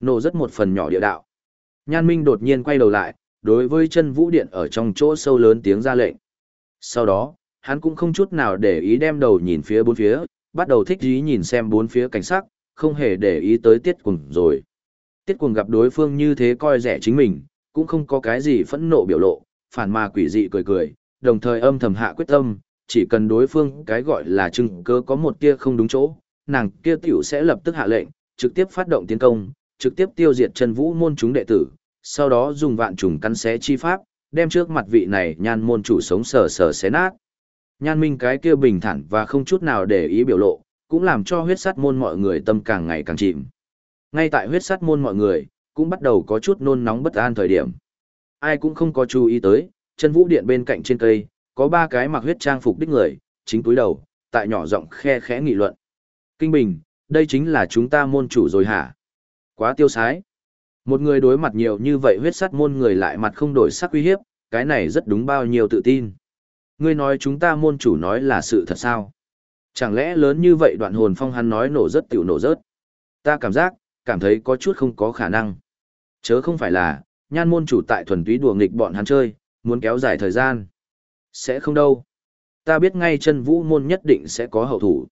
Nổ rất một phần nhỏ địa đạo. Nhan Minh đột nhiên quay đầu lại, đối với chân vũ điện ở trong chỗ sâu lớn tiếng ra lệnh. Sau đó, hắn cũng không chút nào để ý đem đầu nhìn phía bốn phía, bắt đầu thích ý nhìn xem bốn phía cảnh sắc, không hề để ý tới tiết cùng rồi. Tiết cùng gặp đối phương như thế coi rẻ chính mình, cũng không có cái gì phẫn nộ biểu lộ, phản mà quỷ dị cười cười, đồng thời âm thầm hạ quyết tâm, chỉ cần đối phương cái gọi là chứng cơ có một tia không đúng chỗ, nàng kia tiểu sẽ lập tức hạ lệnh, trực tiếp phát động tiến công, trực tiếp tiêu diệt chân vũ môn chúng đệ tử, sau đó dùng vạn trùng cắn xé chi pháp, đem trước mặt vị này nhan môn chủ sống sờ sờ xé nát. Nhan minh cái kia bình thản và không chút nào để ý biểu lộ, cũng làm cho huyết sát môn mọi người tâm càng ngày càng chìm. Ngay tại huyết sát môn mọi người, cũng bắt đầu có chút nôn nóng bất an thời điểm. Ai cũng không có chú ý tới, chân vũ điện bên cạnh trên cây, có ba cái mặc huyết trang phục đích người, chính túi đầu, tại nhỏ giọng khe khẽ nghị luận. Kinh Bình, đây chính là chúng ta môn chủ rồi hả? Quá tiêu sái. Một người đối mặt nhiều như vậy huyết sắt môn người lại mặt không đổi sắc uy hiếp, cái này rất đúng bao nhiêu tự tin. Ngươi nói chúng ta môn chủ nói là sự thật sao? Chẳng lẽ lớn như vậy đoạn hồn phong hắn nói nổ rất tiểu nổ rớt? Ta cảm giác, cảm thấy có chút không có khả năng. Chớ không phải là, nhan môn chủ tại thuần túy đùa nghịch bọn hắn chơi, muốn kéo dài thời gian. Sẽ không đâu. Ta biết ngay chân vũ môn nhất định sẽ có hậu thủ.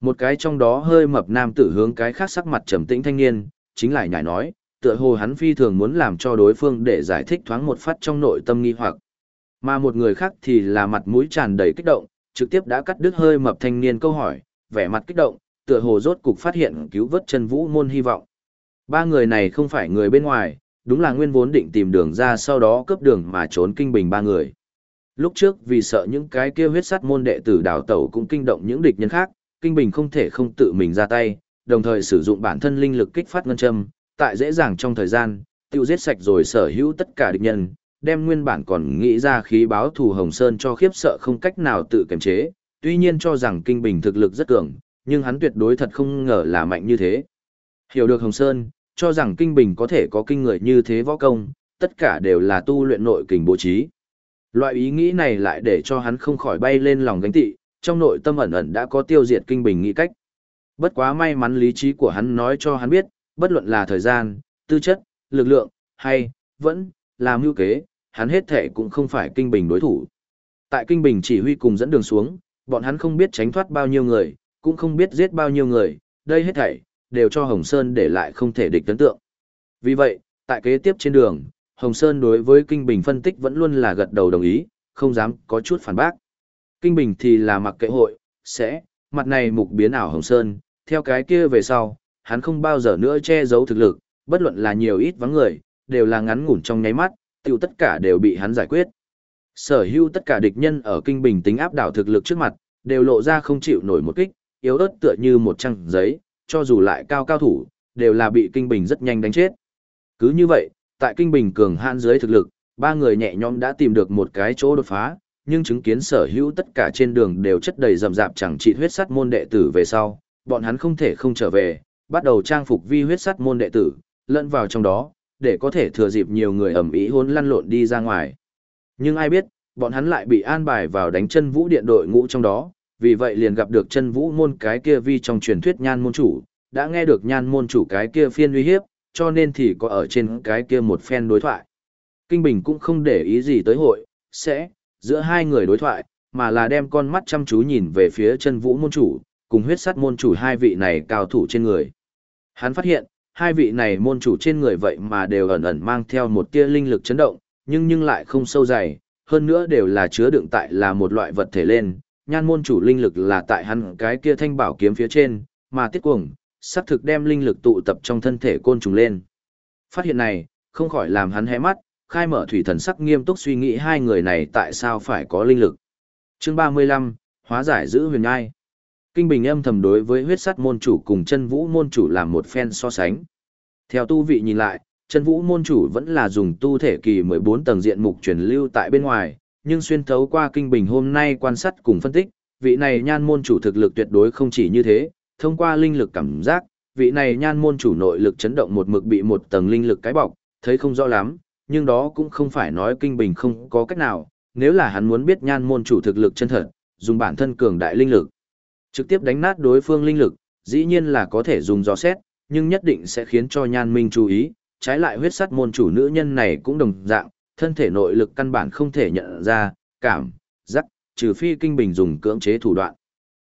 Một cái trong đó hơi mập nam tử hướng cái khác sắc mặt trầm tĩnh thanh niên, chính lại nhảy nói, tựa hồ hắn phi thường muốn làm cho đối phương để giải thích thoáng một phát trong nội tâm nghi hoặc. Mà một người khác thì là mặt mũi tràn đầy kích động, trực tiếp đã cắt đứt hơi mập thanh niên câu hỏi, vẻ mặt kích động, tựa hồ rốt cục phát hiện cứu vớt chân vũ môn hy vọng. Ba người này không phải người bên ngoài, đúng là nguyên vốn định tìm đường ra sau đó cướp đường mà trốn kinh bình ba người. Lúc trước vì sợ những cái kia huyết sắt môn đệ tử đào tẩu cũng kinh động những địch nhân khác, kinh bình không thể không tự mình ra tay, đồng thời sử dụng bản thân linh lực kích phát ngân châm, tại dễ dàng trong thời gian, tiêu giết sạch rồi sở hữu tất cả địch nhân, đem nguyên bản còn nghĩ ra khí báo thù Hồng Sơn cho khiếp sợ không cách nào tự kiềm chế, tuy nhiên cho rằng kinh bình thực lực rất cường, nhưng hắn tuyệt đối thật không ngờ là mạnh như thế. Hiểu được Hồng Sơn, cho rằng kinh bình có thể có kinh người như thế võ công, tất cả đều là tu luyện nội kình bố trí. Loại ý nghĩ này lại để cho hắn không khỏi bay lên lòng gánh tị, trong nội tâm ẩn ẩn đã có tiêu diệt kinh bình nghĩ cách. Bất quá may mắn lý trí của hắn nói cho hắn biết, bất luận là thời gian, tư chất, lực lượng, hay, vẫn, là mưu kế, hắn hết thể cũng không phải kinh bình đối thủ. Tại kinh bình chỉ huy cùng dẫn đường xuống, bọn hắn không biết tránh thoát bao nhiêu người, cũng không biết giết bao nhiêu người, đây hết thảy, đều cho Hồng Sơn để lại không thể địch tấn tượng. Vì vậy, tại kế tiếp trên đường, Hồng Sơn đối với Kinh Bình phân tích vẫn luôn là gật đầu đồng ý, không dám có chút phản bác. Kinh Bình thì là mặc kệ hội, sẽ, mặt này mục biến ảo Hồng Sơn, theo cái kia về sau, hắn không bao giờ nữa che giấu thực lực, bất luận là nhiều ít vắng người, đều là ngắn ngủn trong nháy mắt, tiêu tất cả đều bị hắn giải quyết. Sở hữu tất cả địch nhân ở Kinh Bình tính áp đảo thực lực trước mặt, đều lộ ra không chịu nổi một kích, yếu ớt tựa như một trang giấy, cho dù lại cao cao thủ, đều là bị Kinh Bình rất nhanh đánh chết. Cứ như vậy, tại Kinh Bình cường hãn dưới thực lực, ba người nhẹ nhõm đã tìm được một cái chỗ đột phá, nhưng chứng kiến sở hữu tất cả trên đường đều chất đầy rầm rạp chẳng trị huyết sắt môn đệ tử về sau, bọn hắn không thể không trở về, bắt đầu trang phục vi huyết sắt môn đệ tử, lẫn vào trong đó, để có thể thừa dịp nhiều người ẩm ý hôn lăn lộn đi ra ngoài. Nhưng ai biết, bọn hắn lại bị an bài vào đánh chân vũ điện đội ngũ trong đó, vì vậy liền gặp được chân vũ môn cái kia vi trong truyền thuyết nhan môn chủ, đã nghe được nhan môn chủ cái kia phiên uy hiếp, cho nên thì có ở trên cái kia một phen đối thoại. Kinh Bình cũng không để ý gì tới hội, sẽ, giữa hai người đối thoại, mà là đem con mắt chăm chú nhìn về phía chân vũ môn chủ, cùng huyết sắt môn chủ hai vị này cao thủ trên người. Hắn phát hiện, hai vị này môn chủ trên người vậy mà đều ẩn ẩn mang theo một tia linh lực chấn động, nhưng nhưng lại không sâu dày, hơn nữa đều là chứa đựng tại là một loại vật thể lên, nhan môn chủ linh lực là tại hắn cái kia thanh bảo kiếm phía trên, mà tiết cuồng, sắp thực đem linh lực tụ tập trong thân thể côn trùng lên. Phát hiện này, không khỏi làm hắn hé mắt, khai mở thủy thần sắc nghiêm túc suy nghĩ hai người này tại sao phải có linh lực. Chương 35, hóa giải giữ huyền ngai. Kinh Bình âm thầm đối với huyết sắt môn chủ cùng chân vũ môn chủ làm một phen so sánh. Theo tu vị nhìn lại, chân vũ môn chủ vẫn là dùng tu thể kỳ 14 tầng diện mục truyền lưu tại bên ngoài, nhưng xuyên thấu qua Kinh Bình hôm nay quan sát cùng phân tích, vị này nhan môn chủ thực lực tuyệt đối không chỉ như thế, thông qua linh lực cảm giác, vị này nhan môn chủ nội lực chấn động một mực bị một tầng linh lực cái bọc, thấy không rõ lắm, nhưng đó cũng không phải nói Kinh Bình không có cách nào, nếu là hắn muốn biết nhan môn chủ thực lực chân thật, dùng bản thân cường đại linh lực Trực tiếp đánh nát đối phương linh lực, dĩ nhiên là có thể dùng gió xét, nhưng nhất định sẽ khiến cho nhan minh chú ý, trái lại huyết sắt môn chủ nữ nhân này cũng đồng dạng, thân thể nội lực căn bản không thể nhận ra, cảm, giác, trừ phi Kinh Bình dùng cưỡng chế thủ đoạn.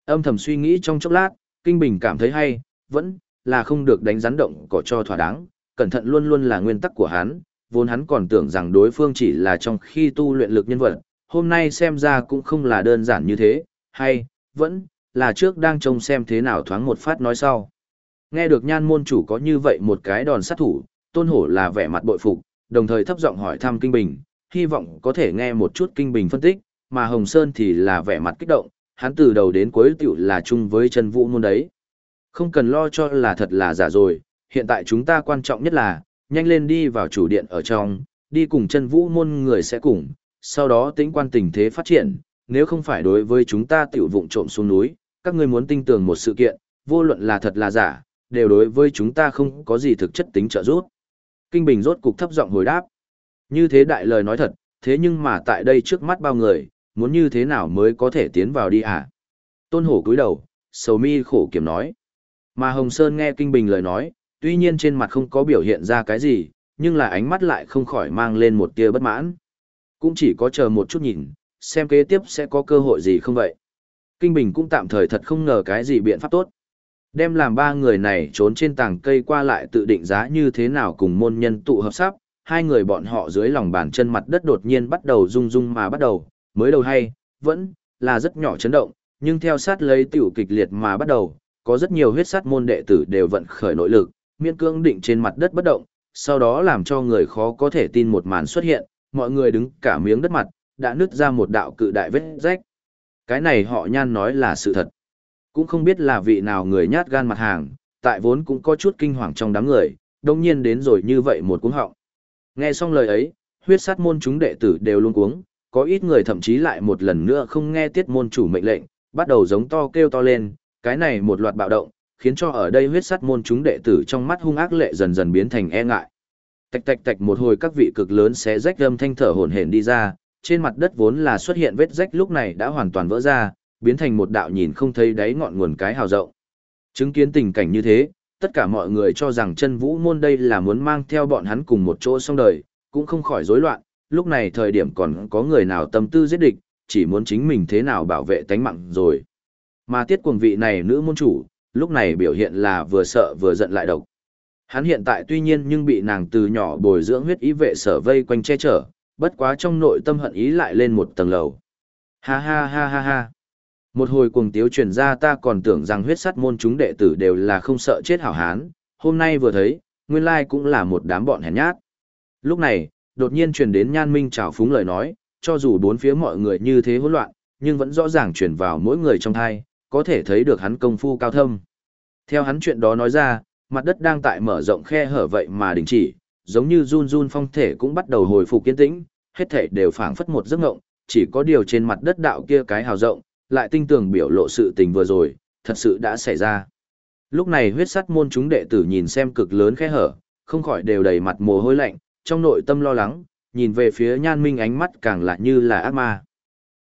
Âm thầm suy nghĩ trong chốc lát, Kinh Bình cảm thấy hay, vẫn là không được đánh rắn động cỏ cho thỏa đáng, cẩn thận luôn luôn là nguyên tắc của hắn, vốn hắn còn tưởng rằng đối phương chỉ là trong khi tu luyện lực nhân vật, hôm nay xem ra cũng không là đơn giản như thế, hay, vẫn, là trước đang trông xem thế nào thoáng một phát nói sau. Nghe được nhan môn chủ có như vậy một cái đòn sát thủ, tôn hổ là vẻ mặt bội phục, đồng thời thấp giọng hỏi thăm Kinh Bình, hy vọng có thể nghe một chút Kinh Bình phân tích, mà Hồng Sơn thì là vẻ mặt kích động, hắn từ đầu đến cuối tiểu là chung với chân vũ môn đấy. Không cần lo cho là thật là giả rồi, hiện tại chúng ta quan trọng nhất là, nhanh lên đi vào chủ điện ở trong, đi cùng chân vũ môn người sẽ cùng, sau đó tính quan tình thế phát triển, nếu không phải đối với chúng ta tiểu vụng trộm xuống núi, các ngươi muốn tin tưởng một sự kiện, vô luận là thật là giả, đều đối với chúng ta không có gì thực chất tính trợ giúp. Kinh Bình rốt cục thấp giọng hồi đáp. Như thế đại lời nói thật, thế nhưng mà tại đây trước mắt bao người, muốn như thế nào mới có thể tiến vào đi à? Tôn hổ cúi đầu, sầu mi khổ kiểm nói. Mà Hồng Sơn nghe Kinh Bình lời nói, tuy nhiên trên mặt không có biểu hiện ra cái gì, nhưng là ánh mắt lại không khỏi mang lên một tia bất mãn. Cũng chỉ có chờ một chút nhìn, xem kế tiếp sẽ có cơ hội gì không vậy. Kinh Bình cũng tạm thời thật không ngờ cái gì biện pháp tốt. Đem làm ba người này trốn trên tảng cây qua lại tự định giá như thế nào cùng môn nhân tụ hợp sắp, hai người bọn họ dưới lòng bàn chân mặt đất đột nhiên bắt đầu rung rung mà bắt đầu, mới đầu hay, vẫn là rất nhỏ chấn động, nhưng theo sát lấy tiểu kịch liệt mà bắt đầu, có rất nhiều huyết sát môn đệ tử đều vận khởi nội lực, miễn cưỡng định trên mặt đất bất động, sau đó làm cho người khó có thể tin một màn xuất hiện, mọi người đứng cả miếng đất mặt, đã nứt ra một đạo cự đại vết rách. Cái này họ nhan nói là sự thật. Cũng không biết là vị nào người nhát gan mặt hàng, tại vốn cũng có chút kinh hoàng trong đám người, đồng nhiên đến rồi như vậy một cuống họng. Nghe xong lời ấy, huyết sát môn chúng đệ tử đều luôn cuống, có ít người thậm chí lại một lần nữa không nghe tiết môn chủ mệnh lệnh, bắt đầu giống to kêu to lên, cái này một loạt bạo động, khiến cho ở đây huyết sát môn chúng đệ tử trong mắt hung ác lệ dần dần biến thành e ngại. Tạch tạch tạch một hồi các vị cực lớn xé rách âm thanh thở hổn hển đi ra, trên mặt đất vốn là xuất hiện vết rách lúc này đã hoàn toàn vỡ ra, biến thành một đạo nhìn không thấy đáy ngọn nguồn cái hào rộng. Chứng kiến tình cảnh như thế, tất cả mọi người cho rằng chân vũ môn đây là muốn mang theo bọn hắn cùng một chỗ xong đời, cũng không khỏi rối loạn, lúc này thời điểm còn có người nào tâm tư giết địch, chỉ muốn chính mình thế nào bảo vệ tánh mạng rồi. Mà tiết cuồng vị này nữ môn chủ, lúc này biểu hiện là vừa sợ vừa giận lại độc. Hắn hiện tại tuy nhiên nhưng bị nàng từ nhỏ bồi dưỡng huyết ý vệ sở vây quanh che chở, bất quá trong nội tâm hận ý lại lên một tầng lầu. Ha ha ha ha ha. Một hồi cuồng tiếu truyền ra ta còn tưởng rằng huyết sắt môn chúng đệ tử đều là không sợ chết hảo hán, hôm nay vừa thấy, nguyên lai cũng là một đám bọn hèn nhát. Lúc này, đột nhiên truyền đến nhan minh trào phúng lời nói, cho dù bốn phía mọi người như thế hỗn loạn, nhưng vẫn rõ ràng truyền vào mỗi người trong thai, có thể thấy được hắn công phu cao thâm. Theo hắn chuyện đó nói ra, mặt đất đang tại mở rộng khe hở vậy mà đình chỉ, giống như run run phong thể cũng bắt đầu hồi phục kiên tĩnh, hết thể đều phảng phất một giấc ngộng, chỉ có điều trên mặt đất đạo kia cái hào rộng, lại tinh tường biểu lộ sự tình vừa rồi, thật sự đã xảy ra. Lúc này huyết sắt môn chúng đệ tử nhìn xem cực lớn khe hở, không khỏi đều đầy mặt mồ hôi lạnh, trong nội tâm lo lắng, nhìn về phía nhan minh ánh mắt càng lạ như là ác ma.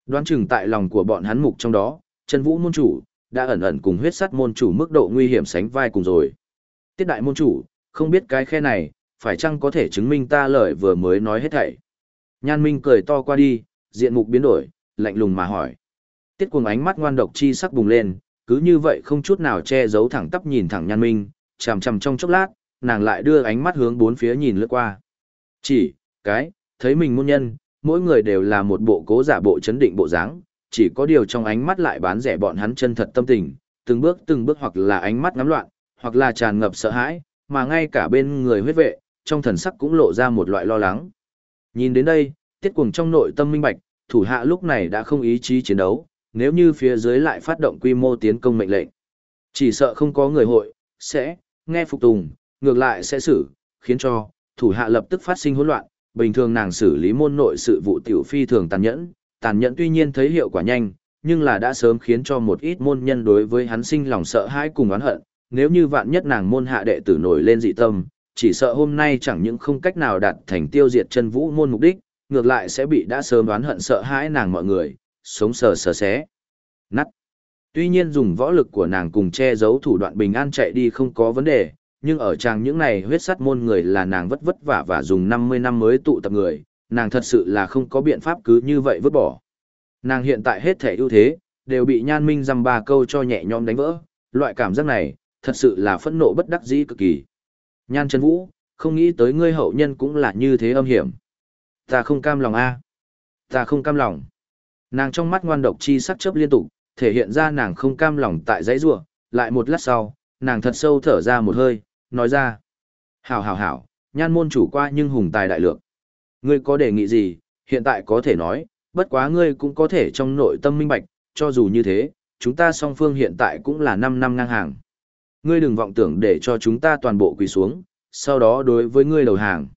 Đoán chừng tại lòng của bọn hắn mục trong đó, chân vũ môn chủ, đã ẩn ẩn cùng huyết sắt môn chủ mức độ nguy hiểm sánh vai cùng rồi. Tiết đại môn chủ, không biết cái khe này, phải chăng có thể chứng minh ta lời vừa mới nói hết thảy. Nhan Minh cười to qua đi, diện mục biến đổi, lạnh lùng mà hỏi. Tiết cuồng ánh mắt ngoan độc chi sắc bùng lên, cứ như vậy không chút nào che giấu thẳng tắp nhìn thẳng Nhan Minh, chằm chằm trong chốc lát, nàng lại đưa ánh mắt hướng bốn phía nhìn lướt qua. Chỉ, cái, thấy mình môn nhân, mỗi người đều là một bộ cố giả bộ chấn định bộ dáng, chỉ có điều trong ánh mắt lại bán rẻ bọn hắn chân thật tâm tình, từng bước từng bước hoặc là ánh mắt ngắm loạn, hoặc là tràn ngập sợ hãi, mà ngay cả bên người huyết vệ, trong thần sắc cũng lộ ra một loại lo lắng. Nhìn đến đây, tiết cuồng trong nội tâm minh bạch, thủ hạ lúc này đã không ý chí chiến đấu, nếu như phía dưới lại phát động quy mô tiến công mệnh lệnh. Chỉ sợ không có người hội, sẽ, nghe phục tùng, ngược lại sẽ xử, khiến cho, thủ hạ lập tức phát sinh hỗn loạn, bình thường nàng xử lý môn nội sự vụ tiểu phi thường tàn nhẫn, tàn nhẫn tuy nhiên thấy hiệu quả nhanh, nhưng là đã sớm khiến cho một ít môn nhân đối với hắn sinh lòng sợ hãi cùng oán hận, nếu như vạn nhất nàng môn hạ đệ tử nổi lên dị tâm, chỉ sợ hôm nay chẳng những không cách nào đạt thành tiêu diệt chân vũ môn mục đích, ngược lại sẽ bị đã sớm đoán hận sợ hãi nàng mọi người, sống sờ sờ xé. Nắt. Tuy nhiên dùng võ lực của nàng cùng che giấu thủ đoạn bình an chạy đi không có vấn đề, nhưng ở trang những này huyết sắt môn người là nàng vất vất vả và dùng 50 năm mới tụ tập người, nàng thật sự là không có biện pháp cứ như vậy vứt bỏ. Nàng hiện tại hết thể ưu thế, đều bị nhan minh dăm ba câu cho nhẹ nhõm đánh vỡ, loại cảm giác này, thật sự là phẫn nộ bất đắc dĩ cực kỳ. Nhan chân vũ, không nghĩ tới ngươi hậu nhân cũng là như thế âm hiểm. Ta không cam lòng a Ta không cam lòng. Nàng trong mắt ngoan độc chi sắc chớp liên tục, thể hiện ra nàng không cam lòng tại giấy rủa, lại một lát sau, nàng thật sâu thở ra một hơi, nói ra: "Hảo hảo hảo, nhan môn chủ qua nhưng hùng tài đại lượng. Ngươi có đề nghị gì, hiện tại có thể nói, bất quá ngươi cũng có thể trong nội tâm minh bạch, cho dù như thế, chúng ta song phương hiện tại cũng là 5 năm ngang hàng. Ngươi đừng vọng tưởng để cho chúng ta toàn bộ quỳ xuống, sau đó đối với ngươi đầu hàng."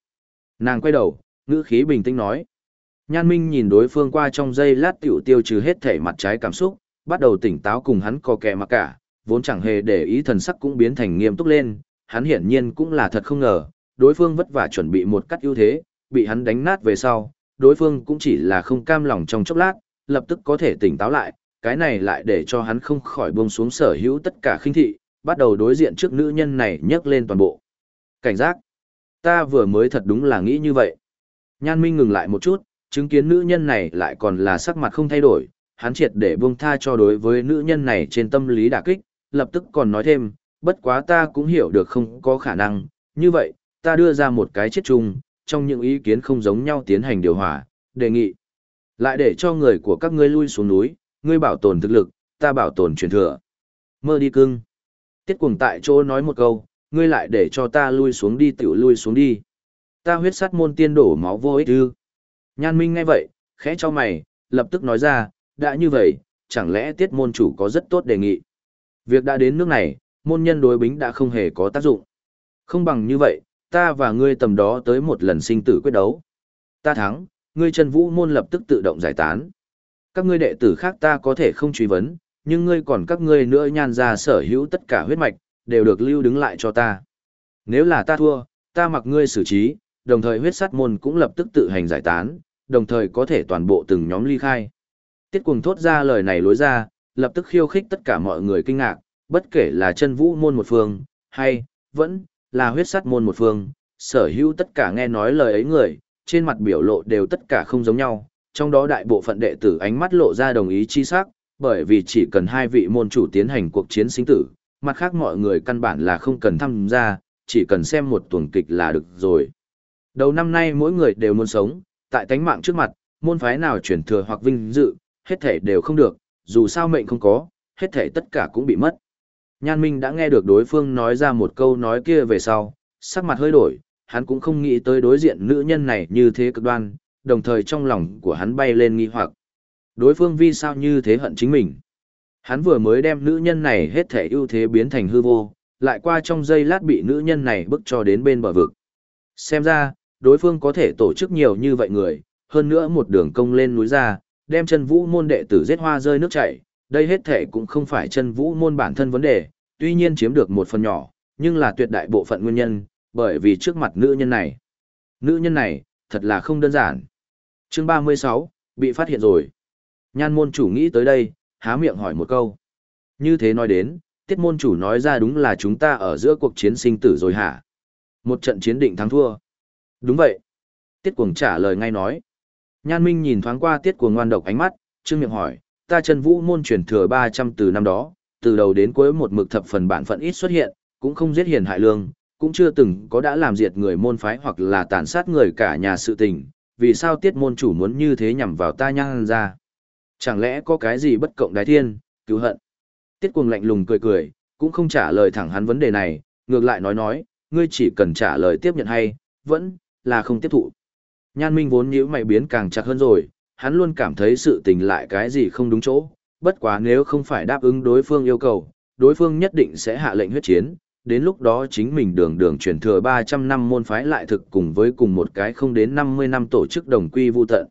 Nàng quay đầu, ngữ khí bình tĩnh nói: Nhan Minh nhìn đối phương qua trong giây lát tiểu tiêu trừ hết thể mặt trái cảm xúc, bắt đầu tỉnh táo cùng hắn co kẹ mà cả, vốn chẳng hề để ý thần sắc cũng biến thành nghiêm túc lên, hắn hiển nhiên cũng là thật không ngờ, đối phương vất vả chuẩn bị một cách ưu thế, bị hắn đánh nát về sau, đối phương cũng chỉ là không cam lòng trong chốc lát, lập tức có thể tỉnh táo lại, cái này lại để cho hắn không khỏi buông xuống sở hữu tất cả khinh thị, bắt đầu đối diện trước nữ nhân này nhấc lên toàn bộ. Cảnh giác! Ta vừa mới thật đúng là nghĩ như vậy. Nhan Minh ngừng lại một chút, chứng kiến nữ nhân này lại còn là sắc mặt không thay đổi, hắn triệt để buông tha cho đối với nữ nhân này trên tâm lý đả kích, lập tức còn nói thêm, bất quá ta cũng hiểu được không có khả năng, như vậy, ta đưa ra một cái chết chung, trong những ý kiến không giống nhau tiến hành điều hòa, đề nghị. Lại để cho người của các ngươi lui xuống núi, ngươi bảo tồn thực lực, ta bảo tồn truyền thừa. Mơ đi cưng. Tiết cuồng tại chỗ nói một câu, ngươi lại để cho ta lui xuống đi tiểu lui xuống đi. Ta huyết sát môn tiên đổ máu vô ích ư. Nhan Minh nghe vậy, khẽ cho mày, lập tức nói ra, đã như vậy, chẳng lẽ tiết môn chủ có rất tốt đề nghị. Việc đã đến nước này, môn nhân đối bính đã không hề có tác dụng. Không bằng như vậy, ta và ngươi tầm đó tới một lần sinh tử quyết đấu. Ta thắng, ngươi Trần Vũ môn lập tức tự động giải tán. Các ngươi đệ tử khác ta có thể không truy vấn, nhưng ngươi còn các ngươi nữa nhan ra sở hữu tất cả huyết mạch, đều được lưu đứng lại cho ta. Nếu là ta thua, ta mặc ngươi xử trí, đồng thời huyết sát môn cũng lập tức tự hành giải tán, đồng thời có thể toàn bộ từng nhóm ly khai. Tiết cuồng thốt ra lời này lối ra, lập tức khiêu khích tất cả mọi người kinh ngạc, bất kể là chân vũ môn một phương, hay, vẫn, là huyết sát môn một phương, sở hữu tất cả nghe nói lời ấy người, trên mặt biểu lộ đều tất cả không giống nhau, trong đó đại bộ phận đệ tử ánh mắt lộ ra đồng ý chi sắc, bởi vì chỉ cần hai vị môn chủ tiến hành cuộc chiến sinh tử, mặt khác mọi người căn bản là không cần tham gia, chỉ cần xem một tuần kịch là được rồi. Đầu năm nay mỗi người đều muốn sống, tại tánh mạng trước mặt, môn phái nào chuyển thừa hoặc vinh dự, hết thể đều không được, dù sao mệnh không có, hết thể tất cả cũng bị mất. Nhan Minh đã nghe được đối phương nói ra một câu nói kia về sau, sắc mặt hơi đổi, hắn cũng không nghĩ tới đối diện nữ nhân này như thế cực đoan, đồng thời trong lòng của hắn bay lên nghi hoặc. Đối phương vì sao như thế hận chính mình? Hắn vừa mới đem nữ nhân này hết thể ưu thế biến thành hư vô, lại qua trong giây lát bị nữ nhân này bức cho đến bên bờ vực. Xem ra, đối phương có thể tổ chức nhiều như vậy người, hơn nữa một đường công lên núi ra, đem chân vũ môn đệ tử giết hoa rơi nước chảy, đây hết thể cũng không phải chân vũ môn bản thân vấn đề, tuy nhiên chiếm được một phần nhỏ, nhưng là tuyệt đại bộ phận nguyên nhân, bởi vì trước mặt nữ nhân này. Nữ nhân này, thật là không đơn giản. chương 36, bị phát hiện rồi. Nhan môn chủ nghĩ tới đây, há miệng hỏi một câu. Như thế nói đến, tiết môn chủ nói ra đúng là chúng ta ở giữa cuộc chiến sinh tử rồi hả? Một trận chiến định thắng thua. Đúng vậy. Tiết cuồng trả lời ngay nói. Nhan Minh nhìn thoáng qua tiết cuồng ngoan độc ánh mắt, trương miệng hỏi, ta chân vũ môn truyền thừa 300 từ năm đó, từ đầu đến cuối một mực thập phần bản phận ít xuất hiện, cũng không giết hiền hại lương, cũng chưa từng có đã làm diệt người môn phái hoặc là tàn sát người cả nhà sự tình, vì sao tiết môn chủ muốn như thế nhằm vào ta nhan ra? Chẳng lẽ có cái gì bất cộng đái thiên, cứu hận? Tiết cuồng lạnh lùng cười cười, cũng không trả lời thẳng hắn vấn đề này, ngược lại nói nói, ngươi chỉ cần trả lời tiếp nhận hay, vẫn, là không tiếp thụ. Nhan Minh vốn nhíu mày biến càng chặt hơn rồi, hắn luôn cảm thấy sự tình lại cái gì không đúng chỗ, bất quá nếu không phải đáp ứng đối phương yêu cầu, đối phương nhất định sẽ hạ lệnh huyết chiến, đến lúc đó chính mình đường đường truyền thừa 300 năm môn phái lại thực cùng với cùng một cái không đến 50 năm tổ chức đồng quy vu tận.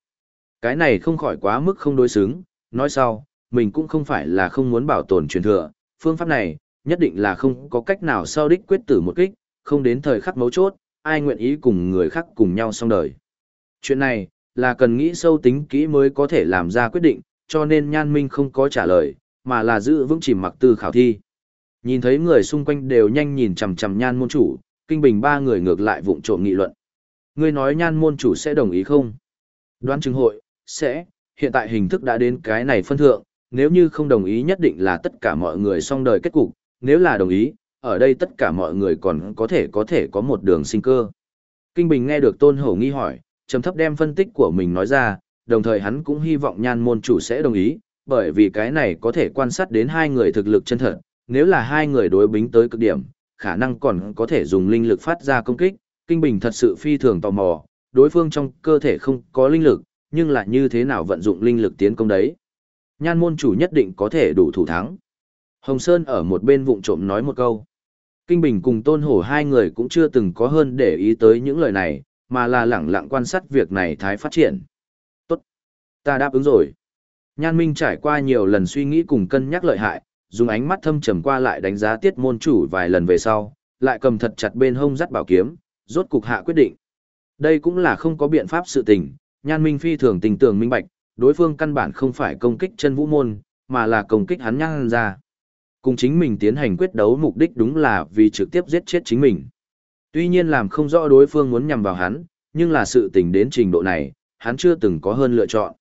Cái này không khỏi quá mức không đối xứng, nói sau, mình cũng không phải là không muốn bảo tồn truyền thừa, phương pháp này, nhất định là không có cách nào sau đích quyết tử một kích, không đến thời khắc mấu chốt, ai nguyện ý cùng người khác cùng nhau xong đời. Chuyện này, là cần nghĩ sâu tính kỹ mới có thể làm ra quyết định, cho nên Nhan Minh không có trả lời, mà là giữ vững chìm mặc tư khảo thi. Nhìn thấy người xung quanh đều nhanh nhìn chằm chằm nhan môn chủ, kinh bình ba người ngược lại vụng trộm nghị luận. Ngươi nói nhan môn chủ sẽ đồng ý không? Đoán chứng hội, sẽ, hiện tại hình thức đã đến cái này phân thượng, nếu như không đồng ý nhất định là tất cả mọi người xong đời kết cục, nếu là đồng ý, ở đây tất cả mọi người còn có thể có thể có một đường sinh cơ. Kinh Bình nghe được Tôn Hổ nghi hỏi, trầm thấp đem phân tích của mình nói ra, đồng thời hắn cũng hy vọng nhan môn chủ sẽ đồng ý, bởi vì cái này có thể quan sát đến hai người thực lực chân thật, nếu là hai người đối bính tới cực điểm, khả năng còn có thể dùng linh lực phát ra công kích, Kinh Bình thật sự phi thường tò mò, đối phương trong cơ thể không có linh lực, nhưng lại như thế nào vận dụng linh lực tiến công đấy. Nhan môn chủ nhất định có thể đủ thủ thắng. Hồng Sơn ở một bên vụng trộm nói một câu. Kinh Bình cùng Tôn Hổ hai người cũng chưa từng có hơn để ý tới những lời này, mà là lẳng lặng quan sát việc này thái phát triển. Tốt. Ta đáp ứng rồi. Nhan Minh trải qua nhiều lần suy nghĩ cùng cân nhắc lợi hại, dùng ánh mắt thâm trầm qua lại đánh giá tiết môn chủ vài lần về sau, lại cầm thật chặt bên hông dắt bảo kiếm, rốt cục hạ quyết định. Đây cũng là không có biện pháp sự tình, Nhan Minh phi thường tình tưởng minh bạch, đối phương căn bản không phải công kích chân vũ môn, mà là công kích hắn nhan ra. Cùng chính mình tiến hành quyết đấu mục đích đúng là vì trực tiếp giết chết chính mình. Tuy nhiên làm không rõ đối phương muốn nhằm vào hắn, nhưng là sự tình đến trình độ này, hắn chưa từng có hơn lựa chọn.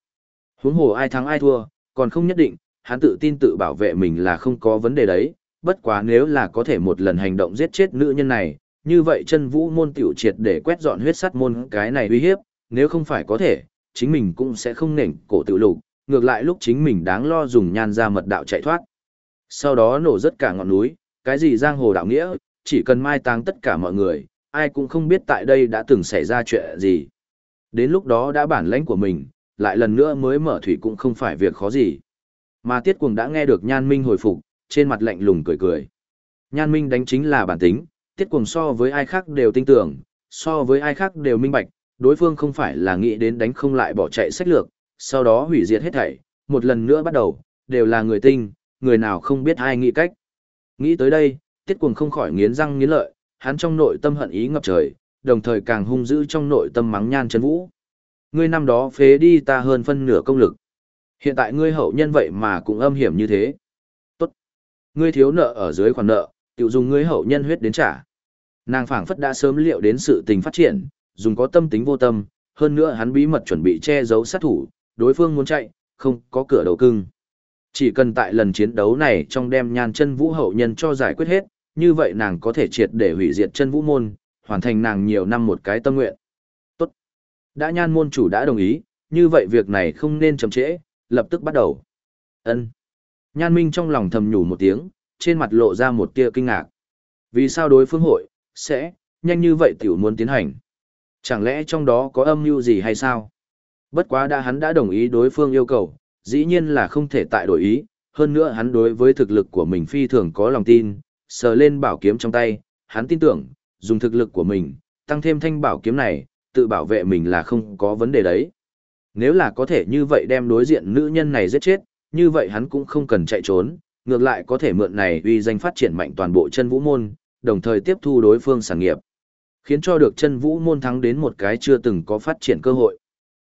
Huống hồ ai thắng ai thua, còn không nhất định, hắn tự tin tự bảo vệ mình là không có vấn đề đấy, bất quá nếu là có thể một lần hành động giết chết nữ nhân này, như vậy chân vũ môn tiểu triệt để quét dọn huyết sắt môn cái này uy hiếp, nếu không phải có thể, chính mình cũng sẽ không nể cổ tự lục, ngược lại lúc chính mình đáng lo dùng nhan ra mật đạo chạy thoát. Sau đó nổ rất cả ngọn núi, cái gì giang hồ đạo nghĩa, chỉ cần mai táng tất cả mọi người, ai cũng không biết tại đây đã từng xảy ra chuyện gì. Đến lúc đó đã bản lãnh của mình, lại lần nữa mới mở thủy cũng không phải việc khó gì. Mà Tiết Cuồng đã nghe được Nhan Minh hồi phục, trên mặt lạnh lùng cười cười. Nhan Minh đánh chính là bản tính, Tiết Cuồng so với ai khác đều tin tưởng, so với ai khác đều minh bạch, đối phương không phải là nghĩ đến đánh không lại bỏ chạy sách lược, sau đó hủy diệt hết thảy, một lần nữa bắt đầu, đều là người tinh, người nào không biết ai nghĩ cách. Nghĩ tới đây, Tiết Cuồng không khỏi nghiến răng nghiến lợi, hắn trong nội tâm hận ý ngập trời, đồng thời càng hung dữ trong nội tâm mắng nhan chân vũ. Ngươi năm đó phế đi ta hơn phân nửa công lực. Hiện tại ngươi hậu nhân vậy mà cũng âm hiểm như thế. Tốt. Ngươi thiếu nợ ở dưới khoản nợ, tiểu dùng ngươi hậu nhân huyết đến trả. Nàng phảng phất đã sớm liệu đến sự tình phát triển, dùng có tâm tính vô tâm, hơn nữa hắn bí mật chuẩn bị che giấu sát thủ, đối phương muốn chạy, không có cửa đầu cưng. Chỉ cần tại lần chiến đấu này trong đem nhan chân vũ hậu nhân cho giải quyết hết, như vậy nàng có thể triệt để hủy diệt chân vũ môn, hoàn thành nàng nhiều năm một cái tâm nguyện. Tốt. Đã nhan môn chủ đã đồng ý, như vậy việc này không nên chậm trễ, lập tức bắt đầu. Ân. Nhan Minh trong lòng thầm nhủ một tiếng, trên mặt lộ ra một tia kinh ngạc. Vì sao đối phương hội, sẽ, nhanh như vậy tiểu muốn tiến hành? Chẳng lẽ trong đó có âm mưu gì hay sao? Bất quá đã hắn đã đồng ý đối phương yêu cầu, dĩ nhiên là không thể tại đổi ý, hơn nữa hắn đối với thực lực của mình phi thường có lòng tin, sờ lên bảo kiếm trong tay, hắn tin tưởng, dùng thực lực của mình, tăng thêm thanh bảo kiếm này, tự bảo vệ mình là không có vấn đề đấy. Nếu là có thể như vậy đem đối diện nữ nhân này giết chết, như vậy hắn cũng không cần chạy trốn, ngược lại có thể mượn này uy danh phát triển mạnh toàn bộ chân vũ môn, đồng thời tiếp thu đối phương sản nghiệp. Khiến cho được chân vũ môn thắng đến một cái chưa từng có phát triển cơ hội.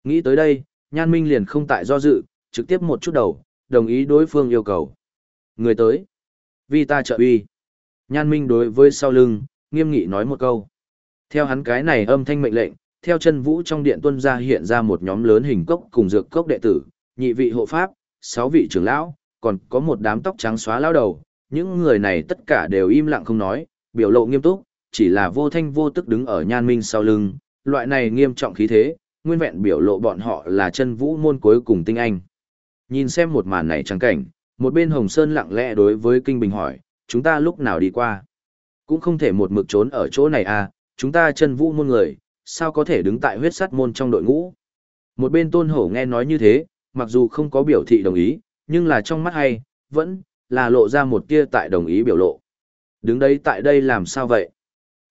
Nghĩ tới đây, Nhan Minh liền không tại do dự, trực tiếp một chút đầu, đồng ý đối phương yêu cầu. Người tới. Vì ta trợ uy. Nhan Minh đối với sau lưng, nghiêm nghị nói một câu. Theo hắn cái này âm thanh mệnh lệnh, theo chân vũ trong điện tuân ra hiện ra một nhóm lớn hình cốc cùng dược cốc đệ tử, nhị vị hộ pháp, sáu vị trưởng lão, còn có một đám tóc trắng xóa lão đầu. Những người này tất cả đều im lặng không nói, biểu lộ nghiêm túc, chỉ là vô thanh vô tức đứng ở nhan minh sau lưng, loại này nghiêm trọng khí thế, nguyên vẹn biểu lộ bọn họ là chân vũ môn cuối cùng tinh anh. Nhìn xem một màn này trắng cảnh, một bên Hồng Sơn lặng lẽ đối với Kinh Bình hỏi, chúng ta lúc nào đi qua? Cũng không thể một mực trốn ở chỗ này à, chúng ta chân vũ môn người, sao có thể đứng tại huyết sắt môn trong đội ngũ? Một bên tôn hổ nghe nói như thế, mặc dù không có biểu thị đồng ý, nhưng là trong mắt hay, vẫn là lộ ra một tia tại đồng ý biểu lộ. Đứng đây tại đây làm sao vậy?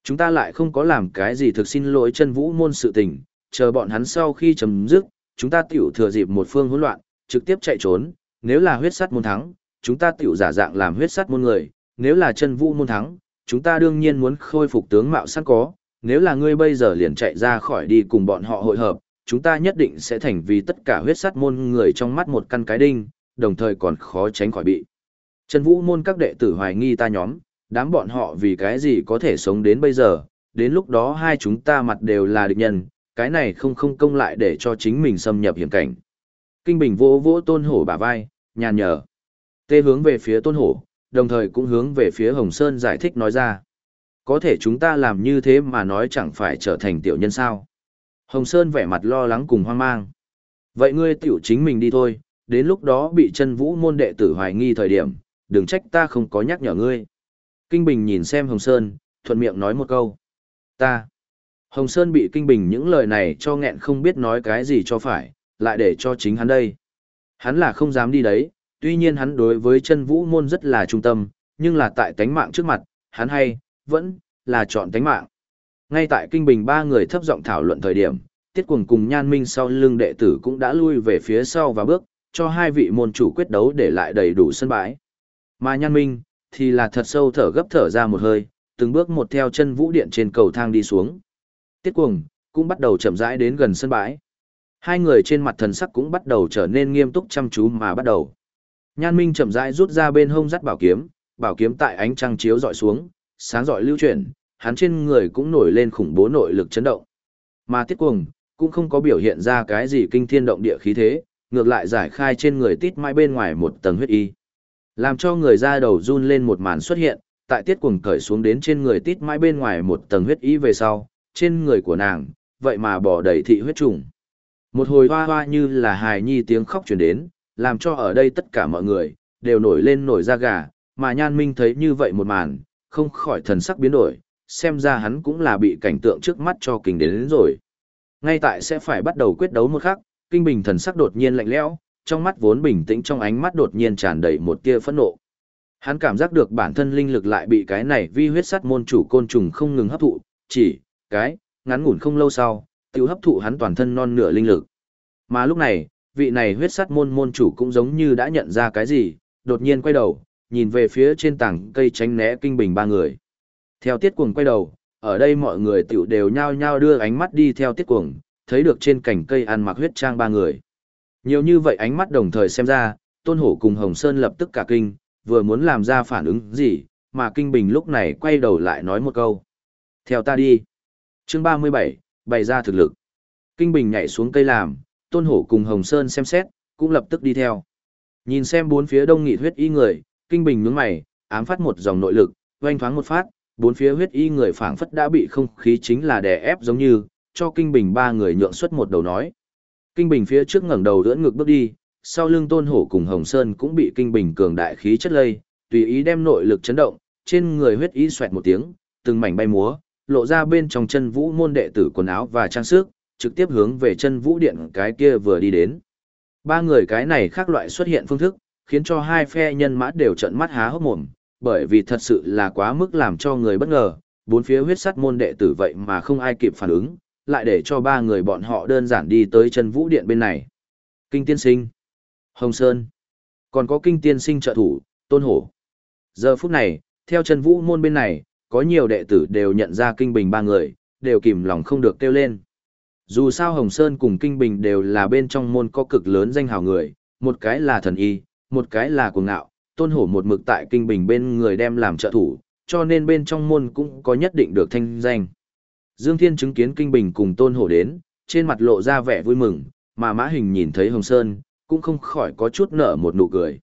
Chúng ta lại không có làm cái gì thực xin lỗi chân vũ môn sự tình, chờ bọn hắn sau khi chấm dứt, chúng ta tiểu thừa dịp một phương hỗn loạn, trực tiếp chạy trốn, nếu là huyết sắt môn thắng, chúng ta tiểu giả dạng làm huyết sắt môn người, nếu là chân vũ môn thắng, chúng ta đương nhiên muốn khôi phục tướng mạo sẵn có, nếu là ngươi bây giờ liền chạy ra khỏi đi cùng bọn họ hội hợp, chúng ta nhất định sẽ thành vì tất cả huyết sắt môn người trong mắt một căn cái đinh, đồng thời còn khó tránh khỏi bị. Chân Vũ môn các đệ tử hoài nghi ta nhóm, đám bọn họ vì cái gì có thể sống đến bây giờ, đến lúc đó hai chúng ta mặt đều là địch nhân, cái này không không công lại để cho chính mình xâm nhập hiểm cảnh. Kinh Bình vỗ vỗ tôn hổ bả vai, nhàn nhở. Tê hướng về phía tôn hổ, đồng thời cũng hướng về phía Hồng Sơn giải thích nói ra. Có thể chúng ta làm như thế mà nói chẳng phải trở thành tiểu nhân sao. Hồng Sơn vẻ mặt lo lắng cùng hoang mang. Vậy ngươi tiểu chính mình đi thôi, đến lúc đó bị chân vũ môn đệ tử hoài nghi thời điểm, đừng trách ta không có nhắc nhở ngươi. Kinh Bình nhìn xem Hồng Sơn, thuận miệng nói một câu. Ta. Hồng Sơn bị Kinh Bình những lời này cho nghẹn không biết nói cái gì cho phải, lại để cho chính hắn đây. Hắn là không dám đi đấy, tuy nhiên hắn đối với chân vũ môn rất là trung tâm, nhưng là tại tánh mạng trước mặt, hắn hay, vẫn, là chọn tánh mạng. Ngay tại Kinh Bình ba người thấp giọng thảo luận thời điểm, Tiết Cuồng cùng Nhan Minh sau lưng đệ tử cũng đã lui về phía sau và bước, cho hai vị môn chủ quyết đấu để lại đầy đủ sân bãi. Mà Nhan Minh, thì là thật sâu thở gấp thở ra một hơi, từng bước một theo chân vũ điện trên cầu thang đi xuống. Tiết Cuồng, cũng bắt đầu chậm rãi đến gần sân bãi. Hai người trên mặt thần sắc cũng bắt đầu trở nên nghiêm túc chăm chú mà bắt đầu. Nhan Minh chậm rãi rút ra bên hông dắt bảo kiếm, bảo kiếm tại ánh trăng chiếu dọi xuống, sáng dọi lưu chuyển, hắn trên người cũng nổi lên khủng bố nội lực chấn động. Mà Tiết Cuồng cũng không có biểu hiện ra cái gì kinh thiên động địa khí thế, ngược lại giải khai trên người tít mai bên ngoài một tầng huyết y. Làm cho người ra đầu run lên một màn xuất hiện, tại Tiết Cuồng cởi xuống đến trên người tít mãi bên ngoài một tầng huyết ý về sau, trên người của nàng, vậy mà bỏ đầy thị huyết trùng. Một hồi hoa hoa như là hài nhi tiếng khóc truyền đến, làm cho ở đây tất cả mọi người, đều nổi lên nổi da gà, mà nhan minh thấy như vậy một màn, không khỏi thần sắc biến đổi, xem ra hắn cũng là bị cảnh tượng trước mắt cho kinh đến, đến rồi. Ngay tại sẽ phải bắt đầu quyết đấu một khắc, kinh bình thần sắc đột nhiên lạnh lẽo, trong mắt vốn bình tĩnh trong ánh mắt đột nhiên tràn đầy một tia phẫn nộ. Hắn cảm giác được bản thân linh lực lại bị cái này vi huyết sắt môn chủ côn trùng không ngừng hấp thụ, chỉ cái ngắn ngủn không lâu sau, tiêu hấp thụ hắn toàn thân non nửa linh lực. Mà lúc này, vị này huyết sắt môn môn chủ cũng giống như đã nhận ra cái gì, đột nhiên quay đầu, nhìn về phía trên tảng cây tránh né kinh bình ba người. Theo tiết cuồng quay đầu, ở đây mọi người tiểu đều nhao nhao đưa ánh mắt đi theo tiết cuồng, thấy được trên cành cây ăn mặc huyết trang ba người. Nhiều như vậy ánh mắt đồng thời xem ra, Tôn Hổ cùng Hồng Sơn lập tức cả kinh, vừa muốn làm ra phản ứng gì, mà Kinh Bình lúc này quay đầu lại nói một câu. Theo ta đi. Chương 37, bày ra thực lực. Kinh Bình nhảy xuống cây làm, Tôn Hổ cùng Hồng Sơn xem xét, cũng lập tức đi theo. Nhìn xem bốn phía đông nghị huyết y người, Kinh Bình nhướng mày, ám phát một dòng nội lực, oanh thoáng một phát, bốn phía huyết y người phảng phất đã bị không khí chính là đè ép giống như, cho Kinh Bình ba người nhượng xuất một đầu nói. Kinh Bình phía trước ngẩng đầu ưỡn ngực bước đi, sau lưng Tôn Hổ cùng Hồng Sơn cũng bị Kinh Bình cường đại khí chất lây, tùy ý đem nội lực chấn động, trên người huyết ý xoẹt một tiếng, từng mảnh bay múa, lộ ra bên trong chân vũ môn đệ tử quần áo và trang sức, trực tiếp hướng về chân vũ điện cái kia vừa đi đến. Ba người cái này khác loại xuất hiện phương thức, khiến cho hai phe nhân mã đều trợn mắt há hốc mồm, bởi vì thật sự là quá mức làm cho người bất ngờ, bốn phía huyết sắt môn đệ tử vậy mà không ai kịp phản ứng, lại để cho ba người bọn họ đơn giản đi tới chân vũ điện bên này. Kinh tiên sinh, Hồng Sơn, còn có kinh tiên sinh trợ thủ, Tôn Hổ. Giờ phút này, theo chân vũ môn bên này, có nhiều đệ tử đều nhận ra kinh bình ba người, đều kìm lòng không được kêu lên. Dù sao Hồng Sơn cùng Kinh Bình đều là bên trong môn có cực lớn danh hào người, một cái là thần y, một cái là cuồng ngạo, tôn hổ một mực tại Kinh Bình bên người đem làm trợ thủ, cho nên bên trong môn cũng có nhất định được thanh danh. Dương Thiên chứng kiến Kinh Bình cùng tôn hổ đến, trên mặt lộ ra vẻ vui mừng, mà Mã Hình nhìn thấy Hồng Sơn, cũng không khỏi có chút nở một nụ cười.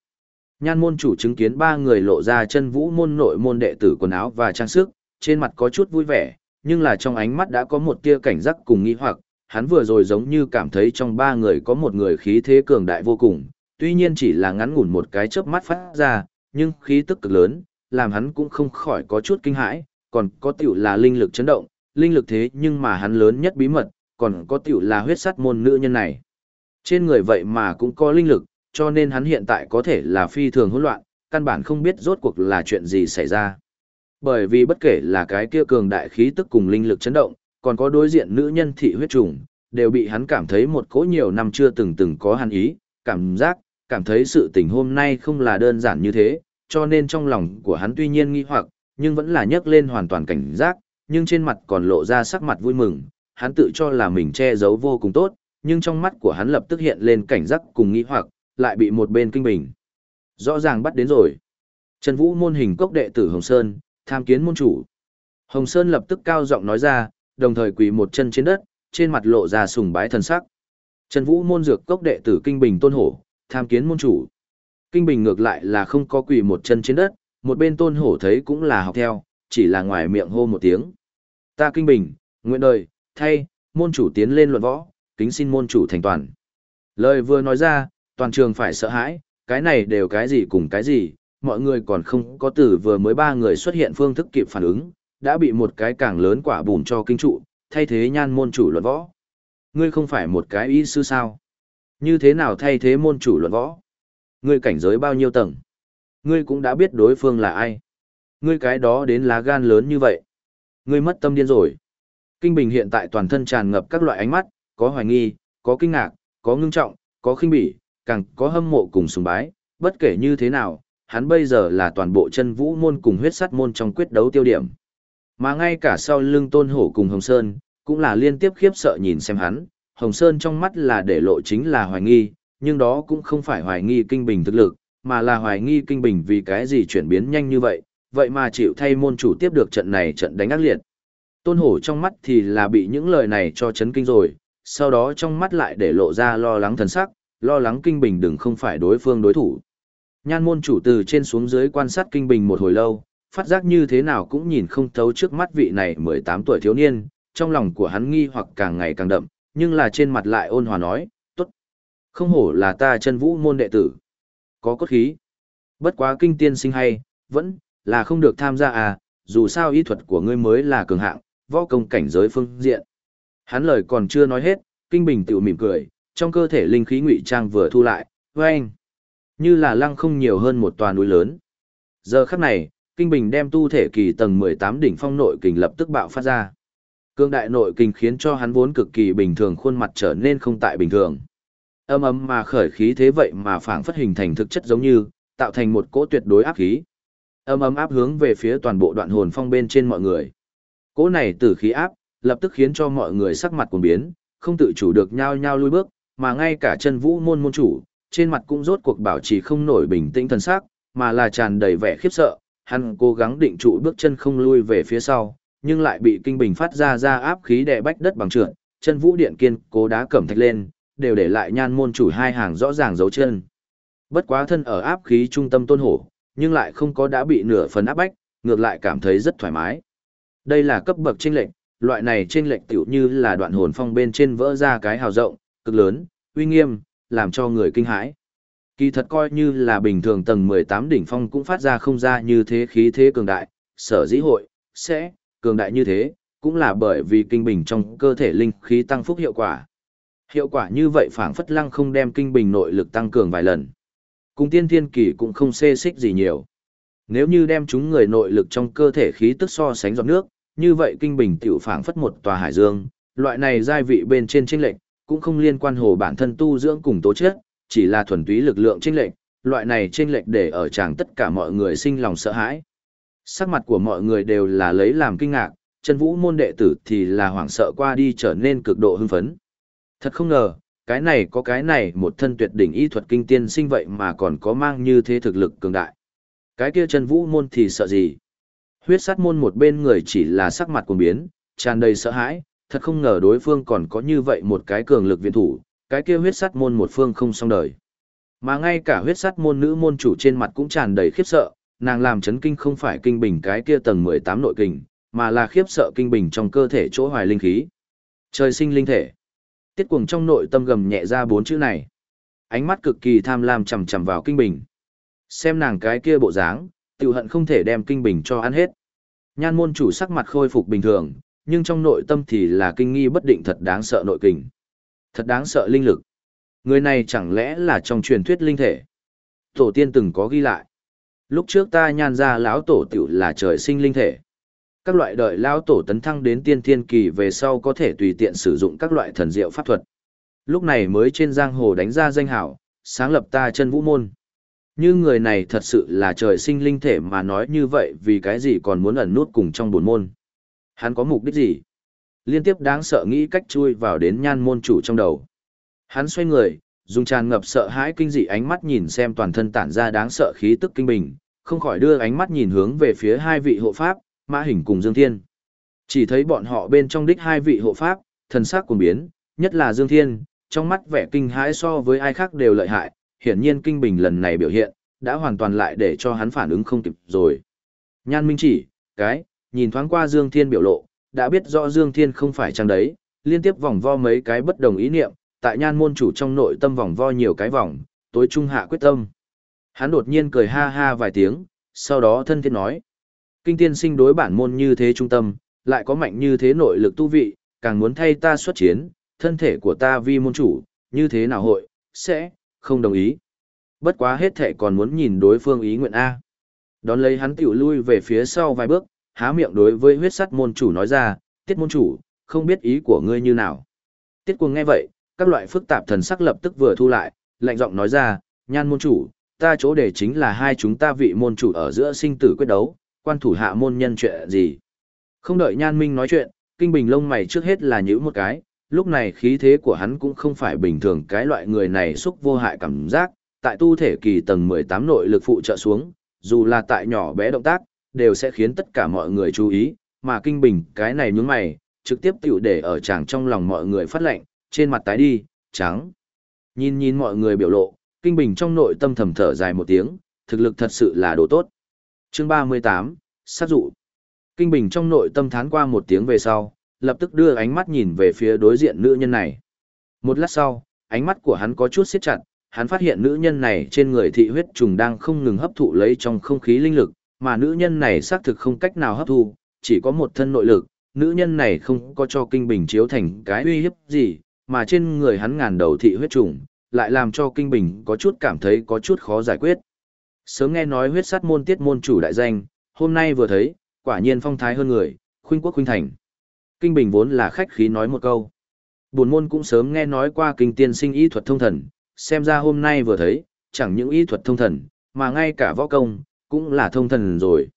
Nhan môn chủ chứng kiến ba người lộ ra chân vũ môn nội môn đệ tử quần áo và trang sức, trên mặt có chút vui vẻ, nhưng là trong ánh mắt đã có một tia cảnh giác cùng nghi hoặc, hắn vừa rồi giống như cảm thấy trong ba người có một người khí thế cường đại vô cùng, tuy nhiên chỉ là ngắn ngủn một cái chớp mắt phát ra, nhưng khí tức cực lớn, làm hắn cũng không khỏi có chút kinh hãi, còn có tiểu là linh lực chấn động, linh lực thế nhưng mà hắn lớn nhất bí mật, còn có tiểu là huyết sắt môn nữ nhân này. Trên người vậy mà cũng có linh lực, cho nên hắn hiện tại có thể là phi thường hỗn loạn, căn bản không biết rốt cuộc là chuyện gì xảy ra. Bởi vì bất kể là cái kia cường đại khí tức cùng linh lực chấn động, còn có đối diện nữ nhân thị huyết trùng, đều bị hắn cảm thấy một cỗ nhiều năm chưa từng từng có hàn ý, cảm giác, cảm thấy sự tình hôm nay không là đơn giản như thế, cho nên trong lòng của hắn tuy nhiên nghi hoặc, nhưng vẫn là nhấc lên hoàn toàn cảnh giác, nhưng trên mặt còn lộ ra sắc mặt vui mừng, hắn tự cho là mình che giấu vô cùng tốt, nhưng trong mắt của hắn lập tức hiện lên cảnh giác cùng nghi hoặc, lại bị một bên kinh bình. Rõ ràng bắt đến rồi. Trần Vũ môn hình cốc đệ tử Hồng Sơn, tham kiến môn chủ. Hồng Sơn lập tức cao giọng nói ra, đồng thời quỳ một chân trên đất, trên mặt lộ ra sùng bái thần sắc. Trần Vũ môn dược cốc đệ tử Kinh Bình Tôn Hổ, tham kiến môn chủ. Kinh Bình ngược lại là không có quỳ một chân trên đất, một bên Tôn Hổ thấy cũng là học theo, chỉ là ngoài miệng hô một tiếng. Ta Kinh Bình, nguyện đời, thay, môn chủ tiến lên luận võ, kính xin môn chủ thành toàn. Lời vừa nói ra, toàn trường phải sợ hãi, cái này đều cái gì cùng cái gì, mọi người còn không có từ vừa mới ba người xuất hiện phương thức kịp phản ứng, đã bị một cái càng lớn quả bùn cho kinh trụ, thay thế nhan môn chủ luận võ. Ngươi không phải một cái y sư sao? Như thế nào thay thế môn chủ luận võ? Ngươi cảnh giới bao nhiêu tầng? Ngươi cũng đã biết đối phương là ai. Ngươi cái đó đến lá gan lớn như vậy. Ngươi mất tâm điên rồi. Kinh Bình hiện tại toàn thân tràn ngập các loại ánh mắt, có hoài nghi, có kinh ngạc, có ngưng trọng, có khinh bỉ, càng có hâm mộ cùng sùng bái, bất kể như thế nào, hắn bây giờ là toàn bộ chân vũ môn cùng huyết sắt môn trong quyết đấu tiêu điểm. Mà ngay cả sau lưng tôn hổ cùng Hồng Sơn, cũng là liên tiếp khiếp sợ nhìn xem hắn, Hồng Sơn trong mắt là để lộ chính là hoài nghi, nhưng đó cũng không phải hoài nghi kinh bình thực lực, mà là hoài nghi kinh bình vì cái gì chuyển biến nhanh như vậy, vậy mà chịu thay môn chủ tiếp được trận này trận đánh ác liệt. Tôn hổ trong mắt thì là bị những lời này cho chấn kinh rồi, sau đó trong mắt lại để lộ ra lo lắng thần sắc, lo lắng kinh bình đừng không phải đối phương đối thủ. Nhan môn chủ từ trên xuống dưới quan sát kinh bình một hồi lâu, phát giác như thế nào cũng nhìn không thấu trước mắt vị này 18 tuổi thiếu niên, trong lòng của hắn nghi hoặc càng ngày càng đậm, nhưng là trên mặt lại ôn hòa nói, tốt. Không hổ là ta chân vũ môn đệ tử. Có cốt khí. Bất quá kinh tiên sinh hay, vẫn là không được tham gia à, dù sao y thuật của ngươi mới là cường hạng, võ công cảnh giới phương diện. Hắn lời còn chưa nói hết, kinh bình tự mỉm cười, trong cơ thể linh khí ngụy trang vừa thu lại, anh Như là lăng không nhiều hơn một tòa núi lớn. Giờ khắc này, kinh bình đem tu thể kỳ tầng 18 đỉnh phong nội kình lập tức bạo phát ra. Cương đại nội kình khiến cho hắn vốn cực kỳ bình thường khuôn mặt trở nên không tại bình thường. Âm ấm mà khởi khí thế vậy mà phảng phất hình thành thực chất giống như, tạo thành một cỗ tuyệt đối áp khí. Âm ấm áp hướng về phía toàn bộ đoạn hồn phong bên trên mọi người. Cỗ này tử khí áp, lập tức khiến cho mọi người sắc mặt cuồng biến, không tự chủ được nhao nhao lui bước, mà ngay cả chân vũ môn môn chủ, trên mặt cũng rốt cuộc bảo trì không nổi bình tĩnh thần sắc, mà là tràn đầy vẻ khiếp sợ, hắn cố gắng định trụ bước chân không lui về phía sau, nhưng lại bị kinh bình phát ra ra áp khí đè bách đất bằng trượt, chân vũ điện kiên cố đá cẩm thạch lên, đều để lại nhan môn chủ hai hàng rõ ràng dấu chân. Bất quá thân ở áp khí trung tâm tôn hổ, nhưng lại không có đã bị nửa phần áp bách, ngược lại cảm thấy rất thoải mái. Đây là cấp bậc chênh lệnh, loại này chênh lệnh tiểu như là đoạn hồn phong bên trên vỡ ra cái hào rộng, cực lớn, uy nghiêm, làm cho người kinh hãi. Kỳ thật coi như là bình thường tầng 18 đỉnh phong cũng phát ra không ra như thế khí thế cường đại, sở dĩ hội, sẽ, cường đại như thế, cũng là bởi vì kinh bình trong cơ thể linh khí tăng phúc hiệu quả. Hiệu quả như vậy phảng phất lăng không đem kinh bình nội lực tăng cường vài lần. Cùng tiên thiên kỳ cũng không xê xích gì nhiều. Nếu như đem chúng người nội lực trong cơ thể khí tức so sánh giọt nước, như vậy kinh bình tiểu phảng phất một tòa hải dương, loại này giai vị bên trên chênh lệnh, cũng không liên quan hồ bản thân tu dưỡng cùng tố chất, chỉ là thuần túy lực lượng chênh lệnh, loại này chênh lệnh để ở chàng tất cả mọi người sinh lòng sợ hãi. Sắc mặt của mọi người đều là lấy làm kinh ngạc, chân vũ môn đệ tử thì là hoảng sợ qua đi trở nên cực độ hưng phấn. Thật không ngờ, cái này có cái này một thân tuyệt đỉnh y thuật kinh tiên sinh vậy mà còn có mang như thế thực lực cường đại. Cái kia chân vũ môn thì sợ gì? Huyết sát môn một bên người chỉ là sắc mặt cuồng biến, tràn đầy sợ hãi, thật không ngờ đối phương còn có như vậy một cái cường lực viện thủ, cái kia huyết sát môn một phương không xong đời. Mà ngay cả huyết sát môn nữ môn chủ trên mặt cũng tràn đầy khiếp sợ, nàng làm chấn kinh không phải kinh bình cái kia tầng 18 nội kình, mà là khiếp sợ kinh bình trong cơ thể chỗ hoài linh khí. Trời sinh linh thể. Tiết cuồng trong nội tâm gầm nhẹ ra bốn chữ này. Ánh mắt cực kỳ tham lam chằm chằm vào kinh bình. Xem nàng cái kia bộ dáng, tiểu hận không thể đem kinh bình cho ăn hết. Nhan môn chủ sắc mặt khôi phục bình thường, nhưng trong nội tâm thì là kinh nghi bất định thật đáng sợ nội kình. Thật đáng sợ linh lực. Người này chẳng lẽ là trong truyền thuyết linh thể? Tổ tiên từng có ghi lại. Lúc trước ta nhan ra lão tổ tiểu là trời sinh linh thể. Các loại đợi lao tổ tấn thăng đến tiên thiên kỳ về sau có thể tùy tiện sử dụng các loại thần diệu pháp thuật. Lúc này mới trên giang hồ đánh ra danh hảo, sáng lập ta chân vũ môn. Như người này thật sự là trời sinh linh thể mà nói như vậy vì cái gì còn muốn ẩn nút cùng trong buồn môn. Hắn có mục đích gì? Liên tiếp đáng sợ nghĩ cách chui vào đến nhan môn chủ trong đầu. Hắn xoay người, dùng tràn ngập sợ hãi kinh dị ánh mắt nhìn xem toàn thân tản ra đáng sợ khí tức kinh bình, không khỏi đưa ánh mắt nhìn hướng về phía hai vị hộ pháp, Mã Hình cùng Dương Thiên. Chỉ thấy bọn họ bên trong đích hai vị hộ pháp, thần sắc cuồng biến, nhất là Dương Thiên, trong mắt vẻ kinh hãi so với ai khác đều lợi hại, hiển nhiên kinh bình lần này biểu hiện, đã hoàn toàn lại để cho hắn phản ứng không kịp rồi. Nhan Minh chỉ, cái, nhìn thoáng qua Dương Thiên biểu lộ, đã biết rõ Dương Thiên không phải trang đấy, liên tiếp vòng vo mấy cái bất đồng ý niệm, tại nhan môn chủ trong nội tâm vòng vo nhiều cái vòng, tối trung hạ quyết tâm. Hắn đột nhiên cười ha ha vài tiếng, sau đó thân thiết nói. Kinh tiên sinh đối bản môn như thế trung tâm, lại có mạnh như thế nội lực tu vị, càng muốn thay ta xuất chiến, thân thể của ta vi môn chủ, như thế nào hội, sẽ, không đồng ý. Bất quá hết thể còn muốn nhìn đối phương ý nguyện A. Đón lấy hắn tiểu lui về phía sau vài bước, há miệng đối với huyết sắt môn chủ nói ra, tiết môn chủ, không biết ý của ngươi như nào. Tiết cuồng nghe vậy, các loại phức tạp thần sắc lập tức vừa thu lại, lạnh giọng nói ra, nhan môn chủ, ta chỗ để chính là hai chúng ta vị môn chủ ở giữa sinh tử quyết đấu, quan thủ hạ môn nhân chuyện gì. Không đợi nhan minh nói chuyện, kinh bình lông mày trước hết là nhữ một cái, lúc này khí thế của hắn cũng không phải bình thường cái loại người này xúc vô hại cảm giác, tại tu thể kỳ tầng 18 nội lực phụ trợ xuống, dù là tại nhỏ bé động tác, đều sẽ khiến tất cả mọi người chú ý, mà kinh bình cái này nhướng mày, trực tiếp tiểu để ở chàng trong lòng mọi người phát lệnh, trên mặt tái đi, trắng. Nhìn nhìn mọi người biểu lộ, kinh bình trong nội tâm thầm thở dài một tiếng, thực lực thật sự là đồ tốt. Chương 38, sát dụ. Kinh bình trong nội tâm thán qua một tiếng về sau, lập tức đưa ánh mắt nhìn về phía đối diện nữ nhân này. Một lát sau, ánh mắt của hắn có chút siết chặt, hắn phát hiện nữ nhân này trên người thị huyết trùng đang không ngừng hấp thụ lấy trong không khí linh lực, mà nữ nhân này xác thực không cách nào hấp thu, chỉ có một thân nội lực, nữ nhân này không có cho kinh bình chiếu thành cái uy hiếp gì, mà trên người hắn ngàn đầu thị huyết trùng, lại làm cho kinh bình có chút cảm thấy có chút khó giải quyết. Sớm nghe nói huyết sát môn tiết môn chủ đại danh, hôm nay vừa thấy, quả nhiên phong thái hơn người, khuynh quốc khuynh thành. Kinh bình vốn là khách khí nói một câu. Buồn môn cũng sớm nghe nói qua kinh tiên sinh y thuật thông thần, xem ra hôm nay vừa thấy, chẳng những y thuật thông thần, mà ngay cả võ công, cũng là thông thần rồi.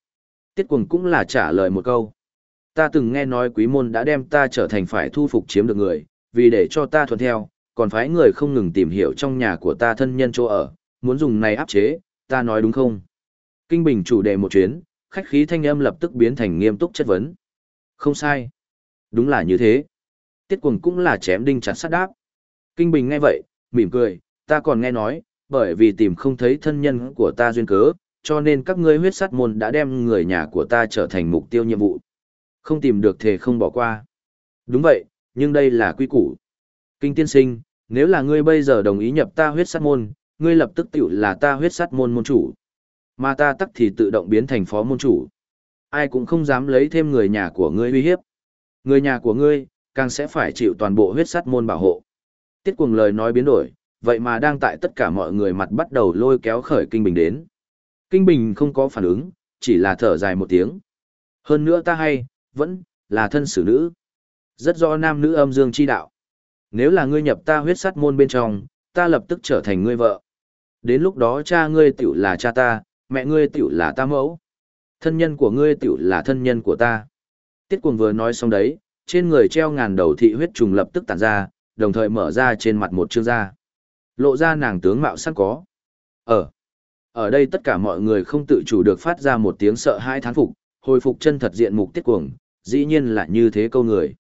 Tiết quần cũng là trả lời một câu. Ta từng nghe nói quý môn đã đem ta trở thành phải thu phục chiếm được người, vì để cho ta thuận theo, còn phải người không ngừng tìm hiểu trong nhà của ta thân nhân chỗ ở, muốn dùng này áp chế, ta nói đúng không? Kinh Bình chủ đề một chuyến, khách khí thanh âm lập tức biến thành nghiêm túc chất vấn. Không sai. Đúng là như thế. Tiết quần cũng là chém đinh chặt sát đáp. Kinh Bình nghe vậy, mỉm cười, ta còn nghe nói, bởi vì tìm không thấy thân nhân của ta duyên cớ, cho nên các ngươi huyết sát môn đã đem người nhà của ta trở thành mục tiêu nhiệm vụ. Không tìm được thể không bỏ qua. Đúng vậy, nhưng đây là quy củ. Kinh tiên sinh, nếu là ngươi bây giờ đồng ý nhập ta huyết sát môn, ngươi lập tức tiểu là ta huyết sát môn môn chủ. Mà ta tắc thì tự động biến thành phó môn chủ. Ai cũng không dám lấy thêm người nhà của ngươi uy hiếp. Người nhà của ngươi, càng sẽ phải chịu toàn bộ huyết sát môn bảo hộ. Tiết cuồng lời nói biến đổi, vậy mà đang tại tất cả mọi người mặt bắt đầu lôi kéo khởi Kinh Bình đến. Kinh Bình không có phản ứng, chỉ là thở dài một tiếng. Hơn nữa ta hay, vẫn, là thân xử nữ. Rất rõ nam nữ âm dương chi đạo. Nếu là ngươi nhập ta huyết sát môn bên trong, ta lập tức trở thành ngươi vợ. Đến lúc đó cha ngươi tiểu là cha ta, mẹ ngươi tiểu là ta mẫu. Thân nhân của ngươi tiểu là thân nhân của ta. Tiết cuồng vừa nói xong đấy, trên người treo ngàn đầu thị huyết trùng lập tức tản ra, đồng thời mở ra trên mặt một chương da. Lộ ra nàng tướng mạo sẵn có. Ở. Ở đây tất cả mọi người không tự chủ được phát ra một tiếng sợ hai thán phục, hồi phục chân thật diện mục tiết cuồng, dĩ nhiên là như thế câu người.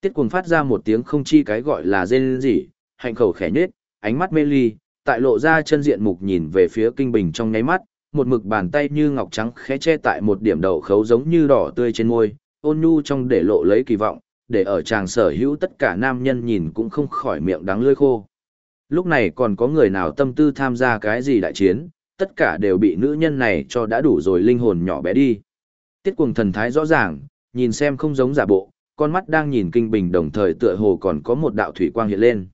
Tiết cuồng phát ra một tiếng không chi cái gọi là rên gì, hạnh khẩu khẽ nhết, ánh mắt mê ly, tại lộ ra chân diện mục nhìn về phía kinh bình trong nháy mắt, một mực bàn tay như ngọc trắng khẽ che tại một điểm đầu khấu giống như đỏ tươi trên môi, ôn nhu trong để lộ lấy kỳ vọng, để ở chàng sở hữu tất cả nam nhân nhìn cũng không khỏi miệng đắng lưỡi khô. Lúc này còn có người nào tâm tư tham gia cái gì đại chiến, tất cả đều bị nữ nhân này cho đã đủ rồi linh hồn nhỏ bé đi. Tiết cuồng thần thái rõ ràng, nhìn xem không giống giả bộ, con mắt đang nhìn kinh bình đồng thời tựa hồ còn có một đạo thủy quang hiện lên.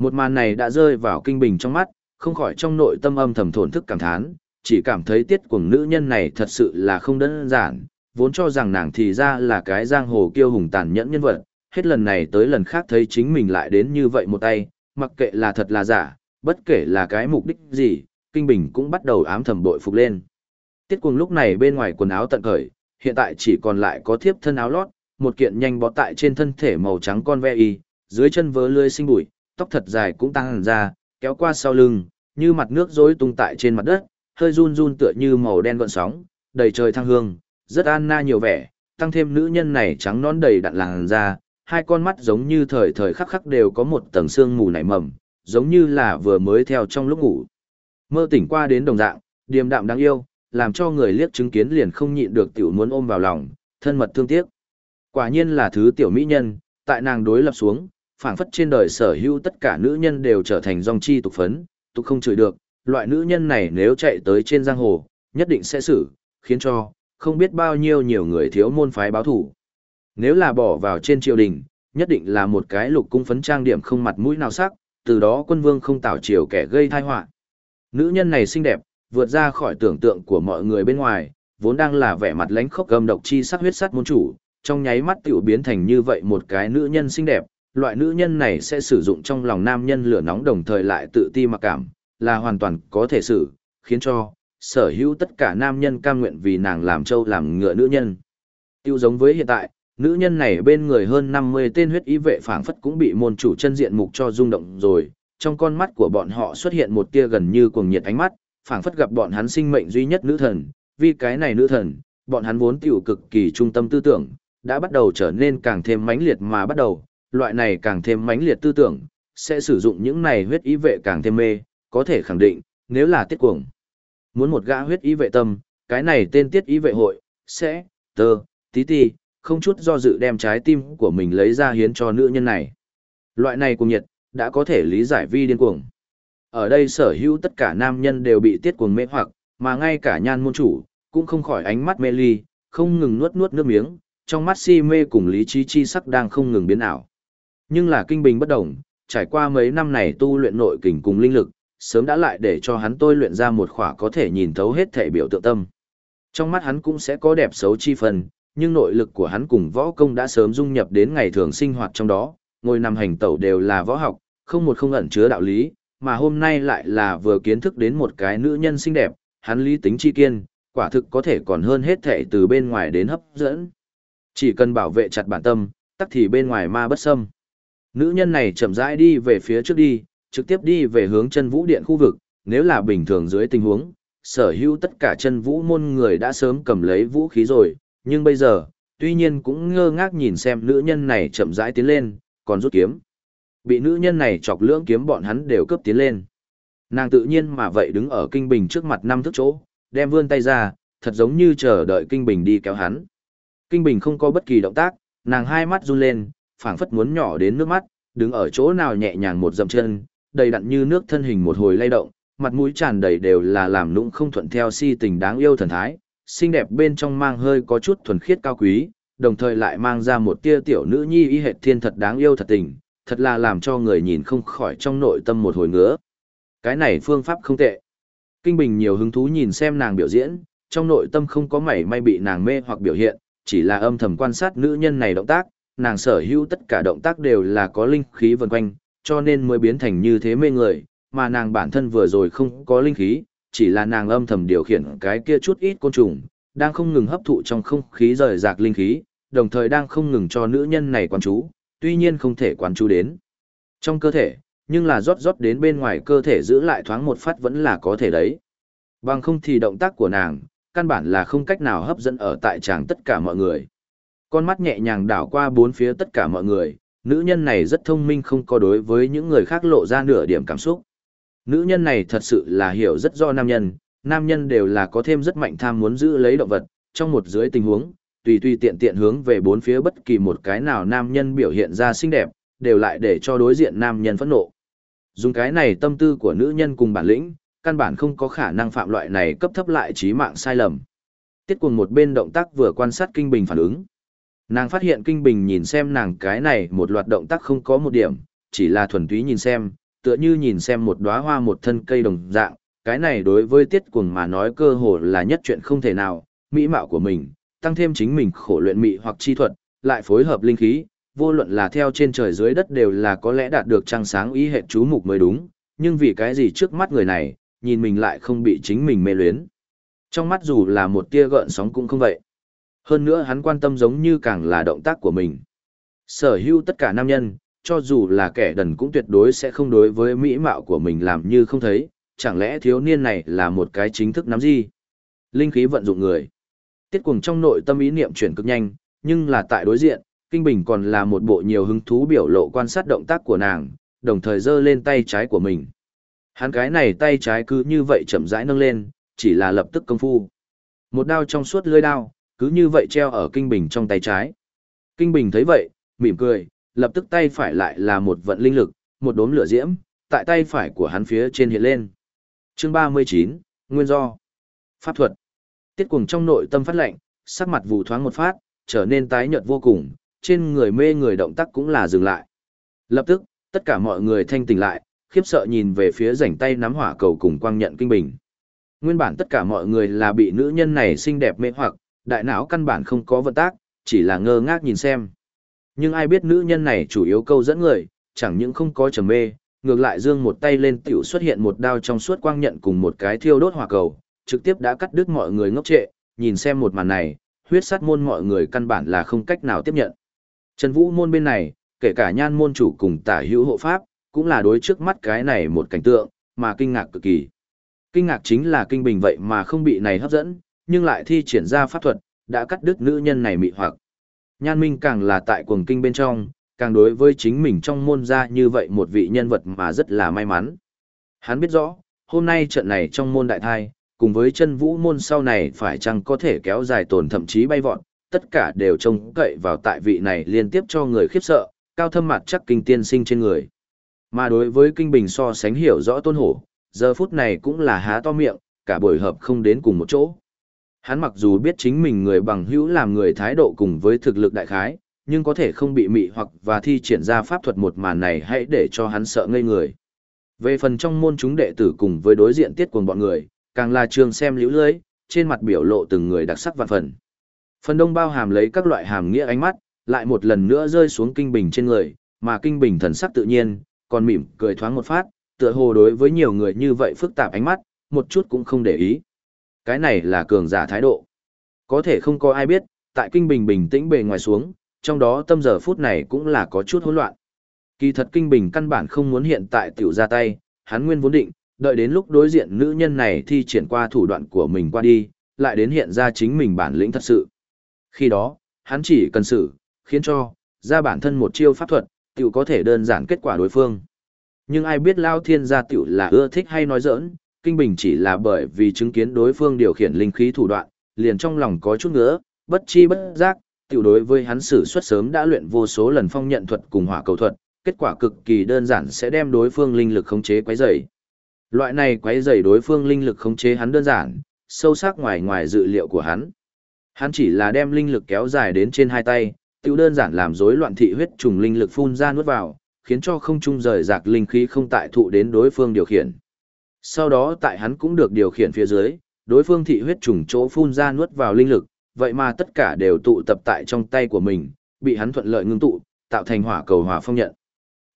Một màn này đã rơi vào kinh bình trong mắt, không khỏi trong nội tâm âm thầm thổn thức cảm thán, chỉ cảm thấy tiết cuồng nữ nhân này thật sự là không đơn giản, vốn cho rằng nàng thì ra là cái giang hồ kiêu hùng tàn nhẫn nhân vật, hết lần này tới lần khác thấy chính mình lại đến như vậy một tay, mặc kệ là thật là giả, bất kể là cái mục đích gì, Kinh Bình cũng bắt đầu ám thầm bội phục lên. Tiết cuồng lúc này bên ngoài quần áo tận cởi, hiện tại chỉ còn lại có thiếp thân áo lót, một kiện nhanh bó tại trên thân thể màu trắng con ve y, dưới chân vớ lươi sinh bụi, tóc thật dài cũng tăng hẳn ra, kéo qua sau lưng, như mặt nước rối tung tại trên mặt đất, hơi run run tựa như màu đen gợn sóng, đầy trời thăng hương, rất an na nhiều vẻ, tăng thêm nữ nhân này trắng nón đầy đặn làn da, hai con mắt giống như thời thời khắc khắc đều có một tầng sương mù nảy mầm, giống như là vừa mới theo trong lúc ngủ. Mơ tỉnh qua đến đồng dạng, điềm đạm đáng yêu, làm cho người liếc chứng kiến liền không nhịn được tiểu muốn ôm vào lòng, thân mật thương tiếc. Quả nhiên là thứ tiểu mỹ nhân, tại nàng đối lập xuống, phảng phất trên đời sở hữu tất cả nữ nhân đều trở thành dòng chi tục phấn, tục không chửi được, loại nữ nhân này nếu chạy tới trên giang hồ, nhất định sẽ xử, khiến cho, không biết bao nhiêu nhiều người thiếu môn phái báo thủ. Nếu là bỏ vào trên triều đình, nhất định là một cái lục cung phấn trang điểm không mặt mũi nào sắc, từ đó quân vương không tạo triều kẻ gây tai họa. Nữ nhân này xinh đẹp, vượt ra khỏi tưởng tượng của mọi người bên ngoài, vốn đang là vẻ mặt lánh khốc gầm độc chi sắc huyết sắt môn chủ, trong nháy mắt tiểu biến thành như vậy một cái nữ nhân xinh đẹp, loại nữ nhân này sẽ sử dụng trong lòng nam nhân lửa nóng đồng thời lại tự ti mặc cảm, là hoàn toàn có thể xử, khiến cho sở hữu tất cả nam nhân cam nguyện vì nàng làm trâu làm ngựa nữ nhân. Tiêu giống với hiện tại, nữ nhân này bên người hơn 50 tên huyết y vệ phảng phất cũng bị môn chủ chân diện mục cho rung động rồi, trong con mắt của bọn họ xuất hiện một tia gần như cuồng nhiệt ánh mắt, phảng phất gặp bọn hắn sinh mệnh duy nhất nữ thần, vì cái này nữ thần, bọn hắn vốn tiểu cực kỳ trung tâm tư tưởng, đã bắt đầu trở nên càng thêm mãnh liệt mà bắt đầu, loại này càng thêm mãnh liệt tư tưởng, sẽ sử dụng những này huyết ý vệ càng thêm mê, có thể khẳng định, nếu là tiết cuồng. Muốn một gã huyết ý vệ tâm, cái này tên tiết ý vệ hội, sẽ, tơ, tí ti, không chút do dự đem trái tim của mình lấy ra hiến cho nữ nhân này. Loại này cuồng nhiệt, đã có thể lý giải vi điên cuồng. Ở đây sở hữu tất cả nam nhân đều bị tiết cuồng mê hoặc, mà ngay cả nhan môn chủ, cũng không khỏi ánh mắt mê ly, không ngừng nuốt nuốt nước miếng, trong mắt si mê cùng lý trí chi sắc đang không ngừng biến ảo. Nhưng là kinh bình bất động, trải qua mấy năm này tu luyện nội kình cùng linh lực, sớm đã lại để cho hắn tôi luyện ra một khỏa có thể nhìn thấu hết thể biểu tượng tâm. Trong mắt hắn cũng sẽ có đẹp xấu chi phần, nhưng nội lực của hắn cùng võ công đã sớm dung nhập đến ngày thường sinh hoạt trong đó, ngồi nằm hành tẩu đều là võ học, không một không ẩn chứa đạo lý, mà hôm nay lại là vừa kiến thức đến một cái nữ nhân xinh đẹp, hắn lý tính chi kiên, quả thực có thể còn hơn hết thể từ bên ngoài đến hấp dẫn. Chỉ cần bảo vệ chặt bản tâm, tắc thì bên ngoài ma bất xâm. Nữ nhân này chậm rãi đi về phía trước đi, trực tiếp đi về hướng chân vũ điện khu vực, nếu là bình thường dưới tình huống, sở hữu tất cả chân vũ môn người đã sớm cầm lấy vũ khí rồi, nhưng bây giờ, tuy nhiên cũng ngơ ngác nhìn xem nữ nhân này chậm rãi tiến lên, còn rút kiếm. Bị nữ nhân này chọc lưỡng kiếm bọn hắn đều cướp tiến lên. Nàng tự nhiên mà vậy đứng ở kinh bình trước mặt năm thước chỗ, đem vươn tay ra, thật giống như chờ đợi kinh bình đi kéo hắn. Kinh bình không có bất kỳ động tác, nàng hai mắt run lên, phảng phất muốn nhỏ đến nước mắt, đứng ở chỗ nào nhẹ nhàng một dậm chân, đầy đặn như nước thân hình một hồi lay động, mặt mũi tràn đầy đều là làm nũng không thuận theo si tình đáng yêu thần thái, xinh đẹp bên trong mang hơi có chút thuần khiết cao quý, đồng thời lại mang ra một tia tiểu nữ nhi y hệt thiên thật đáng yêu thật tình, thật là làm cho người nhìn không khỏi trong nội tâm một hồi ngứa. Cái này phương pháp không tệ. Kinh Bình nhiều hứng thú nhìn xem nàng biểu diễn, trong nội tâm không có mảy may bị nàng mê hoặc biểu hiện, chỉ là âm thầm quan sát nữ nhân này động tác, nàng sở hữu tất cả động tác đều là có linh khí vần quanh, cho nên mới biến thành như thế mê người, mà nàng bản thân vừa rồi không có linh khí, chỉ là nàng âm thầm điều khiển cái kia chút ít côn trùng, đang không ngừng hấp thụ trong không khí rời rạc linh khí, đồng thời đang không ngừng cho nữ nhân này quán chú, tuy nhiên không thể quán chú đến trong cơ thể, nhưng là rót rót đến bên ngoài cơ thể giữ lại thoáng một phát vẫn là có thể đấy. Bằng không thì động tác của nàng, căn bản là không cách nào hấp dẫn ở tại chàng tất cả mọi người. Con mắt nhẹ nhàng đảo qua bốn phía tất cả mọi người, nữ nhân này rất thông minh không có đối với những người khác lộ ra nửa điểm cảm xúc. Nữ nhân này thật sự là hiểu rất do nam nhân, nam nhân đều là có thêm rất mạnh tham muốn giữ lấy động vật, trong một dưới tình huống, tùy tùy tiện tiện hướng về bốn phía bất kỳ một cái nào nam nhân biểu hiện ra xinh đẹp, đều lại để cho đối diện nam nhân phẫn nộ. Dùng cái này tâm tư của nữ nhân cùng bản lĩnh, căn bản không có khả năng phạm loại này cấp thấp lại trí mạng sai lầm. Tiết cùng một bên động tác vừa quan sát Kinh Bình phản ứng. Nàng phát hiện Kinh Bình nhìn xem nàng cái này một loạt động tác không có một điểm, chỉ là thuần túy nhìn xem, tựa như nhìn xem một đóa hoa một thân cây đồng dạng, cái này đối với tiết cuồng mà nói cơ hồ là nhất chuyện không thể nào, mỹ mạo của mình, tăng thêm chính mình khổ luyện mỹ hoặc chi thuật, lại phối hợp linh khí, vô luận là theo trên trời dưới đất đều là có lẽ đạt được trăng sáng ý hệ chú mục mới đúng, nhưng vì cái gì trước mắt người này, nhìn mình lại không bị chính mình mê luyến. Trong mắt dù là một tia gợn sóng cũng không vậy. Hơn nữa hắn quan tâm giống như càng là động tác của mình. Sở hữu tất cả nam nhân, cho dù là kẻ đần cũng tuyệt đối sẽ không đối với mỹ mạo của mình làm như không thấy, chẳng lẽ thiếu niên này là một cái chính thức nắm gì? Linh khí vận dụng người. Tiết cuồng trong nội tâm ý niệm chuyển cực nhanh, nhưng là tại đối diện, Kinh Bình còn là một bộ nhiều hứng thú biểu lộ quan sát động tác của nàng, đồng thời giơ lên tay trái của mình. Hắn cái này tay trái cứ như vậy chậm rãi nâng lên, chỉ là lập tức công phu. Một đao trong suốt lưỡi đao, cứ như vậy treo ở Kinh Bình trong tay trái. Kinh Bình thấy vậy, mỉm cười, lập tức tay phải lại là một vận linh lực, một đốm lửa diễm, tại tay phải của hắn phía trên hiện lên. Chương 39, Nguyên do. Pháp thuật. Tiết cuồng trong nội tâm phát lệnh, sắc mặt vụ thoáng một phát, trở nên tái nhợt vô cùng, trên người mê người động tác cũng là dừng lại. Lập tức, tất cả mọi người thanh tỉnh lại, khiếp sợ nhìn về phía rảnh tay nắm hỏa cầu cùng quang nhận kinh bình. Nguyên bản tất cả mọi người là bị nữ nhân này xinh đẹp mê hoặc, đại não căn bản không có vận tác, chỉ là ngơ ngác nhìn xem. Nhưng ai biết nữ nhân này chủ yếu câu dẫn người, chẳng những không có trầm mê, ngược lại dương một tay lên tiểu xuất hiện một đao trong suốt quang nhận cùng một cái thiêu đốt hỏa cầu, trực tiếp đã cắt đứt mọi người ngốc trệ, nhìn xem một màn này, huyết sát môn mọi người căn bản là không cách nào tiếp nhận. Trần Vũ môn bên này, kể cả nhan môn chủ cùng tả hữu hộ pháp, cũng là đối trước mắt cái này một cảnh tượng, mà kinh ngạc cực kỳ. Kinh ngạc chính là kinh bình vậy mà không bị này hấp dẫn, nhưng lại thi triển ra pháp thuật, đã cắt đứt nữ nhân này mị hoặc. Nhan Minh càng là tại cuồng kinh bên trong, càng đối với chính mình trong môn ra như vậy một vị nhân vật mà rất là may mắn. Hắn biết rõ, hôm nay trận này trong môn đại thai, cùng với chân vũ môn sau này phải chăng có thể kéo dài tồn thậm chí bay vọt, tất cả đều trông cậy vào tại vị này liên tiếp cho người khiếp sợ, cao thâm mặt chắc kinh tiên sinh trên người. Mà đối với kinh bình so sánh hiểu rõ tôn hổ, giờ phút này cũng là há to miệng, cả buổi hợp không đến cùng một chỗ. Hắn mặc dù biết chính mình người bằng hữu làm người thái độ cùng với thực lực đại khái, nhưng có thể không bị mị hoặc và thi triển ra pháp thuật một màn này hãy để cho hắn sợ ngây người. Về phần trong môn chúng đệ tử cùng với đối diện tiết cùng bọn người, càng là trường xem liễu lưới, trên mặt biểu lộ từng người đặc sắc vạn phần. Phần đông bao hàm lấy các loại hàm nghĩa ánh mắt, lại một lần nữa rơi xuống kinh bình trên người, mà kinh bình thần sắc tự nhiên, còn mỉm cười thoáng một phát, tựa hồ đối với nhiều người như vậy phức tạp ánh mắt, một chút cũng không để ý. Cái này là cường giả thái độ. Có thể không có ai biết, tại kinh bình bình tĩnh bề ngoài xuống, trong đó tâm giờ phút này cũng là có chút hỗn loạn. Kỳ thật kinh bình căn bản không muốn hiện tại tiểu ra tay, hắn nguyên vốn định, đợi đến lúc đối diện nữ nhân này thi triển qua thủ đoạn của mình qua đi, lại đến hiện ra chính mình bản lĩnh thật sự. Khi đó, hắn chỉ cần xử, khiến cho, ra bản thân một chiêu pháp thuật, tiểu có thể đơn giản kết quả đối phương. Nhưng ai biết Lao Thiên gia tiểu là ưa thích hay nói giỡn, Kinh Bình chỉ là bởi vì chứng kiến đối phương điều khiển linh khí thủ đoạn, liền trong lòng có chút ngỡ, bất chi bất giác, tiểu đối với hắn sử xuất sớm đã luyện vô số lần phong nhận thuật cùng hỏa cầu thuật, kết quả cực kỳ đơn giản sẽ đem đối phương linh lực khống chế quấy rầy. Loại này quấy rầy đối phương linh lực khống chế hắn đơn giản, sâu sắc ngoài ngoài dự liệu của hắn. Hắn chỉ là đem linh lực kéo dài đến trên hai tay, tiểu đơn giản làm rối loạn thị huyết trùng linh lực phun ra nuốt vào, khiến cho không trung rời rạc linh khí không tại thụ đến đối phương điều khiển. Sau đó tại hắn cũng được điều khiển phía dưới, đối phương thị huyết trùng chỗ phun ra nuốt vào linh lực, vậy mà tất cả đều tụ tập tại trong tay của mình, bị hắn thuận lợi ngưng tụ, tạo thành hỏa cầu hỏa phong nhận.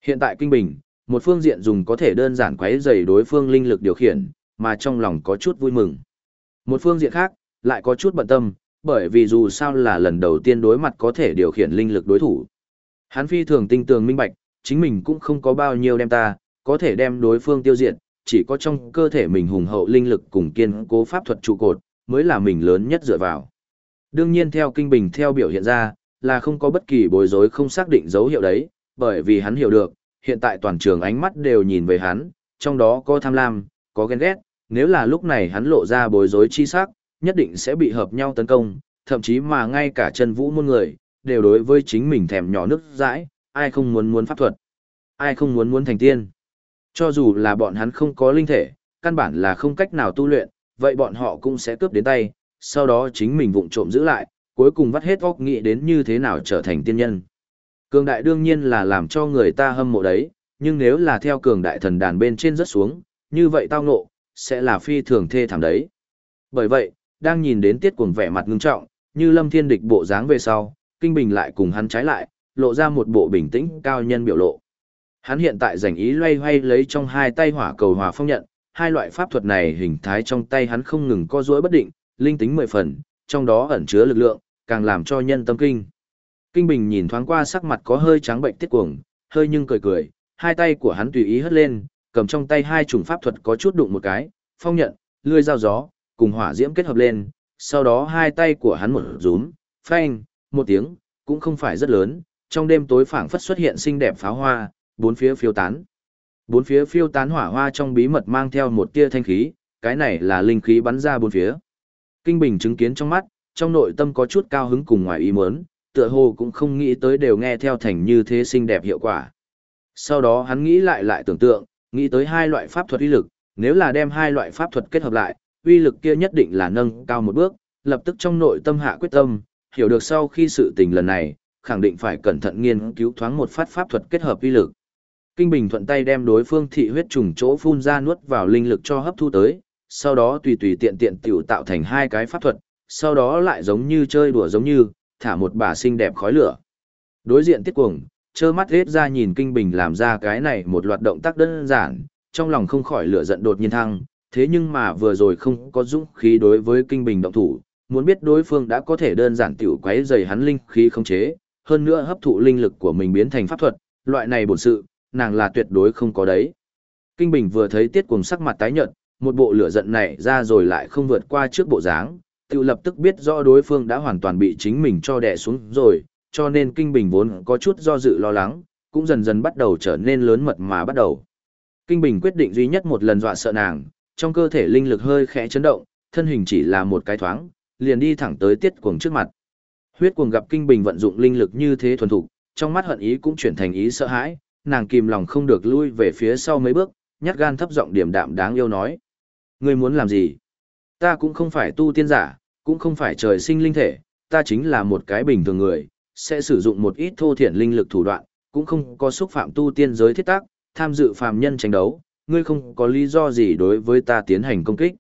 Hiện tại kinh bình, một phương diện dùng có thể đơn giản quấy rầy đối phương linh lực điều khiển, mà trong lòng có chút vui mừng. Một phương diện khác, lại có chút bận tâm, bởi vì dù sao là lần đầu tiên đối mặt có thể điều khiển linh lực đối thủ. Hắn phi thường tinh tường minh bạch, chính mình cũng không có bao nhiêu đem ta, có thể đem đối phương tiêu diệt, chỉ có trong cơ thể mình hùng hậu linh lực cùng kiên cố pháp thuật trụ cột, mới là mình lớn nhất dựa vào. Đương nhiên theo kinh bình theo biểu hiện ra, là không có bất kỳ bối rối không xác định dấu hiệu đấy, bởi vì hắn hiểu được, hiện tại toàn trường ánh mắt đều nhìn về hắn, trong đó có tham lam, có ghen ghét, nếu là lúc này hắn lộ ra bối rối chi sắc, nhất định sẽ bị hợp nhau tấn công, thậm chí mà ngay cả chân vũ môn người, đều đối với chính mình thèm nhỏ nước dãi, ai không muốn muốn pháp thuật, ai không muốn muốn thành tiên. Cho dù là bọn hắn không có linh thể, căn bản là không cách nào tu luyện, vậy bọn họ cũng sẽ cướp đến tay, sau đó chính mình vụng trộm giữ lại, cuối cùng vắt hết óc nghĩ đến như thế nào trở thành tiên nhân. Cường đại đương nhiên là làm cho người ta hâm mộ đấy, nhưng nếu là theo cường đại thần đàn bên trên rất xuống, như vậy tao ngộ, sẽ là phi thường thê thảm đấy. Bởi vậy, đang nhìn đến tiết cuồng vẻ mặt ngưng trọng, như lâm thiên địch bộ dáng về sau, kinh bình lại cùng hắn trái lại, lộ ra một bộ bình tĩnh cao nhân biểu lộ. Hắn hiện tại rảnh ý loay hoay lấy trong hai tay hỏa cầu hỏa phong nhận, hai loại pháp thuật này hình thái trong tay hắn không ngừng co duỗi bất định, linh tính mười phần, trong đó ẩn chứa lực lượng, càng làm cho nhân tâm kinh. Kinh Bình nhìn thoáng qua sắc mặt có hơi trắng bệnh tiết cuồng, hơi nhưng cười cười, hai tay của hắn tùy ý hất lên, cầm trong tay hai chủng pháp thuật có chút đụng một cái, phong nhận, lươi dao gió, cùng hỏa diễm kết hợp lên, sau đó hai tay của hắn một rúm, phanh, một tiếng, cũng không phải rất lớn, trong đêm tối phảng phất xuất hiện xinh đẹp pháo hoa, bốn phía phiêu tán. Bốn phía phiêu tán hỏa hoa trong bí mật mang theo một tia thanh khí, cái này là linh khí bắn ra bốn phía. Kinh Bình chứng kiến trong mắt, trong nội tâm có chút cao hứng cùng ngoài ý muốn, tựa hồ cũng không nghĩ tới đều nghe theo thành như thế xinh đẹp hiệu quả. Sau đó hắn nghĩ lại lại tưởng tượng, nghĩ tới hai loại pháp thuật uy lực, nếu là đem hai loại pháp thuật kết hợp lại, uy lực kia nhất định là nâng cao một bước, lập tức trong nội tâm hạ quyết tâm, hiểu được sau khi sự tình lần này, khẳng định phải cẩn thận nghiên cứu thoáng một phát pháp thuật kết hợp uy lực. Kinh Bình thuận tay đem đối phương thị huyết trùng chỗ phun ra nuốt vào linh lực cho hấp thu tới, sau đó tùy tùy tiện tiện tiểu tạo thành hai cái pháp thuật, sau đó lại giống như chơi đùa giống như, thả một bà xinh đẹp khói lửa. Đối diện tiết cuồng, trơ mắt hết ra nhìn Kinh Bình làm ra cái này một loạt động tác đơn giản, trong lòng không khỏi lửa giận đột nhiên thăng, thế nhưng mà vừa rồi không có dũng khí đối với Kinh Bình động thủ, muốn biết đối phương đã có thể đơn giản tiểu quấy dày hắn linh khí không chế, hơn nữa hấp thụ linh lực của mình biến thành pháp thuật, loại này bổn sự, nàng là tuyệt đối không có đấy. Kinh Bình vừa thấy Tiết Cuồng sắc mặt tái nhợt, một bộ lửa giận này ra rồi lại không vượt qua trước bộ dáng, tự lập tức biết rõ đối phương đã hoàn toàn bị chính mình cho đè xuống rồi, cho nên Kinh Bình vốn có chút do dự lo lắng, cũng dần dần bắt đầu trở nên lớn mật mà bắt đầu. Kinh Bình quyết định duy nhất một lần dọa sợ nàng, trong cơ thể linh lực hơi khẽ chấn động, thân hình chỉ là một cái thoáng, liền đi thẳng tới Tiết Cuồng trước mặt. Huyết Cuồng gặp Kinh Bình vận dụng linh lực như thế thuần thục, trong mắt hận ý cũng chuyển thành ý sợ hãi, nàng kìm lòng không được lui về phía sau mấy bước, nhát gan thấp giọng điểm đạm đáng yêu nói. Ngươi muốn làm gì? Ta cũng không phải tu tiên giả, cũng không phải trời sinh linh thể, ta chính là một cái bình thường người, sẽ sử dụng một ít thô thiển linh lực thủ đoạn, cũng không có xúc phạm tu tiên giới thiết tác, tham dự phàm nhân tranh đấu, ngươi không có lý do gì đối với ta tiến hành công kích.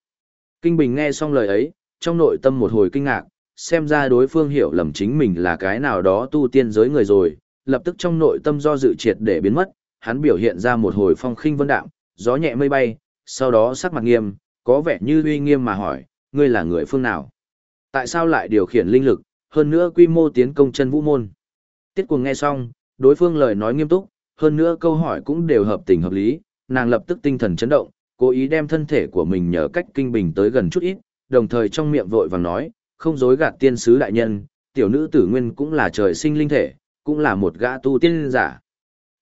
Kinh Bình nghe xong lời ấy, trong nội tâm một hồi kinh ngạc, xem ra đối phương hiểu lầm chính mình là cái nào đó tu tiên giới người rồi, lập tức trong nội tâm do dự triệt để biến mất, hắn biểu hiện ra một hồi phong khinh vân đạm, gió nhẹ mây bay, sau đó sắc mặt nghiêm, có vẻ như uy nghiêm mà hỏi, ngươi là người phương nào? Tại sao lại điều khiển linh lực, hơn nữa quy mô tiến công chân vũ môn? Tiết cuồng nghe xong, đối phương lời nói nghiêm túc, hơn nữa câu hỏi cũng đều hợp tình hợp lý, nàng lập tức tinh thần chấn động, cố ý đem thân thể của mình nhờ cách kinh bình tới gần chút ít, đồng thời trong miệng vội vàng nói, không dối gạt tiên sứ đại nhân, tiểu nữ tử nguyên cũng là trời sinh linh thể, cũng là một gã tu tiên giả.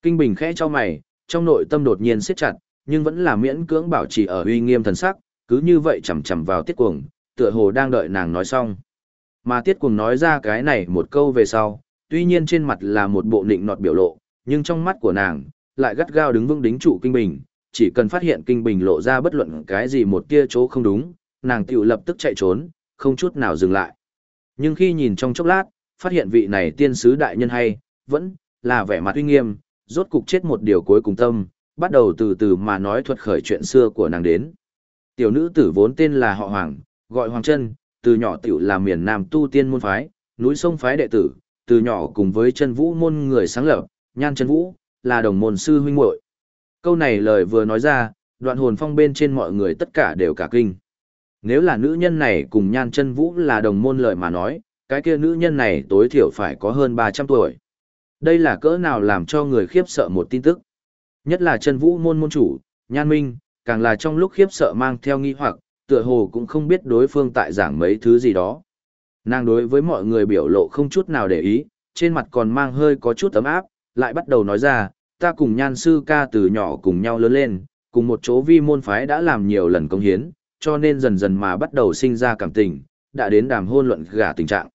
Kinh bình khẽ cho mày, trong nội tâm đột nhiên siết chặt, nhưng vẫn là miễn cưỡng bảo trì ở uy nghiêm thần sắc, cứ như vậy chầm chầm vào tiết cuồng, tựa hồ đang đợi nàng nói xong. Mà tiết cuồng nói ra cái này một câu về sau, tuy nhiên trên mặt là một bộ nịnh nọt biểu lộ, nhưng trong mắt của nàng, lại gắt gao đứng vững đính trụ kinh bình, chỉ cần phát hiện kinh bình lộ ra bất luận cái gì một tia chỗ không đúng, nàng tiểu lập tức chạy trốn, không chút nào dừng lại. Nhưng khi nhìn trong chốc lát, phát hiện vị này tiên sứ đại nhân hay, vẫn là vẻ mặt uy nghiêm, rốt cục chết một điều cuối cùng tâm, bắt đầu từ từ mà nói thuật khởi chuyện xưa của nàng đến. Tiểu nữ tử vốn tên là họ Hoàng, gọi Hoàng Trân, từ nhỏ tiểu là miền Nam tu tiên môn phái, núi sông phái đệ tử, từ nhỏ cùng với chân vũ môn người sáng lập, nhan chân vũ, là đồng môn sư huynh muội. Câu này lời vừa nói ra, đoạn hồn phong bên trên mọi người tất cả đều cả kinh. Nếu là nữ nhân này cùng nhan chân vũ là đồng môn lời mà nói, cái kia nữ nhân này tối thiểu phải có hơn 300 tuổi. Đây là cỡ nào làm cho người khiếp sợ một tin tức. Nhất là chân vũ môn môn chủ, nhan minh, càng là trong lúc khiếp sợ mang theo nghi hoặc, tựa hồ cũng không biết đối phương tại giảng mấy thứ gì đó. Nàng đối với mọi người biểu lộ không chút nào để ý, trên mặt còn mang hơi có chút ấm áp, lại bắt đầu nói ra, ta cùng nhan sư ca từ nhỏ cùng nhau lớn lên, cùng một chỗ vi môn phái đã làm nhiều lần công hiến, cho nên dần dần mà bắt đầu sinh ra cảm tình, đã đến đàm hôn luận gả tình trạng.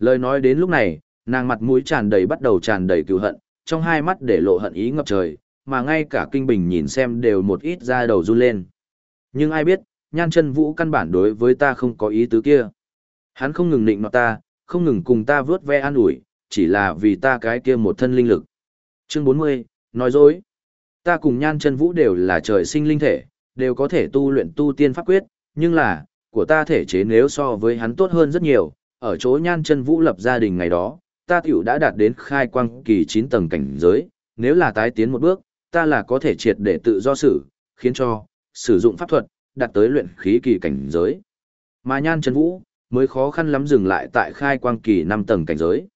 Lời nói đến lúc này, nàng mặt mũi tràn đầy bắt đầu tràn đầy cừu hận, trong hai mắt để lộ hận ý ngập trời, mà ngay cả kinh bình nhìn xem đều một ít ra đầu run lên. Nhưng ai biết, nhan chân vũ căn bản đối với ta không có ý tứ kia. Hắn không ngừng nịnh nọt ta, không ngừng cùng ta vớt ve an ủi, chỉ là vì ta cái kia một thân linh lực. Chương 40, nói dối. Ta cùng nhan chân vũ đều là trời sinh linh thể, đều có thể tu luyện tu tiên pháp quyết, nhưng là, của ta thể chế nếu so với hắn tốt hơn rất nhiều, ở chỗ nhan chân vũ lập gia đình ngày đó, ta tiểu đã đạt đến khai quang kỳ 9 tầng cảnh giới, nếu là tái tiến một bước, ta là có thể triệt để tự do sử, khiến cho, sử dụng pháp thuật, đạt tới luyện khí kỳ cảnh giới. Mà nhan chân vũ, mới khó khăn lắm dừng lại tại khai quang kỳ 5 tầng cảnh giới.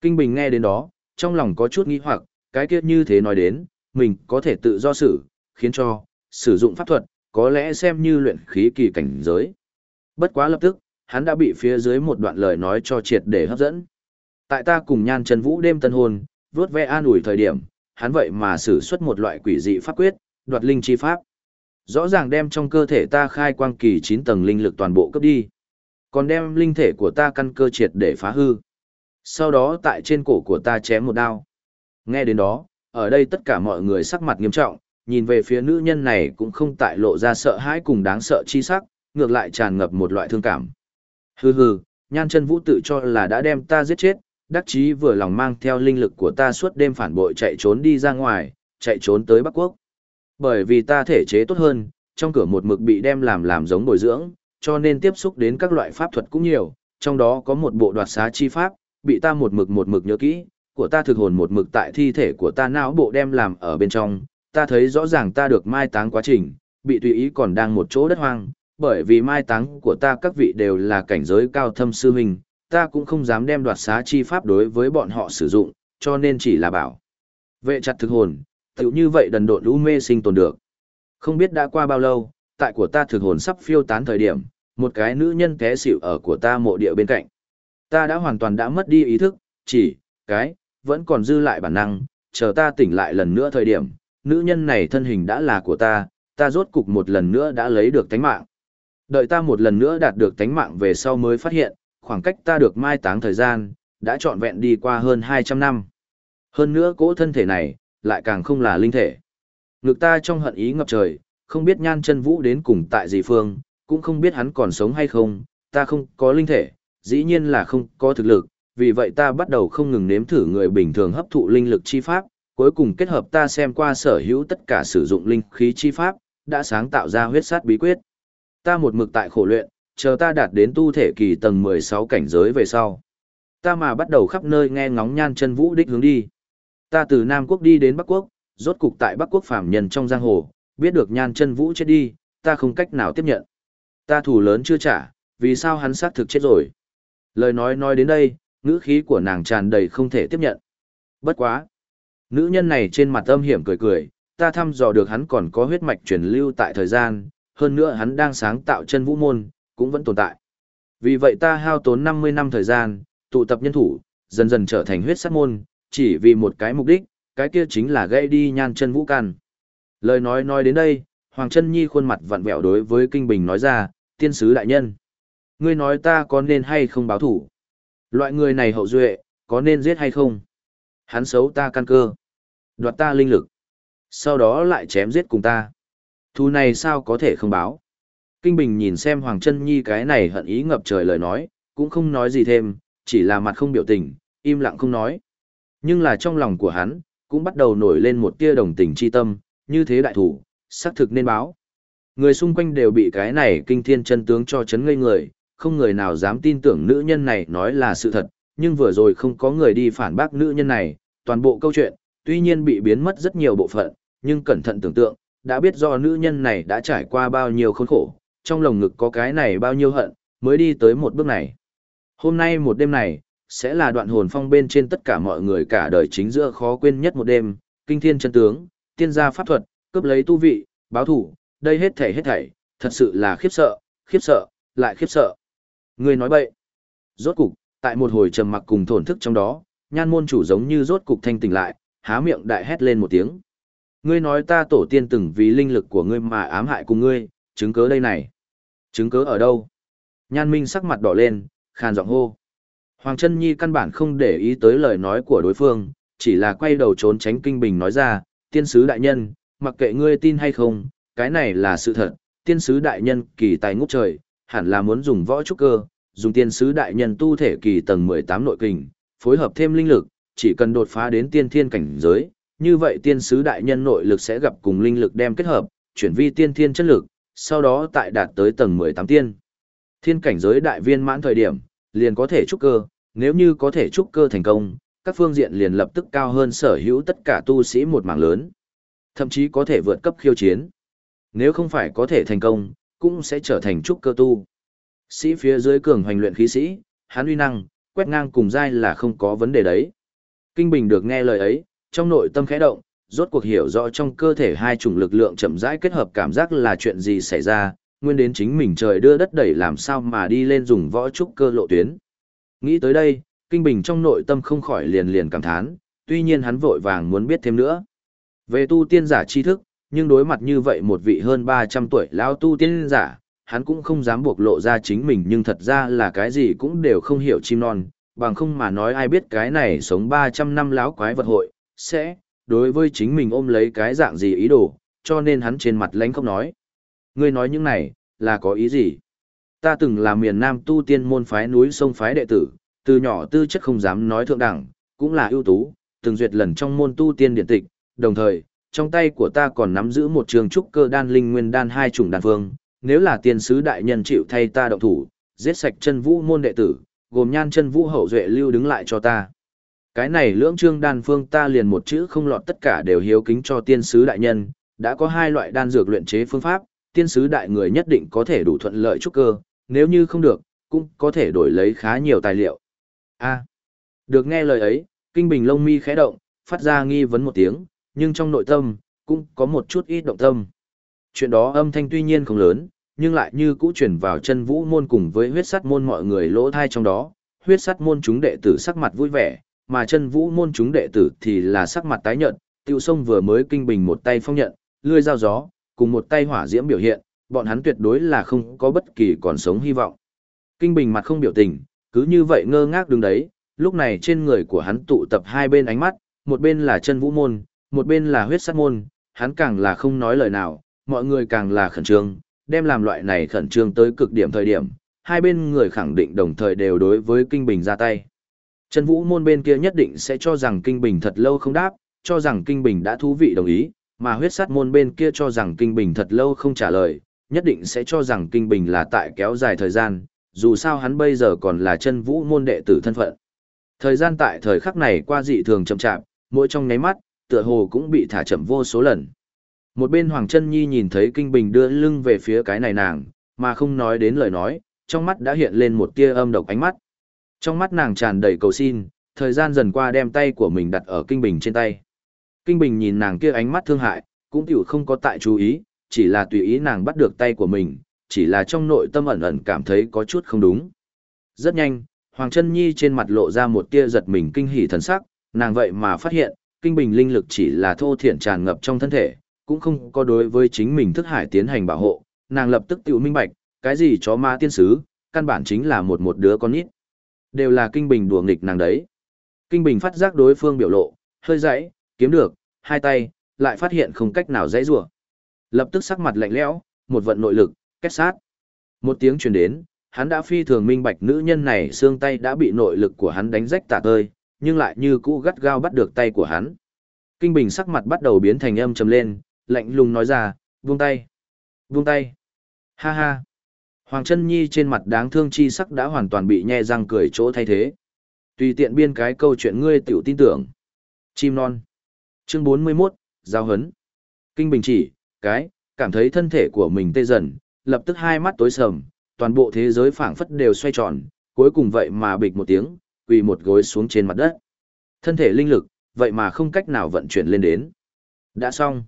Kinh Bình nghe đến đó, trong lòng có chút nghi hoặc, cái kia như thế nói đến, mình có thể tự do sử, khiến cho, sử dụng pháp thuật, có lẽ xem như luyện khí kỳ cảnh giới. Bất quá lập tức, hắn đã bị phía dưới một đoạn lời nói cho triệt để hấp dẫn. Tại ta cùng nhan Trần Vũ đêm tân hôn, vớt ve an ủi thời điểm, hắn vậy mà sử xuất một loại quỷ dị pháp quyết, đoạt linh chi pháp. Rõ ràng đem trong cơ thể ta khai quang kỳ 9 tầng linh lực toàn bộ cấp đi. Còn đem linh thể của ta căn cơ triệt để phá hư. Sau đó tại trên cổ của ta chém một đao. Nghe đến đó, ở đây tất cả mọi người sắc mặt nghiêm trọng, nhìn về phía nữ nhân này cũng không tại lộ ra sợ hãi cùng đáng sợ chi sắc, ngược lại tràn ngập một loại thương cảm. Hừ hừ, nhan chân vũ tự cho là đã đem ta giết chết, đắc chí vừa lòng mang theo linh lực của ta suốt đêm phản bội chạy trốn đi ra ngoài, chạy trốn tới Bắc Quốc. Bởi vì ta thể chế tốt hơn, trong cửa một mực bị đem làm làm giống bồi dưỡng, cho nên tiếp xúc đến các loại pháp thuật cũng nhiều, trong đó có một bộ đoạt xá chi pháp, bị ta một mực một mực nhớ kỹ, của ta thực hồn một mực tại thi thể của ta não bộ đem làm ở bên trong, ta thấy rõ ràng ta được mai táng quá trình, bị tùy ý còn đang một chỗ đất hoang, bởi vì mai táng của ta các vị đều là cảnh giới cao thâm sư huynh, ta cũng không dám đem đoạt xá chi pháp đối với bọn họ sử dụng, cho nên chỉ là bảo. Vệ chặt thực hồn, tự như vậy đần độn lũ mê sinh tồn được. Không biết đã qua bao lâu, tại của ta thực hồn sắp phiêu tán thời điểm, một cái nữ nhân té xỉu ở của ta mộ địa bên cạnh. Ta đã hoàn toàn đã mất đi ý thức, chỉ, cái, vẫn còn dư lại bản năng, chờ ta tỉnh lại lần nữa thời điểm, nữ nhân này thân hình đã là của ta, ta rốt cục một lần nữa đã lấy được tánh mạng. Đợi ta một lần nữa đạt được tánh mạng về sau mới phát hiện, khoảng cách ta được mai táng thời gian, đã trọn vẹn đi qua hơn 200 năm. Hơn nữa cỗ thân thể này, lại càng không là linh thể. Ngực ta trong hận ý ngập trời, không biết nhan chân vũ đến cùng tại gì phương, cũng không biết hắn còn sống hay không, ta không có linh thể, dĩ nhiên là không có thực lực, vì vậy ta bắt đầu không ngừng nếm thử người bình thường hấp thụ linh lực chi pháp, cuối cùng kết hợp ta xem qua sở hữu tất cả sử dụng linh khí chi pháp, đã sáng tạo ra huyết sát bí quyết. Ta một mực tại khổ luyện, chờ ta đạt đến tu thể kỳ tầng 16 cảnh giới về sau. Ta mà bắt đầu khắp nơi nghe ngóng nhan chân vũ đích hướng đi. Ta từ Nam Quốc đi đến Bắc Quốc, rốt cục tại Bắc Quốc phạm nhân trong giang hồ, biết được nhan chân vũ chết đi, ta không cách nào tiếp nhận. Ta thủ lớn chưa trả, vì sao hắn xác thực chết rồi. Lời nói nói đến đây, ngữ khí của nàng tràn đầy không thể tiếp nhận. Bất quá. Nữ nhân này trên mặt âm hiểm cười cười, ta thăm dò được hắn còn có huyết mạch truyền lưu tại thời gian, hơn nữa hắn đang sáng tạo chân vũ môn, cũng vẫn tồn tại. Vì vậy ta hao tốn 50 năm thời gian, tụ tập nhân thủ, dần dần trở thành huyết sát môn, chỉ vì một cái mục đích, cái kia chính là gây đi nhan chân vũ can. Lời nói nói đến đây, Hoàng chân Nhi khuôn mặt vặn vẹo đối với Kinh Bình nói ra, tiên sứ đại nhân. Ngươi nói ta có nên hay không báo thủ? Loại người này hậu duệ, có nên giết hay không? Hắn xấu ta căn cơ, đoạt ta linh lực, sau đó lại chém giết cùng ta. Thu này sao có thể không báo? Kinh Bình nhìn xem Hoàng Trân Nhi cái này hận ý ngập trời lời nói, cũng không nói gì thêm, chỉ là mặt không biểu tình, im lặng không nói. Nhưng là trong lòng của hắn, cũng bắt đầu nổi lên một tia đồng tình chi tâm, như thế đại thủ, xác thực nên báo. Người xung quanh đều bị cái này kinh thiên chân tướng cho chấn ngây người, không người nào dám tin tưởng nữ nhân này nói là sự thật, nhưng vừa rồi không có người đi phản bác nữ nhân này, toàn bộ câu chuyện, tuy nhiên bị biến mất rất nhiều bộ phận, nhưng cẩn thận tưởng tượng, đã biết do nữ nhân này đã trải qua bao nhiêu khốn khổ, trong lồng ngực có cái này bao nhiêu hận, mới đi tới một bước này. Hôm nay một đêm này, sẽ là đoạn hồn phong bên trên tất cả mọi người cả đời chính giữa khó quên nhất một đêm, kinh thiên chân tướng, tiên gia pháp thuật, cướp lấy tu vị, báo thủ, đây hết thảy hết thảy, thật sự là khiếp sợ, khiếp sợ, lại khiếp sợ. Người nói bậy. Rốt cục, tại một hồi trầm mặc cùng thổn thức trong đó, nhan môn chủ giống như rốt cục thanh tỉnh lại, há miệng đại hét lên một tiếng. Ngươi nói ta tổ tiên từng vì linh lực của ngươi mà ám hại cùng ngươi, chứng cớ đây này. Chứng cớ ở đâu? Nhan Minh sắc mặt đỏ lên, khàn giọng hô. Hoàng Trân Nhi căn bản không để ý tới lời nói của đối phương, chỉ là quay đầu trốn tránh kinh bình nói ra, tiên sứ đại nhân, mặc kệ ngươi tin hay không, cái này là sự thật, tiên sứ đại nhân kỳ tài ngút trời, hẳn là muốn dùng võ trúc cơ, dùng tiên sứ đại nhân tu thể kỳ tầng 18 nội kình, phối hợp thêm linh lực, chỉ cần đột phá đến tiên thiên cảnh giới, như vậy tiên sứ đại nhân nội lực sẽ gặp cùng linh lực đem kết hợp, chuyển vi tiên thiên chất lực, sau đó tại đạt tới tầng 18 tiên. Thiên cảnh giới đại viên mãn thời điểm, liền có thể trúc cơ, nếu như có thể trúc cơ thành công, các phương diện liền lập tức cao hơn sở hữu tất cả tu sĩ một mảng lớn. Thậm chí có thể vượt cấp khiêu chiến. Nếu không phải có thể thành công, cũng sẽ trở thành trúc cơ tu. Sĩ phía dưới cường hoành luyện khí sĩ, hắn uy năng, quét ngang cùng giai là không có vấn đề đấy. Kinh Bình được nghe lời ấy, trong nội tâm khẽ động, rốt cuộc hiểu rõ trong cơ thể hai chủng lực lượng chậm rãi kết hợp cảm giác là chuyện gì xảy ra, nguyên đến chính mình trời đưa đất đẩy làm sao mà đi lên dùng võ trúc cơ lộ tuyến. Nghĩ tới đây, Kinh Bình trong nội tâm không khỏi liền liền cảm thán, tuy nhiên hắn vội vàng muốn biết thêm nữa. Về tu tiên giả tri thức, nhưng đối mặt như vậy một vị hơn 300 tuổi lão tu tiên giả, hắn cũng không dám buộc lộ ra chính mình nhưng thật ra là cái gì cũng đều không hiểu chim non, bằng không mà nói ai biết cái này sống 300 năm lão quái vật hội, sẽ, đối với chính mình ôm lấy cái dạng gì ý đồ, cho nên hắn trên mặt lánh không nói. Ngươi nói những này, là có ý gì? Ta từng là miền Nam tu tiên môn phái núi sông phái đệ tử, từ nhỏ tư chất không dám nói thượng đẳng, cũng là ưu tú, từng duyệt lần trong môn tu tiên điện tịch, đồng thời, trong tay của ta còn nắm giữ một trường trúc cơ đan linh nguyên đan hai chủng đan phương, nếu là tiên sứ đại nhân chịu thay ta động thủ, giết sạch chân vũ môn đệ tử, gồm nhan chân vũ hậu duệ lưu đứng lại cho ta. Cái này lưỡng trương đan phương ta liền một chữ không lọt tất cả đều hiếu kính cho tiên sứ đại nhân, đã có hai loại đan dược luyện chế phương pháp, tiên sứ đại người nhất định có thể đủ thuận lợi trúc cơ, nếu như không được, cũng có thể đổi lấy khá nhiều tài liệu. A. được nghe lời ấy, Kinh Bình lông mi khẽ động, phát ra nghi vấn một tiếng, nhưng trong nội tâm, cũng có một chút ít động tâm. Chuyện đó âm thanh tuy nhiên không lớn, nhưng lại như cũ chuyển vào chân vũ môn cùng với huyết sắt môn mọi người lỗ thai trong đó. Huyết sắt môn chúng đệ tử sắc mặt vui vẻ, mà chân vũ môn chúng đệ tử thì là sắc mặt tái nhợt, tiêu sông vừa mới kinh bình một tay phong nhận, lươi dao gió, cùng một tay hỏa diễm biểu hiện, bọn hắn tuyệt đối là không có bất kỳ còn sống hy vọng. Kinh bình mặt không biểu tình, cứ như vậy ngơ ngác đứng đấy, lúc này trên người của hắn tụ tập hai bên ánh mắt, một bên là chân vũ môn, một bên là huyết sát môn, hắn càng là không nói lời nào, mọi người càng là khẩn trương, đem làm loại này khẩn trương tới cực điểm thời điểm, hai bên người khẳng định đồng thời đều đối với Kinh Bình ra tay. Trần vũ môn bên kia nhất định sẽ cho rằng Kinh Bình thật lâu không đáp, cho rằng Kinh Bình đã thú vị đồng ý, mà huyết sát môn bên kia cho rằng Kinh Bình thật lâu không trả lời, nhất định sẽ cho rằng Kinh Bình là tại kéo dài thời gian, dù sao hắn bây giờ còn là chân vũ môn đệ tử thân phận. Thời gian tại thời khắc này qua dị thường chậm chạp, mỗi trong nháy mắt, tựa hồ cũng bị thả chậm vô số lần. Một bên Hoàng Trân Nhi nhìn thấy Kinh Bình đưa lưng về phía cái này nàng, mà không nói đến lời nói, trong mắt đã hiện lên một tia âm độc ánh mắt. Trong mắt nàng tràn đầy cầu xin, thời gian dần qua đem tay của mình đặt ở Kinh Bình trên tay. Kinh Bình nhìn nàng kia ánh mắt thương hại, cũng tiểu không có tại chú ý, chỉ là tùy ý nàng bắt được tay của mình, chỉ là trong nội tâm ẩn ẩn cảm thấy có chút không đúng. Rất nhanh, Hoàng Trân Nhi trên mặt lộ ra một tia giật mình kinh hỉ thần sắc, nàng vậy mà phát hiện, kinh bình linh lực chỉ là thô thiện tràn ngập trong thân thể, cũng không có đối với chính mình thức hải tiến hành bảo hộ, nàng lập tức tiểu minh bạch, cái gì chó ma tiên sứ, căn bản chính là một một đứa con nít. Đều là kinh bình đùa nghịch nàng đấy. Kinh bình phát giác đối phương biểu lộ, hơi dãy, kiếm được, hai tay, lại phát hiện không cách nào dãy rủa. Lập tức sắc mặt lạnh lẽo, một vận nội lực, kết sát. Một tiếng truyền đến, hắn đã phi thường minh bạch nữ nhân này xương tay đã bị nội lực của hắn đánh rách tả tơi, nhưng lại như cũ gắt gao bắt được tay của hắn. Kinh Bình sắc mặt bắt đầu biến thành âm trầm lên, lạnh lùng nói ra, buông tay, buông tay. Ha ha. Hoàng Trân Nhi trên mặt đáng thương chi sắc đã hoàn toàn bị nhe răng cười chỗ thay thế. Tùy tiện biên cái câu chuyện ngươi tiểu tin tưởng. Chim non. Chương 41, Giao hấn. Kinh Bình chỉ, cái, cảm thấy thân thể của mình tê dần, lập tức hai mắt tối sầm, toàn bộ thế giới phảng phất đều xoay tròn, cuối cùng vậy mà bịch một tiếng, quỳ một gối xuống trên mặt đất. Thân thể linh lực, vậy mà không cách nào vận chuyển lên đến. Đã xong.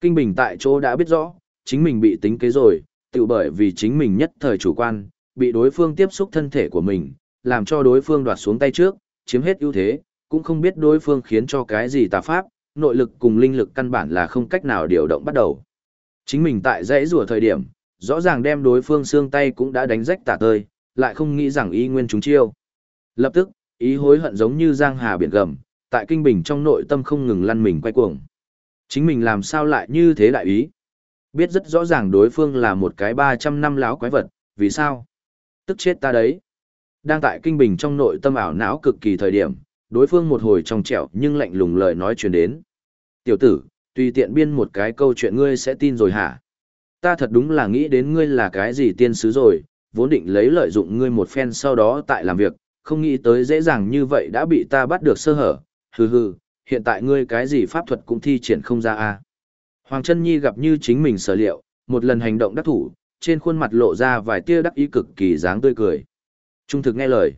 Kinh Bình tại chỗ đã biết rõ, chính mình bị tính kế rồi, tự bởi vì chính mình nhất thời chủ quan, bị đối phương tiếp xúc thân thể của mình, làm cho đối phương đoạt xuống tay trước, chiếm hết ưu thế, cũng không biết đối phương khiến cho cái gì tà pháp, nội lực cùng linh lực căn bản là không cách nào điều động bắt đầu. Chính mình tại dãy rùa thời điểm, rõ ràng đem đối phương xương tay cũng đã đánh rách tả tơi, lại không nghĩ rằng y nguyên chúng chiêu. Lập tức, ý hối hận giống như giang hà biển gầm, tại kinh bình trong nội tâm không ngừng lăn mình quay cuồng. Chính mình làm sao lại như thế đại ý? Biết rất rõ ràng đối phương là một cái 300 năm láo quái vật, vì sao? Tức chết ta đấy. Đang tại kinh bình trong nội tâm ảo não cực kỳ thời điểm, đối phương một hồi trong trẻo nhưng lạnh lùng lời nói truyền đến. Tiểu tử, tùy tiện biên một cái câu chuyện ngươi sẽ tin rồi hả? Ta thật đúng là nghĩ đến ngươi là cái gì tiên sứ rồi, vốn định lấy lợi dụng ngươi một phen sau đó tại làm việc, không nghĩ tới dễ dàng như vậy đã bị ta bắt được sơ hở, hừ hừ, hiện tại ngươi cái gì pháp thuật cũng thi triển không ra a. Hoàng Trân Nhi gặp như chính mình sở liệu, một lần hành động đắc thủ, trên khuôn mặt lộ ra vài tia đắc ý cực kỳ dáng tươi cười. Trung thực nghe lời.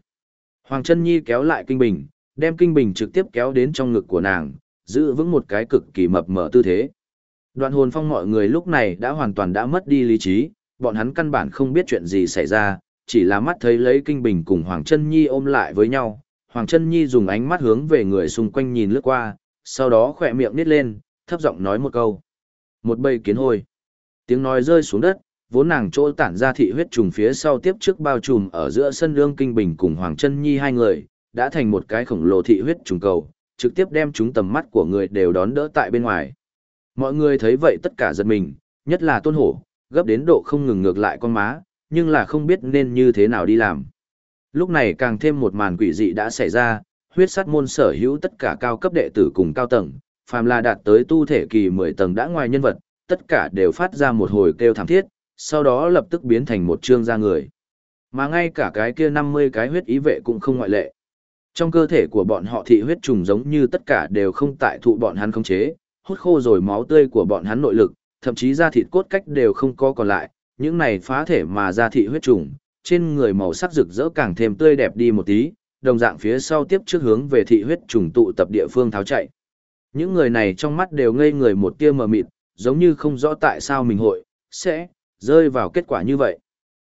Hoàng Trân Nhi kéo lại kinh bình, đem kinh bình trực tiếp kéo đến trong ngực của nàng, giữ vững một cái cực kỳ mập mờ tư thế. Đoạn hồn phong mọi người lúc này đã hoàn toàn đã mất đi lý trí, bọn hắn căn bản không biết chuyện gì xảy ra, chỉ là mắt thấy lấy kinh bình cùng Hoàng Trân Nhi ôm lại với nhau. Hoàng Trân Nhi dùng ánh mắt hướng về người xung quanh nhìn lướt qua, sau đó khỏe miệng nít lên, thấp giọng nói một câu. Một bầy kiến hôi. Tiếng nói rơi xuống đất, vốn nàng chỗ tản ra thị huyết trùng phía sau tiếp trước bao trùm ở giữa sân lương kinh bình cùng Hoàng Trân Nhi hai người, đã thành một cái khổng lồ thị huyết trùng cầu, trực tiếp đem chúng tầm mắt của người đều đón đỡ tại bên ngoài. Mọi người thấy vậy tất cả giật mình, nhất là tôn hổ, gấp đến độ không ngừng ngược lại con má, nhưng là không biết nên như thế nào đi làm. Lúc này càng thêm một màn quỷ dị đã xảy ra, huyết sát môn sở hữu tất cả cao cấp đệ tử cùng cao tầng, phàm là đạt tới tu thể kỳ 10 tầng đã ngoài nhân vật, tất cả đều phát ra một hồi kêu thảm thiết, sau đó lập tức biến thành một trương ra người. Mà ngay cả cái kia 50 cái huyết ý vệ cũng không ngoại lệ. Trong cơ thể của bọn họ thị huyết trùng giống như tất cả đều không tại thụ bọn hắn khống chế, hút khô rồi máu tươi của bọn hắn nội lực, thậm chí da thịt cốt cách đều không có còn lại, những này phá thể mà da thị huyết trùng, trên người màu sắc rực rỡ càng thêm tươi đẹp đi một tí, đồng dạng phía sau tiếp trước hướng về thị huyết trùng tụ tập địa phương tháo chạy. Những người này trong mắt đều ngây người một tia mờ mịt, giống như không rõ tại sao mình hội, sẽ, rơi vào kết quả như vậy.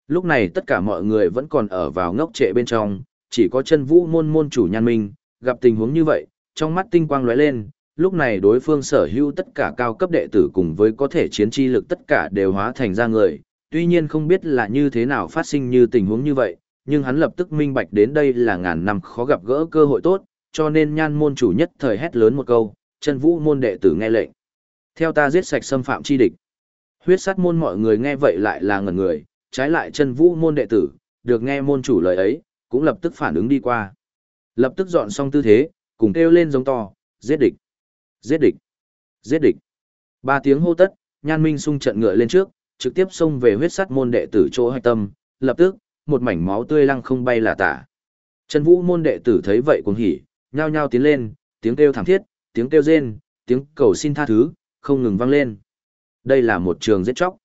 Lúc này tất cả mọi người vẫn còn ở vào ngốc trệ bên trong, chỉ có chân vũ môn môn chủ nhan minh, gặp tình huống như vậy, trong mắt tinh quang lóe lên, lúc này đối phương sở hữu tất cả cao cấp đệ tử cùng với có thể chiến chi lực tất cả đều hóa thành ra người, tuy nhiên không biết là như thế nào phát sinh như tình huống như vậy, nhưng hắn lập tức minh bạch đến đây là ngàn năm khó gặp gỡ cơ hội tốt, cho nên nhan môn chủ nhất thời hét lớn một câu, chân vũ môn đệ tử nghe lệnh. Theo ta giết sạch xâm phạm chi địch. Huyết sát môn mọi người nghe vậy lại là ngẩn người, trái lại chân vũ môn đệ tử, được nghe môn chủ lời ấy, cũng lập tức phản ứng đi qua. Lập tức dọn xong tư thế, cùng kêu lên giống to, giết địch, giết địch, giết địch. Ba tiếng hô tất, nhan minh sung trận ngựa lên trước, trực tiếp xông về huyết sát môn đệ tử chỗ hạch tâm, lập tức, một mảnh máu tươi lăng không bay là tả. Chân vũ môn đệ tử thấy vậy cũng hỉ, nhao nhao tiến lên, tiếng kêu thảm thiết, tiếng kêu rên, tiếng cầu xin tha thứ, không ngừng vang lên. Đây là một trường giết chóc.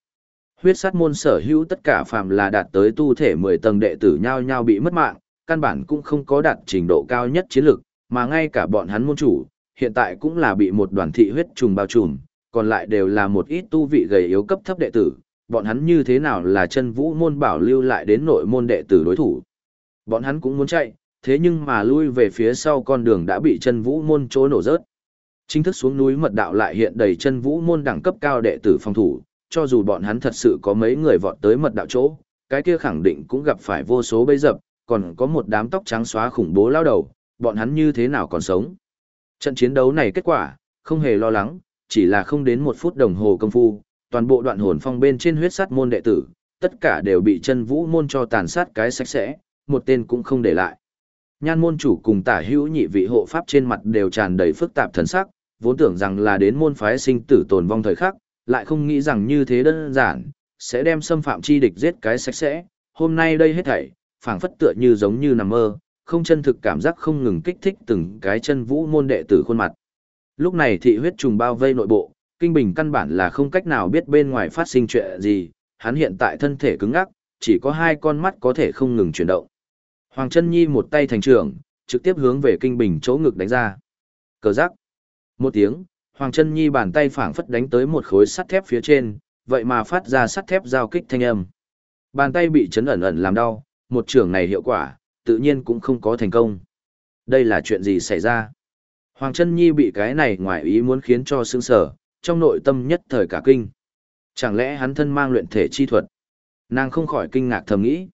Huyết sát môn sở hữu tất cả phàm là đạt tới tu thể 10 tầng đệ tử nhau nhau bị mất mạng, căn bản cũng không có đạt trình độ cao nhất chiến lực, mà ngay cả bọn hắn môn chủ, hiện tại cũng là bị một đoàn thị huyết trùng bao trùm, còn lại đều là một ít tu vị gầy yếu cấp thấp đệ tử, bọn hắn như thế nào là chân vũ môn bảo lưu lại đến nội môn đệ tử đối thủ. Bọn hắn cũng muốn chạy, thế nhưng mà lui về phía sau con đường đã bị chân vũ môn chỗ nổ rớt. Chính thức xuống núi mật đạo lại hiện đầy chân vũ môn đẳng cấp cao đệ tử phòng thủ, cho dù bọn hắn thật sự có mấy người vọt tới mật đạo chỗ, cái kia khẳng định cũng gặp phải vô số bấy dập, còn có một đám tóc trắng xóa khủng bố lao đầu, bọn hắn như thế nào còn sống. Trận chiến đấu này kết quả, không hề lo lắng, chỉ là không đến một phút đồng hồ công phu, toàn bộ đoạn hồn phong bên trên huyết sắt môn đệ tử, tất cả đều bị chân vũ môn cho tàn sát cái sạch sẽ, một tên cũng không để lại. Nhan môn chủ cùng tả hữu nhị vị hộ pháp trên mặt đều tràn đầy phức tạp thần sắc, vốn tưởng rằng là đến môn phái sinh tử tồn vong thời khắc, lại không nghĩ rằng như thế đơn giản, sẽ đem xâm phạm chi địch giết cái sạch sẽ. Hôm nay đây hết thảy, phảng phất tựa như giống như nằm mơ, không chân thực cảm giác không ngừng kích thích từng cái chân vũ môn đệ tử khuôn mặt. Lúc này thị huyết trùng bao vây nội bộ, Kinh Bình căn bản là không cách nào biết bên ngoài phát sinh chuyện gì, hắn hiện tại thân thể cứng ngắc, chỉ có hai con mắt có thể không ngừng chuyển động. Hoàng Trân Nhi một tay thành trưởng, trực tiếp hướng về Kinh Bình chỗ ngực đánh ra. Cờ rắc. Một tiếng, Hoàng Trân Nhi bàn tay phảng phất đánh tới một khối sắt thép phía trên, vậy mà phát ra sắt thép giao kích thanh âm. Bàn tay bị chấn ẩn ẩn làm đau, một trưởng này hiệu quả, tự nhiên cũng không có thành công. Đây là chuyện gì xảy ra? Hoàng Trân Nhi bị cái này ngoài ý muốn khiến cho sững sờ, trong nội tâm nhất thời cả kinh. Chẳng lẽ hắn thân mang luyện thể chi thuật? Nàng không khỏi kinh ngạc thầm nghĩ.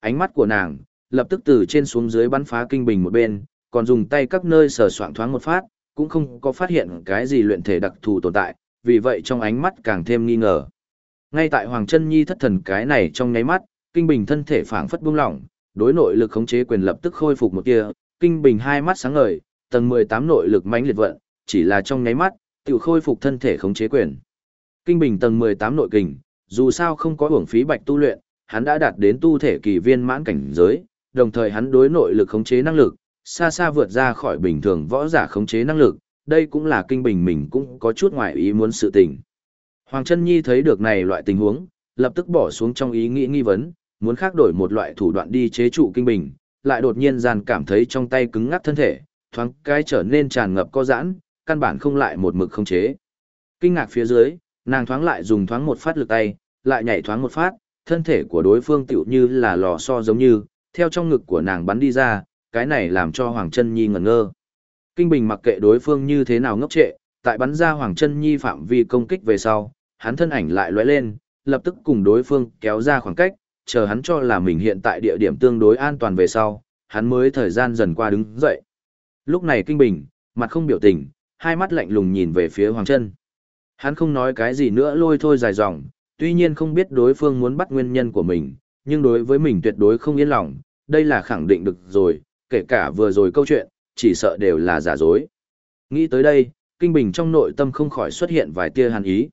Ánh mắt của nàng, lập tức từ trên xuống dưới bắn phá kinh bình một bên, còn dùng tay các nơi sờ soạng thoáng một phát, cũng không có phát hiện cái gì luyện thể đặc thù tồn tại, vì vậy trong ánh mắt càng thêm nghi ngờ. Ngay tại Hoàng Chân Nhi thất thần cái này trong nháy mắt, kinh bình thân thể phảng phất buông lỏng, đối nội lực khống chế quyền lập tức khôi phục một tia, kinh bình hai mắt sáng ngời, tầng 18 nội lực mãnh liệt vận, chỉ là trong nháy mắt, tự khôi phục thân thể khống chế quyền. Kinh bình tầng 18 nội kình, dù sao không có hưởng phí bạch tu luyện, hắn đã đạt đến tu thể kỳ viên mãn cảnh giới, đồng thời hắn đối nội lực khống chế năng lực, xa xa vượt ra khỏi bình thường võ giả khống chế năng lực, đây cũng là kinh bình mình cũng có chút ngoài ý muốn sự tình. Hoàng Trân Nhi thấy được này loại tình huống, lập tức bỏ xuống trong ý nghĩ nghi vấn, muốn khác đổi một loại thủ đoạn đi chế trụ kinh bình, lại đột nhiên dàn cảm thấy trong tay cứng ngắc thân thể, thoáng cái trở nên tràn ngập co giãn, căn bản không lại một mực không chế. Kinh ngạc phía dưới, nàng thoáng lại dùng thoáng một phát lực tay, lại nhảy thoáng một phát, thân thể của đối phương tựu như là lò xo giống như, theo trong ngực của nàng bắn đi ra, cái này làm cho Hoàng Trân Nhi ngẩn ngơ. Kinh Bình mặc kệ đối phương như thế nào ngốc trệ, tại bắn ra Hoàng Trân Nhi phạm vi công kích về sau, hắn thân ảnh lại lóe lên, lập tức cùng đối phương kéo ra khoảng cách, chờ hắn cho là mình hiện tại địa điểm tương đối an toàn về sau, hắn mới thời gian dần qua đứng dậy. Lúc này Kinh Bình, mặt không biểu tình, hai mắt lạnh lùng nhìn về phía Hoàng Trân, Hắn không nói cái gì nữa lôi thôi dài dòng, tuy nhiên không biết đối phương muốn bắt nguyên nhân của mình, nhưng đối với mình tuyệt đối không yên lòng, đây là khẳng định được rồi, kể cả vừa rồi câu chuyện, chỉ sợ đều là giả dối. Nghĩ tới đây, Kinh Bình trong nội tâm không khỏi xuất hiện vài tia hàn ý.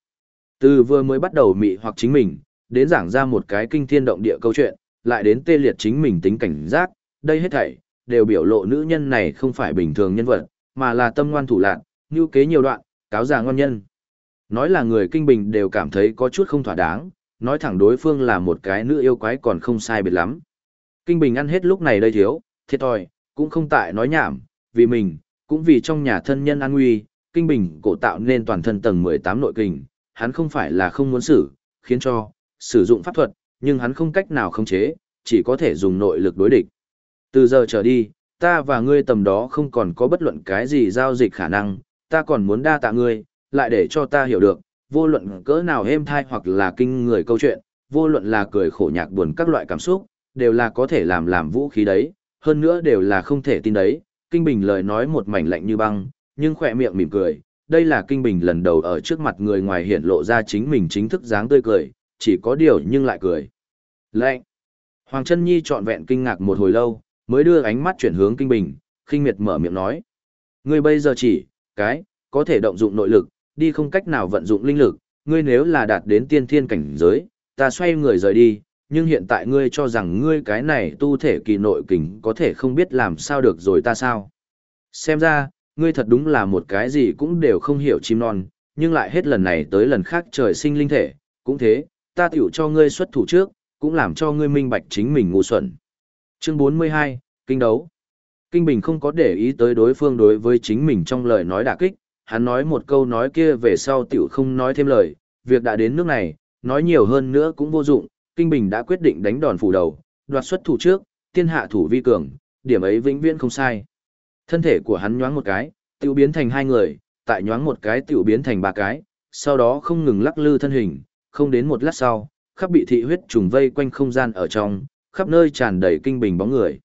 Từ vừa mới bắt đầu mị hoặc chính mình, đến giảng ra một cái kinh thiên động địa câu chuyện, lại đến tê liệt chính mình tính cảnh giác, đây hết thảy, đều biểu lộ nữ nhân này không phải bình thường nhân vật, mà là tâm ngoan thủ lạc, như kế nhiều đoạn, cáo già ngon nhân. Nói là người kinh bình đều cảm thấy có chút không thỏa đáng, nói thẳng đối phương là một cái nữ yêu quái còn không sai biệt lắm. Kinh bình ăn hết lúc này đây thiếu, thiệt thòi, cũng không tại nói nhảm, vì mình, cũng vì trong nhà thân nhân an nguy, kinh bình cổ tạo nên toàn thân tầng 18 nội kình, hắn không phải là không muốn xử, khiến cho, sử dụng pháp thuật, nhưng hắn không cách nào khống chế, chỉ có thể dùng nội lực đối địch. Từ giờ trở đi, ta và ngươi tầm đó không còn có bất luận cái gì giao dịch khả năng, ta còn muốn đa tạ ngươi, lại để cho ta hiểu được, vô luận cỡ nào êm thai hoặc là kinh người câu chuyện, vô luận là cười khổ nhạc buồn các loại cảm xúc, đều là có thể làm làm vũ khí đấy, hơn nữa đều là không thể tin đấy. Kinh Bình lời nói một mảnh lạnh như băng, nhưng khỏe miệng mỉm cười, đây là Kinh Bình lần đầu ở trước mặt người ngoài hiện lộ ra chính mình chính thức dáng tươi cười, chỉ có điều nhưng lại cười. Lạnh! Hoàng Trân Nhi trọn vẹn kinh ngạc một hồi lâu, mới đưa ánh mắt chuyển hướng Kinh Bình, khinh miệt mở miệng nói. Ngươi bây giờ chỉ, cái, có thể động dụng nội lực, đi không cách nào vận dụng linh lực, ngươi nếu là đạt đến tiên thiên cảnh giới, ta xoay người rời đi, nhưng hiện tại ngươi cho rằng ngươi cái này tu thể kỳ nội kình có thể không biết làm sao được rồi ta sao. Xem ra, ngươi thật đúng là một cái gì cũng đều không hiểu chim non, nhưng lại hết lần này tới lần khác trời sinh linh thể, cũng thế, ta tiểu cho ngươi xuất thủ trước, cũng làm cho ngươi minh bạch chính mình ngu xuẩn. Chương 42, Kinh đấu. Kinh Bình không có để ý tới đối phương đối với chính mình trong lời nói đả kích, hắn nói một câu nói kia về sau tiểu không nói thêm lời, việc đã đến nước này, nói nhiều hơn nữa cũng vô dụng, Kinh Bình đã quyết định đánh đòn phủ đầu, đoạt xuất thủ trước, tiên hạ thủ vi cường, điểm ấy vĩnh viễn không sai. Thân thể của hắn nhoáng một cái, tiểu biến thành hai người, tại nhoáng một cái tiểu biến thành ba cái, sau đó không ngừng lắc lư thân hình, không đến một lát sau, khắp bị thị huyết trùng vây quanh không gian ở trong, khắp nơi tràn đầy kinh bình bóng người.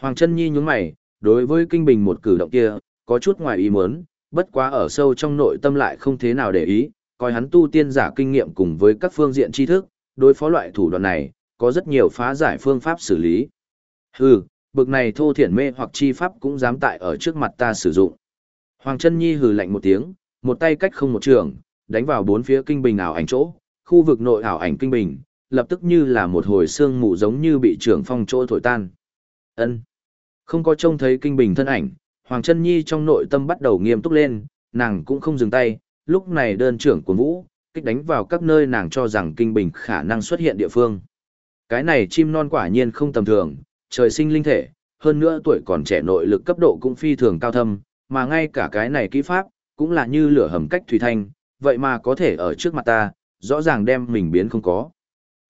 Hoàng chân nhi nhướng mày, đối với kinh bình một cử động kia, có chút ngoài ý muốn, bất quá ở sâu trong nội tâm lại không thế nào để ý, coi hắn tu tiên giả kinh nghiệm cùng với các phương diện tri thức, đối phó loại thủ đoạn này, có rất nhiều phá giải phương pháp xử lý. Hừ, bực này thô thiển mê hoặc chi pháp cũng dám tại ở trước mặt ta sử dụng. Hoàng chân nhi hừ lạnh một tiếng, một tay cách không một trường, đánh vào bốn phía kinh bình ảo ảnh chỗ, khu vực nội ảo ảnh kinh bình, lập tức như là một hồi xương mù giống như bị trưởng phong chỗ thổi tan. Ân. Không có trông thấy kinh bình thân ảnh, Hoàng Trân Nhi trong nội tâm bắt đầu nghiêm túc lên, nàng cũng không dừng tay, lúc này đơn trưởng của Vũ, kích đánh vào các nơi nàng cho rằng kinh bình khả năng xuất hiện địa phương. Cái này chim non quả nhiên không tầm thường, trời sinh linh thể, hơn nữa tuổi còn trẻ nội lực cấp độ cũng phi thường cao thâm, mà ngay cả cái này kỹ pháp, cũng là như lửa hầm cách thủy thanh, vậy mà có thể ở trước mặt ta, rõ ràng đem mình biến không có.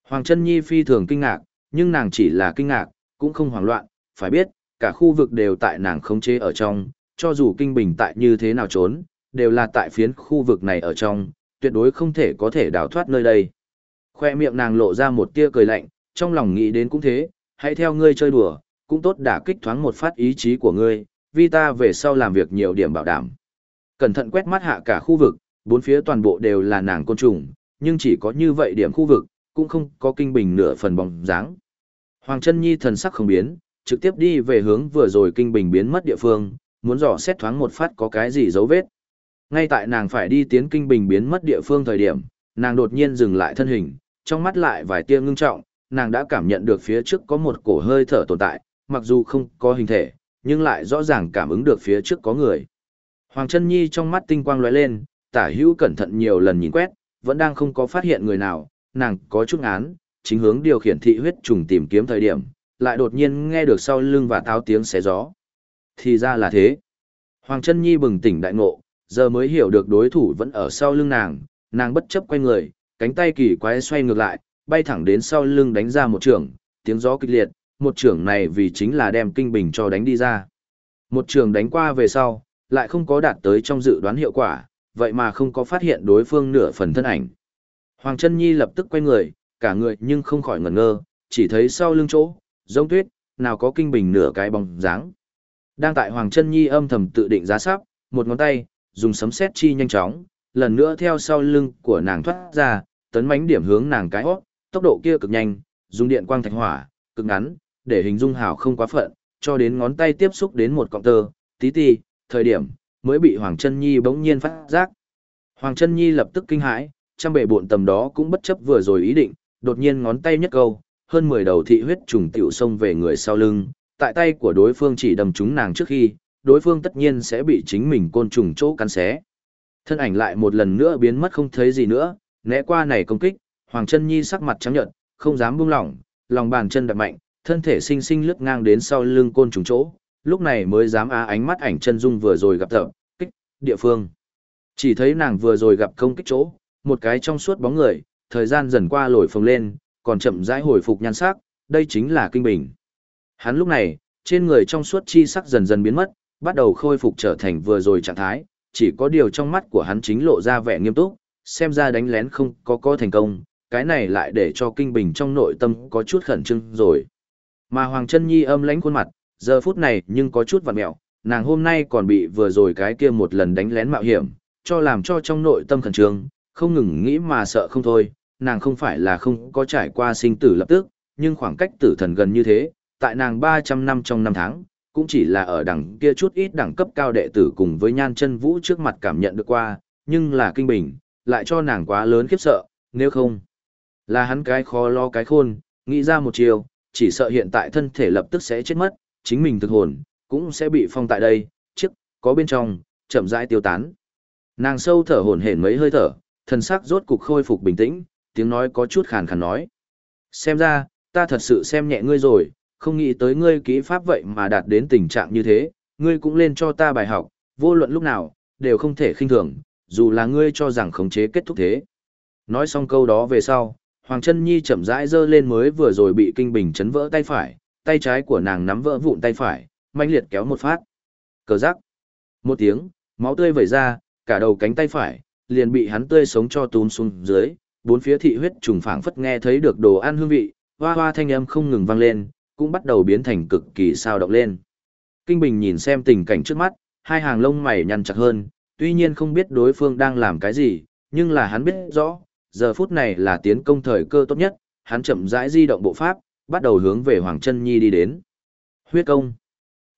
Hoàng Trân Nhi phi thường kinh ngạc, nhưng nàng chỉ là kinh ngạc, cũng không hoảng loạn, phải biết, cả khu vực đều tại nàng khống chế ở trong, cho dù kinh bình tại như thế nào trốn, đều là tại phiến khu vực này ở trong, tuyệt đối không thể có thể đào thoát nơi đây. Khoe miệng nàng lộ ra một tia cười lạnh, trong lòng nghĩ đến cũng thế, hãy theo ngươi chơi đùa, cũng tốt đả kích thoáng một phát ý chí của ngươi, vì ta về sau làm việc nhiều điểm bảo đảm. Cẩn thận quét mắt hạ cả khu vực, bốn phía toàn bộ đều là nàng côn trùng, nhưng chỉ có như vậy điểm khu vực, cũng không có kinh bình nửa phần bóng dáng. Hoàng chân nhi thần sắc không biến, trực tiếp đi về hướng vừa rồi kinh bình biến mất địa phương, muốn dò xét thoáng một phát có cái gì dấu vết. Ngay tại nàng phải đi tiến kinh bình biến mất địa phương thời điểm, nàng đột nhiên dừng lại thân hình, trong mắt lại vài tia ngưng trọng, nàng đã cảm nhận được phía trước có một cổ hơi thở tồn tại, mặc dù không có hình thể, nhưng lại rõ ràng cảm ứng được phía trước có người. Hoàng chân nhi trong mắt tinh quang lóe lên, tả hữu cẩn thận nhiều lần nhìn quét, vẫn đang không có phát hiện người nào, nàng có chút án, chính hướng điều khiển thị huyết trùng tìm kiếm thời điểm, lại đột nhiên nghe được sau lưng và táo tiếng xé gió. Thì ra là thế. Hoàng Trân nhi bừng tỉnh đại ngộ, giờ mới hiểu được đối thủ vẫn ở sau lưng nàng, nàng bất chấp quay người, cánh tay kỳ quái xoay ngược lại, bay thẳng đến sau lưng đánh ra một trường, tiếng gió kịch liệt, một trường này vì chính là đem kinh bình cho đánh đi ra. Một trường đánh qua về sau, lại không có đạt tới trong dự đoán hiệu quả, vậy mà không có phát hiện đối phương nửa phần thân ảnh. Hoàng Trân Nhi lập tức quay người, cả người nhưng không khỏi ngẩn ngơ, chỉ thấy sau lưng chỗ, giống tuyết, nào có kinh bình nửa cái bóng dáng. Đang tại Hoàng Trân Nhi âm thầm tự định giá sắp, một ngón tay, dùng sấm sét chi nhanh chóng, lần nữa theo sau lưng của nàng thoát ra, tấn mãnh điểm hướng nàng cái hót, tốc độ kia cực nhanh, dùng điện quang thạch hỏa, cực ngắn, để hình dung hảo không quá phận, cho đến ngón tay tiếp xúc đến một cọng tơ, tí ti, thời điểm, mới bị Hoàng Trân Nhi bỗng nhiên phát giác. Hoàng Trân Nhi lập tức kinh hãi, trăm bệ bộn tầm đó cũng bất chấp vừa rồi ý định, đột nhiên ngón tay nhất câu, hơn 10 đầu thị huyết trùng tiểu xông về người sau lưng, tại tay của đối phương chỉ đầm trúng nàng trước khi, đối phương tất nhiên sẽ bị chính mình côn trùng chỗ cắn xé. Thân ảnh lại một lần nữa biến mất không thấy gì nữa, né qua này công kích, Hoàng Chân Nhi sắc mặt trắng nhợt, không dám buông lỏng, lòng bàn chân đập mạnh, thân thể sinh sinh lướt ngang đến sau lưng côn trùng chỗ, lúc này mới dám á ánh mắt ảnh chân dung vừa rồi gặp tập, kích, địa phương. Chỉ thấy nàng vừa rồi gặp công kích chỗ, một cái trong suốt bóng người, thời gian dần qua lồi phồng lên, còn chậm rãi hồi phục nhan sắc, đây chính là kinh bình. Hắn lúc này, trên người trong suốt chi sắc dần dần biến mất, bắt đầu khôi phục trở thành vừa rồi trạng thái, chỉ có điều trong mắt của hắn chính lộ ra vẻ nghiêm túc, xem ra đánh lén không có có thành công, cái này lại để cho kinh bình trong nội tâm có chút khẩn trương rồi. Mà Hoàng Trân Nhi âm lãnh khuôn mặt, giờ phút này nhưng có chút vặn mẹo, nàng hôm nay còn bị vừa rồi cái kia một lần đánh lén mạo hiểm, cho làm cho trong nội tâm khẩn trương, không ngừng nghĩ mà sợ không thôi, nàng không phải là không có trải qua sinh tử lập tức, nhưng khoảng cách tử thần gần như thế, tại nàng 300 năm trong năm tháng, cũng chỉ là ở đẳng kia chút ít đẳng cấp cao đệ tử cùng với nhan chân vũ trước mặt cảm nhận được qua, nhưng là kinh bình, lại cho nàng quá lớn khiếp sợ, nếu không, là hắn cái khó lo cái khôn, nghĩ ra một chiều, chỉ sợ hiện tại thân thể lập tức sẽ chết mất, chính mình thực hồn, cũng sẽ bị phong tại đây, chiếc, có bên trong, chậm rãi tiêu tán. Nàng sâu thở hổn hển mấy hơi thở, thần sắc rốt cục khôi phục bình tĩnh, tiếng nói có chút khàn khàn nói. Xem ra, ta thật sự xem nhẹ ngươi rồi, không nghĩ tới ngươi kỹ pháp vậy mà đạt đến tình trạng như thế, ngươi cũng lên cho ta bài học, vô luận lúc nào, đều không thể khinh thường, dù là ngươi cho rằng khống chế kết thúc thế. Nói xong câu đó về sau, Hoàng Trân Nhi chậm rãi giơ lên mới vừa rồi bị kinh bình chấn vỡ tay phải, tay trái của nàng nắm vỡ vụn tay phải, mãnh liệt kéo một phát. Cờ rắc. Một tiếng, máu tươi vẩy ra, cả đầu cánh tay phải, liền bị hắn tươi sống cho túm xuống dưới, bốn phía thị huyết trùng phảng phất nghe thấy được đồ ăn hương vị, hoa hoa thanh âm không ngừng vang lên, cũng bắt đầu biến thành cực kỳ sao động lên. Kinh Bình nhìn xem tình cảnh trước mắt, hai hàng lông mày nhăn chặt hơn, tuy nhiên không biết đối phương đang làm cái gì, nhưng là hắn biết rõ, giờ phút này là tiến công thời cơ tốt nhất, hắn chậm rãi di động bộ pháp, bắt đầu hướng về Hoàng Chân Nhi đi đến. Huyết công.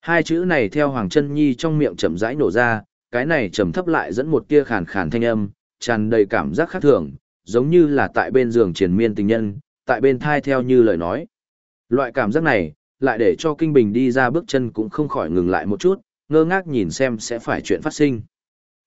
Hai chữ này theo Hoàng Chân Nhi trong miệng chậm rãi nổ ra, cái này trầm thấp lại dẫn một tia khàn khàn thanh âm, tràn đầy cảm giác khác thường, giống như là tại bên giường triền miên tình nhân, tại bên thai theo như lời nói. Loại cảm giác này, lại để cho Kinh Bình đi ra bước chân cũng không khỏi ngừng lại một chút, ngơ ngác nhìn xem sẽ phải chuyện phát sinh.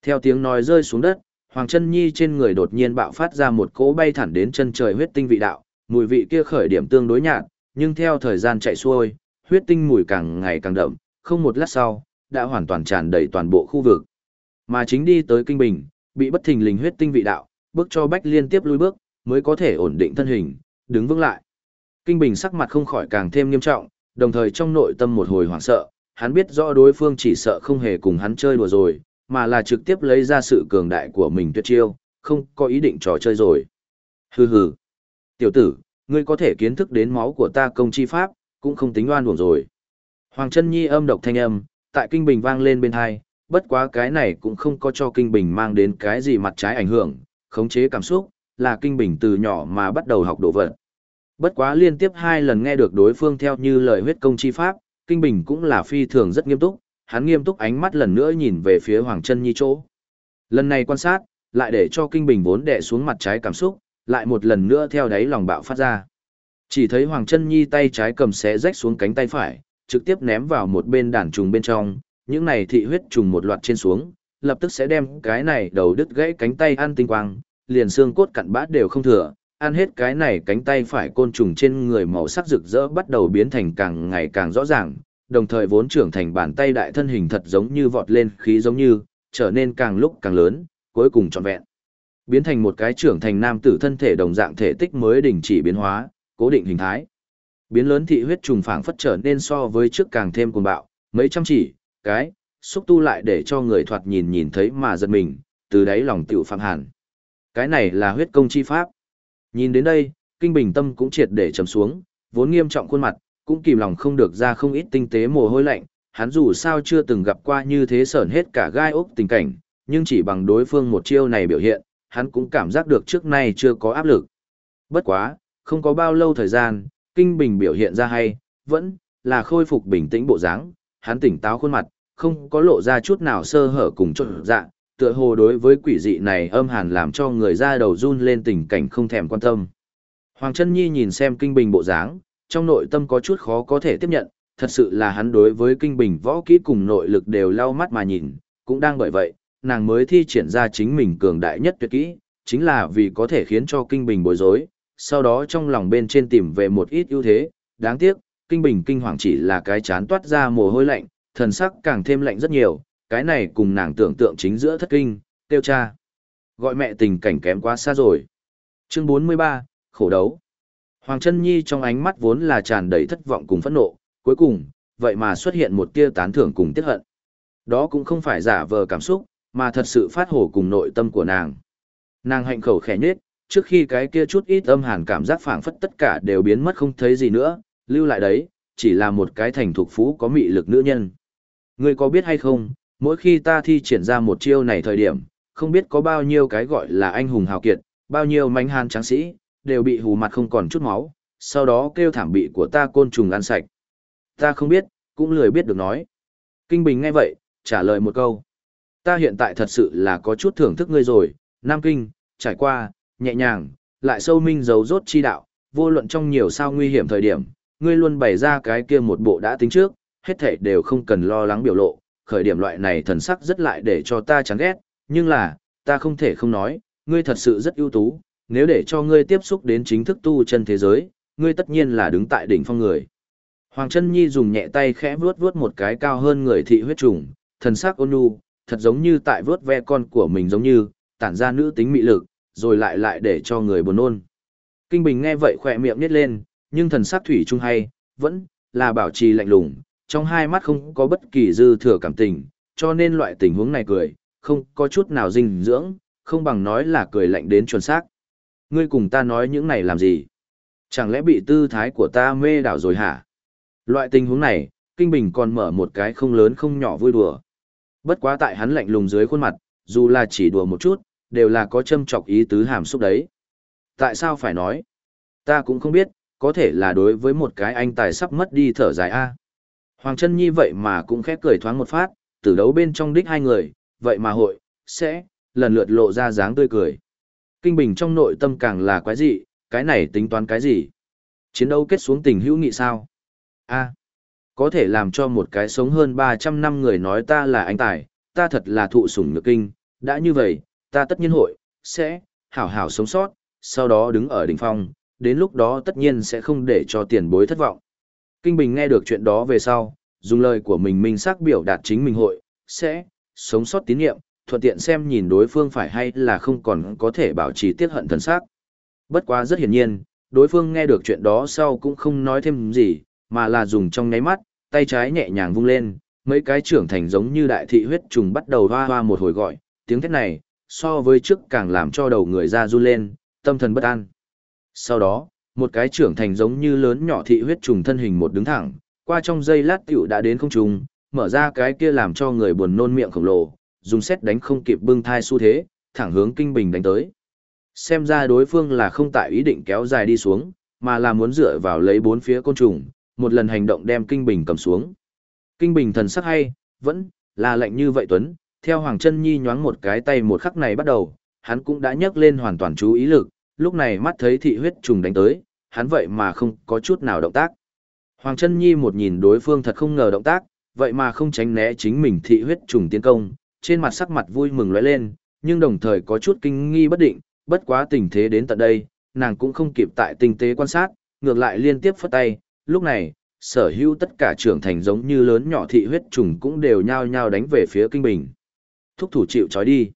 Theo tiếng nói rơi xuống đất, Hoàng Chân Nhi trên người đột nhiên bạo phát ra một cỗ bay thẳng đến chân trời huyết tinh vị đạo, mùi vị kia khởi điểm tương đối nhạt, nhưng theo thời gian chạy xuôi, huyết tinh mùi càng ngày càng đậm, không một lát sau, đã hoàn toàn tràn đầy toàn bộ khu vực. Mà chính đi tới Kinh Bình, bị bất thình lình huyết tinh vị đạo, bước cho Bách liên tiếp lùi bước, mới có thể ổn định thân hình, đứng vững lại. Kinh Bình sắc mặt không khỏi càng thêm nghiêm trọng, đồng thời trong nội tâm một hồi hoảng sợ, hắn biết rõ đối phương chỉ sợ không hề cùng hắn chơi đùa rồi, mà là trực tiếp lấy ra sự cường đại của mình tuyệt chiêu, không có ý định trò chơi rồi. Hừ hừ. Tiểu tử, ngươi có thể kiến thức đến máu của ta công chi pháp, cũng không tính oan uổng rồi. Hoàng chân nhi âm độc thanh âm, tại kinh bình vang lên bên hai, bất quá cái này cũng không có cho kinh bình mang đến cái gì mặt trái ảnh hưởng, khống chế cảm xúc, là kinh bình từ nhỏ mà bắt đầu học đồ vật. Bất quá liên tiếp hai lần nghe được đối phương theo như lời huyết công chi pháp, kinh bình cũng là phi thường rất nghiêm túc, hắn nghiêm túc ánh mắt lần nữa nhìn về phía Hoàng Chân Nhi chỗ. Lần này quan sát, lại để cho kinh bình vốn đè xuống mặt trái cảm xúc, lại một lần nữa theo đáy lòng bạo phát ra. Chỉ thấy Hoàng Chân Nhi tay trái cầm xé rách xuống cánh tay phải, trực tiếp ném vào một bên đàn trùng bên trong, những này thị huyết trùng một loạt trên xuống, lập tức sẽ đem cái này đầu đứt gãy cánh tay ăn tinh quang, liền xương cốt cặn bát đều không thừa, ăn hết cái này cánh tay phải côn trùng trên người màu sắc rực rỡ bắt đầu biến thành càng ngày càng rõ ràng, đồng thời vốn trưởng thành bàn tay đại thân hình thật giống như vọt lên khí giống như, trở nên càng lúc càng lớn, cuối cùng trọn vẹn. Biến thành một cái trưởng thành nam tử thân thể đồng dạng thể tích mới đình chỉ biến hóa, cố định hình thái. Biến lớn thị huyết trùng phảng phất trở nên so với trước càng thêm cuồng bạo, mấy trăm chỉ, cái, xúc tu lại để cho người thoạt nhìn nhìn thấy mà giật mình, từ đáy lòng tiểu phạm hàn. Cái này là huyết công chi pháp. Nhìn đến đây, kinh bình tâm cũng triệt để trầm xuống, vốn nghiêm trọng khuôn mặt, cũng kìm lòng không được ra không ít tinh tế mồ hôi lạnh, hắn dù sao chưa từng gặp qua như thế sởn hết cả gai ốc tình cảnh, nhưng chỉ bằng đối phương một chiêu này biểu hiện, hắn cũng cảm giác được trước nay chưa có áp lực. Bất quá, không có bao lâu thời gian, kinh bình biểu hiện ra hay, vẫn là khôi phục bình tĩnh bộ dáng, hắn tỉnh táo khuôn mặt, không có lộ ra chút nào sơ hở cùng trộn dạ, tựa hồ đối với quỷ dị này âm hàn làm cho người ra đầu run lên tình cảnh không thèm quan tâm. Hoàng Trân Nhi nhìn xem kinh bình bộ dáng, trong nội tâm có chút khó có thể tiếp nhận, thật sự là hắn đối với kinh bình võ kỹ cùng nội lực đều lau mắt mà nhìn, cũng đang bởi vậy, nàng mới thi triển ra chính mình cường đại nhất tuyệt kỹ, chính là vì có thể khiến cho kinh bình bối rối, sau đó trong lòng bên trên tìm về một ít ưu thế, đáng tiếc, kinh bình kinh hoàng chỉ là cái chán toát ra mồ hôi lạnh, thần sắc càng thêm lạnh rất nhiều, cái này cùng nàng tưởng tượng chính giữa thất kinh, tiêu cha. Gọi mẹ tình cảnh kém quá xa rồi. Chương 43, khổ đấu. Hoàng Trân Nhi trong ánh mắt vốn là tràn đầy thất vọng cùng phẫn nộ, cuối cùng, vậy mà xuất hiện một tia tán thưởng cùng tiếc hận. Đó cũng không phải giả vờ cảm xúc, mà thật sự phát hổ cùng nội tâm của nàng. Nàng hạnh khẩu khẽ nhết, trước khi cái kia chút ít âm hàn cảm giác phảng phất tất cả đều biến mất không thấy gì nữa, lưu lại đấy, chỉ là một cái thành thuộc phú có mị lực nữ nhân. Ngươi có biết hay không, mỗi khi ta thi triển ra một chiêu này thời điểm, không biết có bao nhiêu cái gọi là anh hùng hào kiệt, bao nhiêu manh hàn tráng sĩ, đều bị hù mặt không còn chút máu, sau đó kêu thảm bị của ta côn trùng ăn sạch. Ta không biết, cũng lười biết được nói. Kinh Bình nghe vậy, trả lời một câu. Ta hiện tại thật sự là có chút thưởng thức ngươi rồi, Nam Kinh, trải qua, nhẹ nhàng, lại sâu minh dấu rốt chi đạo, vô luận trong nhiều sao nguy hiểm thời điểm, ngươi luôn bày ra cái kia một bộ đã tính trước, hết thảy đều không cần lo lắng biểu lộ, khởi điểm loại này thần sắc rất lại để cho ta chán ghét, nhưng là, ta không thể không nói, ngươi thật sự rất ưu tú, nếu để cho ngươi tiếp xúc đến chính thức tu chân thế giới, ngươi tất nhiên là đứng tại đỉnh phong người. Hoàng Trân Nhi dùng nhẹ tay khẽ vuốt vuốt một cái cao hơn người thị huyết trùng, thần sắc ôn nhu, thật giống như tại vuốt ve con của mình giống như, tản ra nữ tính mị lực, rồi lại lại để cho người buồn nôn. Kinh Bình nghe vậy khỏe miệng nít lên, nhưng thần sắc thủy chung hay, vẫn là bảo trì lạnh lùng, trong hai mắt không có bất kỳ dư thừa cảm tình, cho nên loại tình huống này cười, không có chút nào dinh dưỡng, không bằng nói là cười lạnh đến chuẩn xác. Ngươi cùng ta nói những này làm gì? Chẳng lẽ bị tư thái của ta mê đảo rồi hả? Loại tình huống này, Kinh Bình còn mở một cái không lớn không nhỏ vui đùa. Bất quá tại hắn lạnh lùng dưới khuôn mặt, dù là chỉ đùa một chút, đều là có châm chọc ý tứ hàm xúc đấy. Tại sao phải nói? Ta cũng không biết, có thể là đối với một cái anh tài sắp mất đi thở dài a. Hoàng chân nhi vậy mà cũng khép cười thoáng một phát, từ đấu bên trong đích hai người, vậy mà hội, sẽ, lần lượt lộ ra dáng tươi cười. Kinh Bình trong nội tâm càng là quái dị, cái này tính toán cái gì? Chiến đấu kết xuống tình hữu nghị sao? a có thể làm cho một cái sống hơn 300 năm người nói ta là anh tài, ta thật là thụ sủng nhược kinh, đã như vậy, ta tất nhiên hội, sẽ, hảo hảo sống sót, sau đó đứng ở đỉnh phong, đến lúc đó tất nhiên sẽ không để cho tiền bối thất vọng. Kinh Bình nghe được chuyện đó về sau, dùng lời của mình minh xác biểu đạt chính mình hội, sẽ, sống sót tín nhiệm, thuận tiện xem nhìn đối phương phải hay là không còn có thể bảo trì tiết hận thần sắc. Bất quá rất hiển nhiên, đối phương nghe được chuyện đó sau cũng không nói thêm gì, mà là dùng trong nháy mắt, tay trái nhẹ nhàng vung lên, mấy cái trưởng thành giống như đại thị huyết trùng bắt đầu hoa hoa một hồi gọi, tiếng thét này, so với trước càng làm cho đầu người ra run lên, tâm thần bất an. Sau đó, một cái trưởng thành giống như lớn nhỏ thị huyết trùng thân hình một đứng thẳng, qua trong giây lát tiểu đã đến không trùng, mở ra cái kia làm cho người buồn nôn miệng khổng lồ, dùng xét đánh không kịp bưng thai xu thế, thẳng hướng kinh bình đánh tới. Xem ra đối phương là không tại ý định kéo dài đi xuống, mà là muốn dựa vào lấy bốn phía côn trùng, một lần hành động đem kinh bình cầm xuống. Kinh bình thần sắc hay, vẫn là lạnh như vậy Tuấn, theo Hoàng Trân Nhi nhoáng một cái tay một khắc này bắt đầu, hắn cũng đã nhấc lên hoàn toàn chú ý lực, lúc này mắt thấy thị huyết trùng đánh tới, hắn vậy mà không có chút nào động tác. Hoàng Trân Nhi một nhìn đối phương thật không ngờ động tác, vậy mà không tránh né chính mình thị huyết trùng tiến công, trên mặt sắc mặt vui mừng lóe lên, nhưng đồng thời có chút kinh nghi bất định, bất quá tình thế đến tận đây, nàng cũng không kịp tại tinh tế quan sát, ngược lại liên tiếp phất tay, lúc này, sở hữu tất cả trưởng thành giống như lớn nhỏ thị huyết trùng cũng đều nhao nhao đánh về phía kinh bình. Thúc thủ chịu trói đi.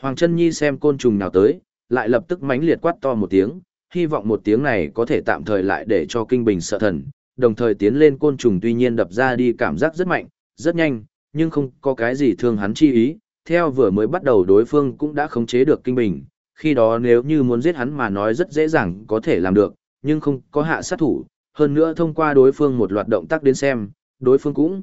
Hoàng Trân nhi xem côn trùng nào tới, lại lập tức mãnh liệt quát to một tiếng, hy vọng một tiếng này có thể tạm thời lại để cho kinh bình sợ thần, đồng thời tiến lên côn trùng tuy nhiên đập ra đi cảm giác rất mạnh, rất nhanh, nhưng không có cái gì thương hắn chi ý, theo vừa mới bắt đầu đối phương cũng đã khống chế được kinh bình, khi đó nếu như muốn giết hắn mà nói rất dễ dàng có thể làm được, nhưng không có hạ sát thủ, hơn nữa thông qua đối phương một loạt động tác đến xem, đối phương cũng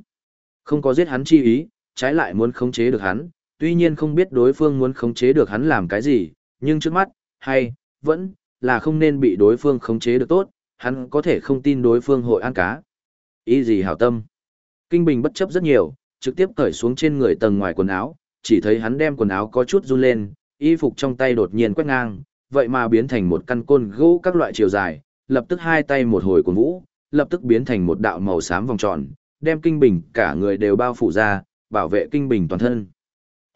không có giết hắn chi ý, trái lại muốn khống chế được hắn, tuy nhiên không biết đối phương muốn khống chế được hắn làm cái gì, nhưng trước mắt, hay, vẫn, là không nên bị đối phương khống chế được tốt, hắn có thể không tin đối phương hội ăn cá. Ý gì hảo tâm. Kinh Bình bất chấp rất nhiều, trực tiếp cởi xuống trên người tầng ngoài quần áo, chỉ thấy hắn đem quần áo có chút run lên, y phục trong tay đột nhiên quét ngang, vậy mà biến thành một căn côn gỗ các loại chiều dài, lập tức hai tay một hồi cuốn vũ, lập tức biến thành một đạo màu xám vòng tròn, đem Kinh Bình cả người đều bao phủ ra, bảo vệ Kinh Bình toàn thân.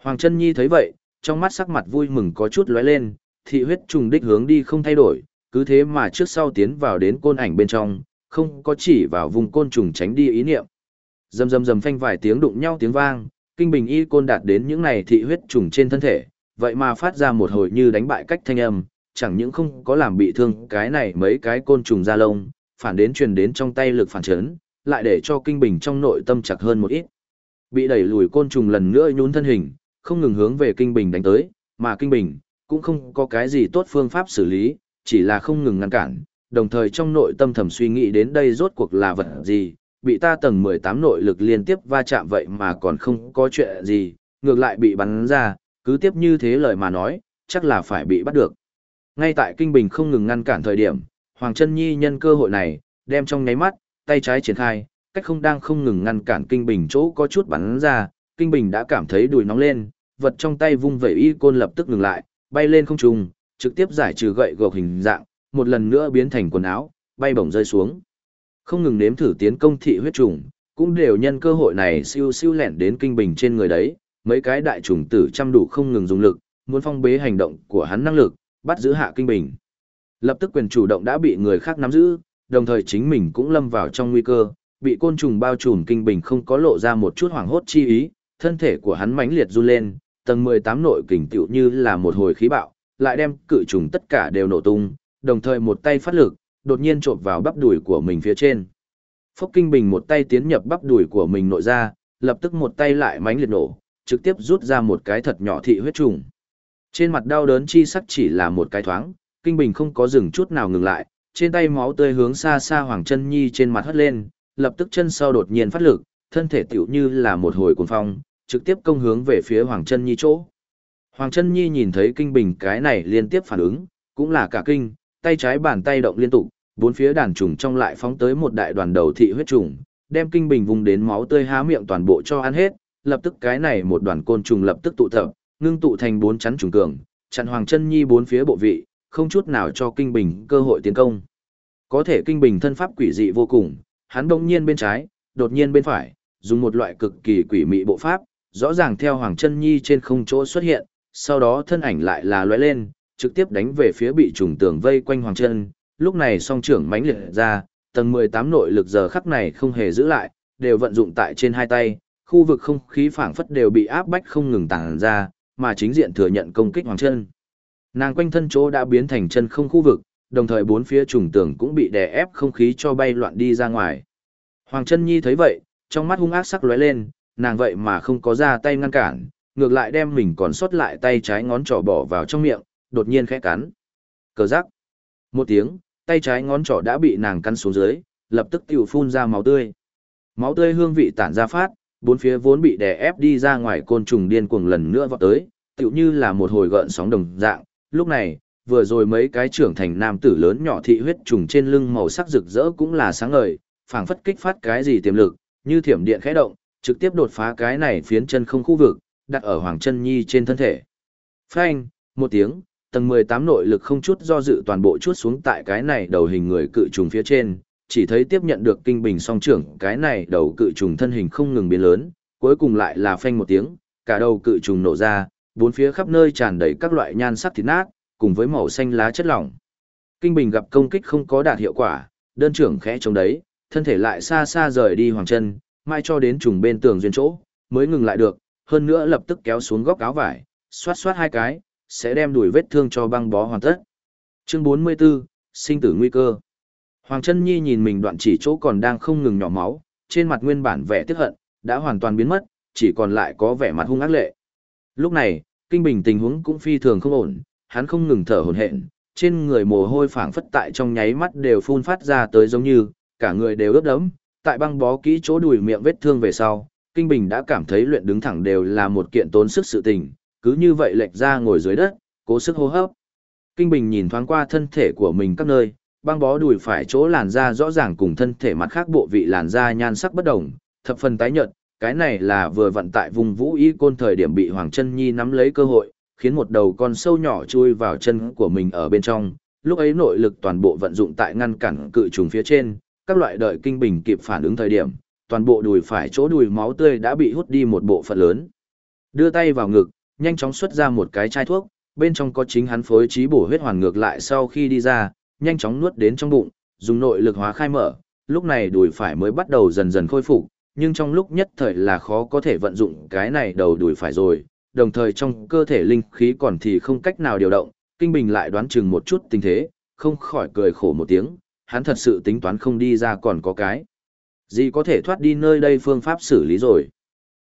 Hoàng Trân Nhi thấy vậy, trong mắt sắc mặt vui mừng có chút lóe lên, thị huyết trùng đích hướng đi không thay đổi, cứ thế mà trước sau tiến vào đến côn ảnh bên trong, không có chỉ vào vùng côn trùng tránh đi ý niệm. Dầm dầm dầm phanh vài tiếng đụng nhau tiếng vang, kinh bình y côn đạt đến những này thị huyết trùng trên thân thể, vậy mà phát ra một hồi như đánh bại cách thanh âm, chẳng những không có làm bị thương cái này mấy cái côn trùng da lông, phản đến truyền đến trong tay lực phản chấn, lại để cho kinh bình trong nội tâm chặt hơn một ít. Bị đẩy lùi côn trùng lần nữa nhún thân hình, không ngừng hướng về kinh bình đánh tới, mà kinh bình cũng không có cái gì tốt phương pháp xử lý, chỉ là không ngừng ngăn cản, đồng thời trong nội tâm thầm suy nghĩ đến đây rốt cuộc là vật gì, bị ta tầng 18 nội lực liên tiếp va chạm vậy mà còn không có chuyện gì, ngược lại bị bắn ra, cứ tiếp như thế lời mà nói, chắc là phải bị bắt được. Ngay tại Kinh Bình không ngừng ngăn cản thời điểm, Hoàng Trân Nhi nhân cơ hội này, đem trong nháy mắt, tay trái triển khai, cách không đang không ngừng ngăn cản Kinh Bình chỗ có chút bắn ra, Kinh Bình đã cảm thấy đùi nóng lên, vật trong tay vung vẩy y côn lập tức ngừng lại, bay lên không trung, trực tiếp giải trừ gậy gộc hình dạng, một lần nữa biến thành quần áo, bay bổng rơi xuống. Không ngừng nếm thử tiến công thị huyết trùng, cũng đều nhân cơ hội này siêu siêu lẹn đến kinh bình trên người đấy, mấy cái đại trùng tử chăm đủ không ngừng dùng lực, muốn phong bế hành động của hắn năng lực, bắt giữ hạ kinh bình. Lập tức quyền chủ động đã bị người khác nắm giữ, đồng thời chính mình cũng lâm vào trong nguy cơ, bị côn trùng bao trùm kinh bình không có lộ ra một chút hoảng hốt chi ý, thân thể của hắn mãnh liệt run lên, tầng 18 nội kình tựu như là một hồi khí bạo, lại đem cự trùng tất cả đều nổ tung, đồng thời một tay phát lực, đột nhiên trộn vào bắp đùi của mình phía trên. Phốc Kinh Bình một tay tiến nhập bắp đùi của mình nội ra, lập tức một tay lại mánh liệt nổ, trực tiếp rút ra một cái thật nhỏ thị huyết trùng. Trên mặt đau đớn chi sắc chỉ là một cái thoáng, Kinh Bình không có dừng chút nào ngừng lại, trên tay máu tươi hướng xa xa Hoàng Chân Nhi trên mặt hất lên, lập tức chân sau đột nhiên phát lực, thân thể tiểu như là một hồi cuồng phong, trực tiếp công hướng về phía Hoàng Chân Nhi chỗ. Hoàng Trân Nhi nhìn thấy Kinh Bình cái này liên tiếp phản ứng, cũng là cả kinh, tay trái bàn tay động liên tục, bốn phía đàn trùng trong lại phóng tới một đại đoàn đầu thị huyết trùng, đem Kinh Bình vùng đến máu tươi há miệng toàn bộ cho ăn hết, lập tức cái này một đoàn côn trùng lập tức tụ tập, ngưng tụ thành bốn chắn trùng cường, chặn Hoàng Trân Nhi bốn phía bộ vị, không chút nào cho Kinh Bình cơ hội tiến công. Có thể Kinh Bình thân pháp quỷ dị vô cùng, hắn đột nhiên bên trái, đột nhiên bên phải, dùng một loại cực kỳ quỷ mị bộ pháp, rõ ràng theo Hoàng Chân Nhi trên không chỗ xuất hiện, sau đó thân ảnh lại là lóe lên, trực tiếp đánh về phía bị trùng tường vây quanh Hoàng Chân, lúc này song trưởng mãnh liệt ra, tầng 18 nội lực giờ khắc này không hề giữ lại, đều vận dụng tại trên hai tay, khu vực không khí phảng phất đều bị áp bách không ngừng tàng ra, mà chính diện thừa nhận công kích Hoàng Chân. Nàng quanh thân chỗ đã biến thành chân không khu vực, đồng thời bốn phía trùng tường cũng bị đè ép không khí cho bay loạn đi ra ngoài. Hoàng Chân Nhi thấy vậy, trong mắt hung ác sắc lóe lên, nàng vậy mà không có ra tay ngăn cản, ngược lại đem mình còn sót lại tay trái ngón trỏ bỏ vào trong miệng, đột nhiên khẽ cắn. Cờ rắc. Một tiếng, tay trái ngón trỏ đã bị nàng cắn xuống dưới, lập tức tiểu phun ra máu tươi. Máu tươi hương vị tản ra phát, bốn phía vốn bị đè ép đi ra ngoài côn trùng điên cuồng lần nữa vọt tới, tựu như là một hồi gợn sóng đồng dạng. Lúc này, vừa rồi mấy cái trưởng thành nam tử lớn nhỏ thị huyết trùng trên lưng màu sắc rực rỡ cũng là sáng ngời, phảng phất kích phát cái gì tiềm lực, như thiểm điện khẽ động, trực tiếp đột phá cái này phiến chân không khu vực, đặt ở Hoàng Chân Nhi trên thân thể. Phanh, một tiếng, tầng 18 nội lực không chút do dự toàn bộ chuốt xuống tại cái này đầu hình người cự trùng phía trên, chỉ thấy tiếp nhận được kinh bình song trưởng, cái này đầu cự trùng thân hình không ngừng biến lớn, cuối cùng lại là phanh một tiếng, cả đầu cự trùng nổ ra, bốn phía khắp nơi tràn đầy các loại nhan sắc thịt nát, cùng với màu xanh lá chất lỏng. Kinh bình gặp công kích không có đạt hiệu quả, đơn trưởng khẽ chống đấy, thân thể lại xa xa rời đi hoàng chân, mai cho đến trùng bên tường duyên chỗ, mới ngừng lại được, hơn nữa lập tức kéo xuống góc áo vải, xoát xoát hai cái, sẽ đem đuổi vết thương cho băng bó hoàn tất. Chương 44, sinh tử nguy cơ. Hoàng Chân Nhi nhìn mình đoạn chỉ chỗ còn đang không ngừng nhỏ máu, trên mặt nguyên bản vẻ tức hận đã hoàn toàn biến mất, chỉ còn lại có vẻ mặt hung ác lệ. Lúc này, Kinh Bình tình huống cũng phi thường không ổn, hắn không ngừng thở hổn hển, trên người mồ hôi phảng phất tại trong nháy mắt đều phun phát ra tới giống như, cả người đều ướt đẫm, tại băng bó kỹ chỗ đùi miệng vết thương về sau, Kinh Bình đã cảm thấy luyện đứng thẳng đều là một kiện tốn sức sự tình, cứ như vậy lệch ra ngồi dưới đất, cố sức hô hấp. Kinh Bình nhìn thoáng qua thân thể của mình các nơi, băng bó đùi phải chỗ làn da rõ ràng cùng thân thể mặt khác bộ vị làn da nhan sắc bất đồng, thập phần tái nhợt, cái này là vừa vận tại vùng vũ y côn thời điểm bị Hoàng Chân Nhi nắm lấy cơ hội, khiến một đầu con sâu nhỏ chui vào chân của mình ở bên trong, lúc ấy nội lực toàn bộ vận dụng tại ngăn cản cự trùng phía trên, các loại đợi kinh bình kịp phản ứng thời điểm, toàn bộ đùi phải chỗ đùi máu tươi đã bị hút đi một bộ phận lớn. Đưa tay vào ngực, nhanh chóng xuất ra một cái chai thuốc, bên trong có chính hắn phối trí bổ huyết hoàn ngược lại sau khi đi ra, nhanh chóng nuốt đến trong bụng, dùng nội lực hóa khai mở, lúc này đùi phải mới bắt đầu dần dần khôi phục, nhưng trong lúc nhất thời là khó có thể vận dụng cái này đầu đùi phải rồi, đồng thời trong cơ thể linh khí còn thì không cách nào điều động, Kinh Bình lại đoán chừng một chút tình thế, không khỏi cười khổ một tiếng, hắn thật sự tính toán không đi ra còn có cái. Gì có thể thoát đi nơi đây phương pháp xử lý rồi.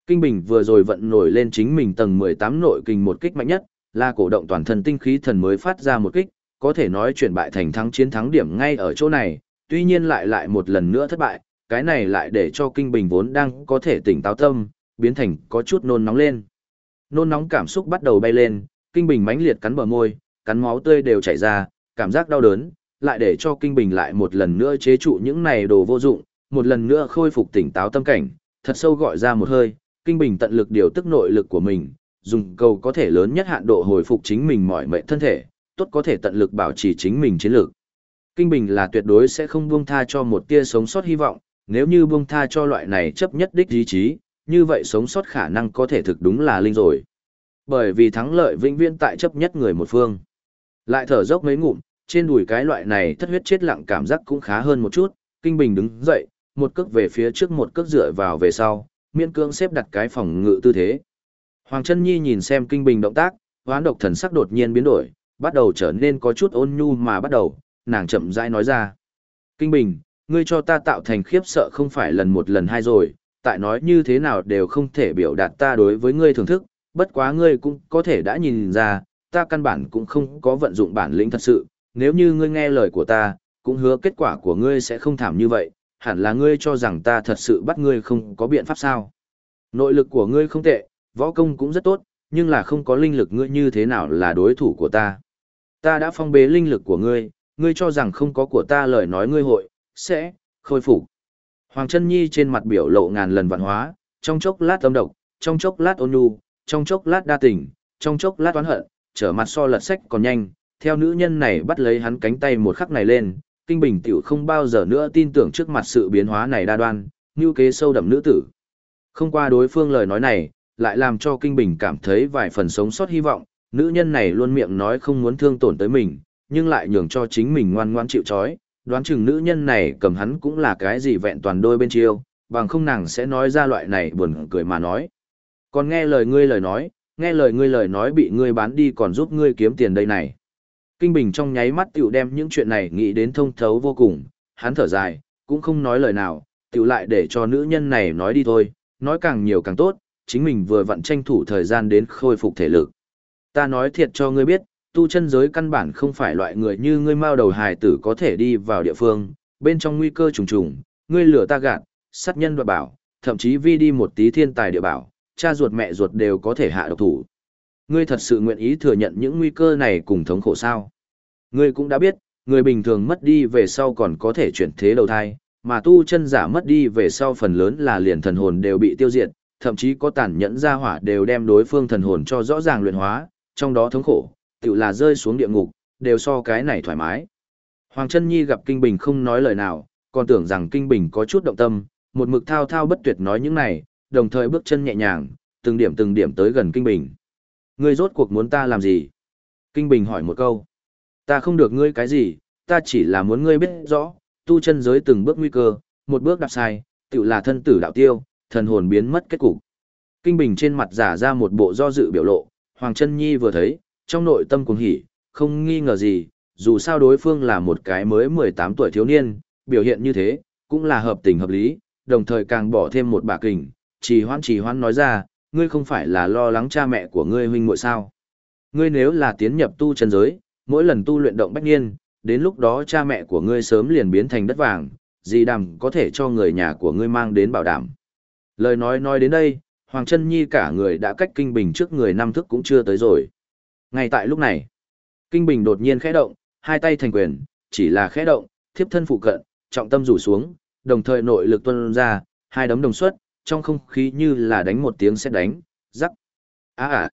Kinh Bình vừa rồi vận nổi lên chính mình tầng 18 nội kinh một kích mạnh nhất, là cổ động toàn thân tinh khí thần mới phát ra một kích, có thể nói chuyển bại thành thắng chiến thắng điểm ngay ở chỗ này, tuy nhiên lại lại một lần nữa thất bại, cái này lại để cho Kinh Bình vốn đang có thể tỉnh táo tâm, biến thành có chút nôn nóng lên. Nôn nóng cảm xúc bắt đầu bay lên, Kinh Bình mãnh liệt cắn bờ môi, cắn máu tươi đều chảy ra, cảm giác đau đớn, lại để cho Kinh Bình lại một lần nữa chế trụ những này đồ vô dụng, một lần nữa khôi phục tỉnh táo tâm cảnh, thật sâu gọi ra một hơi, Kinh Bình tận lực điều tức nội lực của mình, dùng cầu có thể lớn nhất hạn độ hồi phục chính mình mọi mệnh thân thể, tốt có thể tận lực bảo trì chính mình chiến lược. Kinh Bình là tuyệt đối sẽ không buông tha cho một tia sống sót hy vọng, nếu như buông tha cho loại này chấp nhất đích ý chí, như vậy sống sót khả năng có thể thực đúng là linh rồi. Bởi vì thắng lợi vĩnh viễn tại chấp nhất người một phương. Lại thở dốc mấy ngụm, trên đùi cái loại này thất huyết chết lặng cảm giác cũng khá hơn một chút, Kinh Bình đứng dậy, một cước về phía trước một cước dựa vào về sau, miễn cưỡng xếp đặt cái phòng ngự tư thế. Hoàng Chân Nhi nhìn xem Kinh Bình động tác, hoán độc thần sắc đột nhiên biến đổi, bắt đầu trở nên có chút ôn nhu mà bắt đầu, nàng chậm rãi nói ra. Kinh Bình, ngươi cho ta tạo thành khiếp sợ không phải lần một lần hai rồi, tại nói như thế nào đều không thể biểu đạt ta đối với ngươi thưởng thức, bất quá ngươi cũng có thể đã nhìn ra, ta căn bản cũng không có vận dụng bản lĩnh thật sự, nếu như ngươi nghe lời của ta, cũng hứa kết quả của ngươi sẽ không thảm như vậy, hẳn là ngươi cho rằng ta thật sự bắt ngươi không có biện pháp sao. Nội lực của ngươi không tệ, võ công cũng rất tốt, nhưng là không có linh lực ngươi như thế nào là đối thủ của ta. Ta đã phong bế linh lực của ngươi, ngươi cho rằng không có của ta lời nói ngươi hội, sẽ, khôi phục. Hoàng chân Nhi trên mặt biểu lộ ngàn lần vạn hóa, trong chốc lát âm độc, trong chốc lát ôn nhu, trong chốc lát đa tình, trong chốc lát oán hận, trở mặt so lật sách còn nhanh, theo nữ nhân này bắt lấy hắn cánh tay một khắc này lên, kinh bình tiểu không bao giờ nữa tin tưởng trước mặt sự biến hóa này đa đoan, như kế sâu đậm nữ tử. Không qua đối phương lời nói này, lại làm cho kinh bình cảm thấy vài phần sống sót hy vọng, nữ nhân này luôn miệng nói không muốn thương tổn tới mình, nhưng lại nhường cho chính mình ngoan ngoan chịu chói, đoán chừng nữ nhân này cầm hắn cũng là cái gì vẹn toàn đôi bên chiêu, bằng không nàng sẽ nói ra loại này buồn cười mà nói. Còn nghe lời ngươi lời nói, nghe lời ngươi lời nói bị ngươi bán đi còn giúp ngươi kiếm tiền đây này. Kinh Bình trong nháy mắt tiểu đem những chuyện này nghĩ đến thông thấu vô cùng, hắn thở dài, cũng không nói lời nào, tiểu lại để cho nữ nhân này nói đi thôi, nói càng nhiều càng tốt, chính mình vừa vặn tranh thủ thời gian đến khôi phục thể lực. Ta nói thiệt cho ngươi biết, tu chân giới căn bản không phải loại người như ngươi mao đầu hài tử có thể đi vào địa phương, bên trong nguy cơ trùng trùng, ngươi lửa ta gạt, sát nhân đoạt bảo, thậm chí vi đi một tí thiên tài địa bảo, cha ruột mẹ ruột đều có thể hạ độc thủ. Ngươi thật sự nguyện ý thừa nhận những nguy cơ này cùng thống khổ sao? Ngươi cũng đã biết, người bình thường mất đi về sau còn có thể chuyển thế đầu thai, mà tu chân giả mất đi về sau phần lớn là liền thần hồn đều bị tiêu diệt, thậm chí có tàn nhẫn ra hỏa đều đem đối phương thần hồn cho rõ ràng luyện hóa, trong đó thống khổ, tự là rơi xuống địa ngục, đều so cái này thoải mái. Hoàng Trân Nhi gặp Kinh Bình không nói lời nào, còn tưởng rằng Kinh Bình có chút động tâm, một mực thao thao bất tuyệt nói những này, đồng thời bước chân nhẹ nhàng, từng điểm từng điểm tới gần Kinh Bình. Ngươi rốt cuộc muốn ta làm gì? Kinh Bình hỏi một câu. Ta không được ngươi cái gì, ta chỉ là muốn ngươi biết rõ, tu chân giới từng bước nguy cơ, một bước đạp sai, tự là thân tử đạo tiêu, thần hồn biến mất kết cục. Kinh Bình trên mặt giả ra một bộ do dự biểu lộ, Hoàng Trân Nhi vừa thấy, trong nội tâm cuồng hỉ, không nghi ngờ gì, dù sao đối phương là một cái mới 18 tuổi thiếu niên, biểu hiện như thế, cũng là hợp tình hợp lý, đồng thời càng bỏ thêm một bà kình, trì hoãn trì hoãn nói ra, ngươi không phải là lo lắng cha mẹ của ngươi huynh muội sao? Ngươi nếu là tiến nhập tu chân giới, mỗi lần tu luyện động bách niên, đến lúc đó cha mẹ của ngươi sớm liền biến thành đất vàng, gì đàm có thể cho người nhà của ngươi mang đến bảo đảm. Lời nói nói đến đây, Hoàng Trân Nhi cả người đã cách Kinh Bình trước người năm thức cũng chưa tới rồi. Ngay tại lúc này, Kinh Bình đột nhiên khẽ động, hai tay thành quyền, chỉ là khẽ động, thiếp thân phụ cận, trọng tâm rủ xuống, đồng thời nội lực tuôn ra, hai đấm đồng xuất, trong không khí như là đánh một tiếng sẽ đánh, rắc. Á à, à.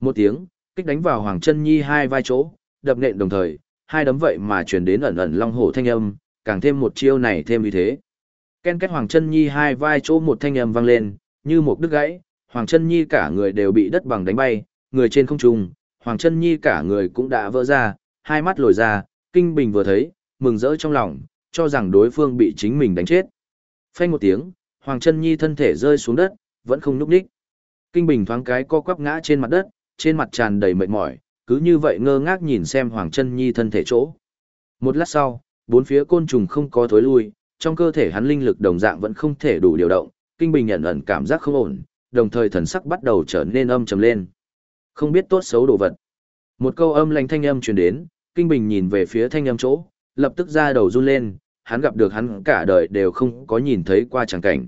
Một tiếng, kích đánh vào Hoàng Trân Nhi hai vai chỗ, đập nện đồng thời, hai đấm vậy mà truyền đến ẩn ẩn long hổ thanh âm, càng thêm một chiêu này thêm uy thế. Ken kết Hoàng chân Nhi hai vai chỗ một thanh âm vang lên, như một đứt gãy, Hoàng chân Nhi cả người đều bị đất bằng đánh bay, người trên không trung, Hoàng chân Nhi cả người cũng đã vỡ ra, hai mắt lồi ra, Kinh Bình vừa thấy, mừng rỡ trong lòng, cho rằng đối phương bị chính mình đánh chết. Phanh một tiếng, Hoàng chân Nhi thân thể rơi xuống đất, vẫn không nhúc nhích. Kinh Bình thoáng cái co quắp ngã trên mặt đất, trên mặt tràn đầy mệt mỏi, cứ như vậy ngơ ngác nhìn xem Hoàng Trân Nhi thân thể chỗ. Một lát sau, bốn phía côn trùng không có thối lui, trong cơ thể hắn linh lực đồng dạng vẫn không thể đủ điều động, Kinh Bình nhận ẩn cảm giác không ổn, đồng thời thần sắc bắt đầu trở nên âm trầm lên. Không biết tốt xấu đồ vật. Một câu âm lành thanh âm truyền đến, Kinh Bình nhìn về phía thanh âm chỗ, lập tức ra đầu run lên, hắn gặp được hắn cả đời đều không có nhìn thấy qua chẳng cảnh.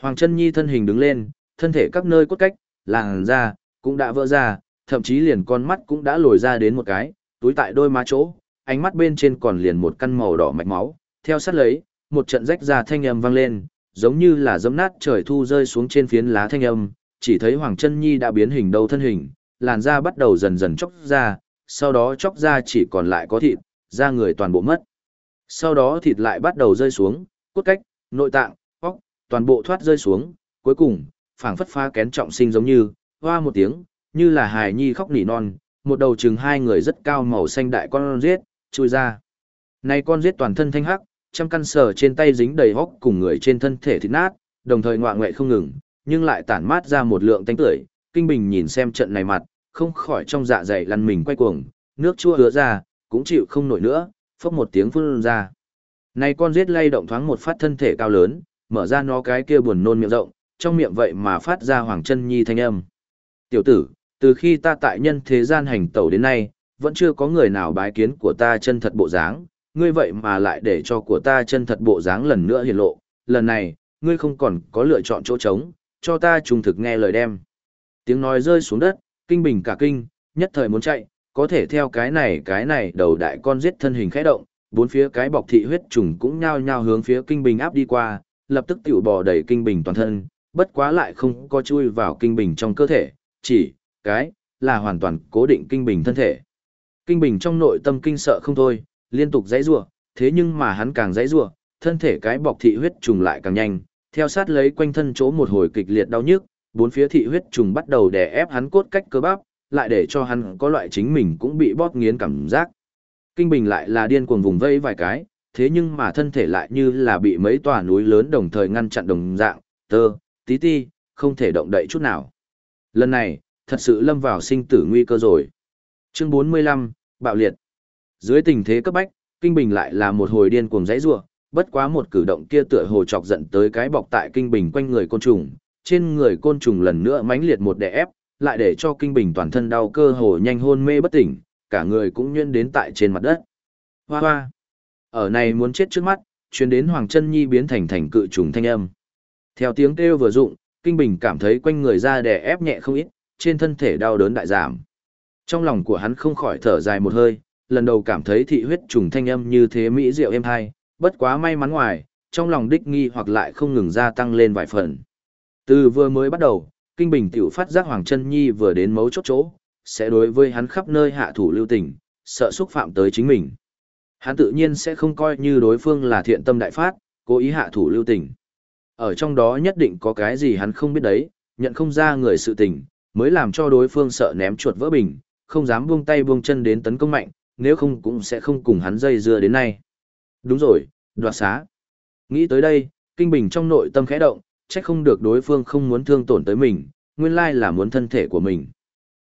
Hoàng Trân Nhi thân hình đứng lên, thân thể các nơi cốt cách, làn da, cũng đã vỡ ra, thậm chí liền con mắt cũng đã lồi ra đến một cái, túi tại đôi má chỗ, ánh mắt bên trên còn liền một căn màu đỏ mạch máu, theo sát lấy, một trận rách ra thanh âm vang lên, giống như là giấm nát trời thu rơi xuống trên phiến lá thanh âm, chỉ thấy Hoàng chân Nhi đã biến hình đầu thân hình, làn da bắt đầu dần dần chóc ra, sau đó chóc ra chỉ còn lại có thịt, da người toàn bộ mất. Sau đó thịt lại bắt đầu rơi xuống, cốt cách, nội tạng, óc, toàn bộ thoát rơi xuống, cuối cùng, phảng phất pha kén trọng sinh giống như, hoa một tiếng, như là hài nhi khóc nỉ non, một đầu chừng hai người rất cao màu xanh đại con giết, chui ra. Này con giết toàn thân thanh hắc, trăm căn sờ trên tay dính đầy hốc cùng người trên thân thể thịt nát, đồng thời ngoạ ngoệ không ngừng, nhưng lại tản mát ra một lượng tanh tưởi. Kinh Bình nhìn xem trận này mặt, không khỏi trong dạ dày lăn mình quay cuồng, nước chua hứa ra, cũng chịu không nổi nữa, phốc một tiếng phun ra. Này con giết lay động thoáng một phát thân thể cao lớn, mở ra nó cái kia buồn nôn miệng rộng, trong miệng vậy mà phát ra hoàng chân nhi thanh âm. Tiểu tử, từ khi ta tại nhân thế gian hành tẩu đến nay, vẫn chưa có người nào bái kiến của ta chân thật bộ dáng, ngươi vậy mà lại để cho của ta chân thật bộ dáng lần nữa hiển lộ, lần này, ngươi không còn có lựa chọn chỗ trống, cho ta trung thực nghe lời đem. Tiếng nói rơi xuống đất, kinh bình cả kinh, nhất thời muốn chạy, có thể theo cái này cái này đầu đại con giết thân hình khẽ động, bốn phía cái bọc thị huyết trùng cũng nhao nhao hướng phía kinh bình áp đi qua, lập tức tiểu bò đầy kinh bình toàn thân, bất quá lại không có chui vào kinh bình trong cơ thể, chỉ, cái, là hoàn toàn cố định kinh bình thân thể. Kinh bình trong nội tâm kinh sợ không thôi, liên tục dãy rủa, thế nhưng mà hắn càng dãy rủa, thân thể cái bọc thị huyết trùng lại càng nhanh, theo sát lấy quanh thân chỗ một hồi kịch liệt đau nhức, bốn phía thị huyết trùng bắt đầu đè ép hắn cốt cách cơ bắp, lại để cho hắn có loại chính mình cũng bị bóp nghiến cảm giác. Kinh Bình lại là điên cuồng vùng vây vài cái, thế nhưng mà thân thể lại như là bị mấy tòa núi lớn đồng thời ngăn chặn đồng dạng, tơ, tí ti, không thể động đậy chút nào. Lần này, thật sự lâm vào sinh tử nguy cơ rồi. Chương 45, Bạo liệt. Dưới tình thế cấp bách, Kinh Bình lại là một hồi điên cuồng giãy giụa, bất quá một cử động kia tựa hồ chọc giận tới cái bọc tại Kinh Bình quanh người côn trùng, trên người côn trùng lần nữa mãnh liệt một đè ép, lại để cho Kinh Bình toàn thân đau cơ hồ nhanh hôn mê bất tỉnh, cả người cũng nhuyễn đến tại trên mặt đất. Hoa hoa. Ở này muốn chết trước mắt, chuyến đến Hoàng Chân Nhi biến thành thành cự trùng thanh âm. Theo tiếng kêu vừa dụng, Kinh Bình cảm thấy quanh người ra đè ép nhẹ không ít, trên thân thể đau đớn đại giảm. Trong lòng của hắn không khỏi thở dài một hơi, lần đầu cảm thấy thị huyết trùng thanh âm như thế mỹ diệu êm hay, bất quá may mắn ngoài, trong lòng đích nghi hoặc lại không ngừng gia tăng lên vài phần. Từ vừa mới bắt đầu, Kinh Bình tiểu phát giác Hoàng Chân Nhi vừa đến mấu chốt chỗ, sẽ đối với hắn khắp nơi hạ thủ lưu tình, sợ xúc phạm tới chính mình. Hắn tự nhiên sẽ không coi như đối phương là thiện tâm đại phát, cố ý hạ thủ lưu tình. Ở trong đó nhất định có cái gì hắn không biết đấy, nhận không ra người sự tình, mới làm cho đối phương sợ ném chuột vỡ bình, không dám buông tay buông chân đến tấn công mạnh, nếu không cũng sẽ không cùng hắn dây dưa đến nay. Đúng rồi, đoạt xá. Nghĩ tới đây, Kinh Bình trong nội tâm khẽ động, trách không được đối phương không muốn thương tổn tới mình, nguyên lai là muốn thân thể của mình.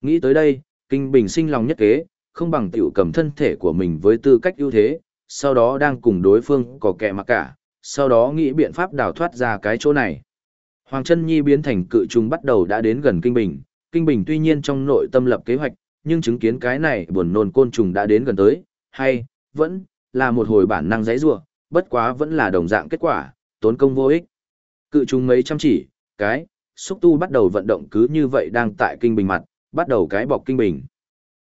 Nghĩ tới đây, Kinh Bình sinh lòng nhất kế, không bằng tiểu cầm thân thể của mình với tư cách ưu thế, sau đó đang cùng đối phương có kẻ mặc cả, sau đó nghĩ biện pháp đào thoát ra cái chỗ này. Hoàng chân Nhi biến thành cự trùng bắt đầu đã đến gần Kinh Bình, Kinh Bình tuy nhiên trong nội tâm lập kế hoạch, nhưng chứng kiến cái này buồn nôn côn trùng đã đến gần tới, hay, vẫn, là một hồi bản năng giấy rua, bất quá vẫn là đồng dạng kết quả, tốn công vô ích. Cự trùng mấy chăm chỉ, cái, xúc tu bắt đầu vận động cứ như vậy đang tại Kinh Bình mặt, bắt đầu cái bọc Kinh Bình.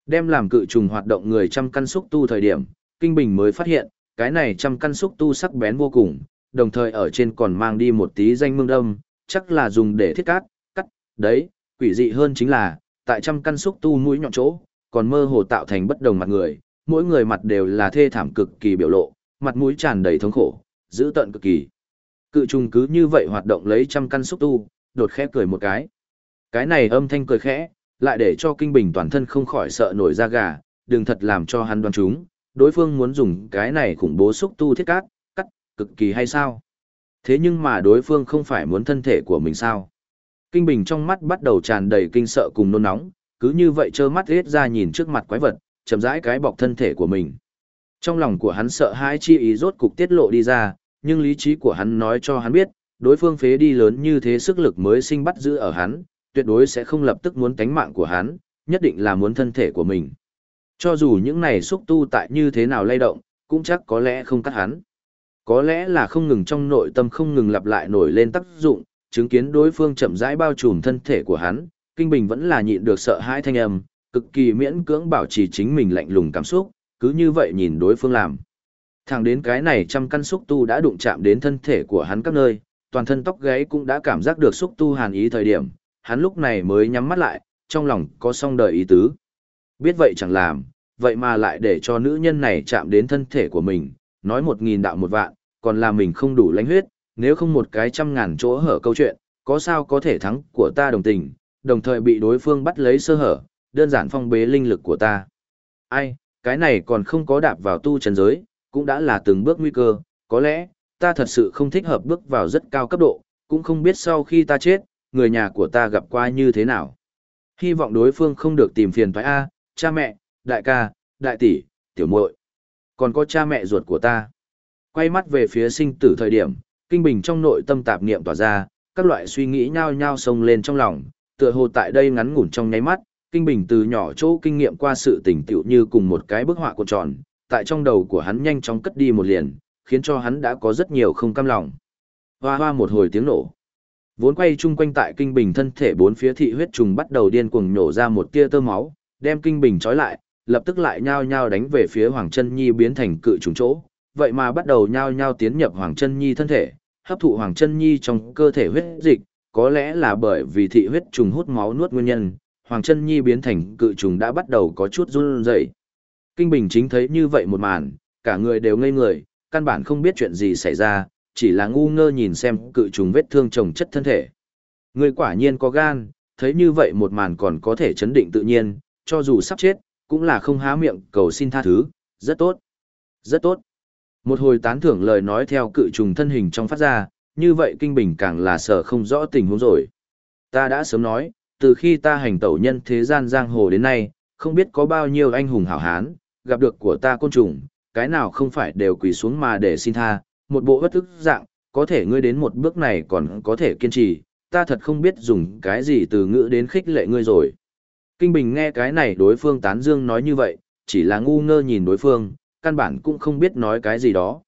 Đem làm cự trùng hoạt động người trăm căn xúc tu thời điểm, Kinh Bình mới phát hiện, cái này trăm căn xúc tu sắc bén vô cùng, đồng thời ở trên còn mang đi một tí danh mương đâm, chắc là dùng để thiết cát, cắt, đấy, quỷ dị hơn chính là, tại trăm căn xúc tu mũi nhọn chỗ, còn mơ hồ tạo thành bất đồng mặt người, mỗi người mặt đều là thê thảm cực kỳ biểu lộ, mặt mũi tràn đầy thống khổ, dữ tợn cực kỳ. Cự trùng cứ như vậy hoạt động lấy trăm căn xúc tu, đột khẽ cười một cái. Cái này âm thanh cười khẽ, lại để cho kinh bình toàn thân không khỏi sợ nổi da gà, đừng thật làm cho hắn đoán chúng, đối phương muốn dùng cái này khủng bố xúc tu thiết cát, cắt, cực kỳ hay sao? Thế nhưng mà đối phương không phải muốn thân thể của mình sao? Kinh bình trong mắt bắt đầu tràn đầy kinh sợ cùng nôn nóng, cứ như vậy trơ mắt hết ra nhìn trước mặt quái vật, chậm rãi cái bọc thân thể của mình. Trong lòng của hắn sợ hãi chi ý rốt cục tiết lộ đi ra, nhưng lý trí của hắn nói cho hắn biết, đối phương phế đi lớn như thế sức lực mới sinh bắt giữ ở hắn, tuyệt đối sẽ không lập tức muốn tánh mạng của hắn, nhất định là muốn thân thể của mình. Cho dù những này xúc tu tại như thế nào lay động, cũng chắc có lẽ không cắt hắn. Có lẽ là không ngừng trong nội tâm không ngừng lặp lại nổi lên tác dụng, chứng kiến đối phương chậm rãi bao trùm thân thể của hắn, Kinh Bình vẫn là nhịn được sợ hãi thanh âm, cực kỳ miễn cưỡng bảo trì chính mình lạnh lùng cảm xúc, cứ như vậy nhìn đối phương làm. Thẳng đến cái này trăm căn xúc tu đã đụng chạm đến thân thể của hắn các nơi, toàn thân tóc gáy cũng đã cảm giác được xúc tu hàn ý thời điểm, hắn lúc này mới nhắm mắt lại, trong lòng có song đời ý tứ. Biết vậy chẳng làm, vậy mà lại để cho nữ nhân này chạm đến thân thể của mình, nói một nghìn đạo một vạn, còn là mình không đủ lãnh huyết, nếu không một cái trăm ngàn chỗ hở câu chuyện, có sao có thể thắng của ta đồng tình, đồng thời bị đối phương bắt lấy sơ hở, đơn giản phong bế linh lực của ta. Ai, cái này còn không có đạp vào tu chân giới, cũng đã là từng bước nguy cơ, có lẽ, ta thật sự không thích hợp bước vào rất cao cấp độ, cũng không biết sau khi ta chết, người nhà của ta gặp qua như thế nào. Hy vọng đối phương không được tìm phiền thoái A, cha mẹ, đại ca, đại tỷ, tiểu muội còn có cha mẹ ruột của ta. Quay mắt về phía sinh tử thời điểm, kinh bình trong nội tâm tạp niệm tỏa ra, các loại suy nghĩ nhao nhao sông lên trong lòng, tựa hồ tại đây ngắn ngủn trong nháy mắt, kinh bình từ nhỏ chỗ kinh nghiệm qua sự tỉnh tựu như cùng một cái bức họa cuộn tròn, tại trong đầu của hắn nhanh chóng cất đi một liền, khiến cho hắn đã có rất nhiều không cam lòng. Hoa hoa một hồi tiếng nổ. Vốn quay chung quanh tại kinh bình thân thể bốn phía thị huyết trùng bắt đầu điên cuồng nổ ra một tia tơ máu, đem kinh bình trói lại, lập tức lại nhao nhao đánh về phía Hoàng Chân Nhi biến thành cự trùng chỗ, vậy mà bắt đầu nhao nhao tiến nhập Hoàng Chân Nhi thân thể, hấp thụ Hoàng Chân Nhi trong cơ thể huyết dịch, có lẽ là bởi vì thị huyết trùng hút máu nuốt nguyên nhân, Hoàng Chân Nhi biến thành cự trùng đã bắt đầu có chút run rẩy. Kinh Bình chính thấy như vậy một màn, cả người đều ngây người, căn bản không biết chuyện gì xảy ra, chỉ là ngu ngơ nhìn xem cự trùng vết thương chồng chất thân thể. Người quả nhiên có gan, thấy như vậy một màn còn có thể chấn định tự nhiên, cho dù sắp chết, cũng là không há miệng cầu xin tha thứ, rất tốt, rất tốt. Một hồi tán thưởng lời nói theo cự trùng thân hình trong phát ra, như vậy kinh bình càng là sợ không rõ tình huống rồi. Ta đã sớm nói, từ khi ta hành tẩu nhân thế gian giang hồ đến nay, không biết có bao nhiêu anh hùng hảo hán, gặp được của ta côn trùng, cái nào không phải đều quỳ xuống mà để xin tha, một bộ bất thức dạng, có thể ngươi đến một bước này còn có thể kiên trì, ta thật không biết dùng cái gì từ ngữ đến khích lệ ngươi rồi. Kinh Bình nghe cái này đối phương tán dương nói như vậy, chỉ là ngu ngơ nhìn đối phương, căn bản cũng không biết nói cái gì đó.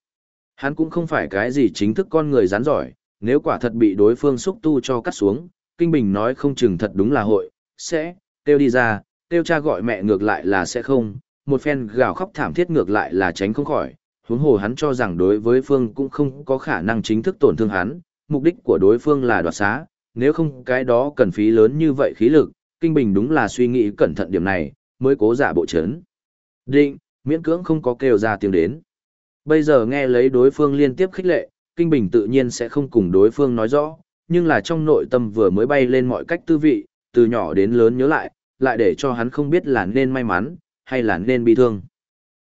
Hắn cũng không phải cái gì chính thức con người rắn giỏi, nếu quả thật bị đối phương xúc tu cho cắt xuống, Kinh Bình nói không chừng thật đúng là hội, sẽ, tiêu đi ra, tiêu cha gọi mẹ ngược lại là sẽ không, một phen gào khóc thảm thiết ngược lại là tránh không khỏi, huống hồ hắn cho rằng đối với phương cũng không có khả năng chính thức tổn thương hắn, mục đích của đối phương là đoạt xá, nếu không cái đó cần phí lớn như vậy khí lực, Kinh Bình đúng là suy nghĩ cẩn thận điểm này, mới cố giả bộ chấn. Định, miễn cưỡng không có kêu ra tiếng đến. Bây giờ nghe lấy đối phương liên tiếp khích lệ, Kinh Bình tự nhiên sẽ không cùng đối phương nói rõ, nhưng là trong nội tâm vừa mới bay lên mọi cách tư vị, từ nhỏ đến lớn nhớ lại, lại để cho hắn không biết là nên may mắn, hay là nên bị thương.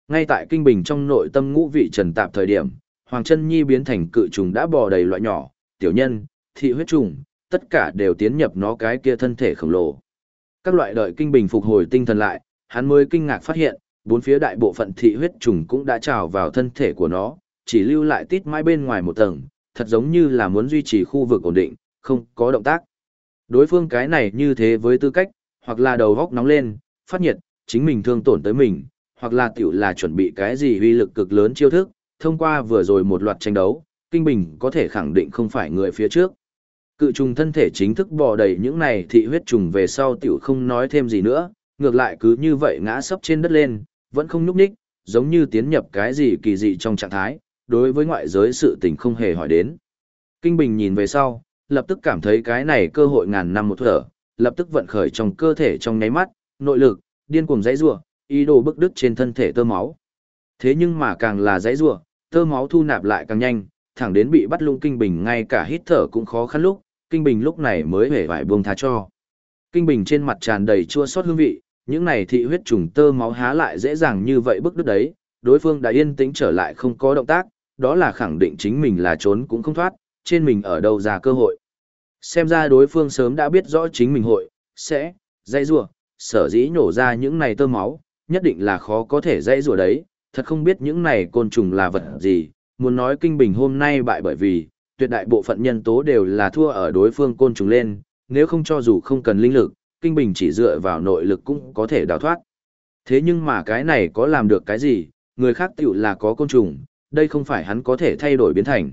Ngay tại Kinh Bình trong nội tâm ngũ vị trần tạp thời điểm, Hoàng chân Nhi biến thành cự trùng đã bò đầy loại nhỏ, tiểu nhân, thị huyết trùng, tất cả đều tiến nhập nó cái kia thân thể khổng lồ. Các loại đợi kinh bình phục hồi tinh thần lại, hắn mới kinh ngạc phát hiện, bốn phía đại bộ phận thị huyết trùng cũng đã trào vào thân thể của nó, chỉ lưu lại tít mãi bên ngoài một tầng, thật giống như là muốn duy trì khu vực ổn định, không có động tác. Đối phương cái này như thế với tư cách, hoặc là đầu góc nóng lên, phát nhiệt, chính mình thương tổn tới mình, hoặc là tiểu là chuẩn bị cái gì uy lực cực lớn chiêu thức, thông qua vừa rồi một loạt tranh đấu, Kinh Bình có thể khẳng định không phải người phía trước. Cự trùng thân thể chính thức bò đầy những này thị huyết trùng về sau tiểu không nói thêm gì nữa, ngược lại cứ như vậy ngã sấp trên đất lên, vẫn không nhúc nhích, giống như tiến nhập cái gì kỳ dị trong trạng thái, đối với ngoại giới sự tình không hề hỏi đến. Kinh Bình nhìn về sau, lập tức cảm thấy cái này cơ hội ngàn năm một thở, lập tức vận khởi trong cơ thể trong nháy mắt, nội lực, điên cuồng dãy rủa, ý đồ bức đứt trên thân thể tơ máu. Thế nhưng mà càng là dãy rủa, tơ máu thu nạp lại càng nhanh, thẳng đến bị bắt lung kinh bình ngay cả hít thở cũng khó khăn lúc, kinh bình lúc này mới hề vải buông tha cho. Kinh bình trên mặt tràn đầy chua xót hương vị, những này thị huyết trùng tơ máu há lại dễ dàng như vậy bức đứt đấy, đối phương đã yên tĩnh trở lại không có động tác, đó là khẳng định chính mình là trốn cũng không thoát, trên mình ở đâu ra cơ hội. Xem ra đối phương sớm đã biết rõ chính mình hội, sẽ, dây rùa, sở dĩ nhổ ra những này tơ máu, nhất định là khó có thể dây rùa đấy, thật không biết những này côn trùng là vật gì, muốn nói kinh bình hôm nay bại bởi vì, tuyệt đại bộ phận nhân tố đều là thua ở đối phương côn trùng lên, nếu không cho dù không cần linh lực, kinh bình chỉ dựa vào nội lực cũng có thể đào thoát. Thế nhưng mà cái này có làm được cái gì, người khác tiểu là có côn trùng, đây không phải hắn có thể thay đổi biến thành.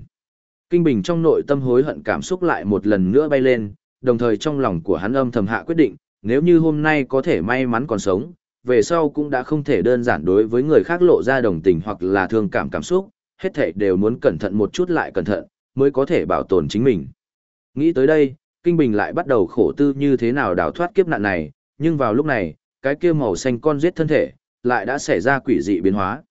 Kinh bình trong nội tâm hối hận cảm xúc lại một lần nữa bay lên, đồng thời trong lòng của hắn âm thầm hạ quyết định, nếu như hôm nay có thể may mắn còn sống, về sau cũng đã không thể đơn giản đối với người khác lộ ra đồng tình hoặc là thương cảm cảm xúc, hết thảy đều muốn cẩn thận một chút lại cẩn thận, mới có thể bảo tồn chính mình. Nghĩ tới đây, Kinh Bình lại bắt đầu khổ tư như thế nào đào thoát kiếp nạn này, nhưng vào lúc này, cái kia màu xanh con giết thân thể, lại đã xảy ra quỷ dị biến hóa.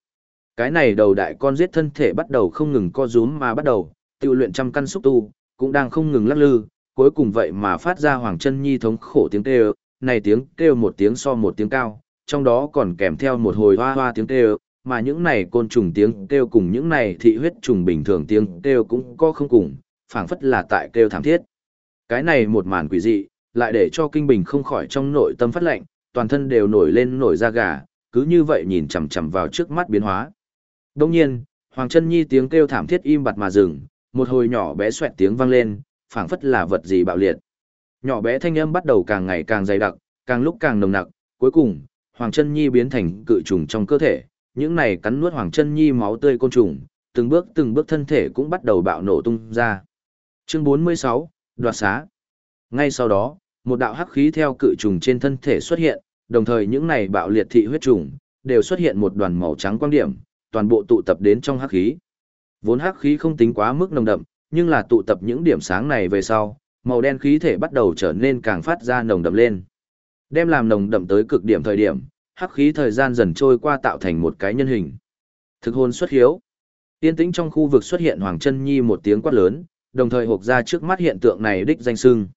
Cái này đầu đại con giết thân thể bắt đầu không ngừng co rúm mà bắt đầu, tiêu luyện trăm căn xúc tu, cũng đang không ngừng lắc lư, cuối cùng vậy mà phát ra Hoàng Chân Nhi thống khổ tiếng kêu, này tiếng kêu một tiếng so một tiếng cao, trong đó còn kèm theo một hồi hoa hoa tiếng kêu, mà những này côn trùng tiếng kêu cùng những này thị huyết trùng bình thường tiếng kêu cũng có không cùng, phảng phất là tại kêu thảm thiết. Cái này một màn quỷ dị, lại để cho Kinh Bình không khỏi trong nội tâm phát lệnh, toàn thân đều nổi lên nổi da gà, cứ như vậy nhìn chằm chằm vào trước mắt biến hóa. Đồng nhiên, Hoàng Chân Nhi tiếng kêu thảm thiết im bặt mà dừng, một hồi nhỏ bé xoẹt tiếng vang lên, phảng phất là vật gì bạo liệt. Nhỏ bé thanh âm bắt đầu càng ngày càng dày đặc, càng lúc càng nồng nặc, cuối cùng, Hoàng Chân Nhi biến thành cự trùng trong cơ thể, những này cắn nuốt Hoàng Chân Nhi máu tươi côn trùng, từng bước từng bước thân thể cũng bắt đầu bạo nổ tung ra. Chương 46, đoạt xá. Ngay sau đó, một đạo hắc khí theo cự trùng trên thân thể xuất hiện, đồng thời những này bạo liệt thị huyết trùng đều xuất hiện một đoàn màu trắng quang điểm, toàn bộ tụ tập đến trong hắc khí. Vốn hắc khí không tính quá mức nồng đậm, nhưng là tụ tập những điểm sáng này về sau, màu đen khí thể bắt đầu trở nên càng phát ra nồng đậm lên. Đem làm nồng đậm tới cực điểm thời điểm, hắc khí thời gian dần trôi qua tạo thành một cái nhân hình. Thực hồn xuất hiếu. Tiên tĩnh trong khu vực xuất hiện Hoàng Chân Nhi một tiếng quát lớn, đồng thời hộp ra trước mắt hiện tượng này đích danh sưng.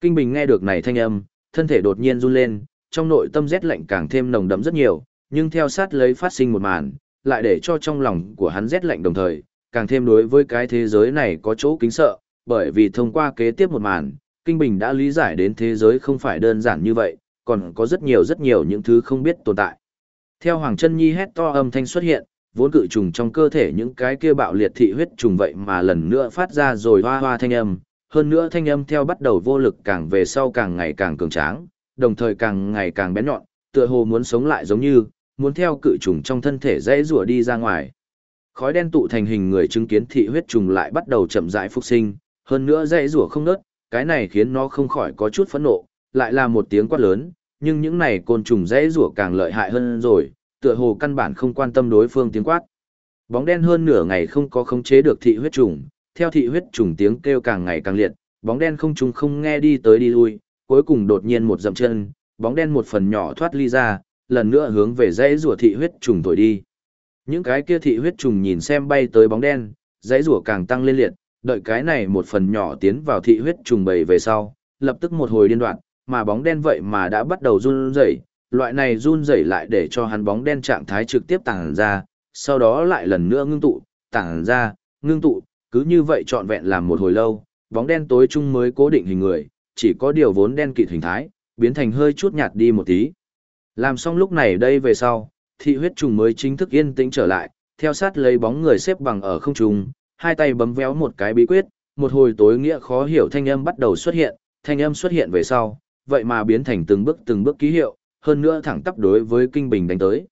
Kinh Bình nghe được này thanh âm, thân thể đột nhiên run lên, trong nội tâm rét lạnh càng thêm nồng đậm rất nhiều, nhưng theo sát lấy phát sinh một màn, lại để cho trong lòng của hắn rét lạnh đồng thời, càng thêm đối với cái thế giới này có chỗ kính sợ, bởi vì thông qua kế tiếp một màn, Kinh Bình đã lý giải đến thế giới không phải đơn giản như vậy, còn có rất nhiều rất nhiều những thứ không biết tồn tại. Theo Hoàng Chân Nhi hét to âm thanh xuất hiện, vốn cự trùng trong cơ thể những cái kia bạo liệt thị huyết trùng vậy mà lần nữa phát ra rồi hoa hoa thanh âm, hơn nữa thanh âm theo bắt đầu vô lực càng về sau càng ngày càng cường tráng, đồng thời càng ngày càng bén nhọn, tựa hồ muốn sống lại giống như, muốn theo cự trùng trong thân thể dễ rủa đi ra ngoài. Khói đen tụ thành hình người chứng kiến thị huyết trùng lại bắt đầu chậm rãi phục sinh, hơn nữa dễ rủa không nớt, cái này khiến nó không khỏi có chút phẫn nộ, lại là một tiếng quát lớn, nhưng những này côn trùng dễ rủa càng lợi hại hơn rồi, tựa hồ căn bản không quan tâm đối phương tiếng quát. Bóng đen hơn nửa ngày không có khống chế được thị huyết trùng, theo thị huyết trùng tiếng kêu càng ngày càng liệt, bóng đen không trùng không nghe đi tới đi lui, cuối cùng đột nhiên một dậm chân, bóng đen một phần nhỏ thoát ly ra, lần nữa hướng về dãy rùa thị huyết trùng thổi đi. Những cái kia thị huyết trùng nhìn xem bay tới bóng đen, dãy rùa càng tăng lên liệt, đợi cái này một phần nhỏ tiến vào thị huyết trùng bầy về sau, lập tức một hồi điên đoạn, mà bóng đen vậy mà đã bắt đầu run rẩy, loại này run rẩy lại để cho hắn bóng đen trạng thái trực tiếp tàng ra, sau đó lại lần nữa ngưng tụ, tàng ra, ngưng tụ, cứ như vậy trọn vẹn làm một hồi lâu, bóng đen tối trung mới cố định hình người, chỉ có điều vốn đen kịt hình thái, biến thành hơi chút nhạt đi một tí. Làm xong lúc này đây về sau, thị huyết trùng mới chính thức yên tĩnh trở lại, theo sát lấy bóng người xếp bằng ở không trung, hai tay bấm véo một cái bí quyết, một hồi tối nghĩa khó hiểu thanh âm bắt đầu xuất hiện, thanh âm xuất hiện về sau, vậy mà biến thành từng bước từng bước ký hiệu, hơn nữa thẳng tắp đối với Kinh Bình đánh tới.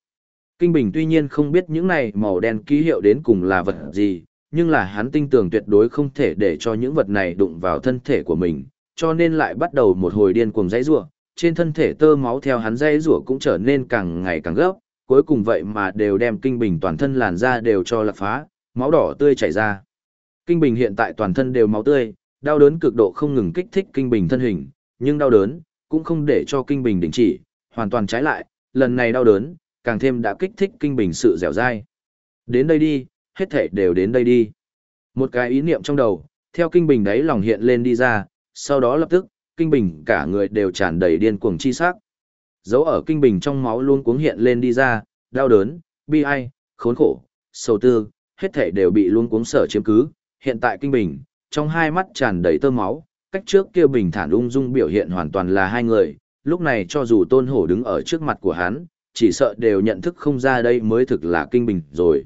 Kinh Bình tuy nhiên không biết những này màu đen ký hiệu đến cùng là vật gì, nhưng là hắn tin tưởng tuyệt đối không thể để cho những vật này đụng vào thân thể của mình, cho nên lại bắt đầu một hồi điên cuồng dãy rủa, trên thân thể tơ máu theo hắn dãy rủa cũng trở nên càng ngày càng gấp, cuối cùng vậy mà đều đem Kinh Bình toàn thân làn da đều cho lật phá, máu đỏ tươi chảy ra. Kinh Bình hiện tại toàn thân đều máu tươi, đau đớn cực độ không ngừng kích thích Kinh Bình thân hình, nhưng đau đớn cũng không để cho Kinh Bình đình chỉ, hoàn toàn trái lại, lần này đau đớn càng thêm đã kích thích Kinh Bình sự dẻo dai. Đến đây đi, hết thảy đều đến đây đi. Một cái ý niệm trong đầu, theo Kinh Bình đấy lòng hiện lên đi ra, sau đó lập tức, Kinh Bình cả người đều tràn đầy điên cuồng chi sắc. Dấu ở Kinh Bình trong máu luôn cuống hiện lên đi ra, đau đớn, bi ai, khốn khổ, sầu tư, hết thảy đều bị luôn cuống sở chiếm cứ, hiện tại kinh bình, trong hai mắt tràn đầy tơ máu, cách trước kia bình thản ung dung biểu hiện hoàn toàn là hai người, lúc này cho dù tôn hổ đứng ở trước mặt của hắn, chỉ sợ đều nhận thức không ra đây mới thực là kinh bình rồi.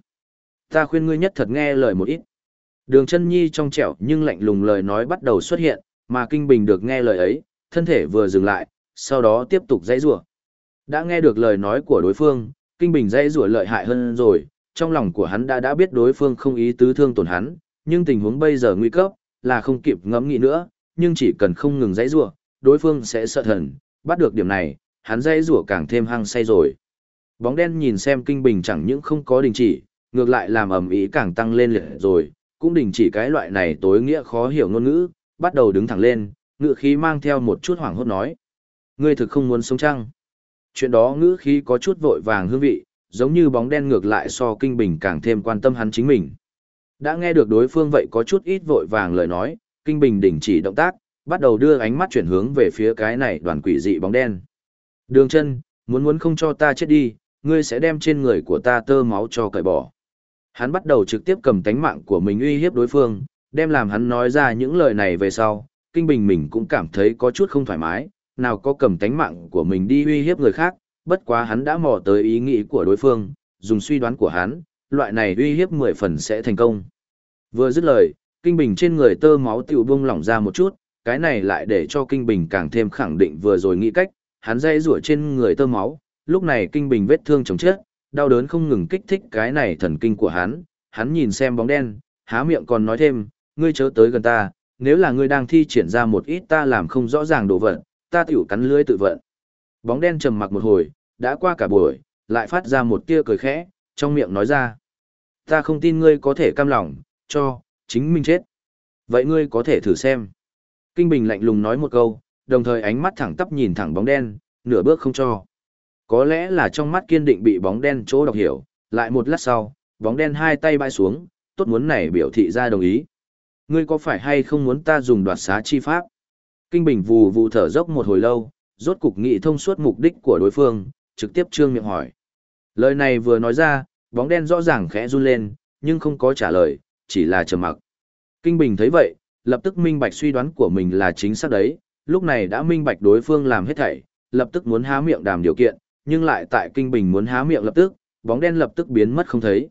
Ta khuyên ngươi nhất thật nghe lời một ít. Đường chân nhi trong trẻo nhưng lạnh lùng lời nói bắt đầu xuất hiện, mà kinh bình được nghe lời ấy, thân thể vừa dừng lại, sau đó tiếp tục dãy rủa. Đã nghe được lời nói của đối phương, kinh bình dãy rủa lợi hại hơn rồi, trong lòng của hắn đã đã biết đối phương không ý tứ thương tổn hắn, nhưng tình huống bây giờ nguy cấp, là không kịp ngẫm nghĩ nữa, nhưng chỉ cần không ngừng dãy rủa, đối phương sẽ sợ thần, bắt được điểm này, hắn dây rủa càng thêm hăng say rồi. Bóng đen nhìn xem kinh bình chẳng những không có đình chỉ, ngược lại làm ầm ĩ càng tăng lên liệt rồi, cũng đình chỉ cái loại này tối nghĩa khó hiểu ngôn ngữ, bắt đầu đứng thẳng lên, ngữ khí mang theo một chút hoảng hốt nói. Ngươi thực không muốn sống chăng? Chuyện đó ngữ khí có chút vội vàng hương vị, giống như bóng đen ngược lại so kinh bình càng thêm quan tâm hắn chính mình. Đã nghe được đối phương vậy có chút ít vội vàng lời nói, kinh bình đình chỉ động tác, bắt đầu đưa ánh mắt chuyển hướng về phía cái này đoàn quỷ dị bóng đen. Đường chân, muốn muốn không cho ta chết đi, ngươi sẽ đem trên người của ta tơ máu cho cởi bỏ. Hắn bắt đầu trực tiếp cầm tánh mạng của mình uy hiếp đối phương, đem làm hắn nói ra những lời này về sau, kinh bình mình cũng cảm thấy có chút không thoải mái, nào có cầm tánh mạng của mình đi uy hiếp người khác, bất quá hắn đã mò tới ý nghĩ của đối phương, dùng suy đoán của hắn, loại này uy hiếp mười phần sẽ thành công. Vừa dứt lời, kinh bình trên người tơ máu tiểu bung lỏng ra một chút, cái này lại để cho kinh bình càng thêm khẳng định vừa rồi nghĩ cách, hắn dây rủa trên người tơ máu, lúc này kinh bình vết thương chồng chết, đau đớn không ngừng kích thích cái này thần kinh của hắn, hắn nhìn xem bóng đen, há miệng còn nói thêm, ngươi chớ tới gần ta, nếu là ngươi đang thi triển ra một ít ta làm không rõ ràng đồ vật, ta tiểu cắn lưỡi tự vận. Bóng đen trầm mặc một hồi, đã qua cả buổi, lại phát ra một tia cười khẽ, trong miệng nói ra. Ta không tin ngươi có thể cam lòng, cho, chính mình chết. Vậy ngươi có thể thử xem. Kinh Bình lạnh lùng nói một câu, đồng thời ánh mắt thẳng tắp nhìn thẳng bóng đen, nửa bước không cho. Có lẽ là trong mắt kiên định bị bóng đen chỗ đọc hiểu, lại một lát sau, bóng đen hai tay bay xuống, tốt muốn này biểu thị ra đồng ý. Ngươi có phải hay không muốn ta dùng đoạt xá chi pháp? Kinh Bình vù vù thở dốc một hồi lâu, rốt cục nghị thông suốt mục đích của đối phương, trực tiếp trương miệng hỏi. Lời này vừa nói ra, bóng đen rõ ràng khẽ run lên, nhưng không có trả lời, chỉ là trầm mặc. Kinh Bình thấy vậy, lập tức minh bạch suy đoán của mình là chính xác đấy, lúc này đã minh bạch đối phương làm hết thảy, lập tức muốn há miệng đàm điều kiện, nhưng lại tại Kinh Bình muốn há miệng lập tức, bóng đen lập tức biến mất không thấy.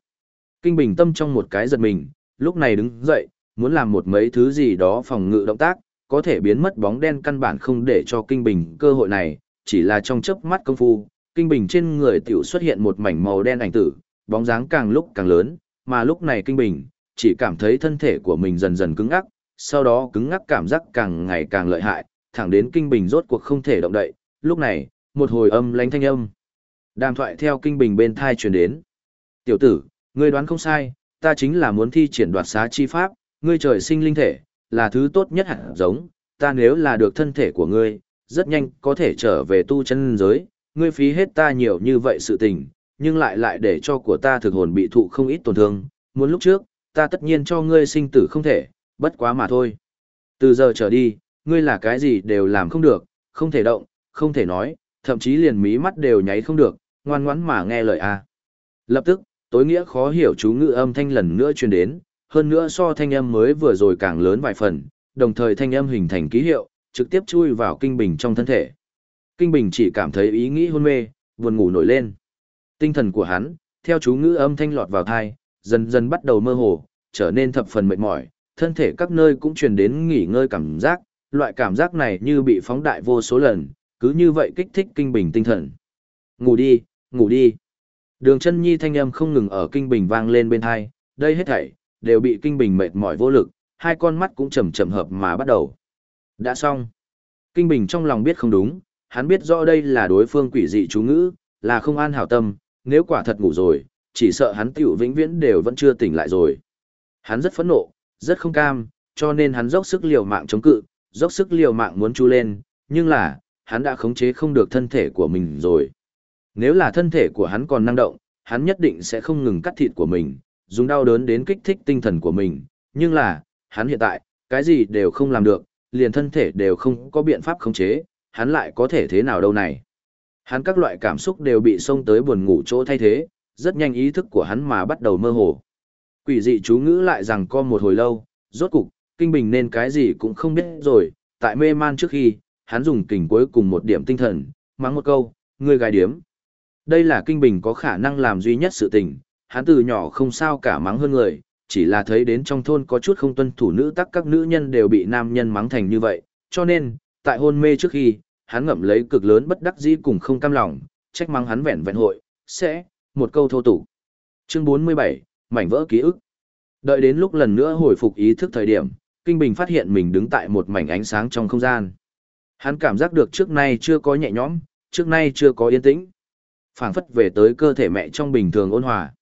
Kinh Bình tâm trong một cái giật mình, lúc này đứng dậy, muốn làm một mấy thứ gì đó phòng ngự động tác, có thể biến mất bóng đen căn bản không để cho Kinh Bình cơ hội này, chỉ là trong chớp mắt công phu, Kinh Bình trên người tiểu xuất hiện một mảnh màu đen ảnh tử, bóng dáng càng lúc càng lớn, mà lúc này Kinh Bình, chỉ cảm thấy thân thể của mình dần dần cứng ngắc, sau đó cứng ngắc cảm giác càng ngày càng lợi hại, thẳng đến Kinh Bình rốt cuộc không thể động đậy, lúc này, một hồi âm lánh thanh âm. Đàm thoại theo Kinh Bình bên thai truyền đến. Tiểu tử, ngươi đoán không sai, ta chính là muốn thi triển đoạt xá chi pháp, ngươi trời sinh linh thể, là thứ tốt nhất hẳn giống, ta nếu là được thân thể của ngươi, rất nhanh có thể trở về tu chân giới, ngươi phí hết ta nhiều như vậy sự tình, nhưng lại lại để cho của ta thực hồn bị thụ không ít tổn thương, muốn lúc trước, ta tất nhiên cho ngươi sinh tử không thể, bất quá mà thôi. Từ giờ trở đi, ngươi là cái gì đều làm không được, không thể động, không thể nói, thậm chí liền mí mắt đều nháy không được, ngoan ngoãn mà nghe lời a. Lập tức, tối nghĩa khó hiểu chú ngữ âm thanh lần nữa truyền đến, hơn nữa so thanh âm mới vừa rồi càng lớn vài phần, đồng thời thanh âm hình thành ký hiệu, trực tiếp chui vào kinh bình trong thân thể. Kinh bình chỉ cảm thấy ý nghĩ hôn mê, buồn ngủ nổi lên. Tinh thần của hắn, theo chú ngữ âm thanh lọt vào thai, dần dần bắt đầu mơ hồ, trở nên thập phần mệt mỏi, thân thể các nơi cũng truyền đến nghỉ ngơi cảm giác, loại cảm giác này như bị phóng đại vô số lần, cứ như vậy kích thích kinh bình tinh thần. Ngủ đi, ngủ đi. Đường chân nhi thanh âm không ngừng ở kinh bình vang lên bên hai đây hết thảy, đều bị kinh bình mệt mỏi vô lực, hai con mắt cũng chầm chậm hợp mà bắt đầu. Đã xong. Kinh bình trong lòng biết không đúng, hắn biết rõ đây là đối phương quỷ dị chú ngữ, là không an hảo tâm, nếu quả thật ngủ rồi, chỉ sợ hắn tiểu vĩnh viễn đều vẫn chưa tỉnh lại rồi. Hắn rất phẫn nộ, rất không cam, cho nên hắn dốc sức liều mạng chống cự, dốc sức liều mạng muốn chu lên, nhưng là, hắn đã khống chế không được thân thể của mình rồi. Nếu là thân thể của hắn còn năng động, hắn nhất định sẽ không ngừng cắt thịt của mình, dùng đau đớn đến kích thích tinh thần của mình, nhưng là, hắn hiện tại, cái gì đều không làm được, liền thân thể đều không có biện pháp khống chế, hắn lại có thể thế nào đâu này. Hắn các loại cảm xúc đều bị xông tới buồn ngủ chỗ thay thế, rất nhanh ý thức của hắn mà bắt đầu mơ hồ. Quỷ dị chú ngữ lại rằng co một hồi lâu, rốt cục, kinh bình nên cái gì cũng không biết rồi, tại mê man trước khi, hắn dùng kình cuối cùng một điểm tinh thần, mắng một câu, ngươi gái điếm. Đây là kinh bình có khả năng làm duy nhất sự tình, hắn từ nhỏ không sao cả mắng hơn người, chỉ là thấy đến trong thôn có chút không tuân thủ nữ tắc các nữ nhân đều bị nam nhân mắng thành như vậy, cho nên, tại hôn mê trước khi, hắn ngậm lấy cực lớn bất đắc dĩ cùng không cam lòng, trách mắng hắn vẹn vẹn hội, sẽ, một câu thô tục. Chương 47, mảnh vỡ ký ức. Đợi đến lúc lần nữa hồi phục ý thức thời điểm, Kinh Bình phát hiện mình đứng tại một mảnh ánh sáng trong không gian. Hắn cảm giác được trước nay chưa có nhẹ nhõm, trước nay chưa có yên tĩnh. Phản phất về tới cơ thể mẹ trong bình thường ôn hòa.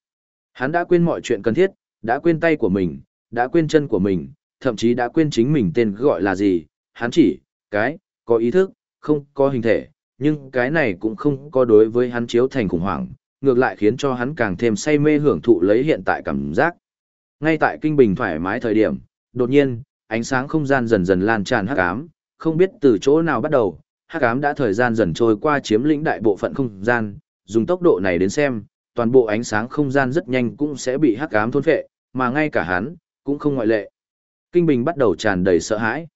Hắn đã quên mọi chuyện cần thiết, đã quên tay của mình, đã quên chân của mình, thậm chí đã quên chính mình tên gọi là gì. Hắn chỉ, cái, có ý thức, không có hình thể, nhưng cái này cũng không có đối với hắn chiếu thành khủng hoảng, ngược lại khiến cho hắn càng thêm say mê hưởng thụ lấy hiện tại cảm giác. Ngay tại kinh bình thoải mái thời điểm, đột nhiên, ánh sáng không gian dần dần lan tràn hắc ám, không biết từ chỗ nào bắt đầu, hắc ám đã thời gian dần trôi qua chiếm lĩnh đại bộ phận không gian, dùng tốc độ này đến xem, toàn bộ ánh sáng không gian rất nhanh cũng sẽ bị hắc ám thôn phệ, mà ngay cả hắn cũng không ngoại lệ. Kinh Bình bắt đầu tràn đầy sợ hãi.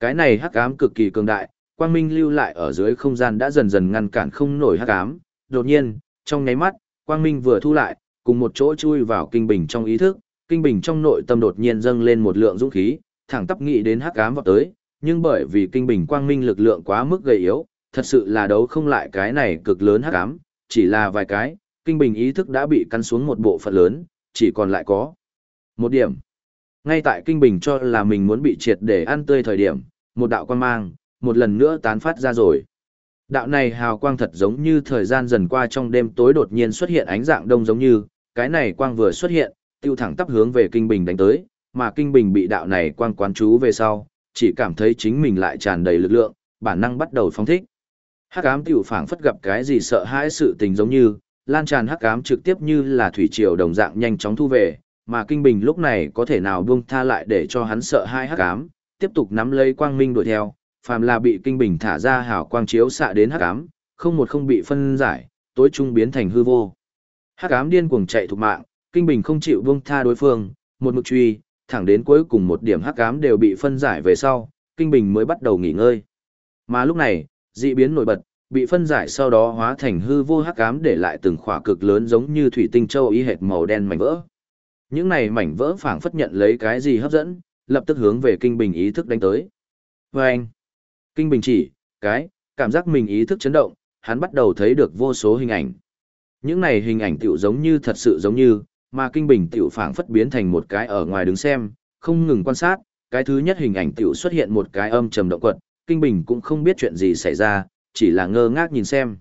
Cái này hắc ám cực kỳ cường đại, quang minh lưu lại ở dưới không gian đã dần dần ngăn cản không nổi hắc ám, đột nhiên, trong nháy mắt, quang minh vừa thu lại, cùng một chỗ chui vào kinh bình trong ý thức, kinh bình trong nội tâm đột nhiên dâng lên một lượng dũng khí, thẳng tắp nghĩ đến hắc ám vào tới, nhưng bởi vì kinh bình quang minh lực lượng quá mức gầy yếu, thật sự là đấu không lại cái này cực lớn hắc ám, chỉ là vài cái, kinh bình ý thức đã bị cắn xuống một bộ phận lớn, chỉ còn lại có một điểm. Ngay tại kinh bình cho là mình muốn bị triệt để ăn tươi thời điểm, một đạo quan mang, một lần nữa tán phát ra rồi. Đạo này hào quang thật giống như thời gian dần qua trong đêm tối đột nhiên xuất hiện ánh dạng đông giống như, cái này quang vừa xuất hiện, tiêu thẳng tắp hướng về kinh bình đánh tới, mà kinh bình bị đạo này quang quán chú về sau, chỉ cảm thấy chính mình lại tràn đầy lực lượng, bản năng bắt đầu phóng thích. Hắc ám tiểu phảng phất gặp cái gì sợ hãi sự tình giống như, lan tràn hắc ám trực tiếp như là thủy triều đồng dạng nhanh chóng thu về, mà kinh bình lúc này có thể nào buông tha lại để cho hắn sợ hai hắc ám, tiếp tục nắm lấy quang minh đuổi theo, phàm là bị kinh bình thả ra hào quang chiếu xạ đến hắc ám, không một không bị phân giải, tối trung biến thành hư vô. Hắc ám điên cuồng chạy thục mạng, kinh bình không chịu buông tha đối phương, một mực truy, thẳng đến cuối cùng một điểm hắc ám đều bị phân giải về sau, kinh bình mới bắt đầu nghỉ ngơi. Mà lúc này, dị biến nổi bật, bị phân giải sau đó hóa thành hư vô hắc ám để lại từng khỏa cực lớn giống như thủy tinh châu y hệt màu đen mảnh vỡ. Những này mảnh vỡ phảng phất nhận lấy cái gì hấp dẫn, lập tức hướng về kinh bình ý thức đánh tới. Và anh, Kinh bình chỉ, cái, cảm giác mình ý thức chấn động, hắn bắt đầu thấy được vô số hình ảnh. Những này hình ảnh tiểu giống như thật sự giống như, mà kinh bình tiểu phảng phất biến thành một cái ở ngoài đứng xem, không ngừng quan sát, cái thứ nhất hình ảnh tiểu xuất hiện một cái âm trầm động quật, kinh bình cũng không biết chuyện gì xảy ra, chỉ là ngơ ngác nhìn xem.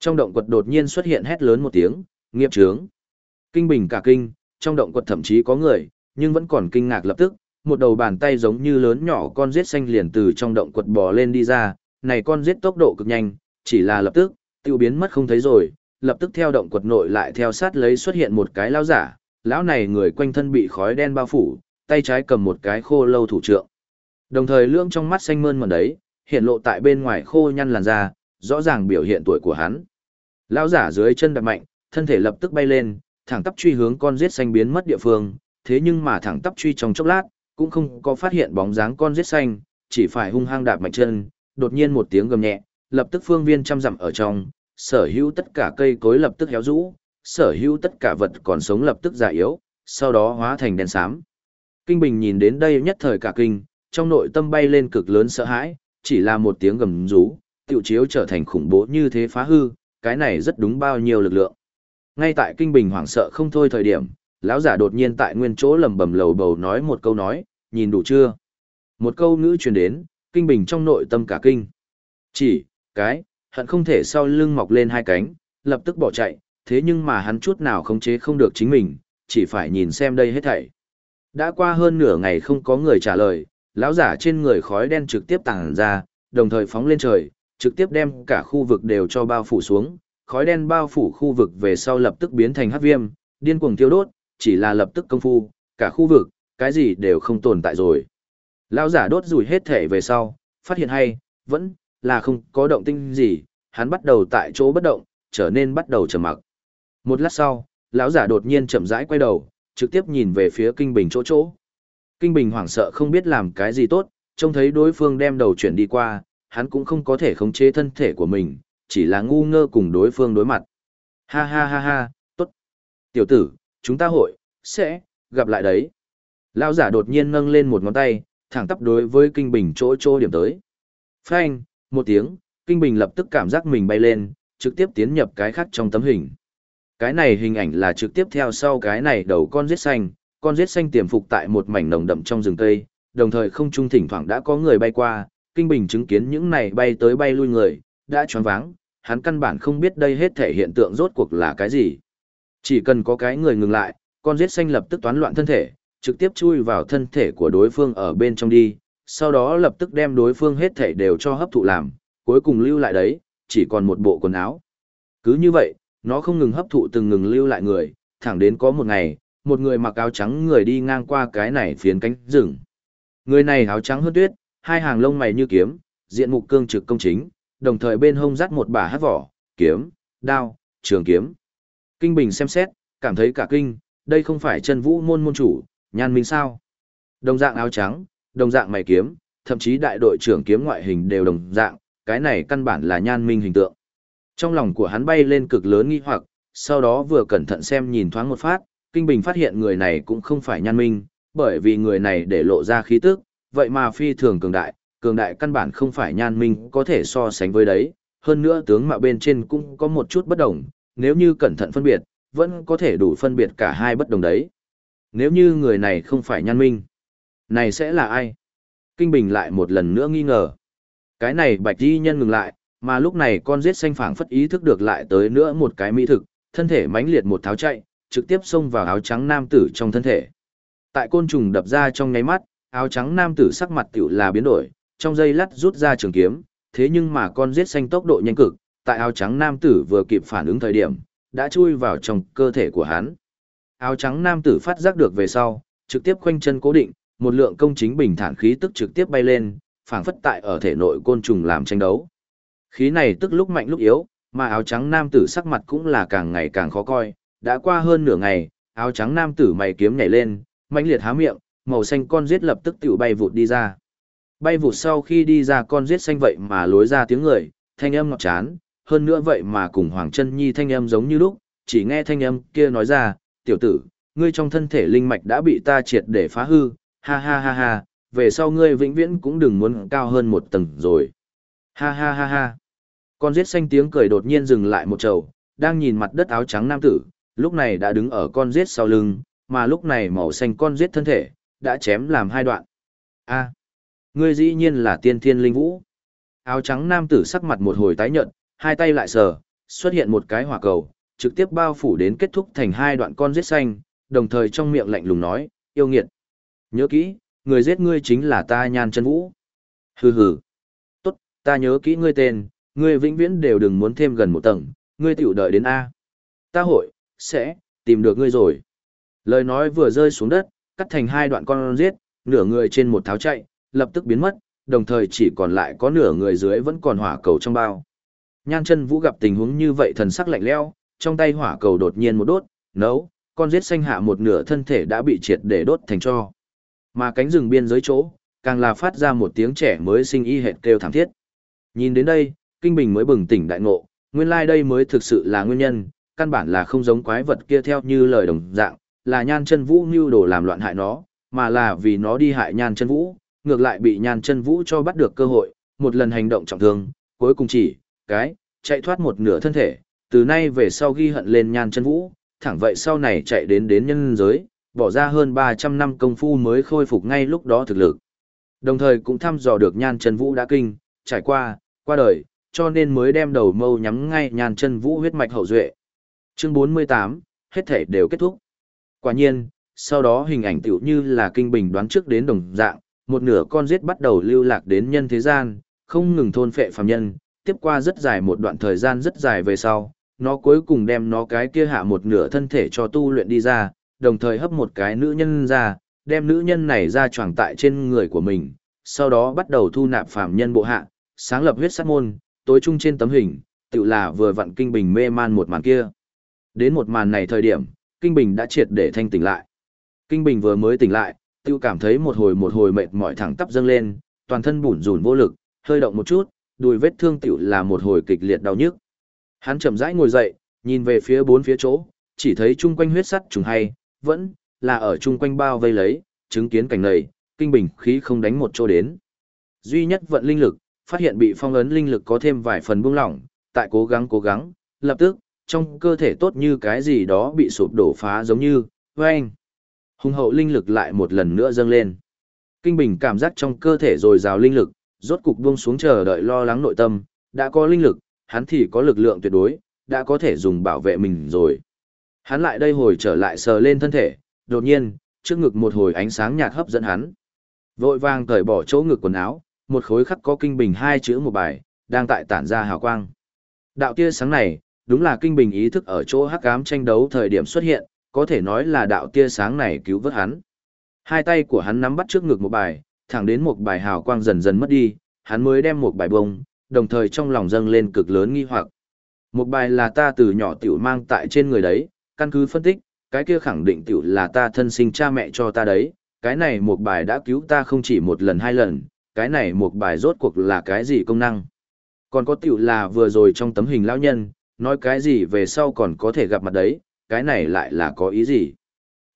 Trong động quật đột nhiên xuất hiện hét lớn một tiếng, nghiệp trướng. Kinh bình cả kinh, trong động quật thậm chí có người, nhưng vẫn còn kinh ngạc lập tức, một đầu bàn tay giống như lớn nhỏ con rết xanh liền từ trong động quật bò lên đi ra, này con rết tốc độ cực nhanh, chỉ là lập tức, tiêu biến mất không thấy rồi, lập tức theo động quật nội lại theo sát lấy xuất hiện một cái lão giả, lão này người quanh thân bị khói đen bao phủ, tay trái cầm một cái khô lâu thủ trượng. Đồng thời lưỡng trong mắt xanh mơn mởn đấy, hiện lộ tại bên ngoài khô nhăn làn da, rõ ràng biểu hiện tuổi của hắn. Lão giả dưới chân đạp mạnh, thân thể lập tức bay lên, thẳng tắp truy hướng con giết xanh biến mất địa phương, thế nhưng mà thẳng tắp truy trong chốc lát, cũng không có phát hiện bóng dáng con rết xanh, chỉ phải hung hăng đạp mạnh chân, đột nhiên một tiếng gầm nhẹ, lập tức phương viên trăm dặm ở trong, sở hữu tất cả cây cối lập tức héo rũ, sở hữu tất cả vật còn sống lập tức già yếu, sau đó hóa thành đen xám. Kinh Bình nhìn đến đây nhất thời cả kinh, trong nội tâm bay lên cực lớn sợ hãi, chỉ là một tiếng gầm rú, tiểu chiếu trở thành khủng bố như thế phá hư, cái này rất đúng bao nhiêu lực lượng. Ngay tại Kinh Bình hoảng sợ không thôi thời điểm, lão giả đột nhiên tại nguyên chỗ lầm bầm lầu bầu nói một câu nói, nhìn đủ chưa? Một câu ngữ truyền đến, Kinh Bình trong nội tâm cả kinh. Chỉ, cái, hận không thể sau lưng mọc lên hai cánh, lập tức bỏ chạy, thế nhưng mà hắn chút nào khống chế không được chính mình, chỉ phải nhìn xem đây hết thảy. Đã qua hơn nửa ngày không có người trả lời, lão giả trên người khói đen trực tiếp tàng ra, đồng thời phóng lên trời, trực tiếp đem cả khu vực đều cho bao phủ xuống, khói đen bao phủ khu vực về sau lập tức biến thành hắc viêm, điên cuồng tiêu đốt, chỉ là lập tức công phu, cả khu vực, cái gì đều không tồn tại rồi. Lão giả đốt rủi hết thể về sau, phát hiện hay, vẫn là không có động tinh gì, hắn bắt đầu tại chỗ bất động, trở nên bắt đầu trầm mặc. Một lát sau, lão giả đột nhiên chậm rãi quay đầu, trực tiếp nhìn về phía Kinh Bình chỗ chỗ. Kinh Bình hoảng sợ không biết làm cái gì tốt, trông thấy đối phương đem đầu chuyển đi qua, hắn cũng không có thể khống chế thân thể của mình, chỉ là ngu ngơ cùng đối phương đối mặt. Ha ha ha ha, tốt. Tiểu tử, chúng ta hội, sẽ, gặp lại đấy. Lão giả đột nhiên nâng lên một ngón tay, thẳng tắp đối với Kinh Bình chỗ chỗ điểm tới. Phanh, một tiếng, Kinh Bình lập tức cảm giác mình bay lên, trực tiếp tiến nhập cái khác trong tấm hình. Cái này hình ảnh là trực tiếp theo sau cái này đầu con rết xanh, con rết xanh tiềm phục tại một mảnh nồng đậm trong rừng cây, đồng thời không trung thỉnh thoảng đã có người bay qua, Kinh Bình chứng kiến những này bay tới bay lui người, đã choáng váng, hắn căn bản không biết đây hết thể hiện tượng rốt cuộc là cái gì. Chỉ cần có cái người ngừng lại, con rết xanh lập tức toán loạn thân thể, trực tiếp chui vào thân thể của đối phương ở bên trong đi, sau đó lập tức đem đối phương hết thể đều cho hấp thụ làm, cuối cùng lưu lại đấy, chỉ còn một bộ quần áo. Cứ như vậy, nó không ngừng hấp thụ từng ngừng lưu lại người, thẳng đến có một ngày, một người mặc áo trắng người đi ngang qua cái này phiến cánh rừng. Người này áo trắng hơn tuyết, hai hàng lông mày như kiếm, diện mục cương trực công chính, đồng thời bên hông dắt một bả hát vỏ, kiếm, đao, trường kiếm. Kinh Bình xem xét, cảm thấy cả kinh, đây không phải chân vũ môn môn chủ, nhan minh sao. Đồng dạng áo trắng, đồng dạng mày kiếm, thậm chí đại đội trưởng kiếm ngoại hình đều đồng dạng, cái này căn bản là nhan minh hình tượng. Trong lòng của hắn bay lên cực lớn nghi hoặc, sau đó vừa cẩn thận xem nhìn thoáng một phát, Kinh Bình phát hiện người này cũng không phải nhan minh, bởi vì người này để lộ ra khí tức, vậy mà phi thường cường đại, cường đại căn bản không phải nhan minh có thể so sánh với đấy, hơn nữa tướng mạo bên trên cũng có một chút bất đồng, nếu như cẩn thận phân biệt, vẫn có thể đủ phân biệt cả hai bất đồng đấy. Nếu như người này không phải nhan minh, này sẽ là ai? Kinh Bình lại một lần nữa nghi ngờ. Cái này bạch di nhân ngừng lại, mà lúc này con giết xanh phảng phất ý thức được lại tới nữa một cái mỹ thực, thân thể mãnh liệt một tháo chạy, trực tiếp xông vào áo trắng nam tử trong thân thể. Tại côn trùng đập ra trong nháy mắt, áo trắng nam tử sắc mặt tiểu là biến đổi, trong giây lát rút ra trường kiếm, thế nhưng mà con giết xanh tốc độ nhanh cực, tại áo trắng nam tử vừa kịp phản ứng thời điểm, đã chui vào trong cơ thể của hắn. Áo trắng nam tử phát giác được về sau, trực tiếp khoanh chân cố định, một lượng công chính bình thản khí tức trực tiếp bay lên, phảng phất tại ở thể nội côn trùng làm tranh đấu. Khí này tức lúc mạnh lúc yếu, mà áo trắng nam tử sắc mặt cũng là càng ngày càng khó coi, đã qua hơn nửa ngày, áo trắng nam tử mày kiếm nhảy lên, mãnh liệt há miệng, màu xanh con giết lập tức tiểu bay vụt đi ra. Bay vụt sau khi đi ra con giết xanh vậy mà lối ra tiếng người, thanh âm ngọt chán, hơn nữa vậy mà cùng Hoàng Chân Nhi thanh âm giống như lúc, chỉ nghe thanh âm kia nói ra, "Tiểu tử, ngươi trong thân thể linh mạch đã bị ta triệt để phá hư, ha ha ha ha, về sau ngươi vĩnh viễn cũng đừng muốn cao hơn một tầng rồi." Ha ha ha ha. Con giết xanh tiếng cười đột nhiên dừng lại một trầu, đang nhìn mặt đất áo trắng nam tử, lúc này đã đứng ở con giết sau lưng, mà lúc này màu xanh con giết thân thể, đã chém làm hai đoạn. A, ngươi dĩ nhiên là tiên thiên linh vũ. Áo trắng nam tử sắc mặt một hồi tái nhợt, hai tay lại sờ, xuất hiện một cái hỏa cầu, trực tiếp bao phủ đến kết thúc thành hai đoạn con giết xanh, đồng thời trong miệng lạnh lùng nói, yêu nghiệt. Nhớ kỹ, người giết ngươi chính là ta nhan chân vũ. Hừ hừ. Tốt, ta nhớ kỹ ngươi tên, ngươi vĩnh viễn đều đừng muốn thêm gần một tầng, ngươi tiểu đợi đến A. Ta hội, sẽ, tìm được ngươi rồi. Lời nói vừa rơi xuống đất, cắt thành hai đoạn con giết, nửa người trên một tháo chạy, lập tức biến mất, đồng thời chỉ còn lại có nửa người dưới vẫn còn hỏa cầu trong bao. Nhan chân vũ gặp tình huống như vậy thần sắc lạnh leo, trong tay hỏa cầu đột nhiên một đốt, nấu, con giết xanh hạ một nửa thân thể đã bị triệt để đốt thành cho. Mà cánh rừng biên giới chỗ, càng là phát ra một tiếng trẻ mới sinh y hệt kêu thảm thiết. Nhìn đến đây, Kinh Bình mới bừng tỉnh đại ngộ, nguyên lai like đây mới thực sự là nguyên nhân, căn bản là không giống quái vật kia theo như lời đồng dạng, là nhan chân vũ như đồ làm loạn hại nó, mà là vì nó đi hại nhan chân vũ, ngược lại bị nhan chân vũ cho bắt được cơ hội, một lần hành động trọng thương, cuối cùng chỉ, cái, chạy thoát một nửa thân thể, từ nay về sau ghi hận lên nhan chân vũ, thẳng vậy sau này chạy đến đến nhân giới, bỏ ra hơn 300 năm công phu mới khôi phục ngay lúc đó thực lực. Đồng thời cũng thăm dò được nhan chân vũ đã kinh, trải qua, qua đời, cho nên mới đem đầu mâu nhắm ngay nhan chân vũ huyết mạch hậu duệ. Chương 48, hết thể đều kết thúc. Quả nhiên, sau đó hình ảnh tiểu như là kinh bình đoán trước đến đồng dạng, một nửa con giết bắt đầu lưu lạc đến nhân thế gian, không ngừng thôn phệ phàm nhân, tiếp qua rất dài một đoạn thời gian rất dài về sau, nó cuối cùng đem nó cái kia hạ một nửa thân thể cho tu luyện đi ra, đồng thời hấp một cái nữ nhân ra, đem nữ nhân này ra choàng tại trên người của mình, sau đó bắt đầu thu nạp phàm nhân bộ hạ, sáng lập huyết sát môn, tối trung trên tấm hình, tự là vừa vặn kinh bình mê man một màn kia. Đến một màn này thời điểm, kinh bình đã triệt để thanh tỉnh lại. Kinh bình vừa mới tỉnh lại, tự cảm thấy một hồi một hồi mệt mỏi thẳng tắp dâng lên, toàn thân bủn rủn vô lực, hơi động một chút, đùi vết thương tiểu là một hồi kịch liệt đau nhức. Hắn chậm rãi ngồi dậy, nhìn về phía bốn phía chỗ, chỉ thấy chung quanh huyết sắt trùng hay, vẫn là ở chung quanh bao vây lấy, chứng kiến cảnh này, kinh bình khí không đánh một chỗ đến. Duy nhất vận linh lực, phát hiện bị phong ấn linh lực có thêm vài phần buông lỏng, tại cố gắng cố gắng, lập tức, trong cơ thể tốt như cái gì đó bị sụp đổ phá giống như, vang. Hùng hậu linh lực lại một lần nữa dâng lên. Kinh bình cảm giác trong cơ thể rồi rào linh lực, rốt cục buông xuống chờ đợi lo lắng nội tâm, đã có linh lực, hắn thì có lực lượng tuyệt đối, đã có thể dùng bảo vệ mình rồi. Hắn lại đây hồi trở lại sờ lên thân thể, đột nhiên, trước ngực một hồi ánh sáng nhạt hấp dẫn hắn. Vội vàng cởi bỏ chỗ ngực quần áo, một khối khắc có kinh bình hai chữ một bài, đang tại tản ra hào quang. Đạo tia sáng này, đúng là kinh bình ý thức ở chỗ hắc ám tranh đấu thời điểm xuất hiện, có thể nói là đạo tia sáng này cứu vớt hắn. Hai tay của hắn nắm bắt trước ngực một bài, thẳng đến một bài hào quang dần dần mất đi, hắn mới đem một bài bông, đồng thời trong lòng dâng lên cực lớn nghi hoặc. Một bài là ta từ nhỏ tiểu mang tại trên người đấy, căn cứ phân tích, cái kia khẳng định tiểu là ta thân sinh cha mẹ cho ta đấy, cái này một bài đã cứu ta không chỉ một lần hai lần, cái này một bài rốt cuộc là cái gì công năng. Còn có tiểu là vừa rồi trong tấm hình lão nhân, nói cái gì về sau còn có thể gặp mặt đấy, cái này lại là có ý gì.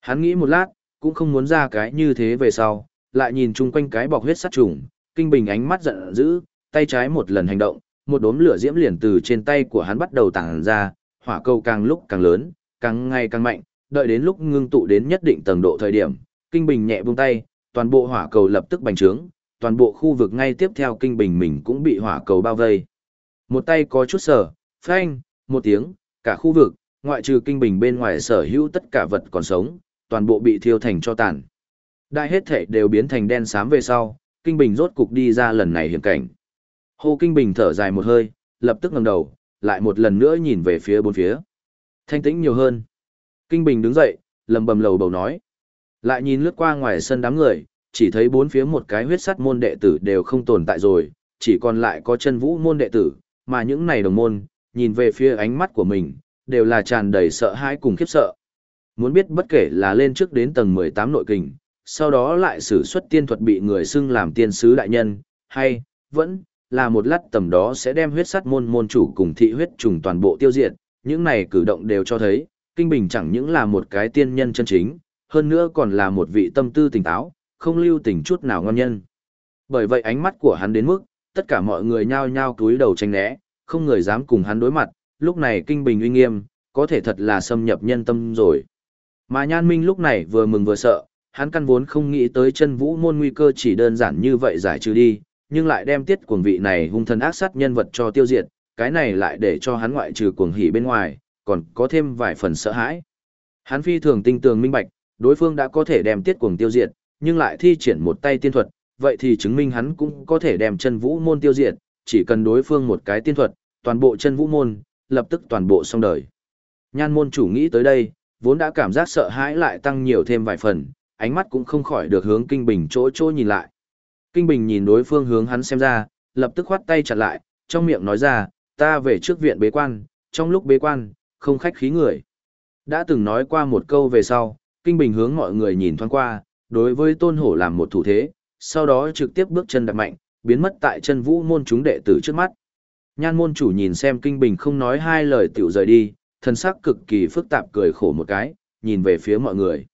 Hắn nghĩ một lát, cũng không muốn ra cái như thế về sau, lại nhìn chung quanh cái bọc huyết sát trùng, kinh bình ánh mắt giận dữ, tay trái một lần hành động, một đốm lửa diễm liền từ trên tay của hắn bắt đầu tàng ra, hỏa cầu càng lúc càng lớn, càng ngày càng mạnh, đợi đến lúc ngưng tụ đến nhất định tầng độ thời điểm, kinh bình nhẹ buông tay, toàn bộ hỏa cầu lập tức bành trướng, toàn bộ khu vực ngay tiếp theo kinh bình mình cũng bị hỏa cầu bao vây. Một tay có chút sở, phanh, một tiếng, cả khu vực, ngoại trừ kinh bình bên ngoài sở hữu tất cả vật còn sống, toàn bộ bị thiêu thành cho tàn. Đại hết thể đều biến thành đen xám về sau, kinh bình rốt cục đi ra lần này hiểm cảnh. Hồ Kinh Bình thở dài một hơi, lập tức ngẩng đầu, lại một lần nữa nhìn về phía bốn phía. Thanh tĩnh nhiều hơn. Kinh Bình đứng dậy, lầm bầm lầu bầu nói. Lại nhìn lướt qua ngoài sân đám người, chỉ thấy bốn phía một cái huyết sắt môn đệ tử đều không tồn tại rồi, chỉ còn lại có chân vũ môn đệ tử, mà những này đồng môn, nhìn về phía ánh mắt của mình, đều là tràn đầy sợ hãi cùng khiếp sợ. Muốn biết bất kể là lên trước đến tầng 18 nội kình, sau đó lại sử xuất tiên thuật bị người xưng làm tiên sứ đại nhân, hay, vẫn, là một lát tầm đó sẽ đem huyết sắt môn môn chủ cùng thị huyết trùng toàn bộ tiêu diệt, những này cử động đều cho thấy, Kinh Bình chẳng những là một cái tiên nhân chân chính, hơn nữa còn là một vị tâm tư tỉnh táo, không lưu tình chút nào ngon nhân. Bởi vậy ánh mắt của hắn đến mức, tất cả mọi người nhao nhao cúi đầu tránh né, không người dám cùng hắn đối mặt, lúc này Kinh Bình uy nghiêm, có thể thật là xâm nhập nhân tâm rồi. Mà Nhan Minh lúc này vừa mừng vừa sợ, hắn căn vốn không nghĩ tới chân vũ môn nguy cơ chỉ đơn giản như vậy giải trừ đi, nhưng lại đem tiết cuồng vị này hung thần ác sát nhân vật cho tiêu diệt, cái này lại để cho hắn ngoại trừ cuồng hỉ bên ngoài, còn có thêm vài phần sợ hãi. Hắn phi thường tinh tường minh bạch, đối phương đã có thể đem tiết cuồng tiêu diệt, nhưng lại thi triển một tay tiên thuật, vậy thì chứng minh hắn cũng có thể đem chân vũ môn tiêu diệt, chỉ cần đối phương một cái tiên thuật, toàn bộ chân vũ môn, lập tức toàn bộ xong đời. Nhan môn chủ nghĩ tới đây, vốn đã cảm giác sợ hãi lại tăng nhiều thêm vài phần, ánh mắt cũng không khỏi được hướng kinh bình chỗ chỗ nhìn lại. Kinh Bình nhìn đối phương hướng hắn xem ra, lập tức khoát tay chặt lại, trong miệng nói ra, ta về trước viện bế quan, trong lúc bế quan, không khách khí người. Đã từng nói qua một câu về sau, Kinh Bình hướng mọi người nhìn thoáng qua, đối với tôn hổ làm một thủ thế, sau đó trực tiếp bước chân đạp mạnh, biến mất tại chân vũ môn chúng đệ tử trước mắt. Nhan môn chủ nhìn xem kinh bình không nói hai lời tiểu rời đi, thân sắc cực kỳ phức tạp cười khổ một cái, nhìn về phía mọi người.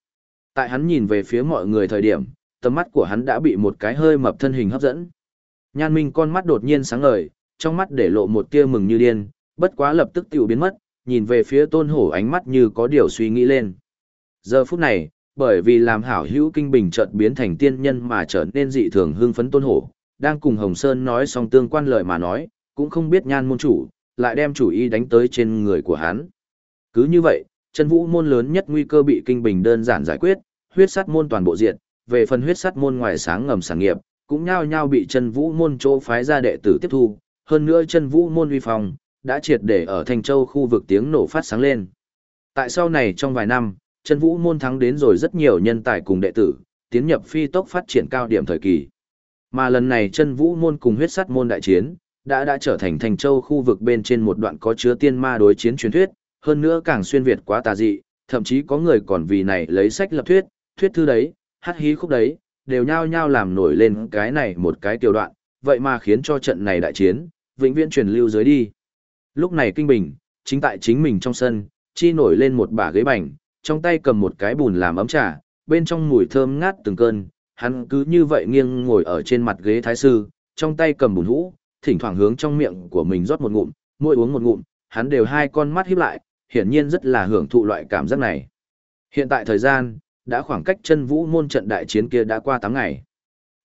Tại hắn nhìn về phía mọi người thời điểm, tầm mắt của hắn đã bị một cái hơi mập thân hình hấp dẫn. Nhan Minh con mắt đột nhiên sáng ngời, trong mắt để lộ một tia mừng như điên, bất quá lập tức tiểu biến mất, nhìn về phía tôn hổ ánh mắt như có điều suy nghĩ lên. Giờ phút này, bởi vì làm hảo hữu kinh bình chợt biến thành tiên nhân mà trở nên dị thường hưng phấn tôn hổ, đang cùng Hồng Sơn nói xong tương quan lời mà nói, cũng không biết nhan môn chủ, lại đem chủ ý đánh tới trên người của hắn. Cứ như vậy, chân vũ môn lớn nhất nguy cơ bị kinh bình đơn giản giải quyết, huyết sát môn toàn bộ diện, về phần huyết sắt môn ngoài sáng ngầm sản nghiệp, cũng nhao nhao bị chân vũ môn chỗ phái ra đệ tử tiếp thu, hơn nữa chân vũ môn uy phong, đã triệt để ở Thanh Châu khu vực tiếng nổ phát sáng lên. Tại sau này trong vài năm, chân vũ môn thắng đến rồi rất nhiều nhân tài cùng đệ tử, tiến nhập phi tốc phát triển cao điểm thời kỳ. Mà lần này chân vũ môn cùng huyết sắt môn đại chiến, đã đã trở thành Thanh Châu khu vực bên trên một đoạn có chứa tiên ma đối chiến truyền thuyết, hơn nữa càng xuyên việt quá tà dị, thậm chí có người còn vì này lấy sách lập thuyết, thuyết thư đấy, hát hí khúc đấy, đều nhao nhao làm nổi lên cái này một cái tiểu đoạn, vậy mà khiến cho trận này đại chiến, vĩnh viễn truyền lưu dưới đi. Lúc này Kinh Bình, chính tại chính mình trong sân, chi nổi lên một bả ghế bành, trong tay cầm một cái bùn làm ấm trà, bên trong mùi thơm ngát từng cơn, hắn cứ như vậy nghiêng ngồi ở trên mặt ghế thái sư, trong tay cầm bùn hũ, thỉnh thoảng hướng trong miệng của mình rót một ngụm, mỗi uống một ngụm, hắn đều hai con mắt híp lại, hiển nhiên rất là hưởng thụ loại cảm giác này. Hiện tại thời gian, đã khoảng cách chân vũ môn trận đại chiến kia đã qua 8 ngày.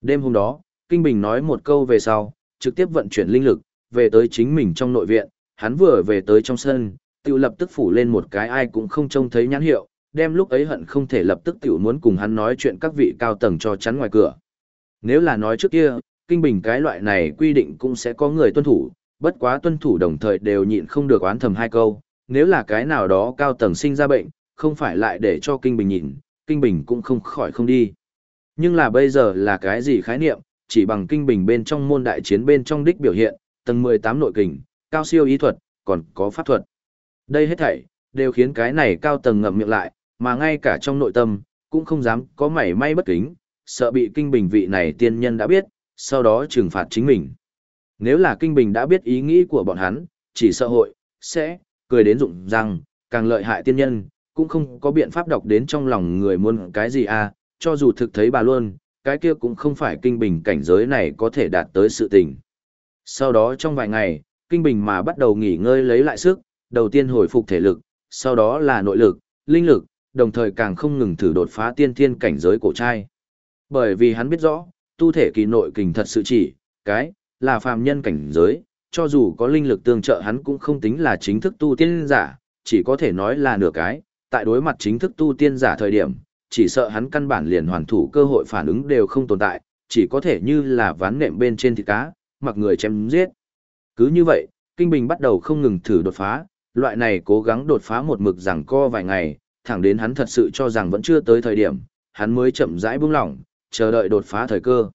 Đêm hôm đó, Kinh Bình nói một câu về sau, trực tiếp vận chuyển linh lực, về tới chính mình trong nội viện, hắn vừa về tới trong sân, tiểu lập tức phủ lên một cái ai cũng không trông thấy nhãn hiệu, đem lúc ấy hận không thể lập tức tiểu muốn cùng hắn nói chuyện các vị cao tầng cho chắn ngoài cửa. Nếu là nói trước kia, Kinh Bình cái loại này quy định cũng sẽ có người tuân thủ, bất quá tuân thủ đồng thời đều nhịn không được oán thầm hai câu, nếu là cái nào đó cao tầng sinh ra bệnh, không phải lại để cho Kinh Bình nhịn, Kinh Bình cũng không khỏi không đi. Nhưng là bây giờ là cái gì khái niệm, chỉ bằng Kinh Bình bên trong môn đại chiến bên trong đích biểu hiện, tầng 18 nội kình, cao siêu ý thuật, còn có pháp thuật. Đây hết thảy, đều khiến cái này cao tầng ngậm miệng lại, mà ngay cả trong nội tâm, cũng không dám có mảy may bất kính, sợ bị Kinh Bình vị này tiên nhân đã biết, sau đó trừng phạt chính mình. Nếu là Kinh Bình đã biết ý nghĩ của bọn hắn, chỉ sợ hội, sẽ, cười đến rụng răng, càng lợi hại tiên nhân, cũng không có biện pháp đọc đến trong lòng người muốn cái gì à, cho dù thực thấy bà luôn, cái kia cũng không phải kinh bình cảnh giới này có thể đạt tới sự tình. Sau đó trong vài ngày, kinh bình mà bắt đầu nghỉ ngơi lấy lại sức, đầu tiên hồi phục thể lực, sau đó là nội lực, linh lực, đồng thời càng không ngừng thử đột phá tiên thiên cảnh giới cổ trai. Bởi vì hắn biết rõ, tu thể kỳ nội kình thật sự chỉ, cái, là phàm nhân cảnh giới, cho dù có linh lực tương trợ hắn cũng không tính là chính thức tu tiên giả, chỉ có thể nói là nửa cái, tại đối mặt chính thức tu tiên giả thời điểm, chỉ sợ hắn căn bản liền hoàn thủ cơ hội phản ứng đều không tồn tại, chỉ có thể như là ván nệm bên trên thịt cá, mặc người chém giết. Cứ như vậy, Kinh Bình bắt đầu không ngừng thử đột phá, loại này cố gắng đột phá một mực rằng co vài ngày, thẳng đến hắn thật sự cho rằng vẫn chưa tới thời điểm, hắn mới chậm rãi buông lỏng, chờ đợi đột phá thời cơ.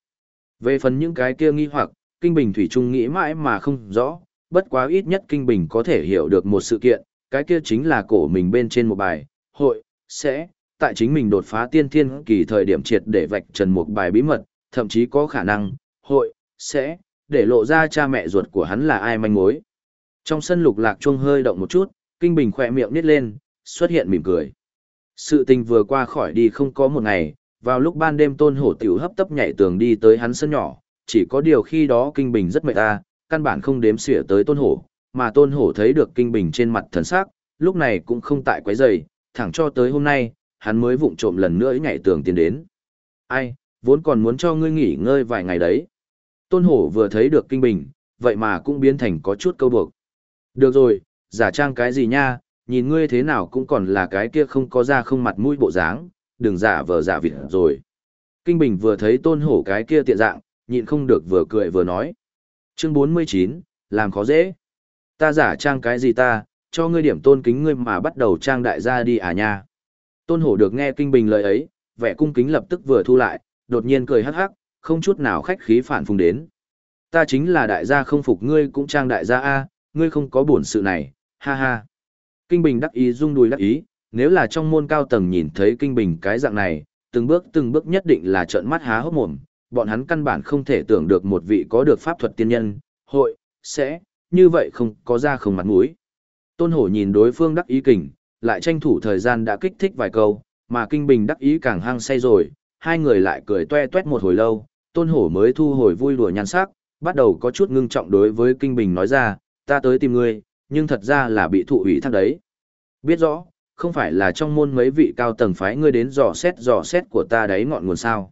Về phần những cái kia nghi hoặc, Kinh Bình Thủy Trung nghĩ mãi mà không rõ, bất quá ít nhất Kinh Bình có thể hiểu được một sự kiện, cái kia chính là cổ mình bên trên một bài, hội, sẽ, tại chính mình đột phá tiên thiên kỳ thời điểm triệt để vạch trần một bài bí mật, thậm chí có khả năng, hội, sẽ, để lộ ra cha mẹ ruột của hắn là ai manh mối. Trong sân lục lạc chuông hơi động một chút, kinh bình khỏe miệng nít lên, xuất hiện mỉm cười. Sự tình vừa qua khỏi đi không có một ngày, vào lúc ban đêm tôn hổ tiểu hấp tấp nhảy tường đi tới hắn sân nhỏ, chỉ có điều khi đó kinh bình rất mệt ta, căn bản không đếm xỉa tới tôn hổ, mà tôn hổ thấy được kinh bình trên mặt thần sắc, lúc này cũng không tại quấy giày, thẳng cho tới hôm nay, hắn mới vụng trộm lần nữa nhảy tường tiến đến. Ai, vốn còn muốn cho ngươi nghỉ ngơi vài ngày đấy. Tôn hổ vừa thấy được kinh bình, vậy mà cũng biến thành có chút câu buộc. Được rồi, giả trang cái gì nha, nhìn ngươi thế nào cũng còn là cái kia không có da không mặt mũi bộ dáng, đừng giả vờ giả vịt rồi. Kinh Bình vừa thấy tôn hổ cái kia tiện dạng, nhịn không được vừa cười vừa nói. Chương 49, làm khó dễ. Ta giả trang cái gì ta, cho ngươi điểm tôn kính ngươi mà bắt đầu trang đại gia đi à nha. Tôn hổ được nghe kinh bình lời ấy, vẻ cung kính lập tức vừa thu lại, đột nhiên cười hắc hắc, không chút nào khách khí phản phùng đến. Ta chính là đại gia không phục ngươi cũng trang đại gia A, ngươi không có buồn sự này, ha ha. Kinh bình đắc ý rung đùi đắc ý, nếu là trong môn cao tầng nhìn thấy kinh bình cái dạng này, từng bước từng bước nhất định là trợn mắt há hốc mồm, bọn hắn căn bản không thể tưởng được một vị có được pháp thuật tiên nhân, hội, sẽ, như vậy không có ra không mặt mũi. Tôn hổ nhìn đối phương đắc ý kình, lại tranh thủ thời gian đã kích thích vài câu, mà kinh bình đắc ý càng hăng say rồi, hai người lại cười toe toét một hồi lâu, tôn hổ mới thu hồi vui đùa nhàn sắc, bắt đầu có chút ngưng trọng đối với kinh bình nói ra, ta tới tìm ngươi, nhưng thật ra là bị thụ ủy thác đấy. Biết rõ, không phải là trong môn mấy vị cao tầng phái ngươi đến dò xét dò xét của ta đấy ngọn nguồn sao.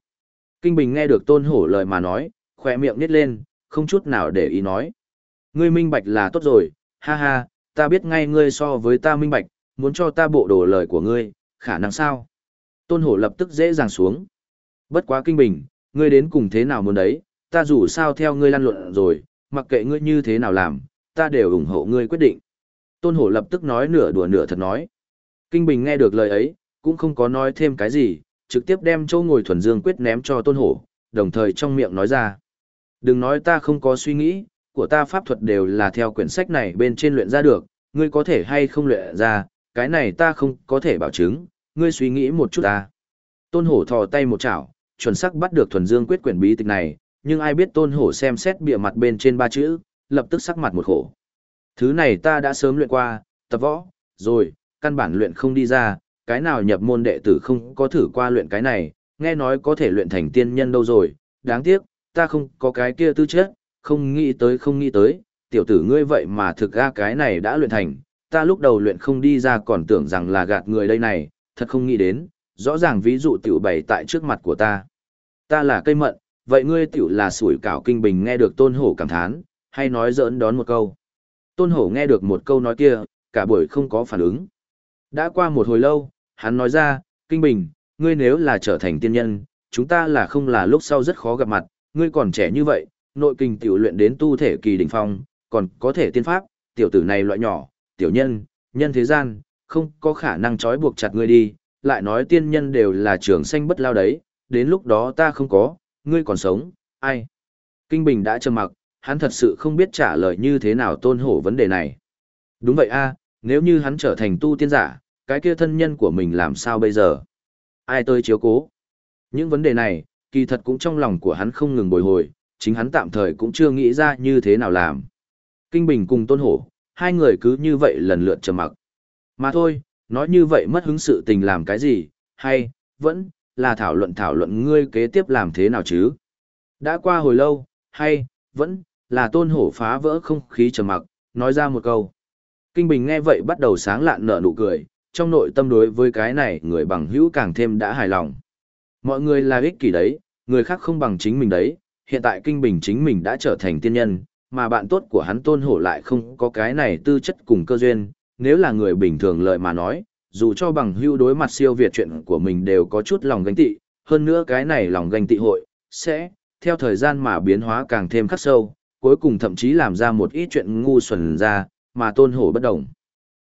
Kinh Bình nghe được tôn hổ lời mà nói, khỏe miệng nít lên, không chút nào để ý nói. Ngươi minh bạch là tốt rồi, ha ha, ta biết ngay ngươi so với ta minh bạch, muốn cho ta bộ đồ lời của ngươi, khả năng sao? Tôn hổ lập tức dễ dàng xuống. Bất quá Kinh Bình, ngươi đến cùng thế nào muốn đấy, ta dù sao theo ngươi lăn luận rồi, mặc kệ ngươi như thế nào làm, ta đều ủng hộ ngươi quyết định. Tôn hổ lập tức nói nửa đùa nửa thật nói. Kinh Bình nghe được lời ấy, cũng không có nói thêm cái gì, trực tiếp đem châu ngồi thuần dương quyết ném cho tôn hổ, đồng thời trong miệng nói ra. Đừng nói ta không có suy nghĩ, của ta pháp thuật đều là theo quyển sách này bên trên luyện ra được, ngươi có thể hay không luyện ra, cái này ta không có thể bảo chứng, ngươi suy nghĩ một chút ta. Tôn hổ thò tay một chảo, chuẩn xác bắt được thuần dương quyết quyển bí tịch này, nhưng ai biết tôn hổ xem xét bìa mặt bên trên ba chữ, lập tức sắc mặt một khổ. Thứ này ta đã sớm luyện qua, tập võ, rồi, căn bản luyện không đi ra, cái nào nhập môn đệ tử không có thử qua luyện cái này, nghe nói có thể luyện thành tiên nhân đâu rồi, đáng tiếc, ta không có cái kia tư chất, không nghĩ tới không nghĩ tới, tiểu tử ngươi vậy mà thực ra cái này đã luyện thành, ta lúc đầu luyện không đi ra còn tưởng rằng là gạt người đây này, thật không nghĩ đến, rõ ràng ví dụ tiểu bày tại trước mặt của ta. Ta là cây mận, vậy ngươi tiểu là sủi cảo kinh bình nghe được tôn hổ cảm thán, hay nói giỡn đón một câu. Tôn hổ nghe được một câu nói kia, cả buổi không có phản ứng. Đã qua một hồi lâu, hắn nói ra, kinh bình, ngươi nếu là trở thành tiên nhân, chúng ta là không là lúc sau rất khó gặp mặt, ngươi còn trẻ như vậy, nội kinh tiểu luyện đến tu thể kỳ đỉnh phong, còn có thể tiên pháp, tiểu tử này loại nhỏ, tiểu nhân, nhân thế gian, không có khả năng trói buộc chặt ngươi đi, lại nói tiên nhân đều là trường sanh bất lao đấy, đến lúc đó ta không có, ngươi còn sống, ai? Kinh Bình đã trầm mặc, hắn thật sự không biết trả lời như thế nào tôn hổ vấn đề này. Đúng vậy a, nếu như hắn trở thành tu tiên giả, cái kia thân nhân của mình làm sao bây giờ? Ai tới chiếu cố? Những vấn đề này, kỳ thật cũng trong lòng của hắn không ngừng bồi hồi, chính hắn tạm thời cũng chưa nghĩ ra như thế nào làm. Kinh Bình cùng Tôn Hổ, hai người cứ như vậy lần lượt trầm mặc. Mà thôi, nói như vậy mất hứng sự tình làm cái gì, hay, vẫn, là thảo luận thảo luận ngươi kế tiếp làm thế nào chứ? Đã qua hồi lâu, hay, vẫn, là Tôn Hổ phá vỡ không khí trầm mặc, nói ra một câu. Kinh Bình nghe vậy bắt đầu sáng lạn nở nụ cười, trong nội tâm đối với cái này người bằng hữu càng thêm đã hài lòng. Mọi người là ích kỷ đấy, người khác không bằng chính mình đấy, hiện tại Kinh Bình chính mình đã trở thành tiên nhân, mà bạn tốt của hắn tôn hổ lại không có cái này tư chất cùng cơ duyên, nếu là người bình thường lợi mà nói, dù cho bằng hưu đối mặt siêu việt chuyện của mình đều có chút lòng ganh tị, hơn nữa cái này lòng ganh tị hội, sẽ, theo thời gian mà biến hóa càng thêm khắc sâu, cuối cùng thậm chí làm ra một ít chuyện ngu xuẩn ra, mà tôn hổ bất đồng.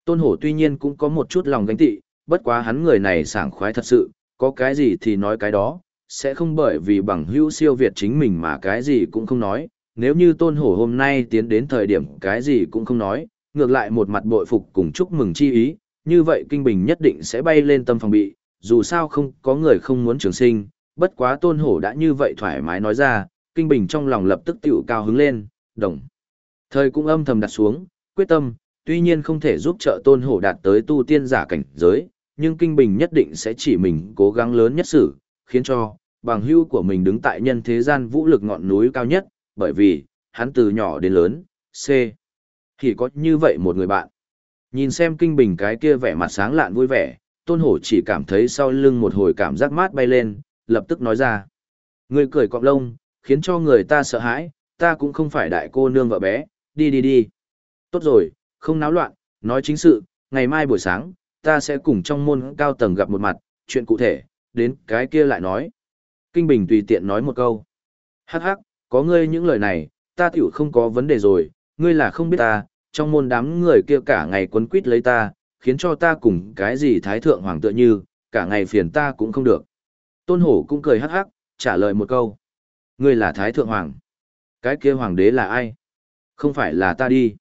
Tôn hổ tuy nhiên cũng có một chút lòng gánh tị, bất quá hắn người này sảng khoái thật sự, có cái gì thì nói cái đó, sẽ không bởi vì bằng hữu siêu việt chính mình mà cái gì cũng không nói, nếu như tôn hổ hôm nay tiến đến thời điểm cái gì cũng không nói, ngược lại một mặt bội phục cùng chúc mừng chi ý, như vậy kinh bình nhất định sẽ bay lên tâm phòng bị, dù sao không có người không muốn trường sinh, bất quá tôn hổ đã như vậy thoải mái nói ra, kinh bình trong lòng lập tức tiểu cao hứng lên, đồng. Thời cũng âm thầm đặt xuống, quyết tâm, tuy nhiên không thể giúp trợ tôn hổ đạt tới tu tiên giả cảnh giới, nhưng kinh bình nhất định sẽ chỉ mình cố gắng lớn nhất sự, khiến cho, bằng hưu của mình đứng tại nhân thế gian vũ lực ngọn núi cao nhất, bởi vì, hắn từ nhỏ đến lớn, C. Thì có như vậy một người bạn. Nhìn xem kinh bình cái kia vẻ mặt sáng lạn vui vẻ, tôn hổ chỉ cảm thấy sau lưng một hồi cảm giác mát bay lên, lập tức nói ra. Người cười cọng lông, khiến cho người ta sợ hãi, ta cũng không phải đại cô nương vợ bé, đi đi đi. Tốt rồi, không náo loạn, nói chính sự, ngày mai buổi sáng, ta sẽ cùng trong môn cao tầng gặp một mặt, chuyện cụ thể, đến cái kia lại nói. Kinh Bình tùy tiện nói một câu. Hắc hắc, có ngươi những lời này, ta tiểu không có vấn đề rồi, ngươi là không biết ta, trong môn đám người kia cả ngày quấn quýt lấy ta, khiến cho ta cùng cái gì thái thượng hoàng tựa như, cả ngày phiền ta cũng không được. Tôn hổ cũng cười hắc hắc, trả lời một câu. Ngươi là thái thượng hoàng. Cái kia hoàng đế là ai? Không phải là ta đi.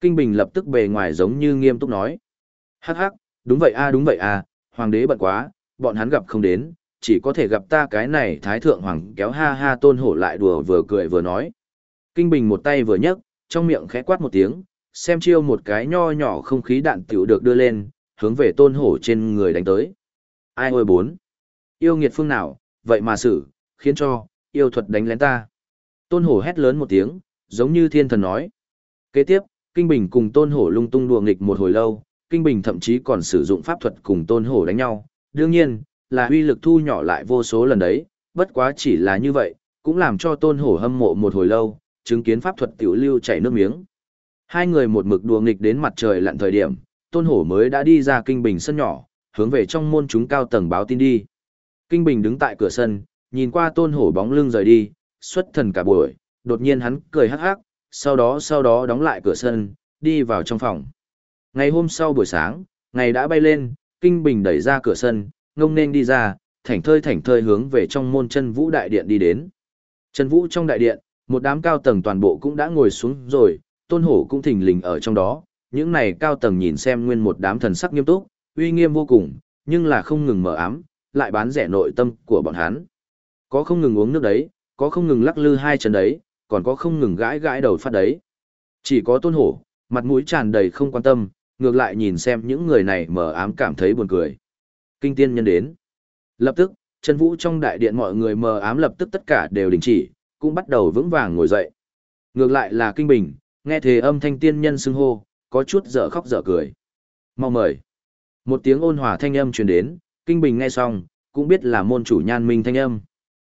Kinh Bình lập tức bề ngoài giống như nghiêm túc nói. Hắc hắc, đúng vậy a đúng vậy a, hoàng đế bận quá, bọn hắn gặp không đến, chỉ có thể gặp ta cái này thái thượng hoàng kéo ha ha tôn hổ lại đùa vừa cười vừa nói. Kinh Bình một tay vừa nhấc, trong miệng khẽ quát một tiếng, xem chiêu một cái nho nhỏ không khí đạn tiểu được đưa lên, hướng về tôn hổ trên người đánh tới. Ai ôi bốn? Yêu nghiệt phương nào, vậy mà xử, khiến cho, yêu thuật đánh lén ta. Tôn hổ hét lớn một tiếng, giống như thiên thần nói. Kế tiếp, Kinh Bình cùng tôn hổ lung tung đùa nghịch một hồi lâu, Kinh Bình thậm chí còn sử dụng pháp thuật cùng tôn hổ đánh nhau. Đương nhiên, là uy lực thu nhỏ lại vô số lần đấy, bất quá chỉ là như vậy, cũng làm cho tôn hổ hâm mộ một hồi lâu, chứng kiến pháp thuật tiểu lưu chảy nước miếng. Hai người một mực đùa nghịch đến mặt trời lặn thời điểm, tôn hổ mới đã đi ra kinh bình sân nhỏ, hướng về trong môn chúng cao tầng báo tin đi. Kinh bình đứng tại cửa sân, nhìn qua tôn hổ bóng lưng rời đi, xuất thần cả buổi, đột nhiên hắn cười hắc hắc, sau đó sau đó đóng lại cửa sân, đi vào trong phòng. Ngày hôm sau buổi sáng, ngày đã bay lên, kinh bình đẩy ra cửa sân, ngông nên đi ra, thảnh thơi thảnh thơi hướng về trong môn chân vũ đại điện đi đến. Chân vũ trong đại điện, một đám cao tầng toàn bộ cũng đã ngồi xuống rồi, tôn hổ cũng thình lình ở trong đó, những này cao tầng nhìn xem nguyên một đám thần sắc nghiêm túc, uy nghiêm vô cùng, nhưng là không ngừng mở ám, lại bán rẻ nội tâm của bọn hắn. Có không ngừng uống nước đấy, có không ngừng lắc lư hai chân đấy, còn có không ngừng gãi gãi đầu phát đấy. Chỉ có tôn hổ, mặt mũi tràn đầy không quan tâm, ngược lại nhìn xem những người này mờ ám cảm thấy buồn cười. Kinh tiên nhân đến. Lập tức, chân vũ trong đại điện mọi người mờ ám lập tức tất cả đều đình chỉ, cũng bắt đầu vững vàng ngồi dậy. Ngược lại là kinh bình, nghe thế âm thanh tiên nhân xưng hô, có chút dở khóc dở cười. Mau mời. Một tiếng ôn hòa thanh âm truyền đến, kinh bình nghe xong, cũng biết là môn chủ nhan minh thanh âm.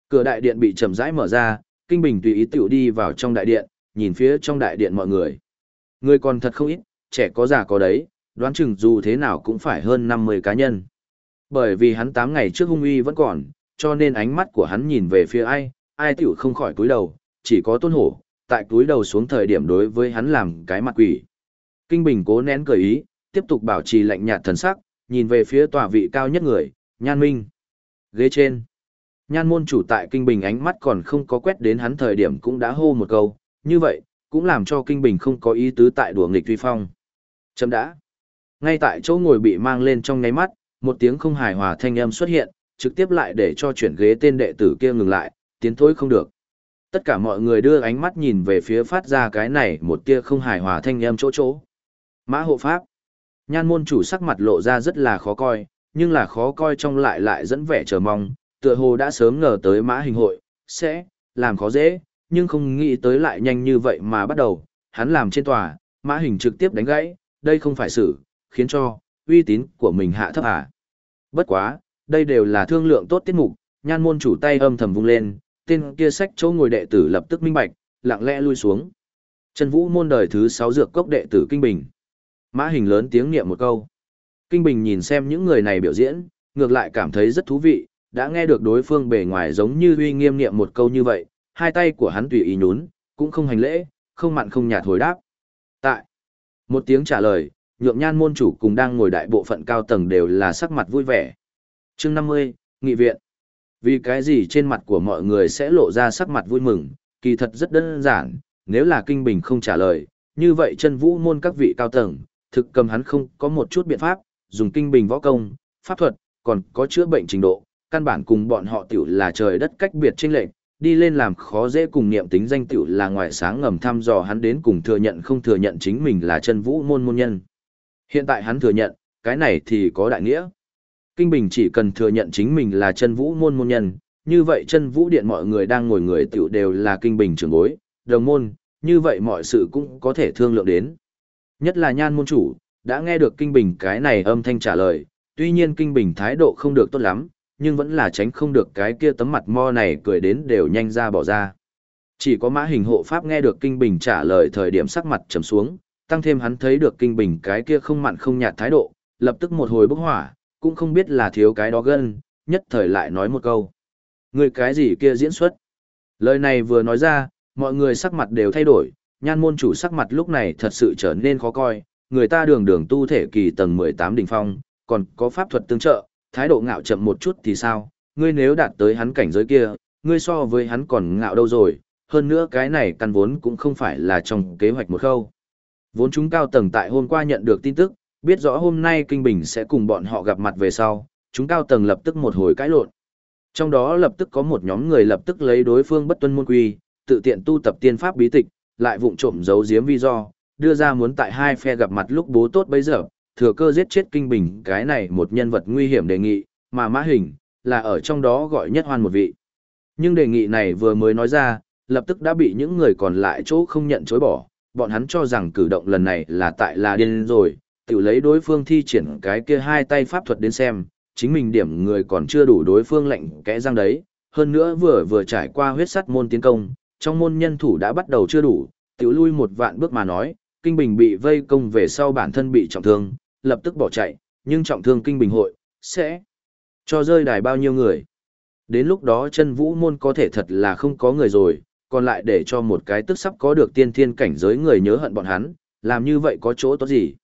Cửa đại điện bị chậm rãi mở ra, kinh bình tùy ý tiểu đi vào trong đại điện, nhìn phía trong đại điện mọi người. Người còn thật không ít, trẻ có già có đấy, đoán chừng dù thế nào cũng phải hơn 50 cá nhân. Bởi vì hắn 8 ngày trước hung uy vẫn còn, cho nên ánh mắt của hắn nhìn về phía ai, ai tiểu không khỏi cúi đầu, chỉ có tôn hổ, tại cúi đầu xuống thời điểm đối với hắn làm cái mặt quỷ. Kinh Bình cố nén cười ý, tiếp tục bảo trì lạnh nhạt thần sắc, nhìn về phía tòa vị cao nhất người, Nhan Minh. Ghế trên. Nhan môn chủ tại Kinh Bình ánh mắt còn không có quét đến hắn thời điểm cũng đã hô một câu, như vậy, cũng làm cho Kinh Bình không có ý tứ tại đùa nghịch tuy phong. Chấm đã. Ngay tại chỗ ngồi bị mang lên trong ngáy mắt, một tiếng không hài hòa thanh âm xuất hiện, trực tiếp lại để cho chuyển ghế tên đệ tử kia ngừng lại, tiến thối không được. Tất cả mọi người đưa ánh mắt nhìn về phía phát ra cái này một tia không hài hòa thanh âm chỗ chỗ. Mã hộ pháp. Nhan môn chủ sắc mặt lộ ra rất là khó coi, nhưng là khó coi trong lại lại dẫn vẻ chờ mong, tựa hồ đã sớm ngờ tới mã hình hội, sẽ, làm khó dễ, nhưng không nghĩ tới lại nhanh như vậy mà bắt đầu, hắn làm trên tòa, mã hình trực tiếp đánh gãy, đây không phải xử, khiến cho, uy tín của mình hạ thấp à. Bất quá, đây đều là thương lượng tốt tiết mục, nhan môn chủ tay âm thầm vung lên, tên kia sách chỗ ngồi đệ tử lập tức minh bạch, lặng lẽ lui xuống. Trần Vũ môn đời thứ 6 dược cốc đệ tử Kinh Bình. Mã hình lớn tiếng niệm một câu. Kinh Bình nhìn xem những người này biểu diễn, ngược lại cảm thấy rất thú vị, đã nghe được đối phương bề ngoài giống như uy nghiêm niệm một câu như vậy, hai tay của hắn tùy ý nhún, cũng không hành lễ, không mặn không nhạt hồi đáp. Tại. Một tiếng trả lời, nhượng nhan môn chủ cùng đang ngồi đại bộ phận cao tầng đều là sắc mặt vui vẻ. chương 50, Nghị viện. Vì cái gì trên mặt của mọi người sẽ lộ ra sắc mặt vui mừng, kỳ thật rất đơn giản, nếu là kinh bình không trả lời, như vậy chân vũ môn các vị cao tầng, thực cầm hắn không có một chút biện pháp, dùng kinh bình võ công, pháp thuật, còn có chữa bệnh trình độ, căn bản cùng bọn họ tiểu là trời đất cách biệt chênh lệch, đi lên làm khó dễ cùng niệm tính danh tựu là ngoại sáng ngầm thăm dò hắn đến cùng thừa nhận không thừa nhận chính mình là chân vũ môn môn nhân. Hiện tại hắn thừa nhận, cái này thì có đại nghĩa. Kinh Bình chỉ cần thừa nhận chính mình là chân vũ môn môn nhân, như vậy chân vũ điện mọi người đang ngồi người tiểu đều là Kinh Bình trưởng bối, đồng môn, như vậy mọi sự cũng có thể thương lượng đến. Nhất là nhan môn chủ, đã nghe được Kinh Bình cái này âm thanh trả lời, tuy nhiên Kinh Bình thái độ không được tốt lắm, nhưng vẫn là tránh không được cái kia tấm mặt mo này cười đến đều nhanh ra bỏ ra. Chỉ có mã hình hộ pháp nghe được Kinh Bình trả lời thời điểm sắc mặt trầm xuống, tăng thêm hắn thấy được Kinh Bình cái kia không mặn không nhạt thái độ, lập tức một hồi bốc hỏa, cũng không biết là thiếu cái đó gân, nhất thời lại nói một câu. Người cái gì kia diễn xuất? Lời này vừa nói ra, mọi người sắc mặt đều thay đổi, nhan môn chủ sắc mặt lúc này thật sự trở nên khó coi, người ta đường đường tu thể kỳ tầng 18 đỉnh phong, còn có pháp thuật tương trợ, thái độ ngạo chậm một chút thì sao, ngươi nếu đạt tới hắn cảnh giới kia, ngươi so với hắn còn ngạo đâu rồi, hơn nữa cái này căn vốn cũng không phải là trong kế hoạch một khâu. Vốn chúng cao tầng tại hôm qua nhận được tin tức, biết rõ hôm nay Kinh Bình sẽ cùng bọn họ gặp mặt về sau, chúng cao tầng lập tức một hồi cãi lộn. Trong đó lập tức có một nhóm người lập tức lấy đối phương bất tuân môn quy, tự tiện tu tập tiên pháp bí tịch, lại vụng trộm giấu giếm vi do, đưa ra muốn tại hai phe gặp mặt lúc bố tốt bây giờ, thừa cơ giết chết kinh bình cái này một nhân vật nguy hiểm đề nghị, mà mã hình, là ở trong đó gọi nhất hoan một vị. Nhưng đề nghị này vừa mới nói ra, lập tức đã bị những người còn lại chỗ không nhận chối bỏ, bọn hắn cho rằng cử động lần này là tại là điên rồi, tự lấy đối phương thi triển cái kia hai tay pháp thuật đến xem, chính mình điểm người còn chưa đủ đối phương lệnh kẽ răng đấy, hơn nữa vừa vừa trải qua huyết sắt môn tiến công, trong môn nhân thủ đã bắt đầu chưa đủ, tiểu lui một vạn bước mà nói, Kinh Bình bị vây công về sau bản thân bị trọng thương, lập tức bỏ chạy, nhưng trọng thương Kinh Bình hội, sẽ cho rơi đài bao nhiêu người. Đến lúc đó chân vũ môn có thể thật là không có người rồi, còn lại để cho một cái tức sắp có được tiên thiên cảnh giới người nhớ hận bọn hắn, làm như vậy có chỗ tốt gì.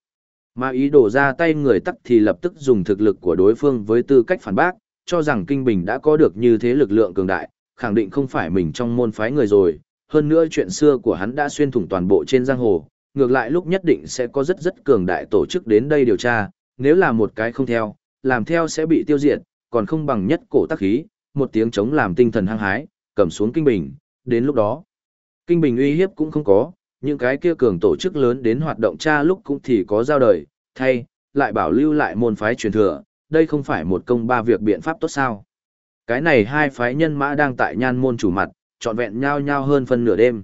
Mà ý đồ ra tay người tắc thì lập tức dùng thực lực của đối phương với tư cách phản bác, cho rằng Kinh Bình đã có được như thế lực lượng cường đại, khẳng định không phải mình trong môn phái người rồi, hơn nữa chuyện xưa của hắn đã xuyên thủng toàn bộ trên giang hồ, ngược lại lúc nhất định sẽ có rất rất cường đại tổ chức đến đây điều tra, nếu là một cái không theo, làm theo sẽ bị tiêu diệt, còn không bằng nhất cổ tác khí, một tiếng chống làm tinh thần hăng hái, cầm xuống Kinh Bình, đến lúc đó. Kinh Bình uy hiếp cũng không có, những cái kia cường tổ chức lớn đến hoạt động tra lúc cũng thì có giao đời, thay, lại bảo lưu lại môn phái truyền thừa, đây không phải một công ba việc biện pháp tốt sao. Cái này hai phái nhân mã đang tại nhan môn chủ mặt, trọn vẹn nhau nhau hơn phân nửa đêm.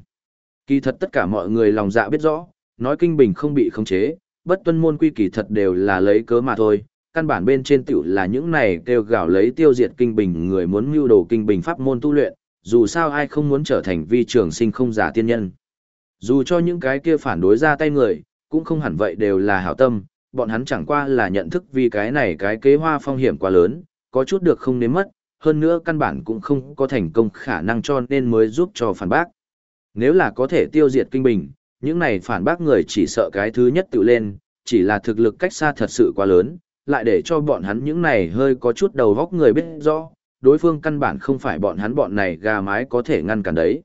Kỳ thật tất cả mọi người lòng dạ biết rõ, nói kinh bình không bị khống chế, bất tuân môn quy kỳ thật đều là lấy cớ mà thôi, căn bản bên trên tiểu là những này kêu gào lấy tiêu diệt kinh bình người muốn mưu đồ kinh bình pháp môn tu luyện, dù sao ai không muốn trở thành vi trường sinh không giả tiên nhân. Dù cho những cái kia phản đối ra tay người, cũng không hẳn vậy đều là hảo tâm, bọn hắn chẳng qua là nhận thức vì cái này cái kế hoa phong hiểm quá lớn, có chút được không nếm mất, hơn nữa căn bản cũng không có thành công khả năng cho nên mới giúp cho phản bác. Nếu là có thể tiêu diệt kinh bình, những này phản bác người chỉ sợ cái thứ nhất tự lên, chỉ là thực lực cách xa thật sự quá lớn, lại để cho bọn hắn những này hơi có chút đầu góc người biết rõ, đối phương căn bản không phải bọn hắn bọn này gà mái có thể ngăn cản đấy.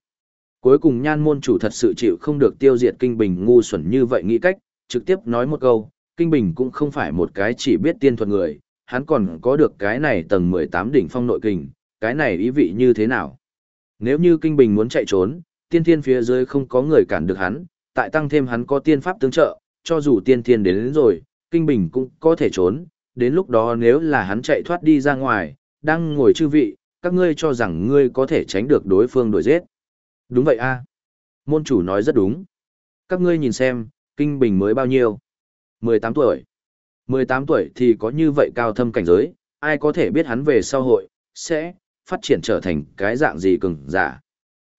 Cuối cùng nhan môn chủ thật sự chịu không được tiêu diệt kinh bình ngu xuẩn như vậy nghĩ cách, trực tiếp nói một câu, kinh bình cũng không phải một cái chỉ biết tiên thuật người, hắn còn có được cái này tầng 18 đỉnh phong nội kình, cái này ý vị như thế nào? Nếu như kinh bình muốn chạy trốn, tiên thiên phía dưới không có người cản được hắn, tại tăng thêm hắn có tiên pháp tương trợ, cho dù tiên thiên đến, đến rồi, kinh bình cũng có thể trốn, đến lúc đó nếu là hắn chạy thoát đi ra ngoài, đang ngồi chư vị, các ngươi cho rằng ngươi có thể tránh được đối phương đuổi giết. Đúng vậy a Môn chủ nói rất đúng. Các ngươi nhìn xem, kinh bình mới bao nhiêu? 18 tuổi. 18 tuổi thì có như vậy cao thâm cảnh giới, ai có thể biết hắn về sau hội, sẽ phát triển trở thành cái dạng gì cường giả.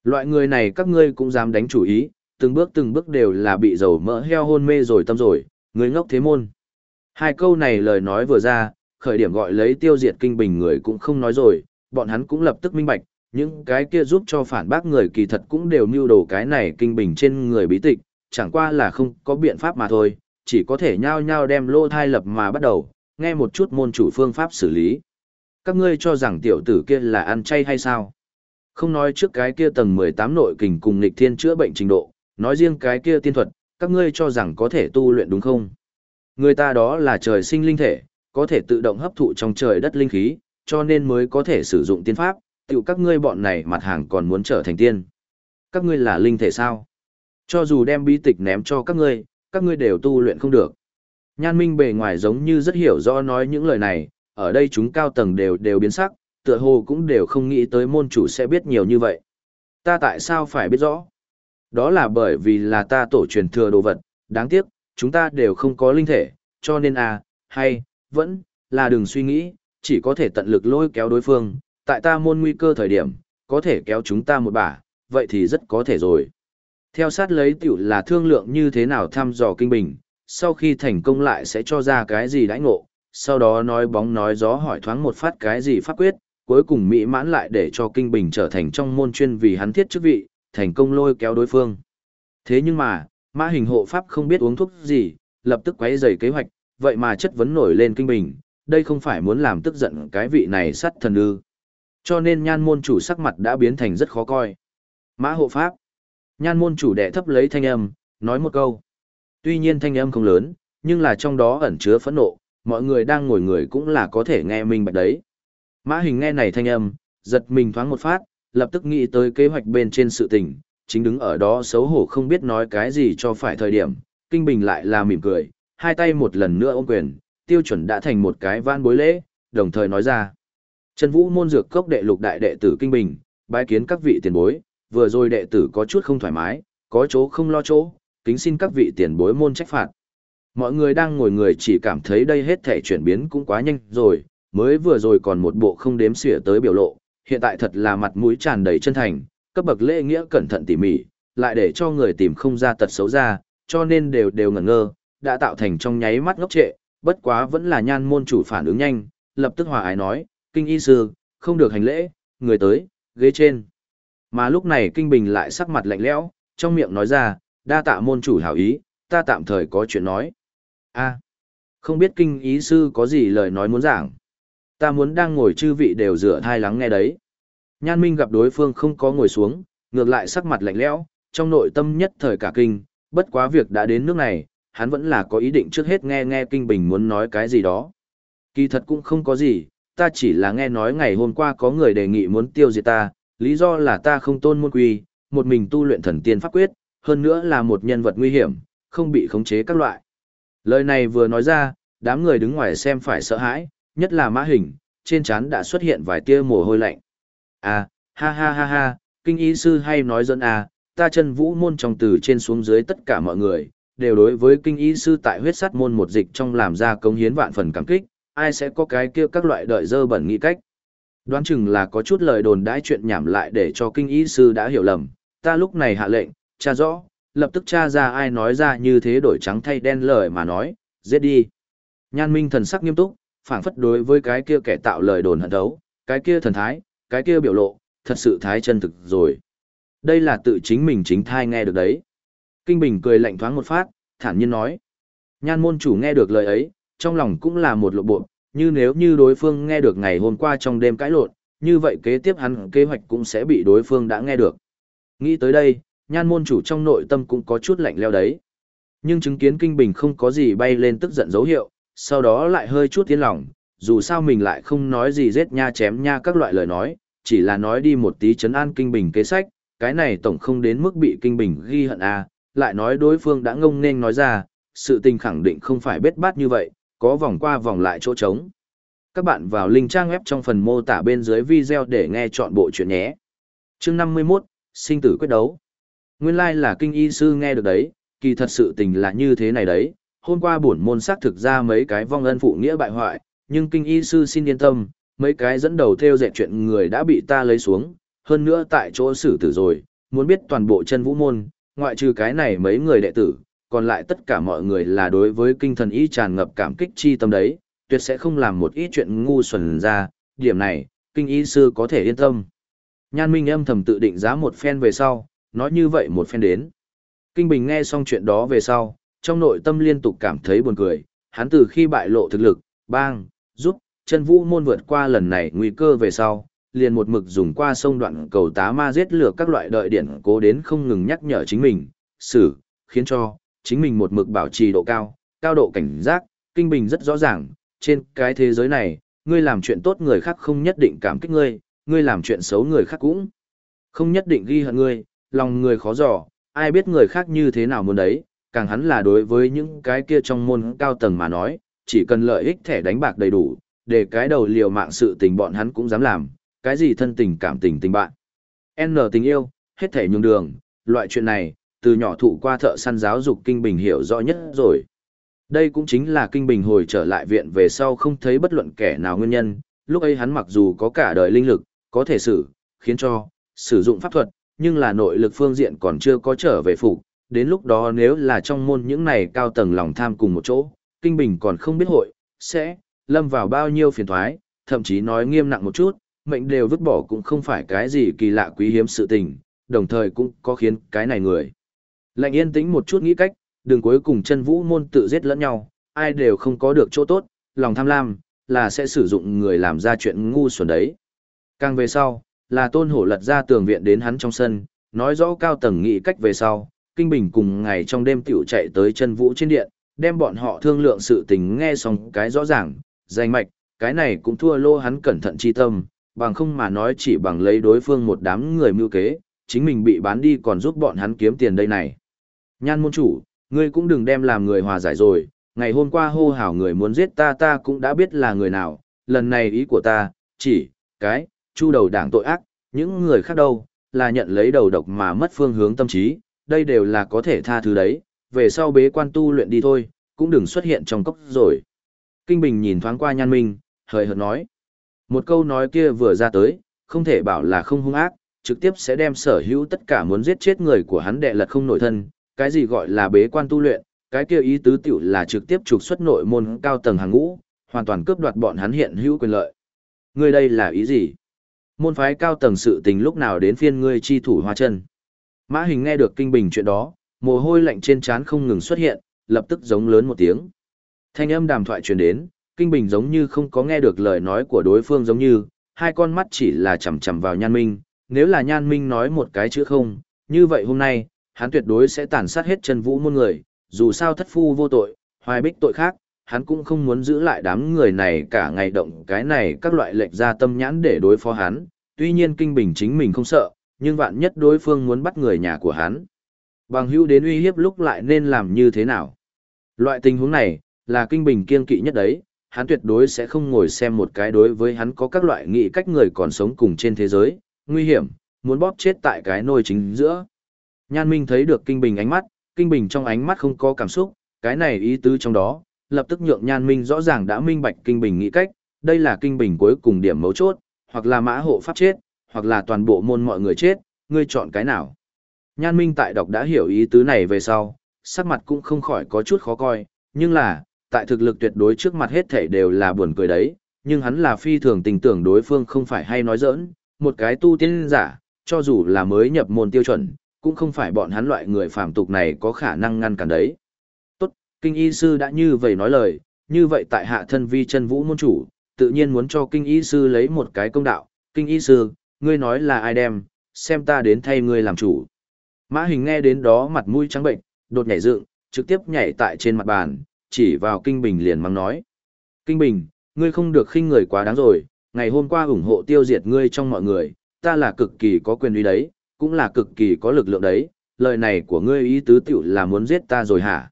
Loại người này các ngươi cũng dám đánh chủ ý, từng bước từng bước đều là bị dầu mỡ heo hôn mê rồi tâm rồi, người ngốc thế môn. Hai câu này lời nói vừa ra, khởi điểm gọi lấy tiêu diệt kinh bình người cũng không nói rồi, bọn hắn cũng lập tức minh bạch, những cái kia giúp cho phản bác người kỳ thật cũng đều mưu đồ cái này kinh bình trên người bí tịch, chẳng qua là không có biện pháp mà thôi, chỉ có thể nhao nhao đem lô thai lập mà bắt đầu, nghe một chút môn chủ phương pháp xử lý. Các ngươi cho rằng tiểu tử kia là ăn chay hay sao? Không nói trước cái kia tầng 18 nội kình cùng nghịch thiên chữa bệnh trình độ, nói riêng cái kia tiên thuật, các ngươi cho rằng có thể tu luyện đúng không? Người ta đó là trời sinh linh thể, có thể tự động hấp thụ trong trời đất linh khí, cho nên mới có thể sử dụng tiên pháp, tiểu các ngươi bọn này mặt hàng còn muốn trở thành tiên. Các ngươi là linh thể sao? Cho dù đem bí tịch ném cho các ngươi, các ngươi đều tu luyện không được. Nhan Minh bề ngoài giống như rất hiểu rõ nói những lời này, ở đây chúng cao tầng đều đều biến sắc, tựa hồ cũng đều không nghĩ tới môn chủ sẽ biết nhiều như vậy. Ta tại sao phải biết rõ? Đó là bởi vì là ta tổ truyền thừa đồ vật, đáng tiếc, chúng ta đều không có linh thể, cho nên à, hay, vẫn, là đừng suy nghĩ, chỉ có thể tận lực lôi kéo đối phương, tại ta môn nguy cơ thời điểm, có thể kéo chúng ta một bả, vậy thì rất có thể rồi. Theo sát lấy tiểu là thương lượng như thế nào thăm dò kinh bình, sau khi thành công lại sẽ cho ra cái gì đãi ngộ, sau đó nói bóng nói gió hỏi thoáng một phát cái gì pháp quyết, cuối cùng mỹ mãn lại để cho kinh bình trở thành trong môn chuyên vì hắn thiết chức vị, thành công lôi kéo đối phương. Thế nhưng mà, mã hình hộ pháp không biết uống thuốc gì, lập tức quấy rầy kế hoạch, vậy mà chất vấn nổi lên kinh bình, đây không phải muốn làm tức giận cái vị này sắt thần ư. Cho nên nhan môn chủ sắc mặt đã biến thành rất khó coi. Mã hộ pháp. Nhan môn chủ đệ thấp lấy thanh âm, nói một câu. Tuy nhiên thanh âm không lớn, nhưng là trong đó ẩn chứa phẫn nộ, mọi người đang ngồi người cũng là có thể nghe mình bạch đấy. Mã hình nghe này thanh âm, giật mình thoáng một phát, lập tức nghĩ tới kế hoạch bên trên sự tình, chính đứng ở đó xấu hổ không biết nói cái gì cho phải thời điểm, Kinh Bình lại là mỉm cười, hai tay một lần nữa ôm quyền, tiêu chuẩn đã thành một cái van bối lễ, đồng thời nói ra. Trần Vũ môn dược cốc đệ lục đại đệ tử Kinh Bình, bái kiến các vị tiền bối, vừa rồi đệ tử có chút không thoải mái, có chỗ không lo chỗ, kính xin các vị tiền bối môn trách phạt. Mọi người đang ngồi người chỉ cảm thấy đây hết thể chuyển biến cũng quá nhanh rồi, mới vừa rồi còn một bộ không đếm xỉa tới biểu lộ, hiện tại thật là mặt mũi tràn đầy chân thành, cấp bậc lễ nghĩa cẩn thận tỉ mỉ, lại để cho người tìm không ra tật xấu ra, cho nên đều đều ngẩn ngơ, đã tạo thành trong nháy mắt ngốc trệ, bất quá vẫn là nhan môn chủ phản ứng nhanh, lập tức hòa ái nói, kinh y sư, không được hành lễ, người tới, ghế trên. Mà lúc này kinh bình lại sắc mặt lạnh lẽo, trong miệng nói ra, đa tạ môn chủ hảo ý, ta tạm thời có chuyện nói. a không biết kinh ý sư có gì lời nói muốn giảng. Ta muốn đang ngồi chư vị đều rửa thai lắng nghe đấy. Nhan Minh gặp đối phương không có ngồi xuống, ngược lại sắc mặt lạnh lẽo, trong nội tâm nhất thời cả kinh, bất quá việc đã đến nước này, hắn vẫn là có ý định trước hết nghe nghe Kinh Bình muốn nói cái gì đó. Kỳ thật cũng không có gì, ta chỉ là nghe nói ngày hôm qua có người đề nghị muốn tiêu diệt ta, lý do là ta không tôn môn quy, một mình tu luyện thần tiên pháp quyết, hơn nữa là một nhân vật nguy hiểm, không bị khống chế các loại. Lời này vừa nói ra, đám người đứng ngoài xem phải sợ hãi, nhất là mã hình, trên trán đã xuất hiện vài tia mồ hôi lạnh. À, ha ha ha ha, kinh y sư hay nói dẫn à, ta chân vũ môn trong từ trên xuống dưới tất cả mọi người, đều đối với kinh y sư tại huyết sát môn một dịch trong làm ra công hiến vạn phần cảm kích, ai sẽ có cái kia các loại đợi dơ bẩn nghĩ cách. Đoán chừng là có chút lời đồn đãi chuyện nhảm lại để cho kinh y sư đã hiểu lầm, ta lúc này hạ lệnh, tra rõ, lập tức tra ra ai nói ra như thế đổi trắng thay đen lời mà nói, giết đi. Nhan Minh thần sắc nghiêm túc, phảng phất đối với cái kia kẻ tạo lời đồn hận thấu, cái kia thần thái, cái kia biểu lộ, thật sự thái chân thực rồi. Đây là tự chính mình chính thai nghe được đấy. Kinh Bình cười lạnh thoáng một phát, thản nhiên nói. Nhan môn chủ nghe được lời ấy, trong lòng cũng là một lộ bộ, như nếu như đối phương nghe được ngày hôm qua trong đêm cãi lộn, như vậy kế tiếp hắn kế hoạch cũng sẽ bị đối phương đã nghe được. Nghĩ tới đây, nhan môn chủ trong nội tâm cũng có chút lạnh leo đấy. Nhưng chứng kiến Kinh Bình không có gì bay lên tức giận dấu hiệu, sau đó lại hơi chút tiến lòng, dù sao mình lại không nói gì giết nha chém nha các loại lời nói, chỉ là nói đi một tí chấn an Kinh Bình kế sách, cái này tổng không đến mức bị Kinh Bình ghi hận à, lại nói đối phương đã ngông nên nói ra, sự tình khẳng định không phải bết bát như vậy, có vòng qua vòng lại chỗ trống. Các bạn vào link trang web trong phần mô tả bên dưới video để nghe chọn bộ chuyện nhé. Chương 51, sinh tử quyết đấu. Nguyên lai like là kinh y sư nghe được đấy, kỳ thật sự tình là như thế này đấy. Hôm qua bổn môn xác thực ra mấy cái vong ân phụ nghĩa bại hoại, nhưng kinh y sư xin yên tâm, mấy cái dẫn đầu theo dệt chuyện người đã bị ta lấy xuống, hơn nữa tại chỗ xử tử rồi, muốn biết toàn bộ chân vũ môn, ngoại trừ cái này mấy người đệ tử, còn lại tất cả mọi người là đối với kinh thần y tràn ngập cảm kích chi tâm đấy, tuyệt sẽ không làm một ít chuyện ngu xuẩn ra, điểm này, kinh y sư có thể yên tâm. Nhan Minh âm thầm tự định giá một phen về sau, nói như vậy một phen đến. Kinh Bình nghe xong chuyện đó về sau, trong nội tâm liên tục cảm thấy buồn cười, hắn từ khi bại lộ thực lực, bang, giúp, chân vũ môn vượt qua lần này nguy cơ về sau, liền một mực dùng qua sông đoạn cầu tá ma giết lửa các loại đợi điển cố đến không ngừng nhắc nhở chính mình, xử, khiến cho, chính mình một mực bảo trì độ cao, cao độ cảnh giác, kinh bình rất rõ ràng, trên cái thế giới này, ngươi làm chuyện tốt người khác không nhất định cảm kích ngươi, ngươi làm chuyện xấu người khác cũng không nhất định ghi hận ngươi, lòng người khó dò, ai biết người khác như thế nào muốn đấy, càng hắn là đối với những cái kia trong môn cao tầng mà nói, chỉ cần lợi ích thẻ đánh bạc đầy đủ, để cái đầu liều mạng sự tình bọn hắn cũng dám làm, cái gì thân tình cảm tình tình bạn. N tình yêu, hết thể nhường đường, loại chuyện này, từ nhỏ thụ qua thợ săn giáo dục Kinh Bình hiểu rõ nhất rồi. Đây cũng chính là Kinh Bình hồi trở lại viện về sau không thấy bất luận kẻ nào nguyên nhân, lúc ấy hắn mặc dù có cả đời linh lực, có thể xử, khiến cho, sử dụng pháp thuật, nhưng là nội lực phương diện còn chưa có trở về phục đến lúc đó nếu là trong môn những này cao tầng lòng tham cùng một chỗ, Kinh Bình còn không biết hội, sẽ, lâm vào bao nhiêu phiền thoái, thậm chí nói nghiêm nặng một chút, mệnh đều vứt bỏ cũng không phải cái gì kỳ lạ quý hiếm sự tình, đồng thời cũng có khiến cái này người. lạnh yên tĩnh một chút nghĩ cách, đường cuối cùng chân vũ môn tự giết lẫn nhau, ai đều không có được chỗ tốt, lòng tham lam, là sẽ sử dụng người làm ra chuyện ngu xuẩn đấy. Càng về sau, là tôn hổ lật ra tường viện đến hắn trong sân, nói rõ cao tầng nghĩ cách về sau, Kinh Bình cùng ngày trong đêm tiểu chạy tới chân vũ trên điện, đem bọn họ thương lượng sự tình nghe xong cái rõ ràng, danh mạch, cái này cũng thua lô hắn cẩn thận chi tâm, bằng không mà nói chỉ bằng lấy đối phương một đám người mưu kế, chính mình bị bán đi còn giúp bọn hắn kiếm tiền đây này. Nhan môn chủ, ngươi cũng đừng đem làm người hòa giải rồi, ngày hôm qua hô hào người muốn giết ta ta cũng đã biết là người nào, lần này ý của ta, chỉ, cái, chu đầu đảng tội ác, những người khác đâu, là nhận lấy đầu độc mà mất phương hướng tâm trí, đây đều là có thể tha thứ đấy, về sau bế quan tu luyện đi thôi, cũng đừng xuất hiện trong cốc rồi. Kinh Bình nhìn thoáng qua nhan minh, hời hợt nói. Một câu nói kia vừa ra tới, không thể bảo là không hung ác, trực tiếp sẽ đem sở hữu tất cả muốn giết chết người của hắn đệ lật không nổi thân, cái gì gọi là bế quan tu luyện, cái kia ý tứ tiểu là trực tiếp trục xuất nội môn cao tầng hàng ngũ, hoàn toàn cướp đoạt bọn hắn hiện hữu quyền lợi. Ngươi đây là ý gì? Môn phái cao tầng sự tình lúc nào đến phiên ngươi chi thủ hoa chân? Mã hình nghe được kinh bình chuyện đó, mồ hôi lạnh trên trán không ngừng xuất hiện, lập tức giống lớn một tiếng. Thanh âm đàm thoại truyền đến, kinh bình giống như không có nghe được lời nói của đối phương giống như, hai con mắt chỉ là chằm chằm vào nhan minh, nếu là nhan minh nói một cái chữ không, như vậy hôm nay, hắn tuyệt đối sẽ tàn sát hết chân vũ môn người, dù sao thất phu vô tội, hoài bích tội khác, hắn cũng không muốn giữ lại đám người này cả ngày động cái này các loại lệnh ra tâm nhãn để đối phó hắn, tuy nhiên kinh bình chính mình không sợ, nhưng vạn nhất đối phương muốn bắt người nhà của hắn. Bằng hữu đến uy hiếp lúc lại nên làm như thế nào? Loại tình huống này, là kinh bình kiên kỵ nhất đấy, hắn tuyệt đối sẽ không ngồi xem một cái đối với hắn có các loại nghị cách người còn sống cùng trên thế giới, nguy hiểm, muốn bóp chết tại cái nôi chính giữa. Nhan Minh thấy được kinh bình ánh mắt, kinh bình trong ánh mắt không có cảm xúc, cái này ý tứ trong đó, lập tức nhượng Nhan Minh rõ ràng đã minh bạch kinh bình nghĩ cách, đây là kinh bình cuối cùng điểm mấu chốt, hoặc là mã hộ pháp chết, hoặc là toàn bộ môn mọi người chết, ngươi chọn cái nào. Nhan Minh tại đọc đã hiểu ý tứ này về sau, sắc mặt cũng không khỏi có chút khó coi, nhưng là, tại thực lực tuyệt đối trước mặt hết thảy đều là buồn cười đấy, nhưng hắn là phi thường tình tưởng đối phương không phải hay nói giỡn, một cái tu tiên giả, cho dù là mới nhập môn tiêu chuẩn, cũng không phải bọn hắn loại người phàm tục này có khả năng ngăn cản đấy. Tốt, kinh y sư đã như vậy nói lời, như vậy tại hạ thân vi chân vũ môn chủ, tự nhiên muốn cho kinh y sư lấy một cái công đạo, kinh y sư, ngươi nói là ai đem, xem ta đến thay ngươi làm chủ. Mã hình nghe đến đó mặt mũi trắng bệnh, đột nhảy dựng, trực tiếp nhảy tại trên mặt bàn, chỉ vào Kinh Bình liền mắng nói. Kinh Bình, ngươi không được khinh người quá đáng rồi, ngày hôm qua ủng hộ tiêu diệt ngươi trong mọi người, ta là cực kỳ có quyền uy đấy, cũng là cực kỳ có lực lượng đấy, lời này của ngươi ý tứ tiểu là muốn giết ta rồi hả?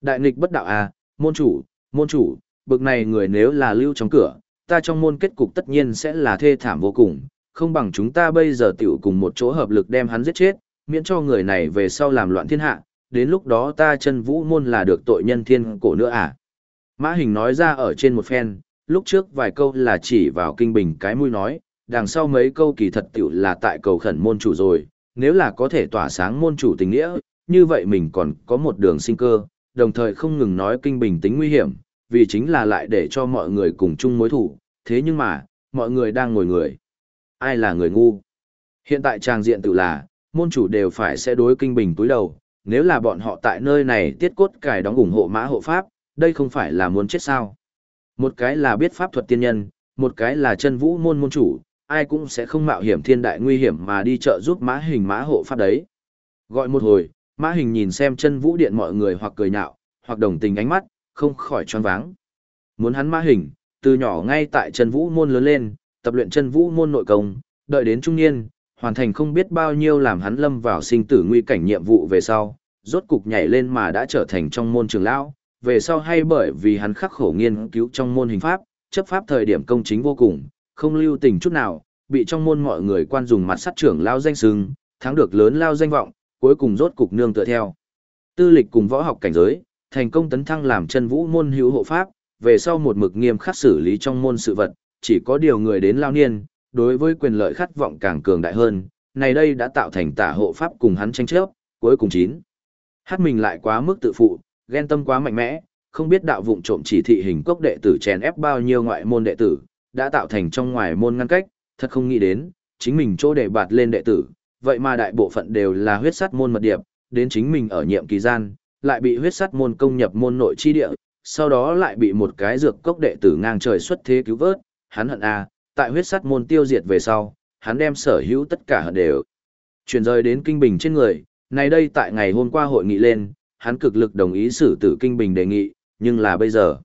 Đại nghịch bất đạo à, môn chủ, môn chủ, bực này người nếu là lưu trong cửa, ta trong môn kết cục tất nhiên sẽ là thê thảm vô cùng, không bằng chúng ta bây giờ tiểu cùng một chỗ hợp lực đem hắn giết chết, miễn cho người này về sau làm loạn thiên hạ, đến lúc đó ta chân vũ môn là được tội nhân thiên cổ nữa à. Mã hình nói ra ở trên một phen, lúc trước vài câu là chỉ vào kinh bình cái mũi nói, đằng sau mấy câu kỳ thật tiểu là tại cầu khẩn môn chủ rồi, nếu là có thể tỏa sáng môn chủ tình nghĩa, như vậy mình còn có một đường sinh cơ, đồng thời không ngừng nói kinh bình tính nguy hiểm, vì chính là lại để cho mọi người cùng chung mối thủ, thế nhưng mà, mọi người đang ngồi người. Ai là người ngu? Hiện tại trang diện tự là, môn chủ đều phải sẽ đối kinh bình túi đầu, nếu là bọn họ tại nơi này tiết cốt cài đóng ủng hộ mã hộ pháp, đây không phải là muốn chết sao. Một cái là biết pháp thuật tiên nhân, một cái là chân vũ môn môn chủ, ai cũng sẽ không mạo hiểm thiên đại nguy hiểm mà đi chợ giúp mã hình mã hộ pháp đấy. Gọi một hồi, mã hình nhìn xem chân vũ điện mọi người hoặc cười nhạo, hoặc đồng tình ánh mắt, không khỏi choáng váng. Muốn hắn mã hình, từ nhỏ ngay tại chân vũ môn lớn lên, tập luyện chân vũ môn nội công, đợi đến trung niên, hoàn thành không biết bao nhiêu làm hắn lâm vào sinh tử nguy cảnh nhiệm vụ về sau, rốt cục nhảy lên mà đã trở thành trong môn trường lão, về sau hay bởi vì hắn khắc khổ nghiên cứu trong môn hình pháp, chấp pháp thời điểm công chính vô cùng, không lưu tình chút nào, bị trong môn mọi người quan dùng mặt sắt trưởng lao danh sừng, thắng được lớn lao danh vọng, cuối cùng rốt cục nương tựa theo. Tư lịch cùng võ học cảnh giới, thành công tấn thăng làm chân vũ môn hữu hộ pháp, về sau một mực nghiêm khắc xử lý trong môn sự vật, chỉ có điều người đến lao niên, đối với quyền lợi khát vọng càng cường đại hơn, này đây đã tạo thành tả hộ pháp cùng hắn tranh chấp, cuối cùng chín. Hát mình lại quá mức tự phụ, ghen tâm quá mạnh mẽ, không biết đạo vụng trộm chỉ thị hình cốc đệ tử chèn ép bao nhiêu ngoại môn đệ tử, đã tạo thành trong ngoài môn ngăn cách, thật không nghĩ đến, chính mình chỗ để bạt lên đệ tử, vậy mà đại bộ phận đều là huyết sát môn mật điệp, đến chính mình ở nhiệm kỳ gian, lại bị huyết sát môn công nhập môn nội chi địa, sau đó lại bị một cái dược cốc đệ tử ngang trời xuất thế cứu vớt, hắn hận a, tại huyết sắt môn tiêu diệt về sau, hắn đem sở hữu tất cả hận đều chuyển rời đến kinh bình trên người, này đây tại ngày hôm qua hội nghị lên, hắn cực lực đồng ý xử tử kinh bình đề nghị, nhưng là bây giờ.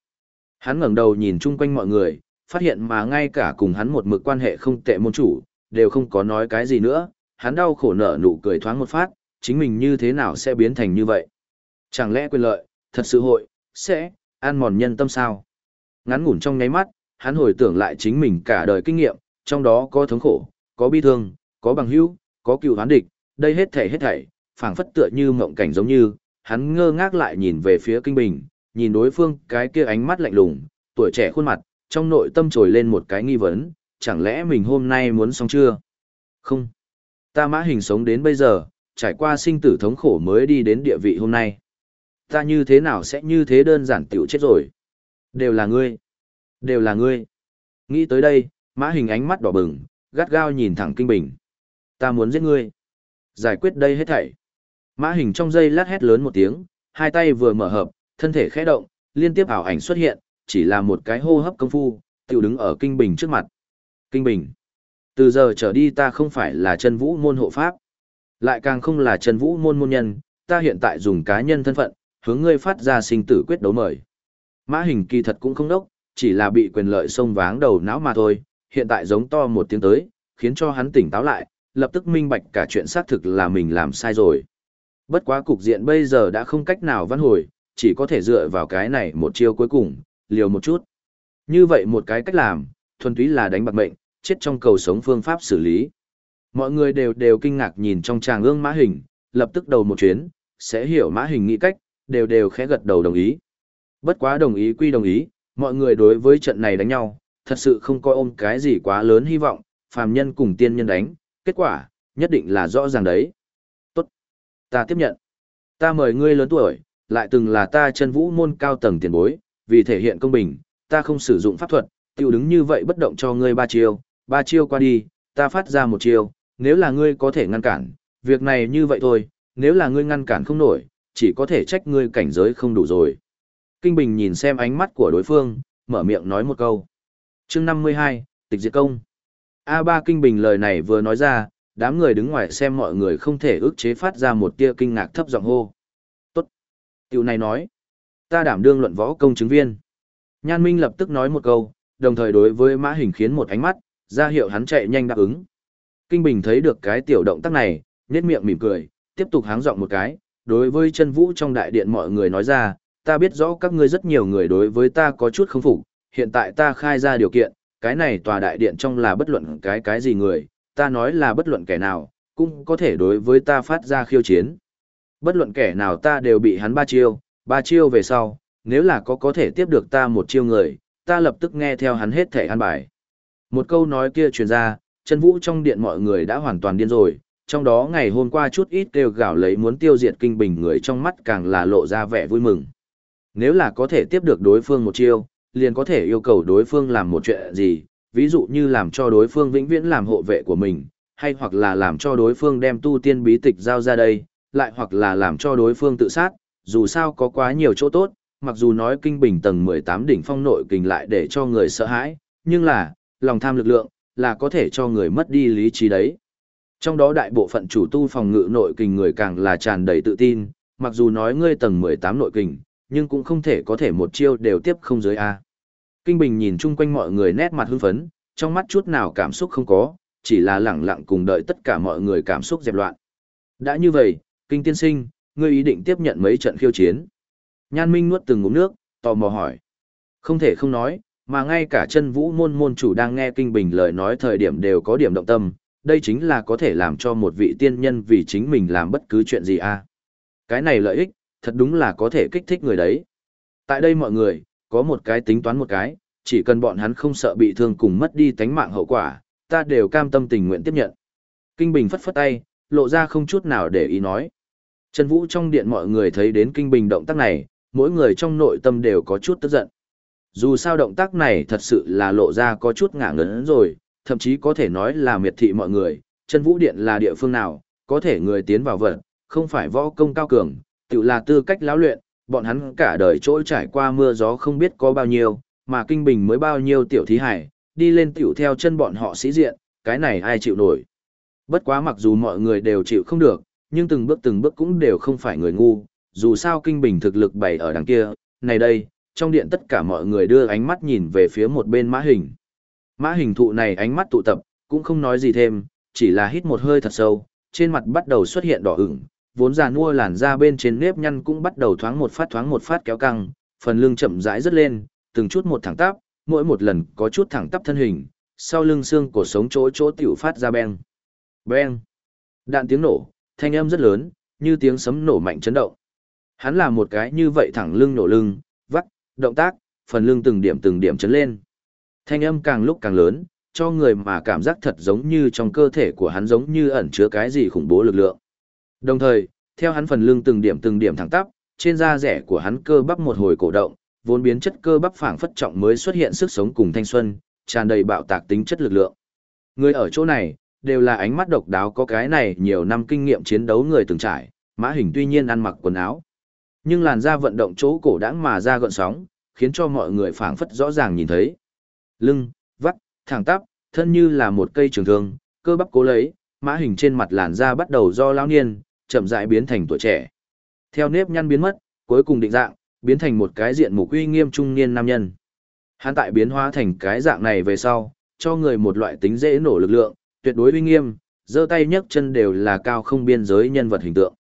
Hắn ngẩng đầu nhìn chung quanh mọi người, Phát hiện mà ngay cả cùng hắn một mực quan hệ không tệ môn chủ, đều không có nói cái gì nữa, hắn đau khổ nở nụ cười thoáng một phát, chính mình như thế nào sẽ biến thành như vậy? Chẳng lẽ quyền lợi, thật sự hội, sẽ, an mòn nhân tâm sao? Ngắn ngủn trong nháy mắt, hắn hồi tưởng lại chính mình cả đời kinh nghiệm, trong đó có thống khổ, có bi thương, có bằng hữu, có cựu hoán địch, đây hết thảy hết thảy, phảng phất tựa như mộng cảnh giống như, hắn ngơ ngác lại nhìn về phía kinh bình, nhìn đối phương cái kia ánh mắt lạnh lùng, tuổi trẻ khuôn mặt, trong nội tâm trồi lên một cái nghi vấn, chẳng lẽ mình hôm nay muốn xong chưa? Không. Ta mã hình sống đến bây giờ, trải qua sinh tử thống khổ mới đi đến địa vị hôm nay. Ta như thế nào sẽ như thế đơn giản tiểu chết rồi? Đều là ngươi. Đều là ngươi. Nghĩ tới đây, mã hình ánh mắt đỏ bừng, gắt gao nhìn thẳng kinh bình. Ta muốn giết ngươi. Giải quyết đây hết thảy. Mã hình trong giây lát hét lớn một tiếng, hai tay vừa mở hợp, thân thể khẽ động, liên tiếp ảo ảnh xuất hiện, chỉ là một cái hô hấp công phu, tiểu đứng ở kinh bình trước mặt. Kinh bình. Từ giờ trở đi ta không phải là chân vũ môn hộ pháp. Lại càng không là chân vũ môn môn nhân, ta hiện tại dùng cá nhân thân phận, hướng ngươi phát ra sinh tử quyết đấu mời. Mã hình kỳ thật cũng không đốc, chỉ là bị quyền lợi xông váng đầu não mà thôi, hiện tại giống to một tiếng tới, khiến cho hắn tỉnh táo lại, lập tức minh bạch cả chuyện xác thực là mình làm sai rồi. Bất quá cục diện bây giờ đã không cách nào văn hồi, chỉ có thể dựa vào cái này một chiêu cuối cùng, liều một chút. Như vậy một cái cách làm, thuần túy là đánh bạc mệnh, chết trong cầu sống phương pháp xử lý. Mọi người đều đều kinh ngạc nhìn trong tràng ương mã hình, lập tức đầu một chuyến, sẽ hiểu mã hình nghĩ cách, đều đều khẽ gật đầu đồng ý. Bất quá đồng ý quy đồng ý, mọi người đối với trận này đánh nhau, thật sự không coi ôm cái gì quá lớn hy vọng, phàm nhân cùng tiên nhân đánh, kết quả, nhất định là rõ ràng đấy. Tốt. Ta tiếp nhận. Ta mời ngươi lớn tuổi, lại từng là ta chân vũ môn cao tầng tiền bối, vì thể hiện công bình, ta không sử dụng pháp thuật, tiêu đứng như vậy bất động cho ngươi ba chiêu, ba chiêu qua đi, ta phát ra một chiêu, nếu là ngươi có thể ngăn cản, việc này như vậy thôi, nếu là ngươi ngăn cản không nổi, chỉ có thể trách ngươi cảnh giới không đủ rồi. Kinh Bình nhìn xem ánh mắt của đối phương, mở miệng nói một câu. chương 52, tịch diệt công. A3 Kinh Bình lời này vừa nói ra, đám người đứng ngoài xem mọi người không thể ức chế phát ra một tia kinh ngạc thấp giọng hô. Tốt. Tiểu này nói. Ta đảm đương luận võ công chứng viên. Nhan Minh lập tức nói một câu, đồng thời đối với mã hình khiến một ánh mắt, ra hiệu hắn chạy nhanh đáp ứng. Kinh Bình thấy được cái tiểu động tác này, nhếch miệng mỉm cười, tiếp tục háng giọng một cái, đối với chân vũ trong đại điện mọi người nói ra, ta biết rõ các ngươi rất nhiều người đối với ta có chút không phục, hiện tại ta khai ra điều kiện, cái này tòa đại điện trong là bất luận cái cái gì người, ta nói là bất luận kẻ nào, cũng có thể đối với ta phát ra khiêu chiến. Bất luận kẻ nào ta đều bị hắn ba chiêu, ba chiêu về sau, nếu là có có thể tiếp được ta một chiêu người, ta lập tức nghe theo hắn hết thể an bài. Một câu nói kia truyền ra, chân vũ trong điện mọi người đã hoàn toàn điên rồi, trong đó ngày hôm qua chút ít kêu gạo lấy muốn tiêu diệt kinh bình người trong mắt càng là lộ ra vẻ vui mừng. Nếu là có thể tiếp được đối phương một chiêu, liền có thể yêu cầu đối phương làm một chuyện gì, ví dụ như làm cho đối phương vĩnh viễn làm hộ vệ của mình, hay hoặc là làm cho đối phương đem tu tiên bí tịch giao ra đây, lại hoặc là làm cho đối phương tự sát, dù sao có quá nhiều chỗ tốt, mặc dù nói kinh bình tầng 18 đỉnh phong nội kình lại để cho người sợ hãi, nhưng là, lòng tham lực lượng, là có thể cho người mất đi lý trí đấy. Trong đó đại bộ phận chủ tu phòng ngự nội kình người càng là tràn đầy tự tin, mặc dù nói ngươi tầng 18 nội kình, nhưng cũng không thể có thể một chiêu đều tiếp không dưới A. Kinh Bình nhìn chung quanh mọi người nét mặt hưng phấn, trong mắt chút nào cảm xúc không có, chỉ là lẳng lặng cùng đợi tất cả mọi người cảm xúc dẹp loạn. Đã như vậy, Kinh Tiên Sinh, ngươi ý định tiếp nhận mấy trận khiêu chiến. Nhan Minh nuốt từng ngụm nước, tò mò hỏi. Không thể không nói, mà ngay cả chân vũ môn môn chủ đang nghe Kinh Bình lời nói thời điểm đều có điểm động tâm, đây chính là có thể làm cho một vị tiên nhân vì chính mình làm bất cứ chuyện gì a. Cái này lợi ích, thật đúng là có thể kích thích người đấy. Tại đây mọi người, có một cái tính toán một cái, chỉ cần bọn hắn không sợ bị thương cùng mất đi tánh mạng hậu quả, ta đều cam tâm tình nguyện tiếp nhận. Kinh Bình phất phất tay, lộ ra không chút nào để ý nói. Trần Vũ trong điện mọi người thấy đến Kinh Bình động tác này, mỗi người trong nội tâm đều có chút tức giận. Dù sao động tác này thật sự là lộ ra có chút ngả ngấn rồi, thậm chí có thể nói là miệt thị mọi người, Trần Vũ Điện là địa phương nào, có thể người tiến vào vật, không phải võ công cao cường, tự là tư cách lão luyện, bọn hắn cả đời trôi trải qua mưa gió không biết có bao nhiêu, mà kinh bình mới bao nhiêu tiểu thí hải, đi lên tiểu theo chân bọn họ sĩ diện, cái này ai chịu nổi. Bất quá mặc dù mọi người đều chịu không được, nhưng từng bước từng bước cũng đều không phải người ngu, dù sao kinh bình thực lực bày ở đằng kia, này đây, trong điện tất cả mọi người đưa ánh mắt nhìn về phía một bên mã hình. Mã hình thụ này ánh mắt tụ tập, cũng không nói gì thêm, chỉ là hít một hơi thật sâu, trên mặt bắt đầu xuất hiện đỏ ửng, vốn già nua làn da bên trên nếp nhăn cũng bắt đầu thoáng một phát thoáng một phát kéo căng, phần lưng chậm rãi rất lên, từng chút một thẳng tắp, mỗi một lần có chút thẳng tắp thân hình, sau lưng xương cổ sống chỗ chỗ tiểu phát ra beng. Beng. Đạn tiếng nổ, thanh âm rất lớn, như tiếng sấm nổ mạnh chấn động. Hắn là một cái như vậy thẳng lưng nổ lưng, vắt, động tác, phần lưng từng điểm từng điểm chấn lên. Thanh âm càng lúc càng lớn, cho người mà cảm giác thật giống như trong cơ thể của hắn giống như ẩn chứa cái gì khủng bố lực lượng. Đồng thời, theo hắn phần lưng từng điểm từng điểm thẳng tắp, trên da rẻ của hắn cơ bắp một hồi cổ động, vốn biến chất cơ bắp phảng phất trọng mới xuất hiện sức sống cùng thanh xuân, tràn đầy bạo tạc tính chất lực lượng. Người ở chỗ này, đều là ánh mắt độc đáo có cái này nhiều năm kinh nghiệm chiến đấu người từng trải, mã hình tuy nhiên ăn mặc quần áo. Nhưng làn da vận động chỗ cổ đãng mà ra gợn sóng, khiến cho mọi người phảng phất rõ ràng nhìn thấy. Lưng, vắt, thẳng tắp, thân như là một cây trường thương, cơ bắp cố lấy, mã hình trên mặt làn da bắt đầu do lão niên, chậm rãi biến thành tuổi trẻ. Theo nếp nhăn biến mất, cuối cùng định dạng, biến thành một cái diện mục uy nghiêm trung niên nam nhân. Hắn tại biến hóa thành cái dạng này về sau, cho người một loại tính dễ nổ lực lượng, tuyệt đối uy nghiêm, giơ tay nhấc chân đều là cao không biên giới nhân vật hình tượng.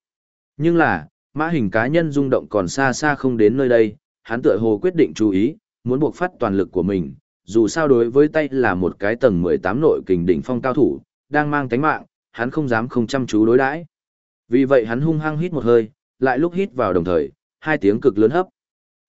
Nhưng là, mã hình cá nhân rung động còn xa xa không đến nơi đây, hắn tựa hồ quyết định chú ý, muốn buộc phát toàn lực của mình, dù sao đối với tay là một cái tầng 18 nội kình đỉnh phong cao thủ, đang mang tánh mạng, hắn không dám không chăm chú đối đãi. Vì vậy hắn hung hăng hít một hơi, lại lúc hít vào đồng thời, hai tiếng cực lớn hấp.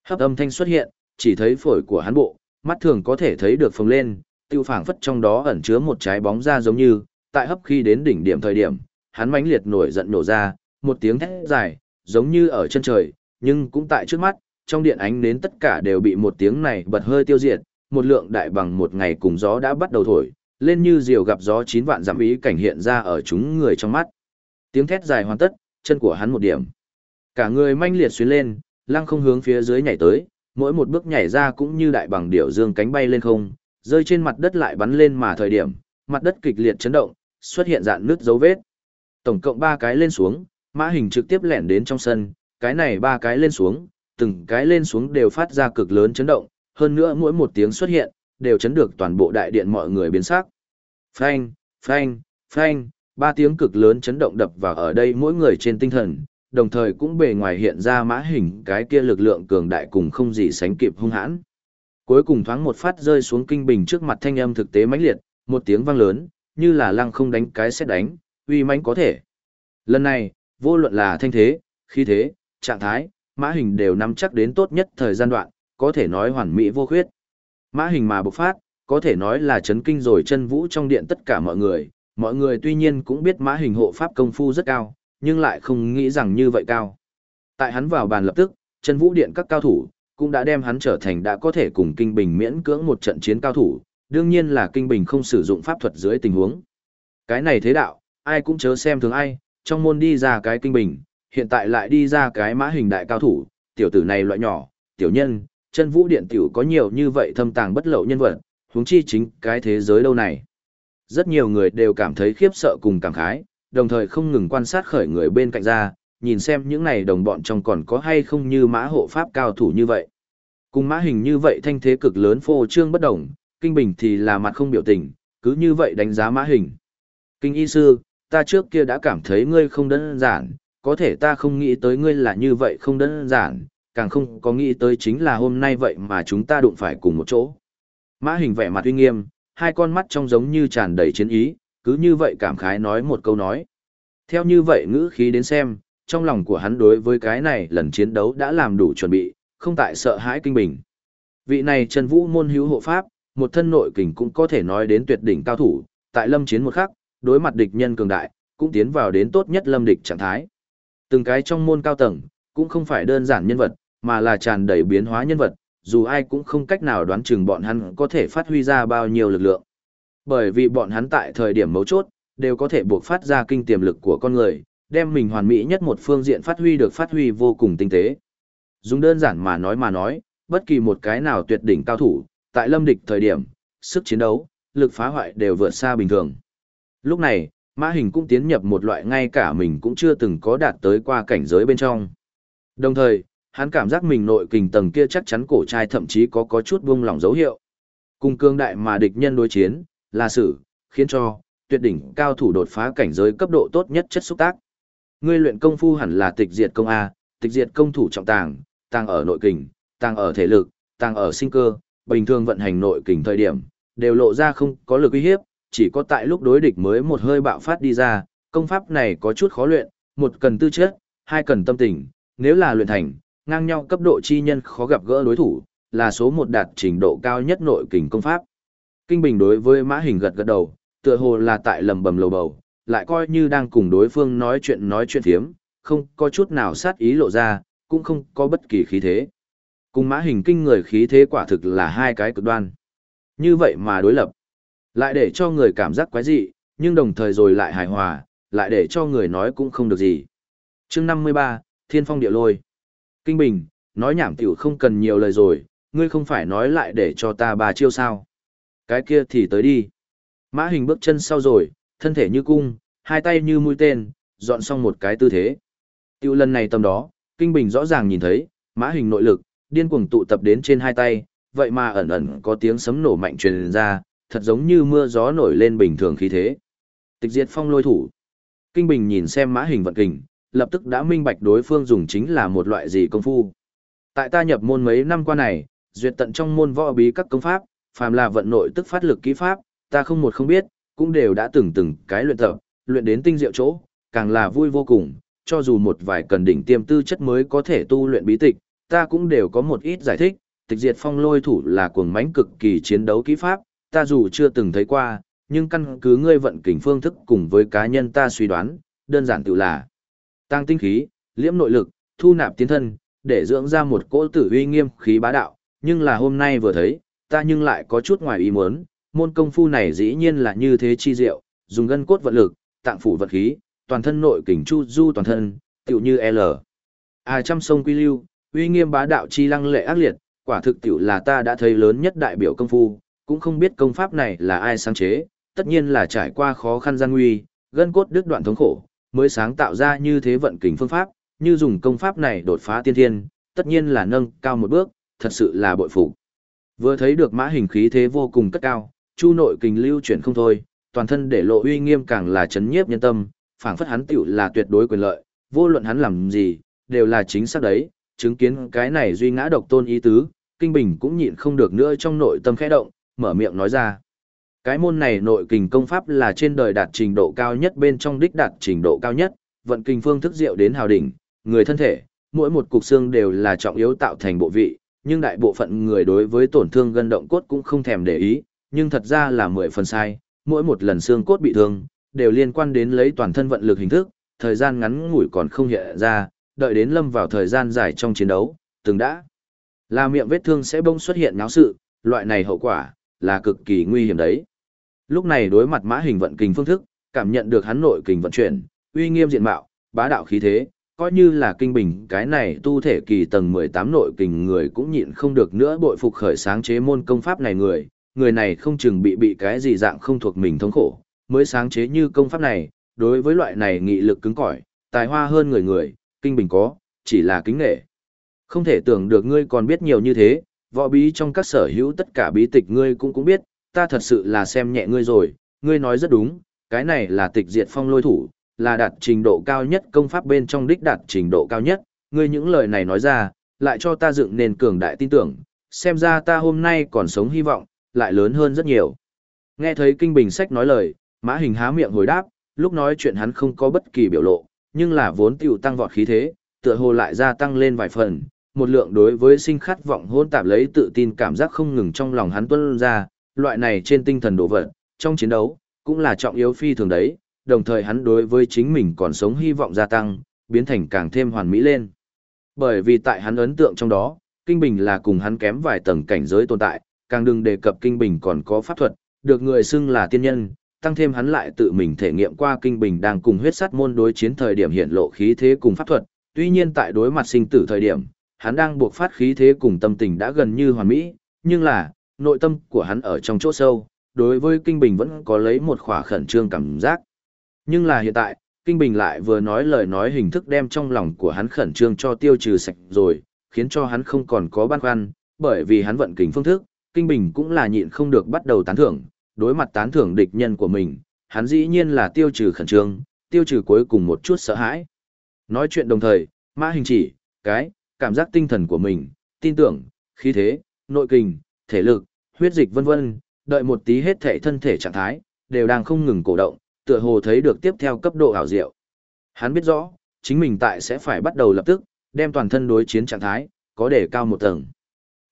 Hấp âm thanh xuất hiện, chỉ thấy phổi của hắn bộ, mắt thường có thể thấy được phồng lên, tiêu phảng phất trong đó ẩn chứa một trái bóng ra giống như, tại hấp khi đến đỉnh điểm thời điểm, hắn mãnh liệt nổi giận nổ ra, một tiếng thét dài, giống như ở chân trời, nhưng cũng tại trước mắt, trong điện ánh đến tất cả đều bị một tiếng này bật hơi tiêu diệt, một lượng đại bằng một ngày cùng gió đã bắt đầu thổi, lên như diều gặp gió chín vạn giảm ý cảnh hiện ra ở chúng người trong mắt. Tiếng thét dài hoàn tất, chân của hắn một điểm. Cả người manh liệt xuyến lên, lăng không hướng phía dưới nhảy tới, mỗi một bước nhảy ra cũng như đại bằng điểu dương cánh bay lên không, rơi trên mặt đất lại bắn lên mà thời điểm, mặt đất kịch liệt chấn động, xuất hiện dạn nước dấu vết. Tổng cộng 3 cái lên xuống, mã hình trực tiếp lẻn đến trong sân, cái này ba cái lên xuống, từng cái lên xuống đều phát ra cực lớn chấn động, hơn nữa mỗi một tiếng xuất hiện, đều chấn được toàn bộ đại điện mọi người biến sắc. Phanh, phanh, phanh, ba tiếng cực lớn chấn động đập vào ở đây mỗi người trên tinh thần, đồng thời cũng bề ngoài hiện ra mã hình cái kia lực lượng cường đại cùng không gì sánh kịp hung hãn. Cuối cùng thoáng một phát rơi xuống kinh bình trước mặt thanh âm thực tế mãnh liệt, một tiếng vang lớn, như là lăng không đánh cái xét đánh, uy mãnh có thể. Lần này, vô luận là thanh thế, khí thế, trạng thái, mã hình đều nắm chắc đến tốt nhất thời gian đoạn, có thể nói hoàn mỹ vô khuyết. Mã hình mà bộc phát, có thể nói là chấn kinh rồi chân vũ trong điện tất cả mọi người, mọi người tuy nhiên cũng biết mã hình hộ pháp công phu rất cao, nhưng lại không nghĩ rằng như vậy cao. Tại hắn vào bàn lập tức, chân vũ điện các cao thủ, cũng đã đem hắn trở thành đã có thể cùng kinh bình miễn cưỡng một trận chiến cao thủ, đương nhiên là kinh bình không sử dụng pháp thuật dưới tình huống. Cái này thế đạo, ai cũng chớ xem thường ai, trong môn đi ra cái kinh bình, hiện tại lại đi ra cái mã hình đại cao thủ, tiểu tử này loại nhỏ, tiểu nhân, chân vũ điện tiểu có nhiều như vậy thâm tàng bất lậu nhân vật, huống chi chính cái thế giới đâu này. Rất nhiều người đều cảm thấy khiếp sợ cùng cảm khái, đồng thời không ngừng quan sát khởi người bên cạnh ra, nhìn xem những này đồng bọn trong còn có hay không như mã hộ pháp cao thủ như vậy. Cùng mã hình như vậy thanh thế cực lớn phô trương bất động, kinh bình thì là mặt không biểu tình, cứ như vậy đánh giá mã hình. Kinh y sư, ta trước kia đã cảm thấy ngươi không đơn giản, có thể ta không nghĩ tới ngươi là như vậy không đơn giản, càng không có nghĩ tới chính là hôm nay vậy mà chúng ta đụng phải cùng một chỗ. Mã hình vẻ mặt uy nghiêm, hai con mắt trông giống như tràn đầy chiến ý, cứ như vậy cảm khái nói một câu nói. Theo như vậy ngữ khí đến xem, trong lòng của hắn đối với cái này lần chiến đấu đã làm đủ chuẩn bị, không tại sợ hãi kinh bình. Vị này Trần Vũ môn hữu hộ pháp, một thân nội kình cũng có thể nói đến tuyệt đỉnh cao thủ, tại lâm chiến một khắc, đối mặt địch nhân cường đại, cũng tiến vào đến tốt nhất lâm địch trạng thái. Từng cái trong môn cao tầng, cũng không phải đơn giản nhân vật, mà là tràn đầy biến hóa nhân vật, dù ai cũng không cách nào đoán chừng bọn hắn có thể phát huy ra bao nhiêu lực lượng. Bởi vì bọn hắn tại thời điểm mấu chốt, đều có thể buộc phát ra kinh tiềm lực của con người, đem mình hoàn mỹ nhất một phương diện phát huy được phát huy vô cùng tinh tế. Dùng đơn giản mà nói mà nói, bất kỳ một cái nào tuyệt đỉnh cao thủ, tại lâm địch thời điểm, sức chiến đấu, lực phá hoại đều vượt xa bình thường. Lúc này, mã hình cũng tiến nhập một loại ngay cả mình cũng chưa từng có đạt tới qua cảnh giới bên trong. Đồng thời, hắn cảm giác mình nội kình tầng kia chắc chắn cổ trai thậm chí có có chút buông lỏng dấu hiệu. Cùng cương đại mà địch nhân đối chiến, là sự, khiến cho, tuyệt đỉnh cao thủ đột phá cảnh giới cấp độ tốt nhất chất xúc tác. Ngươi luyện công phu hẳn là tịch diệt công A, tịch diệt công thủ trọng tàng, tàng ở nội kình, tàng ở thể lực, tàng ở sinh cơ, bình thường vận hành nội kình thời điểm, đều lộ ra không có lực uy hiếp, chỉ có tại lúc đối địch mới một hơi bạo phát đi ra, công pháp này có chút khó luyện, một cần tư chất, hai cần tâm tình, nếu là luyện thành, ngang nhau cấp độ chi nhân khó gặp gỡ đối thủ, là số một đạt trình độ cao nhất nội kình công pháp. Kinh Bình đối với mã hình gật gật đầu, tựa hồ là tại lầm bầm lầu bầu, lại coi như đang cùng đối phương nói chuyện nói chuyện thiếm, không có chút nào sát ý lộ ra, cũng không có bất kỳ khí thế. Cùng mã hình kinh người khí thế quả thực là hai cái cực đoan. Như vậy mà đối lập, lại để cho người cảm giác quái dị, nhưng đồng thời rồi lại hài hòa, lại để cho người nói cũng không được gì. chương 53, Thiên Phong Địa Lôi. Kinh Bình, nói nhảm tiểu không cần nhiều lời rồi, ngươi không phải nói lại để cho ta bà chiêu sao. Cái kia thì tới đi. Mã hình bước chân sau rồi, thân thể như cung, hai tay như mũi tên, dọn xong một cái tư thế. Tiểu lần này tầm đó, Kinh Bình rõ ràng nhìn thấy, mã hình nội lực, điên cuồng tụ tập đến trên hai tay, vậy mà ẩn ẩn có tiếng sấm nổ mạnh truyền ra, thật giống như mưa gió nổi lên bình thường khí thế. Tịch diệt phong lôi thủ. Kinh Bình nhìn xem mã hình vận kình, lập tức đã minh bạch đối phương dùng chính là một loại gì công phu. Tại ta nhập môn mấy năm qua này, duyệt tận trong môn võ bí các công pháp, phàm là vận nội tức phát lực kỹ pháp, ta không một không biết, cũng đều đã từng từng cái luyện tập, luyện đến tinh diệu chỗ, càng là vui vô cùng, cho dù một vài cần đỉnh tiêm tư chất mới có thể tu luyện bí tịch, ta cũng đều có một ít giải thích, tịch diệt phong lôi thủ là cuồng mãnh cực kỳ chiến đấu kỹ pháp, ta dù chưa từng thấy qua, nhưng căn cứ ngươi vận kình phương thức cùng với cá nhân ta suy đoán, đơn giản tự là tăng tinh khí, liễm nội lực, thu nạp tiến thân, để dưỡng ra một cỗ tử uy nghiêm khí bá đạo, nhưng là hôm nay vừa thấy, ta nhưng lại có chút ngoài ý muốn, môn công phu này dĩ nhiên là như thế chi diệu, dùng gân cốt vận lực, tạng phủ vật khí, toàn thân nội kình chu du toàn thân, tiểu như L. À trăm sông quy lưu, uy nghiêm bá đạo chi lăng lệ ác liệt, quả thực tiểu là ta đã thấy lớn nhất đại biểu công phu, cũng không biết công pháp này là ai sáng chế, tất nhiên là trải qua khó khăn gian nguy, gân cốt đứt đoạn thống khổ, mới sáng tạo ra như thế vận kình phương pháp, như dùng công pháp này đột phá tiên thiên, tất nhiên là nâng cao một bước, thật sự là bội phục. Vừa thấy được mã hình khí thế vô cùng cất cao, chu nội kình lưu chuyển không thôi, toàn thân để lộ uy nghiêm càng là chấn nhiếp nhân tâm, phảng phất hắn tiểu là tuyệt đối quyền lợi, vô luận hắn làm gì, đều là chính xác đấy, chứng kiến cái này duy ngã độc tôn ý tứ, kinh bình cũng nhịn không được nữa trong nội tâm khẽ động, mở miệng nói ra. Cái môn này nội kình công pháp là trên đời đạt trình độ cao nhất bên trong đích đạt trình độ cao nhất, vận kinh phương thức diệu đến hào đỉnh, người thân thể, mỗi một cục xương đều là trọng yếu tạo thành bộ vị, nhưng đại bộ phận người đối với tổn thương gân động cốt cũng không thèm để ý, nhưng thật ra là mười phần sai, mỗi một lần xương cốt bị thương, đều liên quan đến lấy toàn thân vận lực hình thức, thời gian ngắn ngủi còn không hiện ra, đợi đến lâm vào thời gian dài trong chiến đấu, từng đã là miệng vết thương sẽ bông xuất hiện náo sự, loại này hậu quả là cực kỳ nguy hiểm đấy. Lúc này đối mặt mã hình vận kình phương thức, cảm nhận được hắn nội kình vận chuyển, uy nghiêm diện mạo, bá đạo khí thế, coi như là kinh bình cái này tu thể kỳ tầng 18 nội kình người cũng nhịn không được nữa bội phục khởi sáng chế môn công pháp này người, người này không chừng bị bị cái gì dạng không thuộc mình thống khổ, mới sáng chế như công pháp này, đối với loại này nghị lực cứng cỏi, tài hoa hơn người người, kinh bình có, chỉ là kính nghệ. Không thể tưởng được ngươi còn biết nhiều như thế, võ bí trong các sở hữu tất cả bí tịch ngươi cũng cũng biết, ta thật sự là xem nhẹ ngươi rồi, ngươi nói rất đúng, cái này là tịch diệt phong lôi thủ, là đạt trình độ cao nhất công pháp bên trong đích đạt trình độ cao nhất, ngươi những lời này nói ra, lại cho ta dựng nền cường đại tin tưởng, xem ra ta hôm nay còn sống hy vọng, lại lớn hơn rất nhiều. Nghe thấy Kinh Bình Sách nói lời, Mã Hình há miệng hồi đáp, lúc nói chuyện hắn không có bất kỳ biểu lộ, nhưng là vốn tiểu tăng vọt khí thế, tựa hồ lại gia tăng lên vài phần, một lượng đối với sinh khát vọng hôn tạp lấy tự tin cảm giác không ngừng trong lòng hắn tuân ra, loại này trên tinh thần đổ vật, trong chiến đấu, cũng là trọng yếu phi thường đấy, đồng thời hắn đối với chính mình còn sống hy vọng gia tăng, biến thành càng thêm hoàn mỹ lên. Bởi vì tại hắn ấn tượng trong đó, Kinh Bình là cùng hắn kém vài tầng cảnh giới tồn tại, càng đừng đề cập Kinh Bình còn có pháp thuật, được người xưng là tiên nhân, tăng thêm hắn lại tự mình thể nghiệm qua Kinh Bình đang cùng huyết sát môn đối chiến thời điểm hiện lộ khí thế cùng pháp thuật, tuy nhiên tại đối mặt sinh tử thời điểm, hắn đang buộc phát khí thế cùng tâm tình đã gần như hoàn mỹ, nhưng là, nội tâm của hắn ở trong chỗ sâu, đối với Kinh Bình vẫn có lấy một khỏa khẩn trương cảm giác. Nhưng là hiện tại, Kinh Bình lại vừa nói lời nói hình thức đem trong lòng của hắn khẩn trương cho tiêu trừ sạch rồi, khiến cho hắn không còn có băn khoăn, bởi vì hắn vận kình phương thức, Kinh Bình cũng là nhịn không được bắt đầu tán thưởng, đối mặt tán thưởng địch nhân của mình, hắn dĩ nhiên là tiêu trừ khẩn trương, tiêu trừ cuối cùng một chút sợ hãi. Nói chuyện đồng thời, Mã Hình chỉ, cái, cảm giác tinh thần của mình, tin tưởng, khí thế, nội kình, thể lực, huyết dịch vân vân, đợi một tí hết thể thân thể trạng thái, đều đang không ngừng cổ động, tựa hồ thấy được tiếp theo cấp độ ảo diệu. Hắn biết rõ, chính mình tại sẽ phải bắt đầu lập tức, đem toàn thân đối chiến trạng thái, có để cao một tầng.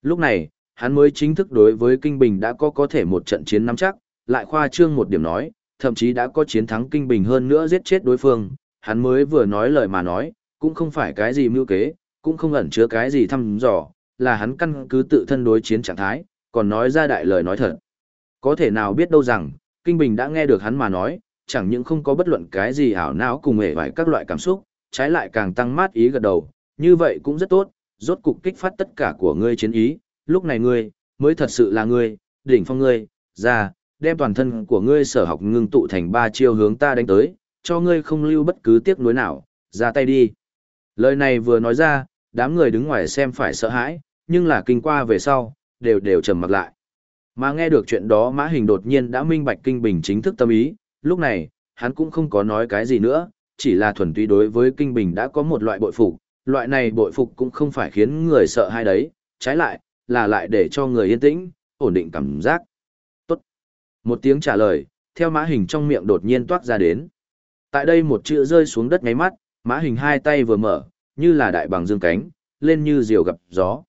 Lúc này, hắn mới chính thức đối với Kinh Bình đã có có thể một trận chiến nắm chắc, lại khoa trương một điểm nói, thậm chí đã có chiến thắng Kinh Bình hơn nữa giết chết đối phương, hắn mới vừa nói lời mà nói, cũng không phải cái gì mưu kế, cũng không ẩn chứa cái gì thăm dò, là hắn căn cứ tự thân đối chiến trạng thái, còn nói ra đại lời nói thật. Có thể nào biết đâu rằng, Kinh Bình đã nghe được hắn mà nói, chẳng những không có bất luận cái gì ảo não cùng hề vài các loại cảm xúc, trái lại càng tăng mát ý gật đầu, như vậy cũng rất tốt, rốt cục kích phát tất cả của ngươi chiến ý, lúc này ngươi, mới thật sự là ngươi, đỉnh phong ngươi, ra, đem toàn thân của ngươi sở học ngưng tụ thành ba chiêu hướng ta đánh tới, cho ngươi không lưu bất cứ tiếc nuối nào, ra tay đi. Lời này vừa nói ra, đám người đứng ngoài xem phải sợ hãi, nhưng là kinh qua về sau, đều đều trầm mặt lại. Mà nghe được chuyện đó Mã Hình đột nhiên đã minh bạch kinh bình chính thức tâm ý, lúc này, hắn cũng không có nói cái gì nữa, chỉ là thuần túy đối với kinh bình đã có một loại bội phục, loại này bội phục cũng không phải khiến người sợ hai đấy, trái lại, là lại để cho người yên tĩnh, ổn định cảm giác. Tốt. Một tiếng trả lời, theo mã hình trong miệng đột nhiên toát ra đến. Tại đây một chữ rơi xuống đất ngáy mắt, mã hình hai tay vừa mở, như là đại bằng dương cánh, lên như diều gặp gió.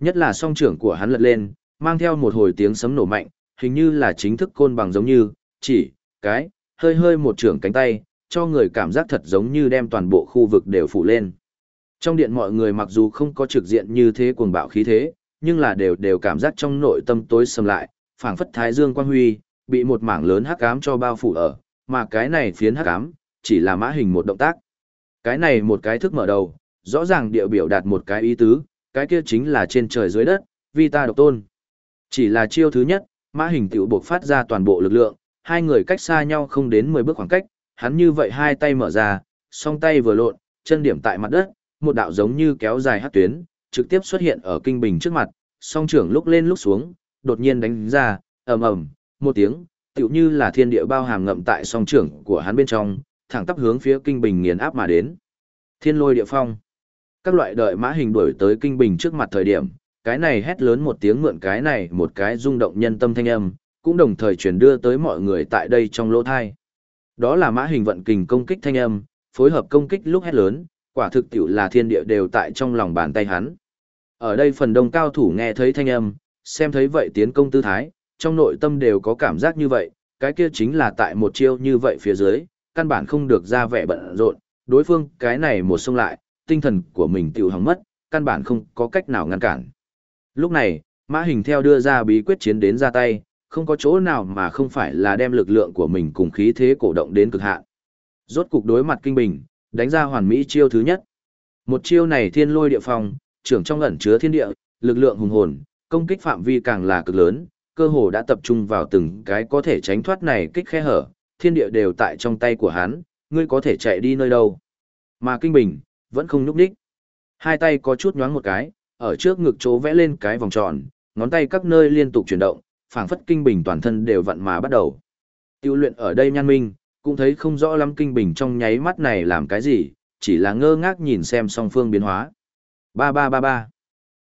Nhất là song trưởng của hắn lật lên, mang theo một hồi tiếng sấm nổ mạnh, hình như là chính thức côn bằng giống như, chỉ, cái, hơi hơi một trưởng cánh tay, cho người cảm giác thật giống như đem toàn bộ khu vực đều phủ lên. Trong điện mọi người mặc dù không có trực diện như thế cuồng bạo khí thế, nhưng là đều đều cảm giác trong nội tâm tối sầm lại, phảng phất thái dương quang huy, bị một mảng lớn hắc ám cho bao phủ ở, mà cái này phiến hắc ám, chỉ là mã hình một động tác. Cái này một cái thức mở đầu, rõ ràng địa biểu đạt một cái ý tứ, cái kia chính là trên trời dưới đất, vì ta độc tôn. Chỉ là chiêu thứ nhất, mã hình tiểu buộc phát ra toàn bộ lực lượng, hai người cách xa nhau không đến 10 bước khoảng cách, hắn như vậy hai tay mở ra, song tay vừa lộn, chân điểm tại mặt đất, một đạo giống như kéo dài hát tuyến, trực tiếp xuất hiện ở kinh bình trước mặt, song trưởng lúc lên lúc xuống, đột nhiên đánh ra, ầm ầm, một tiếng, tựu như là thiên địa bao hàm ngậm tại song trưởng của hắn bên trong, thẳng tắp hướng phía kinh bình nghiền áp mà đến. Thiên lôi địa phong. Các loại đợi mã hình đuổi tới kinh bình trước mặt thời điểm, cái này hét lớn một tiếng mượn cái này một cái rung động nhân tâm thanh âm, cũng đồng thời truyền đưa tới mọi người tại đây trong lỗ thai. Đó là mã hình vận kình công kích thanh âm, phối hợp công kích lúc hét lớn, quả thực tiểu là thiên địa đều tại trong lòng bàn tay hắn. Ở đây phần đông cao thủ nghe thấy thanh âm, xem thấy vậy tiến công tư thái, trong nội tâm đều có cảm giác như vậy, cái kia chính là tại một chiêu như vậy phía dưới, căn bản không được ra vẻ bận rộn, đối phương cái này một xông lại, tinh thần của mình tiểu hỏng mất, căn bản không có cách nào ngăn cản. Lúc này, Mã Hình theo đưa ra bí quyết chiến đến ra tay, không có chỗ nào mà không phải là đem lực lượng của mình cùng khí thế cổ động đến cực hạn. Rốt cục đối mặt kinh bình, đánh ra hoàn mỹ chiêu thứ nhất. Một chiêu này thiên lôi địa phòng trưởng trong ẩn chứa thiên địa, lực lượng hùng hồn, công kích phạm vi càng là cực lớn, cơ hồ đã tập trung vào từng cái có thể tránh thoát này kích khe hở, thiên địa đều tại trong tay của hắn, ngươi có thể chạy đi nơi đâu. Mà kinh bình, vẫn không nhúc đích. Hai tay có chút nhoáng một cái, ở trước ngực chỗ vẽ lên cái vòng tròn, ngón tay các nơi liên tục chuyển động, phảng phất kinh bình toàn thân đều vặn mà bắt đầu. Tiêu luyện ở đây nhan minh, cũng thấy không rõ lắm kinh bình trong nháy mắt này làm cái gì, chỉ là ngơ ngác nhìn xem song phương biến hóa. Ba ba ba ba.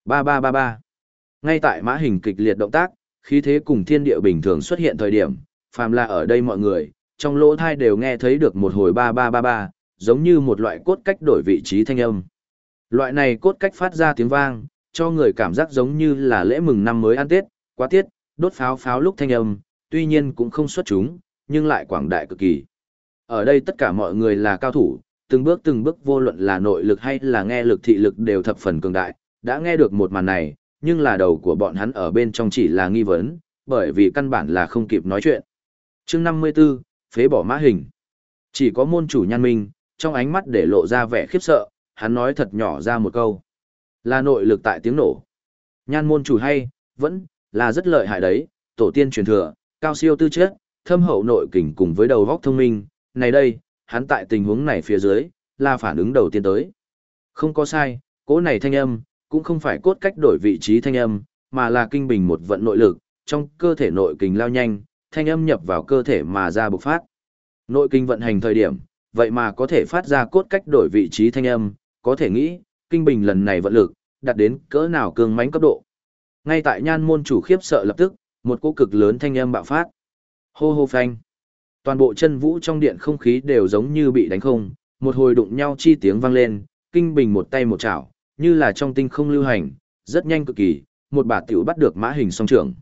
Ba ba ba ba. Ngay tại mã hình kịch liệt động tác, khí thế cùng thiên địa bình thường xuất hiện thời điểm, phàm là ở đây mọi người, trong lỗ thai đều nghe thấy được một hồi ba ba ba ba, giống như một loại cốt cách đổi vị trí thanh âm. Loại này cốt cách phát ra tiếng vang, cho người cảm giác giống như là lễ mừng năm mới ăn Tết, quá tiết, đốt pháo pháo lúc thanh âm, tuy nhiên cũng không xuất chúng, nhưng lại quảng đại cực kỳ. Ở đây tất cả mọi người là cao thủ, từng bước từng bước vô luận là nội lực hay là nghe lực thị lực đều thập phần cường đại, đã nghe được một màn này, nhưng là đầu của bọn hắn ở bên trong chỉ là nghi vấn, bởi vì căn bản là không kịp nói chuyện. chương 54, phế bỏ mã hình. Chỉ có môn chủ nhan minh, trong ánh mắt để lộ ra vẻ khiếp sợ, hắn nói thật nhỏ ra một câu. Là nội lực tại tiếng nổ. Nhan môn chủ hay, vẫn, là rất lợi hại đấy, tổ tiên truyền thừa, cao siêu tư chất, thâm hậu nội kình cùng với đầu góc thông minh, này đây, hắn tại tình huống này phía dưới, là phản ứng đầu tiên tới. Không có sai, cố này thanh âm, cũng không phải cốt cách đổi vị trí thanh âm, mà là kinh bình một vận nội lực, trong cơ thể nội kình lao nhanh, thanh âm nhập vào cơ thể mà ra bộc phát. Nội kinh vận hành thời điểm, vậy mà có thể phát ra cốt cách đổi vị trí thanh âm, có thể nghĩ, kinh bình lần này vận lực, đạt đến cỡ nào cường mãnh cấp độ. Ngay tại nhan môn chủ khiếp sợ lập tức, một cỗ cực lớn thanh âm bạo phát. Hô hô phanh. Toàn bộ chân vũ trong điện không khí đều giống như bị đánh không, một hồi đụng nhau chi tiếng vang lên, kinh bình một tay một chảo, như là trong tinh không lưu hành, rất nhanh cực kỳ, một bà tiểu bắt được mã hình song trưởng.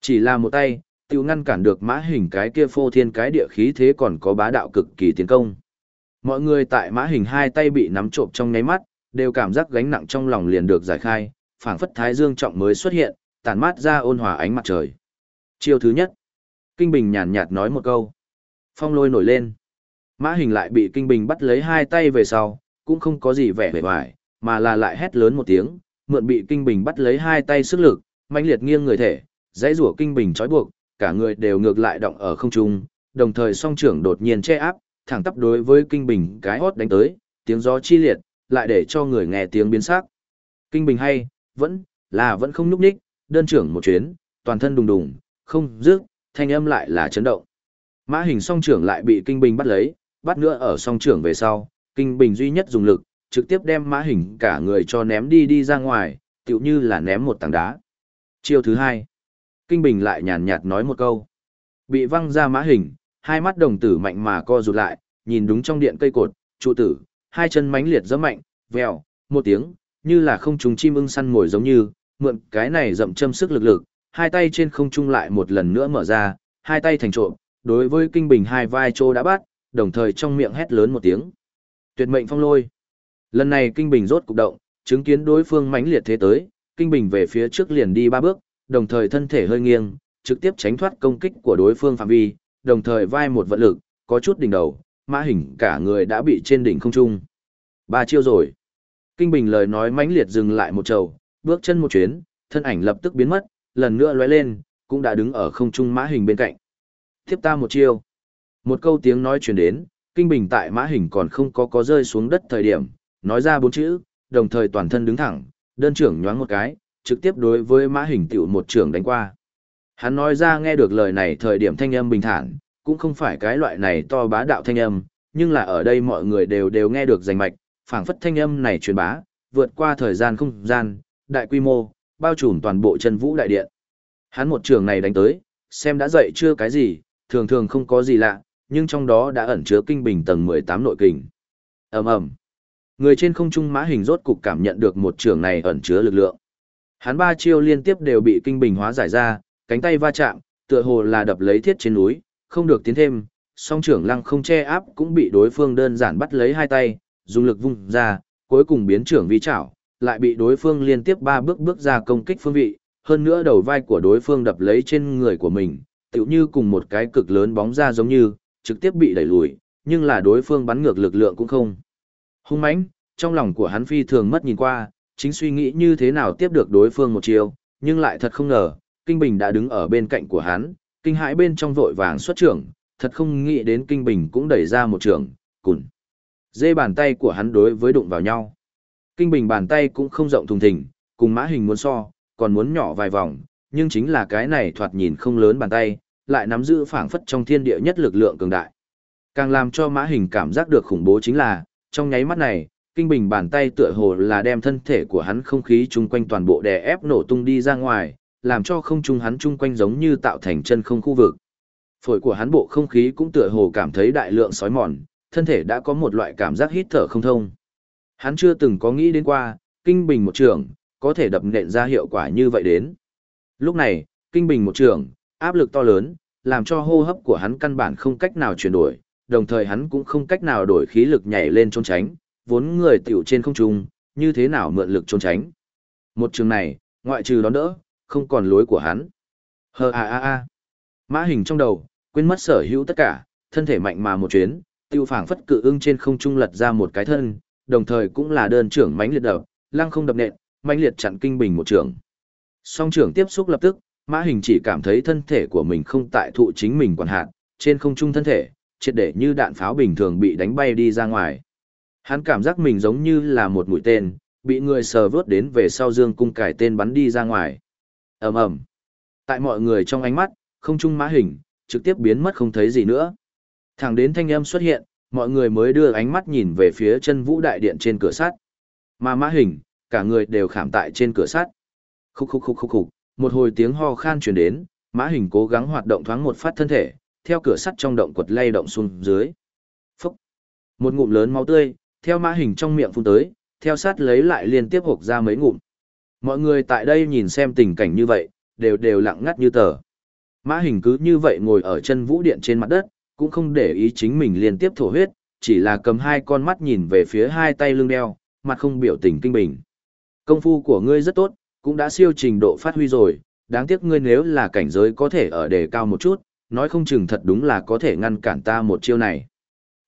Chỉ là một tay, tiểu ngăn cản được mã hình cái kia phô thiên cái địa khí thế còn có bá đạo cực kỳ tiến công. Mọi người tại mã hình hai tay bị nắm trộm trong nháy mắt, đều cảm giác gánh nặng trong lòng liền được giải khai, phảng phất thái dương trọng mới xuất hiện, tàn mát ra ôn hòa ánh mặt trời. Chiêu thứ nhất, Kinh Bình nhàn nhạt nói một câu. Phong lôi nổi lên. Mã hình lại bị Kinh Bình bắt lấy hai tay về sau, cũng không có gì vẻ vẻ vải, mà là lại hét lớn một tiếng, mượn bị Kinh Bình bắt lấy hai tay sức lực, mãnh liệt nghiêng người thể, dãy rủa Kinh Bình trói buộc, cả người đều ngược lại động ở không trung, đồng thời song trưởng đột nhiên che áp, thẳng tắp đối với Kinh Bình cái hót đánh tới, tiếng gió chi liệt, lại để cho người nghe tiếng biến sắc. Kinh Bình hay, vẫn, là vẫn không núp ních, đơn trưởng một chuyến, toàn thân đùng đùng, không dứt, thanh âm lại là chấn động. Mã hình song trưởng lại bị Kinh Bình bắt lấy, bắt nữa ở song trưởng về sau, Kinh Bình duy nhất dùng lực, trực tiếp đem mã hình cả người cho ném đi đi ra ngoài, tựu như là ném một tảng đá. Chiêu thứ hai, Kinh Bình lại nhàn nhạt nói một câu. Bị văng ra mã hình, hai mắt đồng tử mạnh mà co rụt lại, nhìn đúng trong điện cây cột, trụ tử, hai chân mãnh liệt giẫm mạnh, vèo, một tiếng, như là không trùng chim ưng săn ngồi giống như, mượn cái này dậm châm sức lực lực, hai tay trên không trung lại một lần nữa mở ra, hai tay thành trộm, đối với kinh bình hai vai trô đã bắt, đồng thời trong miệng hét lớn một tiếng. Tuyệt mệnh phong lôi. Lần này kinh bình rốt cục động, chứng kiến đối phương mãnh liệt thế tới, kinh bình về phía trước liền đi ba bước, đồng thời thân thể hơi nghiêng, trực tiếp tránh thoát công kích của đối phương phạm vi, đồng thời vai một vận lực, có chút đỉnh đầu, mã hình cả người đã bị trên đỉnh không trung. Ba chiêu rồi. Kinh Bình lời nói mãnh liệt dừng lại một trầu, bước chân một chuyến, thân ảnh lập tức biến mất, lần nữa lóe lên, cũng đã đứng ở không trung mã hình bên cạnh. Tiếp ta một chiêu. Một câu tiếng nói truyền đến, Kinh Bình tại mã hình còn không có có rơi xuống đất thời điểm, nói ra bốn chữ, đồng thời toàn thân đứng thẳng, đơn trưởng nhoáng một cái, trực tiếp đối với mã hình tiểu một trưởng đánh qua. Hắn nói ra nghe được lời này thời điểm thanh âm bình thản, cũng không phải cái loại này to bá đạo thanh âm, nhưng là ở đây mọi người đều đều nghe được rành mạch, phảng phất thanh âm này truyền bá, vượt qua thời gian không gian, đại quy mô, bao trùm toàn bộ chân vũ đại điện. Hắn một trường này đánh tới, xem đã dậy chưa cái gì, thường thường không có gì lạ, nhưng trong đó đã ẩn chứa kinh bình tầng 18 nội kình. ầm ầm Người trên không trung mã hình rốt cục cảm nhận được một trường này ẩn chứa lực lượng. Hắn ba chiêu liên tiếp đều bị kinh bình hóa giải ra, cánh tay va chạm, tựa hồ là đập lấy thiết trên núi, không được tiến thêm, song trưởng lăng không che áp cũng bị đối phương đơn giản bắt lấy hai tay, dùng lực vung ra, cuối cùng biến trưởng vi chảo, lại bị đối phương liên tiếp ba bước bước ra công kích phương vị, hơn nữa đầu vai của đối phương đập lấy trên người của mình, tựu như cùng một cái cực lớn bóng ra giống như, trực tiếp bị đẩy lùi, nhưng là đối phương bắn ngược lực lượng cũng không. Hung mãnh, trong lòng của hắn phi thường mất nhìn qua, chính suy nghĩ như thế nào tiếp được đối phương một chiêu nhưng lại thật không ngờ, Kinh Bình đã đứng ở bên cạnh của hắn, kinh hãi bên trong vội vàng xuất trưởng, thật không nghĩ đến Kinh Bình cũng đẩy ra một trường, cùn. Dê bàn tay của hắn đối với đụng vào nhau. Kinh bình bàn tay cũng không rộng thùng thình, cùng mã hình muốn so, còn muốn nhỏ vài vòng, nhưng chính là cái này thoạt nhìn không lớn bàn tay, lại nắm giữ phảng phất trong thiên địa nhất lực lượng cường đại. Càng làm cho mã hình cảm giác được khủng bố chính là, trong nháy mắt này, kinh bình bàn tay tựa hồ là đem thân thể của hắn không khí chung quanh toàn bộ đè ép nổ tung đi ra ngoài, làm cho không trung hắn chung quanh giống như tạo thành chân không khu vực. Phổi của hắn bộ không khí cũng tựa hồ cảm thấy đại lượng sói mòn, thân thể đã có một loại cảm giác hít thở không thông. Hắn chưa từng có nghĩ đến qua, kinh bình một trường, có thể đập nện ra hiệu quả như vậy đến. Lúc này, kinh bình một trường, áp lực to lớn, làm cho hô hấp của hắn căn bản không cách nào chuyển đổi, đồng thời hắn cũng không cách nào đổi khí lực nhảy lên trốn tránh, vốn người tiểu trên không trung, như thế nào mượn lực trốn tránh. Một trường này, ngoại trừ đón đỡ, không còn lối của hắn. Hờ a a a. Mã hình trong đầu, quên mất sở hữu tất cả, thân thể mạnh mà một chuyến, tiêu phảng phất cự ưng trên không trung lật ra một cái thân, đồng thời cũng là đơn trưởng mãnh liệt đập, lăng không đập nện, mãnh liệt chặn kinh bình một trường Song trưởng tiếp xúc lập tức, Mã Hình chỉ cảm thấy thân thể của mình không tại thụ chính mình quản hạt trên không trung thân thể, triệt để như đạn pháo bình thường bị đánh bay đi ra ngoài. Hắn cảm giác mình giống như là một mũi tên, bị người sờ vớt đến về sau dương cung cải tên bắn đi ra ngoài. ầm ầm Tại mọi người trong ánh mắt, không trung mã hình, trực tiếp biến mất không thấy gì nữa. Thẳng đến thanh âm xuất hiện, mọi người mới đưa ánh mắt nhìn về phía chân vũ đại điện trên cửa sắt. Mà mã hình, cả người đều khảm tại trên cửa sắt. Khúc khúc khúc khúc khúc, một hồi tiếng ho khan truyền đến, mã hình cố gắng hoạt động thoáng một phát thân thể, theo cửa sắt trong động quật lay động xuống dưới. Phúc! Một ngụm lớn máu tươi, theo mã hình trong miệng phun tới, theo sát lấy lại liên tiếp hộc ra mấy ngụm. Mọi người tại đây nhìn xem tình cảnh như vậy, đều đều lặng ngắt như tờ. Mã hình cứ như vậy ngồi ở chân vũ điện trên mặt đất, cũng không để ý chính mình liên tiếp thổ huyết, chỉ là cầm hai con mắt nhìn về phía hai tay lưng đeo, mặt không biểu tình kinh bình. Công phu của ngươi rất tốt, cũng đã siêu trình độ phát huy rồi, đáng tiếc ngươi nếu là cảnh giới có thể ở đề cao một chút, nói không chừng thật đúng là có thể ngăn cản ta một chiêu này.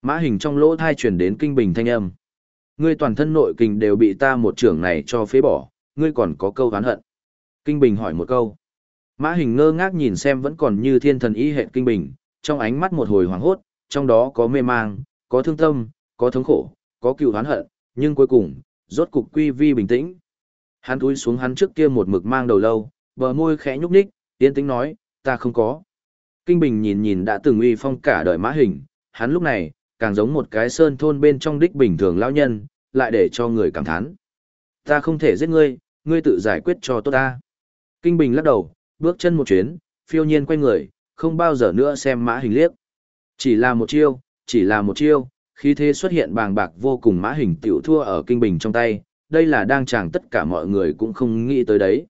Mã hình trong lỗ thai chuyển đến kinh bình thanh âm. Ngươi toàn thân nội kinh đều bị ta một trưởng này cho phế bỏ, ngươi còn có câu hán hận. Kinh bình hỏi một câu. Mã hình ngơ ngác nhìn xem vẫn còn như thiên thần y hệ kinh bình, trong ánh mắt một hồi hoảng hốt, trong đó có mê mang, có thương tâm, có thống khổ, có cựu hán hận, nhưng cuối cùng, rốt cục quy vi bình tĩnh. Hắn túi xuống hắn trước kia một mực mang đầu lâu, bờ môi khẽ nhúc nhích, yên tĩnh nói, ta không có. Kinh Bình nhìn nhìn đã từng uy phong cả đời mã hình, hắn lúc này, càng giống một cái sơn thôn bên trong đích bình thường lão nhân, lại để cho người cảm thán. Ta không thể giết ngươi, ngươi tự giải quyết cho tốt ta. Kinh Bình lắc đầu, bước chân một chuyến, phiêu nhiên quay người, không bao giờ nữa xem mã hình liếc. Chỉ là một chiêu, chỉ là một chiêu, khi thế xuất hiện bàng bạc vô cùng mã hình tiểu thua ở Kinh Bình trong tay, đây là đang chẳng tất cả mọi người cũng không nghĩ tới đấy.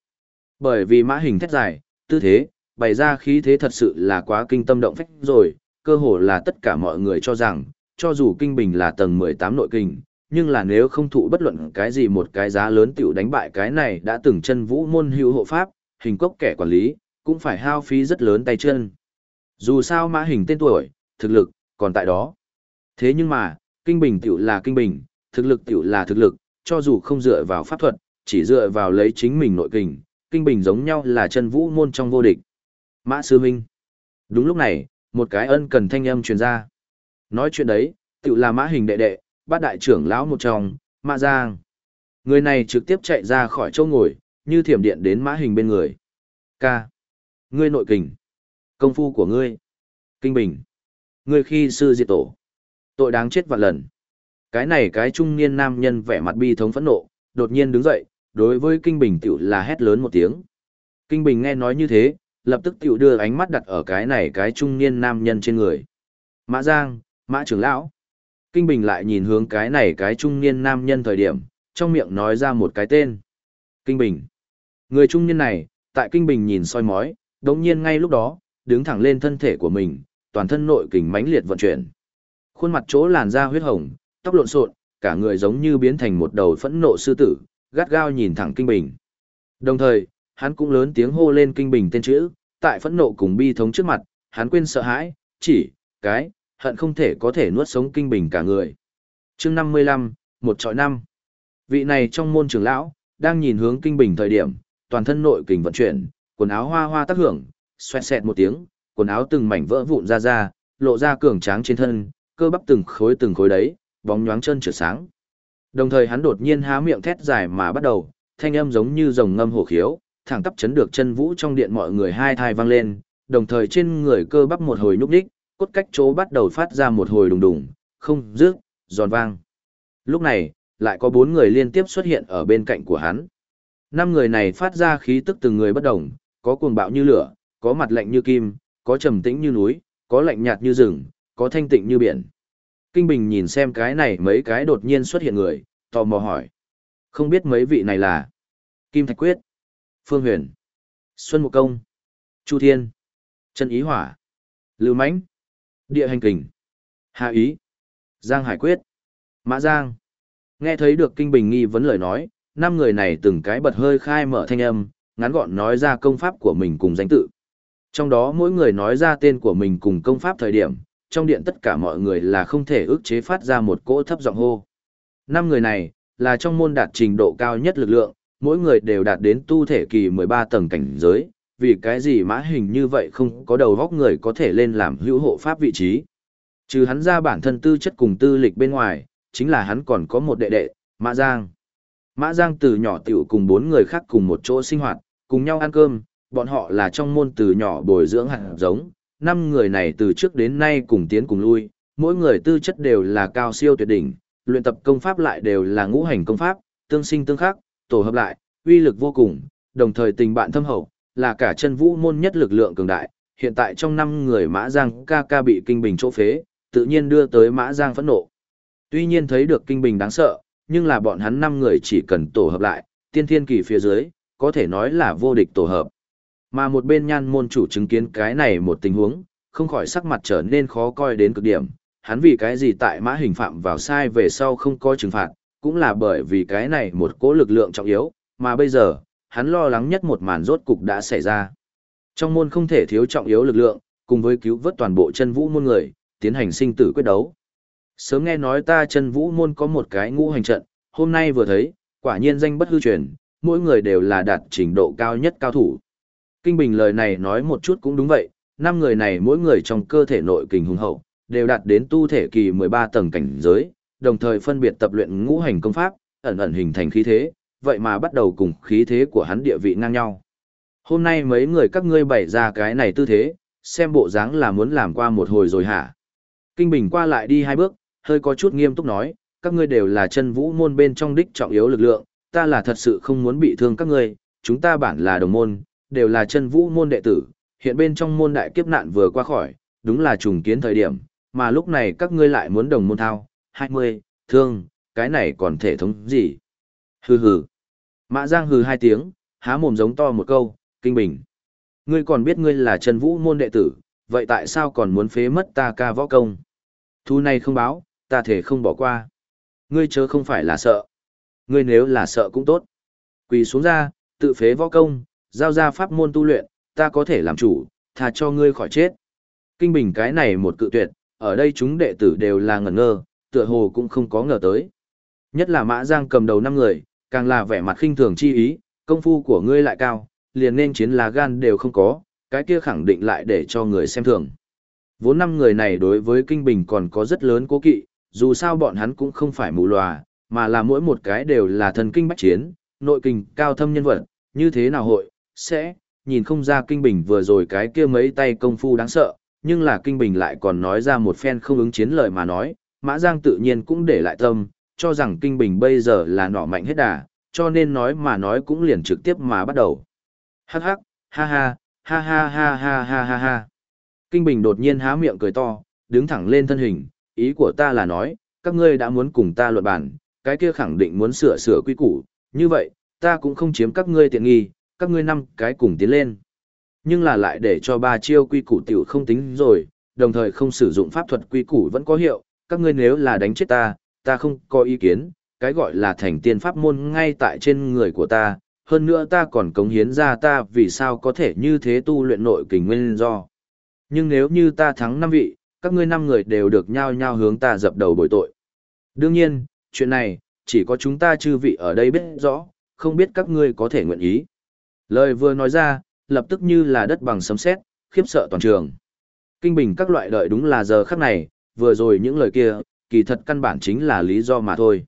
Bởi vì mã hình thét dài, tư thế, bày ra khí thế thật sự là quá kinh tâm động phách rồi, cơ hồ là tất cả mọi người cho rằng, cho dù kinh bình là tầng 18 nội kinh, nhưng là nếu không thụ bất luận cái gì một cái giá lớn tiểu đánh bại cái này đã từng chân vũ môn hữu hộ pháp, hình cốc kẻ quản lý, cũng phải hao phí rất lớn tay chân. Dù sao mã hình tên tuổi, thực lực, còn tại đó. Thế nhưng mà, kinh bình tiểu là kinh bình, thực lực tiểu là thực lực, cho dù không dựa vào pháp thuật, chỉ dựa vào lấy chính mình nội kình, kinh bình giống nhau là chân vũ môn trong vô địch. Mã sư huynh. Đúng lúc này, một cái ân cần thanh âm truyền ra. Nói chuyện đấy, tự là mã hình đệ đệ, bát đại trưởng lão một trong, mã giang. Người này trực tiếp chạy ra khỏi chỗ ngồi, như thiểm điện đến mã hình bên người. Ca. Ngươi nội kình. Công phu của ngươi. Kinh bình. Ngươi khi sư diệt tổ. Tội đáng chết vạn lần. Cái này cái trung niên nam nhân vẻ mặt bi thống phẫn nộ, đột nhiên đứng dậy, đối với Kinh Bình tiểu là hét lớn một tiếng. Kinh Bình nghe nói như thế, lập tức tiểu đưa ánh mắt đặt ở cái này cái trung niên nam nhân trên người. Mã Giang, Mã trưởng lão. Kinh Bình lại nhìn hướng cái này cái trung niên nam nhân thời điểm, trong miệng nói ra một cái tên. Kinh Bình. Người trung niên này, tại Kinh Bình nhìn soi mói, đống nhiên ngay lúc đó, đứng thẳng lên thân thể của mình, toàn thân nội kình mãnh liệt vận chuyển. Khuôn mặt chỗ làn da huyết hồng, tóc lộn xộn, cả người giống như biến thành một đầu phẫn nộ sư tử, gắt gao nhìn thẳng Kinh Bình. Đồng thời, hắn cũng lớn tiếng hô lên Kinh Bình tên chữ, tại phẫn nộ cùng bi thống trước mặt, hắn quên sợ hãi, chỉ, cái, hận không thể có thể nuốt sống Kinh Bình cả người. chương 55, một trọi năm. Vị này trong môn trưởng lão, đang nhìn hướng Kinh Bình thời điểm, toàn thân nội kình vận chuyển, quần áo hoa hoa tác hưởng, xoẹt xẹt một tiếng, quần áo từng mảnh vỡ vụn ra ra, lộ ra cường tráng trên thân, cơ bắp từng khối từng khối đấy, bóng nhoáng chân trượt sáng. Đồng thời hắn đột nhiên há miệng thét dài mà bắt đầu, thanh âm giống như rồng ngâm hổ khiếu, thẳng tắp chấn được chân vũ trong điện mọi người hai thai vang lên, đồng thời trên người cơ bắp một hồi nhúc nhích, cốt cách chỗ bắt đầu phát ra một hồi đùng đùng, không rước, giòn vang. Lúc này, lại có bốn người liên tiếp xuất hiện ở bên cạnh của hắn. Năm người này phát ra khí tức từng người bất đồng, có cuồng bạo như lửa, có mặt lạnh như kim, có trầm tĩnh như núi, có lạnh nhạt như rừng, có thanh tịnh như biển. Kinh Bình nhìn xem cái này mấy cái đột nhiên xuất hiện người, tò mò hỏi. Không biết mấy vị này là Kim Thạch Quyết, Phương Huyền, Xuân Mục Công, Chu Thiên, Trần Ý Hỏa, Lưu Mãnh, Địa Hành Kình, Hạ Ý, Giang Hải Quyết, Mã Giang. Nghe thấy được Kinh Bình nghi vấn lời nói, năm người này từng cái bật hơi khai mở thanh âm, ngắn gọn nói ra công pháp của mình cùng danh tự. Trong đó mỗi người nói ra tên của mình cùng công pháp thời điểm, trong điện tất cả mọi người là không thể ức chế phát ra một cỗ thấp giọng hô. Năm người này, là trong môn đạt trình độ cao nhất lực lượng, mỗi người đều đạt đến tu thể kỳ 13 tầng cảnh giới, vì cái gì mã hình như vậy không có đầu góc người có thể lên làm hữu hộ pháp vị trí. Trừ hắn ra bản thân tư chất cùng tư lịch bên ngoài, chính là hắn còn có một đệ đệ, Mã Giang. Mã Giang từ nhỏ tiểu cùng bốn người khác cùng một chỗ sinh hoạt, cùng nhau ăn cơm, Bọn họ là trong môn từ nhỏ bồi dưỡng hạt giống, năm người này từ trước đến nay cùng tiến cùng lui, mỗi người tư chất đều là cao siêu tuyệt đỉnh, luyện tập công pháp lại đều là ngũ hành công pháp, tương sinh tương khắc, tổ hợp lại, uy lực vô cùng, đồng thời tình bạn thâm hậu, là cả chân vũ môn nhất lực lượng cường đại. Hiện tại trong năm người Mã Giang ca ca bị kinh bình chỗ phế, tự nhiên đưa tới Mã Giang phẫn nộ. Tuy nhiên thấy được kinh bình đáng sợ, nhưng là bọn hắn năm người chỉ cần tổ hợp lại, tiên thiên kỳ phía dưới, có thể nói là vô địch tổ hợp. Mà một bên nhan môn chủ chứng kiến cái này một tình huống, không khỏi sắc mặt trở nên khó coi đến cực điểm. Hắn vì cái gì tại mã hình phạm vào sai về sau không có trừng phạt, cũng là bởi vì cái này một cố lực lượng trọng yếu, mà bây giờ, hắn lo lắng nhất một màn rốt cục đã xảy ra. Trong môn không thể thiếu trọng yếu lực lượng, cùng với cứu vớt toàn bộ chân vũ môn người, tiến hành sinh tử quyết đấu. Sớm nghe nói ta chân vũ môn có một cái ngũ hành trận, hôm nay vừa thấy, quả nhiên danh bất hư truyền, mỗi người đều là đạt trình độ cao nhất cao thủ. Kinh Bình lời này nói một chút cũng đúng vậy, năm người này mỗi người trong cơ thể nội kình hùng hậu, đều đạt đến tu thể kỳ 13 tầng cảnh giới, đồng thời phân biệt tập luyện ngũ hành công pháp, ẩn ẩn hình thành khí thế, vậy mà bắt đầu cùng khí thế của hắn địa vị ngang nhau. Hôm nay mấy người các ngươi bày ra cái này tư thế, xem bộ dáng là muốn làm qua một hồi rồi hả? Kinh Bình qua lại đi hai bước, hơi có chút nghiêm túc nói, các ngươi đều là chân vũ môn bên trong đích trọng yếu lực lượng, ta là thật sự không muốn bị thương các ngươi, chúng ta bản là đồng môn, đều là chân vũ môn đệ tử, hiện bên trong môn đại kiếp nạn vừa qua khỏi, đúng là trùng kiến thời điểm, mà lúc này các ngươi lại muốn đồng môn thao, 20, thương, cái này còn thể thống gì? Hừ hừ. Mã Giang hừ hai tiếng, há mồm giống to một câu, kinh bình. Ngươi còn biết ngươi là Trần vũ môn đệ tử, vậy tại sao còn muốn phế mất ta ca võ công? Thu này không báo, ta thể không bỏ qua. Ngươi chớ không phải là sợ. Ngươi nếu là sợ cũng tốt. Quỳ xuống ra, tự phế võ công, giao ra pháp môn tu luyện, ta có thể làm chủ, tha cho ngươi khỏi chết. Kinh bình cái này một cự tuyệt, ở đây chúng đệ tử đều là ngẩn ngơ, tựa hồ cũng không có ngờ tới. Nhất là Mã Giang cầm đầu năm người, càng là vẻ mặt khinh thường chi ý, công phu của ngươi lại cao, liền nên chiến là gan đều không có, cái kia khẳng định lại để cho người xem thường. Vốn năm người này đối với Kinh Bình còn có rất lớn cố kỵ, dù sao bọn hắn cũng không phải mù lòa, mà là mỗi một cái đều là thần kinh bách chiến, nội kinh cao thâm nhân vật, như thế nào hội, sẽ, nhìn không ra Kinh Bình vừa rồi cái kia mấy tay công phu đáng sợ, nhưng là Kinh Bình lại còn nói ra một phen không ứng chiến lời mà nói, Mã Giang tự nhiên cũng để lại tâm, cho rằng Kinh Bình bây giờ là nọ mạnh hết đà, cho nên nói mà nói cũng liền trực tiếp mà bắt đầu. Hắc hắc, ha ha, ha ha ha ha ha ha ha. Kinh Bình đột nhiên há miệng cười to, đứng thẳng lên thân hình, ý của ta là nói, các ngươi đã muốn cùng ta luận bàn, cái kia khẳng định muốn sửa sửa quy củ, như vậy, ta cũng không chiếm các ngươi tiện nghi, các ngươi năm cái cùng tiến lên. Nhưng là lại để cho ba chiêu quy củ tiểu không tính rồi, đồng thời không sử dụng pháp thuật quy củ vẫn có hiệu, các ngươi nếu là đánh chết ta, ta không có ý kiến, cái gọi là thành tiên pháp môn ngay tại trên người của ta, hơn nữa ta còn cống hiến ra ta vì sao có thể như thế tu luyện nội kình nguyên do. Nhưng nếu như ta thắng năm vị, các ngươi năm người đều được nhao nhao hướng ta dập đầu bồi tội. Đương nhiên, chuyện này, chỉ có chúng ta chư vị ở đây biết rõ, không biết các ngươi có thể nguyện ý. Lời vừa nói ra, lập tức như là đất bằng sấm sét, khiếp sợ toàn trường. Kinh bình các loại đợi đúng là giờ khắc này, vừa rồi những lời kia, kỳ thật căn bản chính là lý do mà thôi.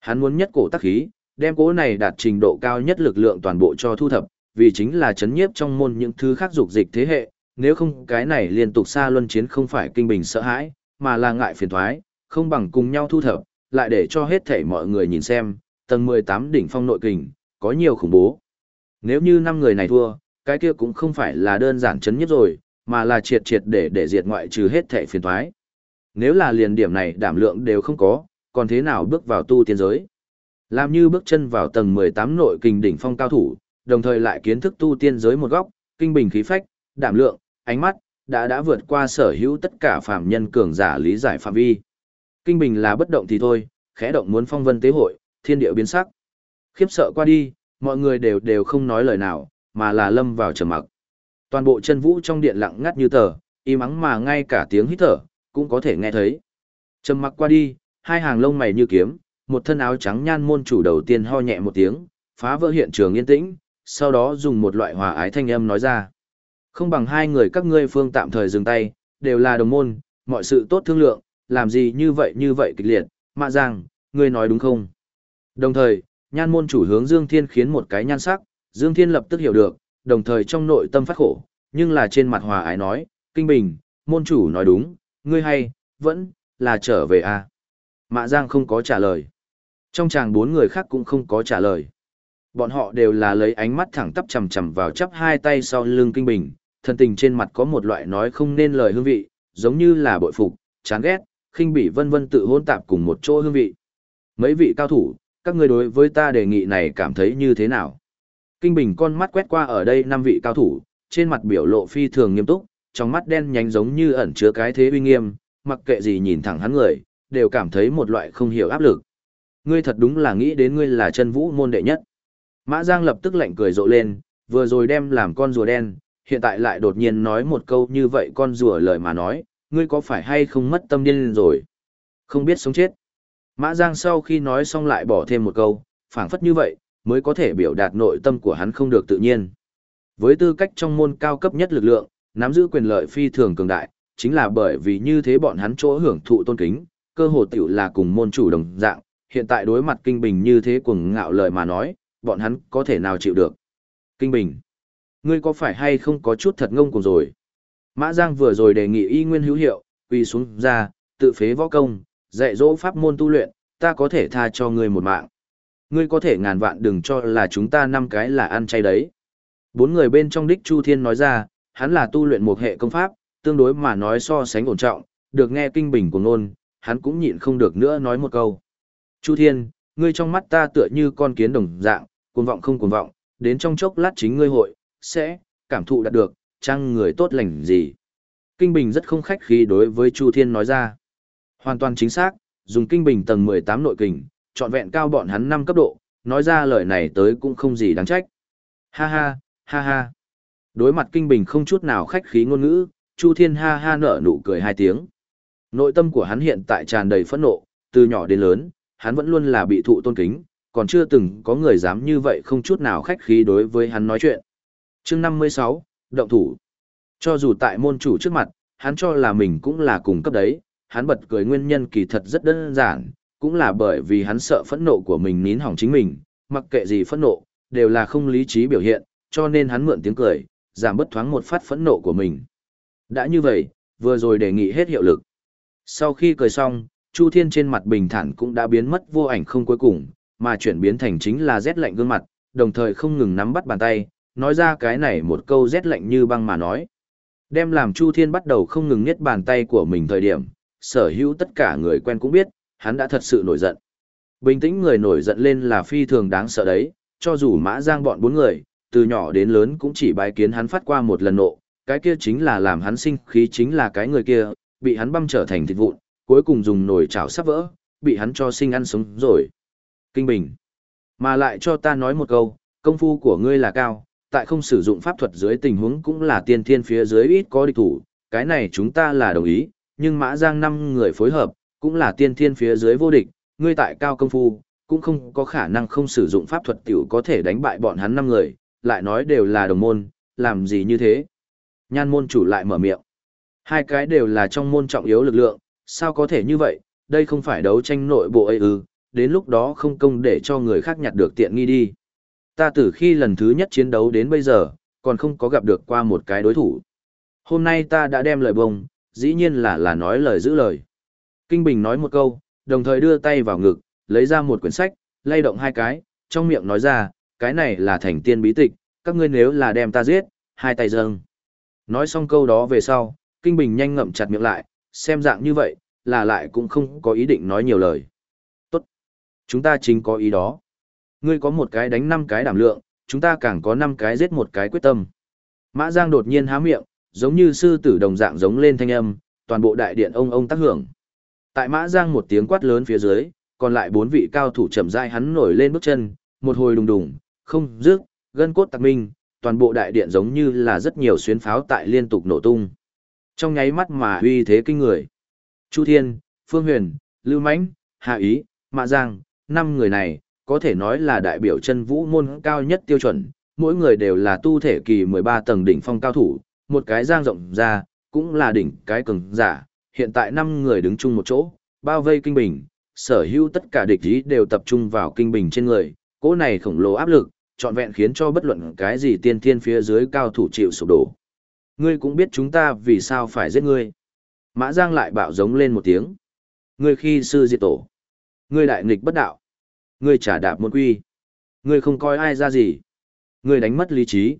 Hắn muốn nhất cổ tác khí, đem cố này đạt trình độ cao nhất lực lượng toàn bộ cho thu thập, vì chính là chấn nhiếp trong môn những thứ khác dục dịch thế hệ, nếu không cái này liên tục xa luân chiến không phải kinh bình sợ hãi, mà là ngại phiền thoái, không bằng cùng nhau thu thập, lại để cho hết thảy mọi người nhìn xem, tầng 18 đỉnh phong nội kình, có nhiều khủng bố. Nếu như năm người này thua, cái kia cũng không phải là đơn giản chấn nhiếp rồi, mà là triệt triệt để để diệt ngoại trừ hết thảy phiền thoái. Nếu là liền điểm này đảm lượng đều không có, còn thế nào bước vào tu tiên giới? Làm như bước chân vào tầng 18 nội kinh đỉnh phong cao thủ, đồng thời lại kiến thức tu tiên giới một góc, kinh bình khí phách, đảm lượng, ánh mắt, đã đã vượt qua sở hữu tất cả phạm nhân cường giả lý giải phạm vi. Kinh bình là bất động thì thôi, khẽ động muốn phong vân tế hội, thiên địa biến sắc. Khiếp sợ qua đi, mọi người đều đều không nói lời nào, mà là lâm vào trầm mặc. Toàn bộ chân vũ trong điện lặng ngắt như tờ, im ắng mà ngay cả tiếng hít thở, cũng có thể nghe thấy. Trầm mặc qua đi, hai hàng lông mày như kiếm, một thân áo trắng nhan môn chủ đầu tiên ho nhẹ một tiếng, phá vỡ hiện trường yên tĩnh, sau đó dùng một loại hòa ái thanh âm nói ra. Không bằng hai người các ngươi phương tạm thời dừng tay, đều là đồng môn, mọi sự tốt thương lượng, làm gì như vậy như vậy kịch liệt, mạ rằng, ngươi nói đúng không? Đồng thời, nhan môn chủ hướng Dương Thiên khiến một cái nhan sắc, Dương Thiên lập tức hiểu được, đồng thời trong nội tâm phát khổ, nhưng là trên mặt hòa ái nói, Kinh Bình, môn chủ nói đúng, ngươi hay, vẫn, là trở về à. Mã Giang không có trả lời. Trong chàng bốn người khác cũng không có trả lời. Bọn họ đều là lấy ánh mắt thẳng tắp chầm chầm vào chắp hai tay sau lưng Kinh Bình, thân tình trên mặt có một loại nói không nên lời hương vị, giống như là bội phục, chán ghét, khinh bỉ vân vân tự hôn tạp cùng một chỗ hương vị. Mấy vị cao thủ, các ngươi đối với ta đề nghị này cảm thấy như thế nào? Kinh Bình con mắt quét qua ở đây năm vị cao thủ, trên mặt biểu lộ phi thường nghiêm túc, trong mắt đen nhánh giống như ẩn chứa cái thế uy nghiêm, mặc kệ gì nhìn thẳng hắn người, đều cảm thấy một loại không hiểu áp lực. Ngươi thật đúng là nghĩ đến ngươi là chân vũ môn đệ nhất. Mã Giang lập tức lạnh cười rộ lên, vừa rồi đem làm con rùa đen, hiện tại lại đột nhiên nói một câu như vậy con rùa lời mà nói, ngươi có phải hay không mất tâm điên rồi? Không biết sống chết. Mã Giang sau khi nói xong lại bỏ thêm một câu, phảng phất như vậy, mới có thể biểu đạt nội tâm của hắn không được tự nhiên. Với tư cách trong môn cao cấp nhất lực lượng, nắm giữ quyền lợi phi thường cường đại, chính là bởi vì như thế bọn hắn chỗ hưởng thụ tôn kính, cơ hồ tiểu là cùng môn chủ đồng dạng, hiện tại đối mặt kinh bình như thế cuồng ngạo lời mà nói, bọn hắn có thể nào chịu được. Kinh bình, ngươi có phải hay không có chút thật ngông cuồng rồi? Mã Giang vừa rồi đề nghị y nguyên hữu hiệu, quỳ xuống ra, tự phế võ công, dạy dỗ pháp môn tu luyện, ta có thể tha cho ngươi một mạng. Ngươi có thể ngàn vạn đừng cho là chúng ta năm cái là ăn chay đấy. Bốn người bên trong đích Chu Thiên nói ra, hắn là tu luyện một hệ công pháp, tương đối mà nói so sánh ổn trọng, được nghe kinh bình của ngôn, hắn cũng nhịn không được nữa nói một câu. Chu Thiên, ngươi trong mắt ta tựa như con kiến đồng dạng, cuồng vọng không cuồng vọng, đến trong chốc lát chính ngươi hội, sẽ, cảm thụ đạt được, chăng người tốt lành gì. Kinh Bình rất không khách khí đối với Chu Thiên nói ra. Hoàn toàn chính xác, dùng Kinh Bình tầng 18 nội kình, trọn vẹn cao bọn hắn 5 cấp độ, nói ra lời này tới cũng không gì đáng trách. Ha ha, ha ha. Đối mặt Kinh Bình không chút nào khách khí ngôn ngữ, Chu Thiên ha ha nở nụ cười hai tiếng. Nội tâm của hắn hiện tại tràn đầy phẫn nộ, từ nhỏ đến lớn, hắn vẫn luôn là bị thụ tôn kính, còn chưa từng có người dám như vậy không chút nào khách khí đối với hắn nói chuyện. chương 56, động thủ. Cho dù tại môn chủ trước mặt, hắn cho là mình cũng là cùng cấp đấy, hắn bật cười nguyên nhân kỳ thật rất đơn giản, cũng là bởi vì hắn sợ phẫn nộ của mình nín hỏng chính mình, mặc kệ gì phẫn nộ, đều là không lý trí biểu hiện, cho nên hắn mượn tiếng cười, giảm bất thoáng một phát phẫn nộ của mình. Đã như vậy, vừa rồi đề nghị hết hiệu lực. Sau khi cười xong, Chu Thiên trên mặt bình thản cũng đã biến mất vô ảnh không cuối cùng, mà chuyển biến thành chính là rét lạnh gương mặt, đồng thời không ngừng nắm bắt bàn tay, nói ra cái này một câu rét lạnh như băng mà nói. Đem làm Chu Thiên bắt đầu không ngừng nhét bàn tay của mình thời điểm, sở hữu tất cả người quen cũng biết, hắn đã thật sự nổi giận. Bình tĩnh người nổi giận lên là phi thường đáng sợ đấy, cho dù mã giang bọn bốn người, từ nhỏ đến lớn cũng chỉ bái kiến hắn phát qua một lần nộ, cái kia chính là làm hắn sinh khí chính là cái người kia, bị hắn băm trở thành thịt vụn, cuối cùng dùng nồi chảo sắp vỡ, bị hắn cho sinh ăn sống rồi. Kinh Bình. Mà lại cho ta nói một câu, công phu của ngươi là cao, tại không sử dụng pháp thuật dưới tình huống cũng là tiên thiên phía dưới ít có địch thủ, cái này chúng ta là đồng ý, nhưng Mã Giang năm người phối hợp, cũng là tiên thiên phía dưới vô địch, ngươi tại cao công phu, cũng không có khả năng không sử dụng pháp thuật tiểu có thể đánh bại bọn hắn năm người, lại nói đều là đồng môn, làm gì như thế. Nhan môn chủ lại mở miệng. Hai cái đều là trong môn trọng yếu lực lượng, sao có thể như vậy, đây không phải đấu tranh nội bộ ấy ư, đến lúc đó không công để cho người khác nhặt được tiện nghi đi. Ta từ khi lần thứ nhất chiến đấu đến bây giờ, còn không có gặp được qua một cái đối thủ. Hôm nay ta đã đem lời bông, dĩ nhiên là là nói lời giữ lời. Kinh Bình nói một câu, đồng thời đưa tay vào ngực, lấy ra một quyển sách, lay động hai cái, trong miệng nói ra, cái này là thành tiên bí tịch, các ngươi nếu là đem ta giết, hai tay dâng. Nói xong câu đó về sau, Kinh Bình nhanh ngậm chặt miệng lại, xem dạng như vậy, là lại cũng không có ý định nói nhiều lời. Tốt. Chúng ta chính có ý đó. Ngươi có một cái đánh năm cái đảm lượng, chúng ta càng có năm cái giết một cái quyết tâm. Mã Giang đột nhiên há miệng, giống như sư tử đồng dạng giống lên thanh âm, toàn bộ đại điện ông ông tác hưởng. Tại Mã Giang một tiếng quát lớn phía dưới, còn lại bốn vị cao thủ chậm rãi hắn nổi lên bước chân, một hồi đùng đùng, không dứt, gân cốt tạc minh, toàn bộ đại điện giống như là rất nhiều xuyến pháo tại liên tục nổ tung. Trong nháy mắt mà uy thế kinh người. Chu Thiên, Phương Huyền, Lưu Mãnh, Hạ Ý, Mã Giang, năm người này, có thể nói là đại biểu chân vũ môn cao nhất tiêu chuẩn, mỗi người đều là tu thể kỳ 13 tầng đỉnh phong cao thủ, một cái giang rộng ra, cũng là đỉnh cái cường giả, hiện tại năm người đứng chung một chỗ, bao vây kinh bình, sở hữu tất cả địch ý đều tập trung vào kinh bình trên người, cỗ này khổng lồ áp lực, trọn vẹn khiến cho bất luận cái gì tiên thiên phía dưới cao thủ chịu sụp đổ. Ngươi cũng biết chúng ta vì sao phải giết ngươi. Mã Giang lại bạo giống lên một tiếng. Ngươi khi sư diệt tổ. Ngươi đại nghịch bất đạo. Ngươi trả đạp môn quy. Ngươi không coi ai ra gì. Ngươi đánh mất lý trí.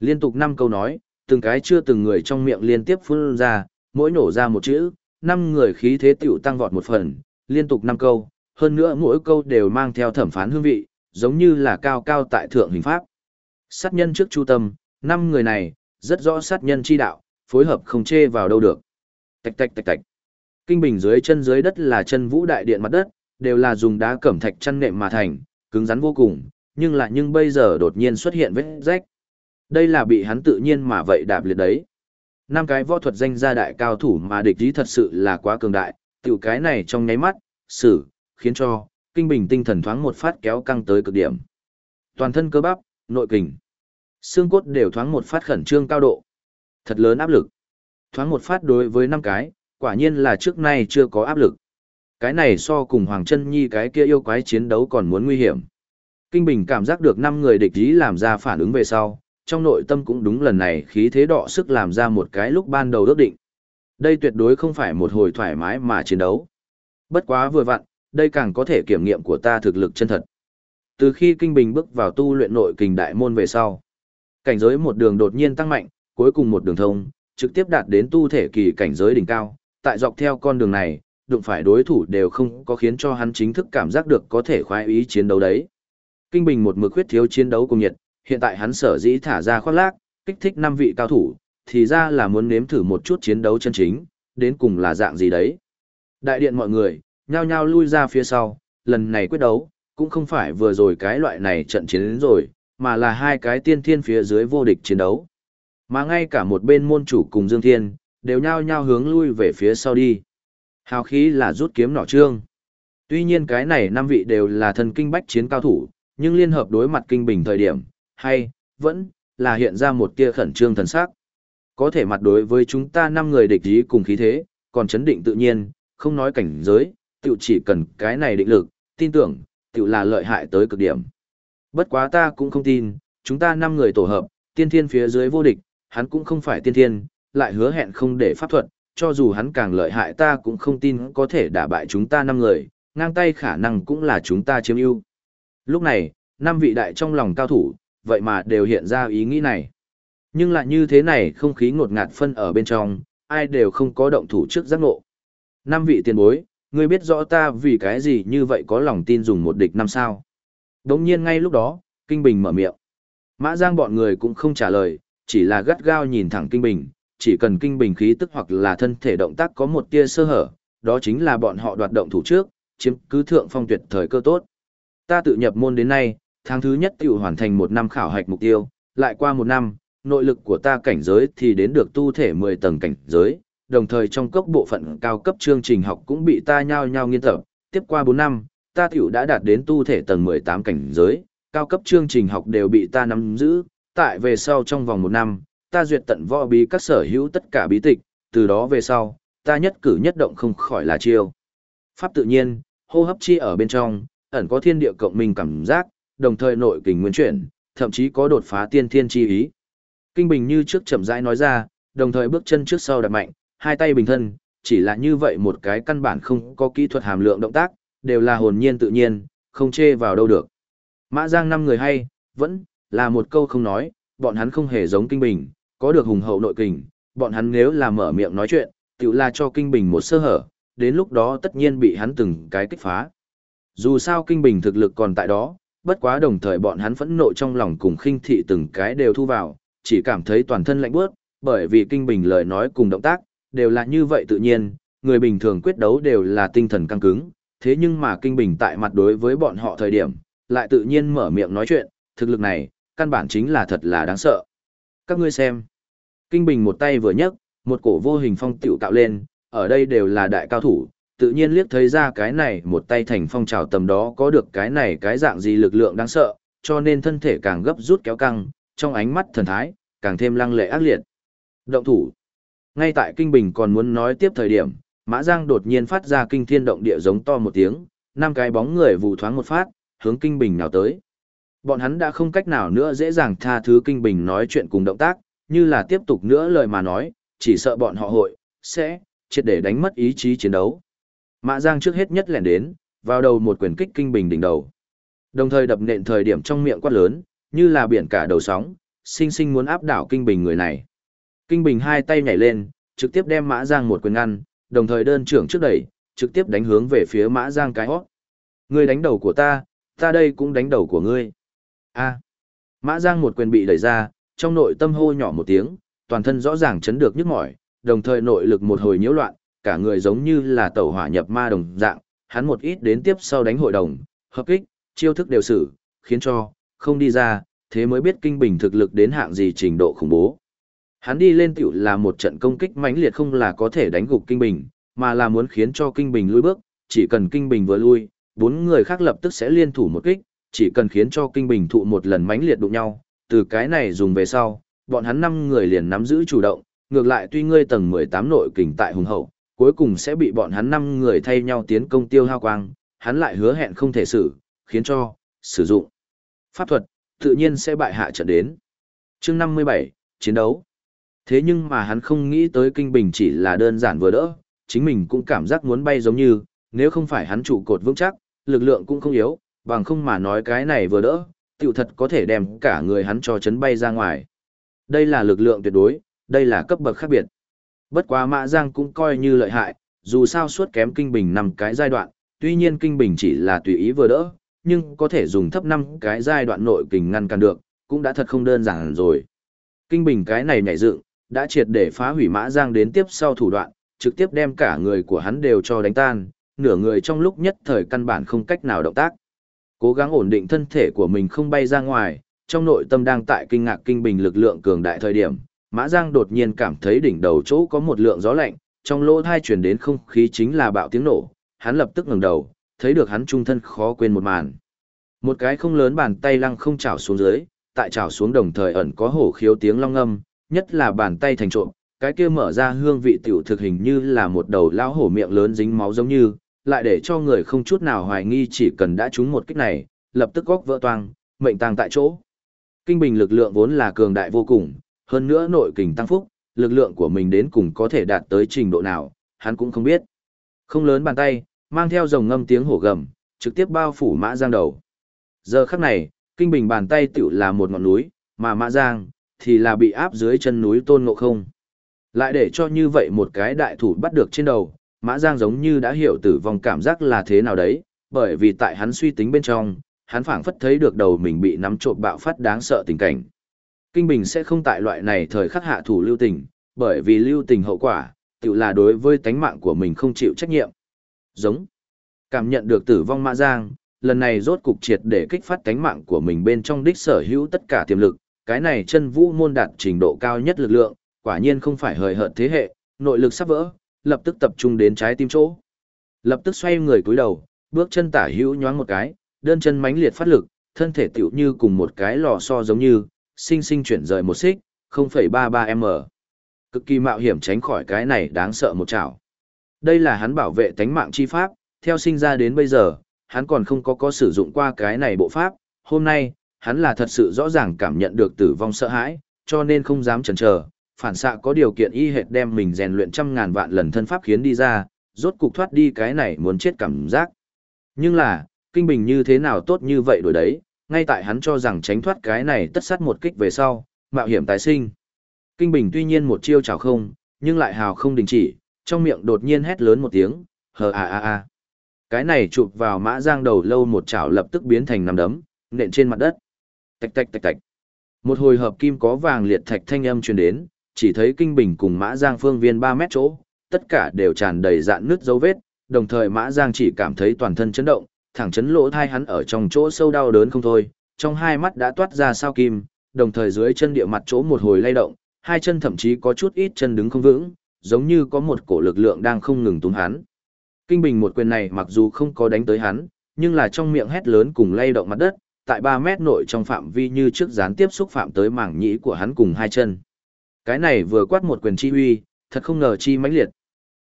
Liên tục năm câu nói, từng cái chưa từng người trong miệng liên tiếp phun ra, mỗi nổ ra một chữ, năm người khí thế tiểu tăng vọt một phần, liên tục năm câu, hơn nữa mỗi câu đều mang theo thẩm phán hương vị, giống như là cao cao tại thượng hình pháp. Sát nhân trước chu tâm, năm người này, rất rõ sát nhân chi đạo, phối hợp không chê vào đâu được. Tạch tạch tạch tạch. Kinh bình dưới chân dưới đất là chân vũ đại điện mặt đất, đều là dùng đá cẩm thạch chăn nệm mà thành, cứng rắn vô cùng, nhưng lại nhưng bây giờ đột nhiên xuất hiện vết rách. Đây là bị hắn tự nhiên mà vậy đạp liệt đấy. Năm cái võ thuật danh gia đại cao thủ mà địch ý thật sự là quá cường đại, tiểu cái này trong nháy mắt, xử, khiến cho, kinh bình tinh thần thoáng một phát kéo căng tới cực điểm. Toàn thân cơ bắp, nội kình, xương cốt đều thoáng một phát khẩn trương cao độ. Thật lớn áp lực. Thoáng một phát đối với năm cái, quả nhiên là trước nay chưa có áp lực. Cái này so cùng Hoàng Trân Nhi cái kia yêu quái chiến đấu còn muốn nguy hiểm. Kinh Bình cảm giác được năm người địch ý làm ra phản ứng về sau, trong nội tâm cũng đúng lần này khí thế đọ sức làm ra một cái lúc ban đầu ước định. Đây tuyệt đối không phải một hồi thoải mái mà chiến đấu. Bất quá vừa vặn, đây càng có thể kiểm nghiệm của ta thực lực chân thật. Từ khi Kinh Bình bước vào tu luyện nội kình đại môn về sau, cảnh giới một đường đột nhiên tăng mạnh, cuối cùng một đường thông, trực tiếp đạt đến tu thể kỳ cảnh giới đỉnh cao, tại dọc theo con đường này, đụng phải đối thủ đều không có khiến cho hắn chính thức cảm giác được có thể khoái ý chiến đấu đấy. Kinh Bình một mực huyết thiếu chiến đấu cùng nhiệt, hiện tại hắn sở dĩ thả ra khoác lác, kích thích năm vị cao thủ, thì ra là muốn nếm thử một chút chiến đấu chân chính, đến cùng là dạng gì đấy. Đại điện mọi người, nhao nhao lui ra phía sau, lần này quyết đấu, cũng không phải vừa rồi cái loại này trận chiến đến rồi, mà là hai cái tiên thiên phía dưới vô địch chiến đấu. Mà ngay cả một bên môn chủ cùng Dương Thiên, đều nhao nhao hướng lui về phía sau đi. Hào khí là rút kiếm nỏ trương. Tuy nhiên cái này năm vị đều là thần kinh bách chiến cao thủ, nhưng liên hợp đối mặt kinh bình thời điểm, hay, vẫn, là hiện ra một tia khẩn trương thần sắc. Có thể mặt đối với chúng ta năm người địch ý cùng khí thế, còn chấn định tự nhiên, không nói cảnh giới, Tiểu chỉ cần cái này định lực, tin tưởng, tiểu là lợi hại tới cực điểm. Bất quá ta cũng không tin, chúng ta năm người tổ hợp, tiên thiên phía dưới vô địch, hắn cũng không phải tiên thiên, lại hứa hẹn không để pháp thuật, cho dù hắn càng lợi hại ta cũng không tin có thể đả bại chúng ta năm người, ngang tay khả năng cũng là chúng ta chiếm ưu. Lúc này, năm vị đại trong lòng cao thủ, vậy mà đều hiện ra ý nghĩ này. Nhưng lại như thế này không khí ngột ngạt phân ở bên trong, ai đều không có động thủ trước giác ngộ. Năm vị tiền bối, ngươi biết rõ ta vì cái gì như vậy có lòng tin dùng một địch năm sao. Đống nhiên ngay lúc đó, Kinh Bình mở miệng. Mã Giang bọn người cũng không trả lời, chỉ là gắt gao nhìn thẳng Kinh Bình, chỉ cần Kinh Bình khí tức hoặc là thân thể động tác có một tia sơ hở, đó chính là bọn họ đoạt động thủ trước, chiếm cứ thượng phong tuyệt thời cơ tốt. Ta tự nhập môn đến nay, tháng thứ nhất tiểu hoàn thành một năm khảo hạch mục tiêu, lại qua một năm, nội lực của ta cảnh giới thì đến được tu thể 10 tầng cảnh giới, đồng thời trong cốc bộ phận cao cấp chương trình học cũng bị ta nhao nhao nghiên tập, tiếp qua 4 năm, ta tiểu đã đạt đến tu thể tầng 18 cảnh giới, cao cấp chương trình học đều bị ta nắm giữ, tại về sau trong vòng một năm, ta duyệt tận võ bí các sở hữu tất cả bí tịch, từ đó về sau, ta nhất cử nhất động không khỏi là chiêu. Pháp tự nhiên, hô hấp chi ở bên trong, ẩn có thiên địa cộng minh cảm giác, đồng thời nội kình nguyên chuyển, thậm chí có đột phá tiên thiên chi ý. Kinh Bình như trước chậm rãi nói ra, đồng thời bước chân trước sau đặt mạnh, hai tay bình thân, chỉ là như vậy một cái căn bản không có kỹ thuật hàm lượng động tác, đều là hồn nhiên tự nhiên, không chê vào đâu được. Mã Giang năm người hay, vẫn là một câu không nói, bọn hắn không hề giống Kinh Bình, có được hùng hậu nội kình, bọn hắn nếu là mở miệng nói chuyện, tự là cho Kinh Bình một sơ hở, đến lúc đó tất nhiên bị hắn từng cái kích phá. Dù sao Kinh Bình thực lực còn tại đó, bất quá đồng thời bọn hắn phẫn nộ trong lòng cùng khinh thị từng cái đều thu vào, chỉ cảm thấy toàn thân lạnh bước, bởi vì Kinh Bình lời nói cùng động tác, đều là như vậy tự nhiên, người bình thường quyết đấu đều là tinh thần căng cứng, thế nhưng mà Kinh Bình tại mặt đối với bọn họ thời điểm, lại tự nhiên mở miệng nói chuyện, thực lực này, căn bản chính là thật là đáng sợ. Các ngươi xem, Kinh Bình một tay vừa nhấc, một cổ vô hình phong tiểu tạo lên, ở đây đều là đại cao thủ, tự nhiên liếc thấy ra cái này một tay thành phong trào tầm đó có được cái này cái dạng gì lực lượng đáng sợ, cho nên thân thể càng gấp rút kéo căng, trong ánh mắt thần thái, càng thêm lăng lệ ác liệt. Động thủ. Ngay tại Kinh Bình còn muốn nói tiếp thời điểm, Mã Giang đột nhiên phát ra kinh thiên động địa giống to một tiếng, năm cái bóng người vụ thoáng một phát, hướng Kinh Bình nào tới. Bọn hắn đã không cách nào nữa dễ dàng tha thứ Kinh Bình nói chuyện cùng động tác, như là tiếp tục nữa lời mà nói, chỉ sợ bọn họ hội, sẽ, triệt để đánh mất ý chí chiến đấu. Mã Giang trước hết nhất lẻn đến, vào đầu một quyền kích Kinh Bình đỉnh đầu. Đồng thời đập nện thời điểm trong miệng quát lớn, như là biển cả đầu sóng, sinh sinh muốn áp đảo Kinh Bình người này. Kinh Bình hai tay nhảy lên, trực tiếp đem Mã Giang một quyền ngăn, đồng thời đơn trưởng trước đẩy, trực tiếp đánh hướng về phía Mã Giang cái hót. Ngươi đánh đầu của ta, ta đây cũng đánh đầu của ngươi. A. Mã Giang một quyền bị đẩy ra, trong nội tâm hô nhỏ một tiếng, toàn thân rõ ràng chấn được nhức mỏi, đồng thời nội lực một hồi nhiễu loạn, cả người giống như là tẩu hỏa nhập ma đồng dạng, hắn một ít đến tiếp sau đánh hội đồng, hợp kích, chiêu thức đều xử, khiến cho, không đi ra, thế mới biết kinh bình thực lực đến hạng gì trình độ khủng bố. Hắn đi lên tiểu là một trận công kích mãnh liệt không là có thể đánh gục kinh bình, mà là muốn khiến cho kinh bình lui bước, chỉ cần kinh bình vừa lui, bốn người khác lập tức sẽ liên thủ một kích, chỉ cần khiến cho kinh bình thụ một lần mãnh liệt đụng nhau, từ cái này dùng về sau, bọn hắn năm người liền nắm giữ chủ động, ngược lại tuy ngươi tầng 18 nội kình tại hùng hậu, cuối cùng sẽ bị bọn hắn năm người thay nhau tiến công tiêu hao quang, hắn lại hứa hẹn không thể xử, khiến cho, sử dụng. Pháp thuật, tự nhiên sẽ bại hạ trận đến. chương 57, chiến đấu. Thế nhưng mà hắn không nghĩ tới kinh bình chỉ là đơn giản vừa đỡ, chính mình cũng cảm giác muốn bay giống như, nếu không phải hắn trụ cột vững chắc, lực lượng cũng không yếu, bằng không mà nói cái này vừa đỡ, tiểu thật có thể đem cả người hắn cho chấn bay ra ngoài. Đây là lực lượng tuyệt đối, đây là cấp bậc khác biệt. Bất quá Mã Giang cũng coi như lợi hại, dù sao suốt kém kinh bình năm cái giai đoạn, tuy nhiên kinh bình chỉ là tùy ý vừa đỡ, nhưng có thể dùng thấp năm cái giai đoạn nội kình ngăn cản được, cũng đã thật không đơn giản rồi. Kinh bình cái này nhảy dựng, đã triệt để phá hủy Mã Giang đến tiếp sau thủ đoạn, trực tiếp đem cả người của hắn đều cho đánh tan, nửa người trong lúc nhất thời căn bản không cách nào động tác. Cố gắng ổn định thân thể của mình không bay ra ngoài, trong nội tâm đang tại kinh ngạc kinh bình lực lượng cường đại thời điểm, Mã Giang đột nhiên cảm thấy đỉnh đầu chỗ có một lượng gió lạnh, trong lỗ thai truyền đến không khí chính là bạo tiếng nổ, hắn lập tức ngẩng đầu, thấy được hắn trung thân khó quên một màn. Một cái không lớn bàn tay lăng không chảo xuống dưới, tại chảo xuống đồng thời ẩn có hổ khiếu tiếng long âm, nhất là bàn tay thành trộm, cái kia mở ra hương vị tiểu thực hình như là một đầu lão hổ miệng lớn dính máu giống như, lại để cho người không chút nào hoài nghi chỉ cần đã trúng một kích này, lập tức góc vỡ toang, mệnh tang tại chỗ. Kinh bình lực lượng vốn là cường đại vô cùng, hơn nữa nội kình tăng phúc, lực lượng của mình đến cùng có thể đạt tới trình độ nào, hắn cũng không biết. Không lớn bàn tay, mang theo dòng ngâm tiếng hổ gầm, trực tiếp bao phủ Mã Giang đầu. Giờ khắc này, kinh bình bàn tay tiểu là một ngọn núi, mà Mã Giang thì là bị áp dưới chân núi tôn ngộ không. Lại để cho như vậy một cái đại thủ bắt được trên đầu, Mã Giang giống như đã hiểu tử vong cảm giác là thế nào đấy, bởi vì tại hắn suy tính bên trong, hắn phảng phất thấy được đầu mình bị nắm trộm bạo phát đáng sợ tình cảnh. Kinh Bình sẽ không tại loại này thời khắc hạ thủ lưu tình, bởi vì lưu tình hậu quả, tự là đối với tánh mạng của mình không chịu trách nhiệm. Giống. Cảm nhận được tử vong Mã Giang, lần này rốt cục triệt để kích phát tánh mạng của mình bên trong đích sở hữu tất cả tiềm lực, cái này chân vũ môn đạt trình độ cao nhất lực lượng, quả nhiên không phải hời hợt thế hệ, nội lực sắp vỡ, lập tức tập trung đến trái tim chỗ. Lập tức xoay người cúi đầu, bước chân tả hữu nhoáng một cái, đơn chân mãnh liệt phát lực, thân thể tiểu như cùng một cái lò xo giống như, sinh sinh chuyển rời một xích, 0,33m. Cực kỳ mạo hiểm tránh khỏi cái này đáng sợ một chảo. Đây là hắn bảo vệ tánh mạng chi pháp, theo sinh ra đến bây giờ, hắn còn không có có sử dụng qua cái này bộ pháp, hôm nay, hắn là thật sự rõ ràng cảm nhận được tử vong sợ hãi, cho nên không dám chần chờ, phản xạ có điều kiện y hệt đem mình rèn luyện trăm ngàn vạn lần thân pháp khiến đi ra, rốt cục thoát đi cái này muốn chết cảm giác. Nhưng là, kinh bình như thế nào tốt như vậy đổi đấy, ngay tại hắn cho rằng tránh thoát cái này tất sát một kích về sau, mạo hiểm tái sinh. Kinh bình tuy nhiên một chiêu chảo không, nhưng lại hào không đình chỉ, trong miệng đột nhiên hét lớn một tiếng, hờ a a a. Cái này chụp vào mã giang đầu lâu một chảo lập tức biến thành nằm đấm, nện trên mặt đất. Tạch tạch tạch tạch. Một hồi hợp kim có vàng liệt thạch thanh âm truyền đến, chỉ thấy kinh bình cùng mã giang phương viên 3 mét chỗ, tất cả đều tràn đầy dạn nứt dấu vết, đồng thời mã giang chỉ cảm thấy toàn thân chấn động, thẳng chấn lỗ thai hắn ở trong chỗ sâu đau đớn không thôi, trong hai mắt đã toát ra sao kim, đồng thời dưới chân địa mặt chỗ một hồi lay động, hai chân thậm chí có chút ít chân đứng không vững, giống như có một cổ lực lượng đang không ngừng túm hắn. Kinh bình một quyền này mặc dù không có đánh tới hắn, nhưng là trong miệng hét lớn cùng lay động mặt đất, tại 3 mét nội trong phạm vi như trước gián tiếp xúc phạm tới mảng nhĩ của hắn cùng hai chân. Cái này vừa quát một quyền chi huy, thật không ngờ chi mãnh liệt.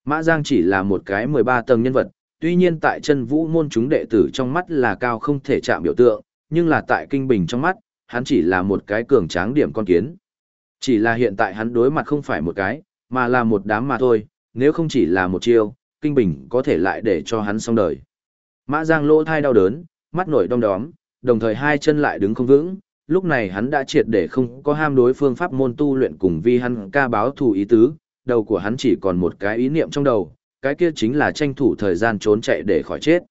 Mã Giang chỉ là một cái 13 tầng nhân vật, tuy nhiên tại chân vũ môn chúng đệ tử trong mắt là cao không thể chạm biểu tượng, nhưng là tại kinh bình trong mắt, hắn chỉ là một cái cường tráng điểm con kiến. Chỉ là hiện tại hắn đối mặt không phải một cái, mà là một đám mà thôi, nếu không chỉ là một chiêu, kinh bình có thể lại để cho hắn xong đời. Mã Giang lỗ thai đau đớn, mắt nổi đong đóm, đồng thời hai chân lại đứng không vững, lúc này hắn đã triệt để không có ham đối phương pháp môn tu luyện cùng vi hắn ca báo thù ý tứ, đầu của hắn chỉ còn một cái ý niệm trong đầu, cái kia chính là tranh thủ thời gian trốn chạy để khỏi chết.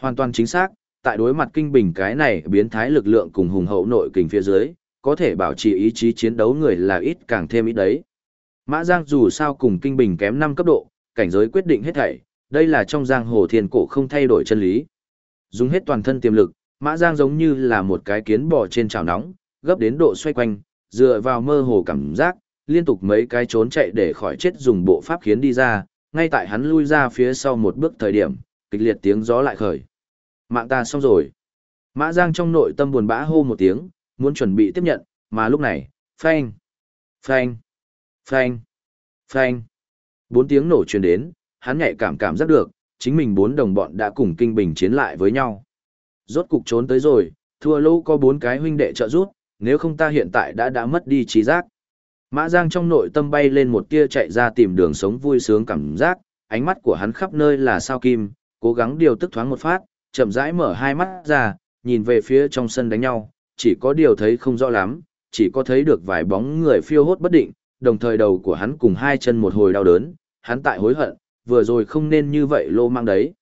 Hoàn toàn chính xác, tại đối mặt kinh bình cái này biến thái lực lượng cùng hùng hậu nội kình phía dưới, có thể bảo trì ý chí chiến đấu người là ít càng thêm ít đấy. Mã Giang dù sao cùng kinh bình kém 5 cấp độ, cảnh giới quyết định hết thảy, đây là trong giang hồ thiên cổ không thay đổi chân lý. Dùng hết toàn thân tiềm lực, Mã Giang giống như là một cái kiến bò trên chảo nóng, gấp đến độ xoay quanh, dựa vào mơ hồ cảm giác, liên tục mấy cái trốn chạy để khỏi chết dùng bộ pháp khiến đi ra, ngay tại hắn lui ra phía sau một bước thời điểm, kịch liệt tiếng gió lại khởi. Mạng ta xong rồi. Mã Giang trong nội tâm buồn bã hô một tiếng, muốn chuẩn bị tiếp nhận, mà lúc này, phanh, phanh, phanh, phanh. Bốn tiếng nổ truyền đến, hắn nhạy cảm cảm giác được, chính mình bốn đồng bọn đã cùng kinh bình chiến lại với nhau. Rốt cục trốn tới rồi, thua lô có bốn cái huynh đệ trợ giúp, nếu không ta hiện tại đã đã mất đi trí giác. Mã Giang trong nội tâm bay lên một tia chạy ra tìm đường sống vui sướng cảm giác, ánh mắt của hắn khắp nơi là sao kim, cố gắng điều tức thoáng một phát, chậm rãi mở hai mắt ra, nhìn về phía trong sân đánh nhau, chỉ có điều thấy không rõ lắm, chỉ có thấy được vài bóng người phiêu hốt bất định, đồng thời đầu của hắn cùng hai chân một hồi đau đớn, hắn tại hối hận, vừa rồi không nên như vậy lô mang đấy.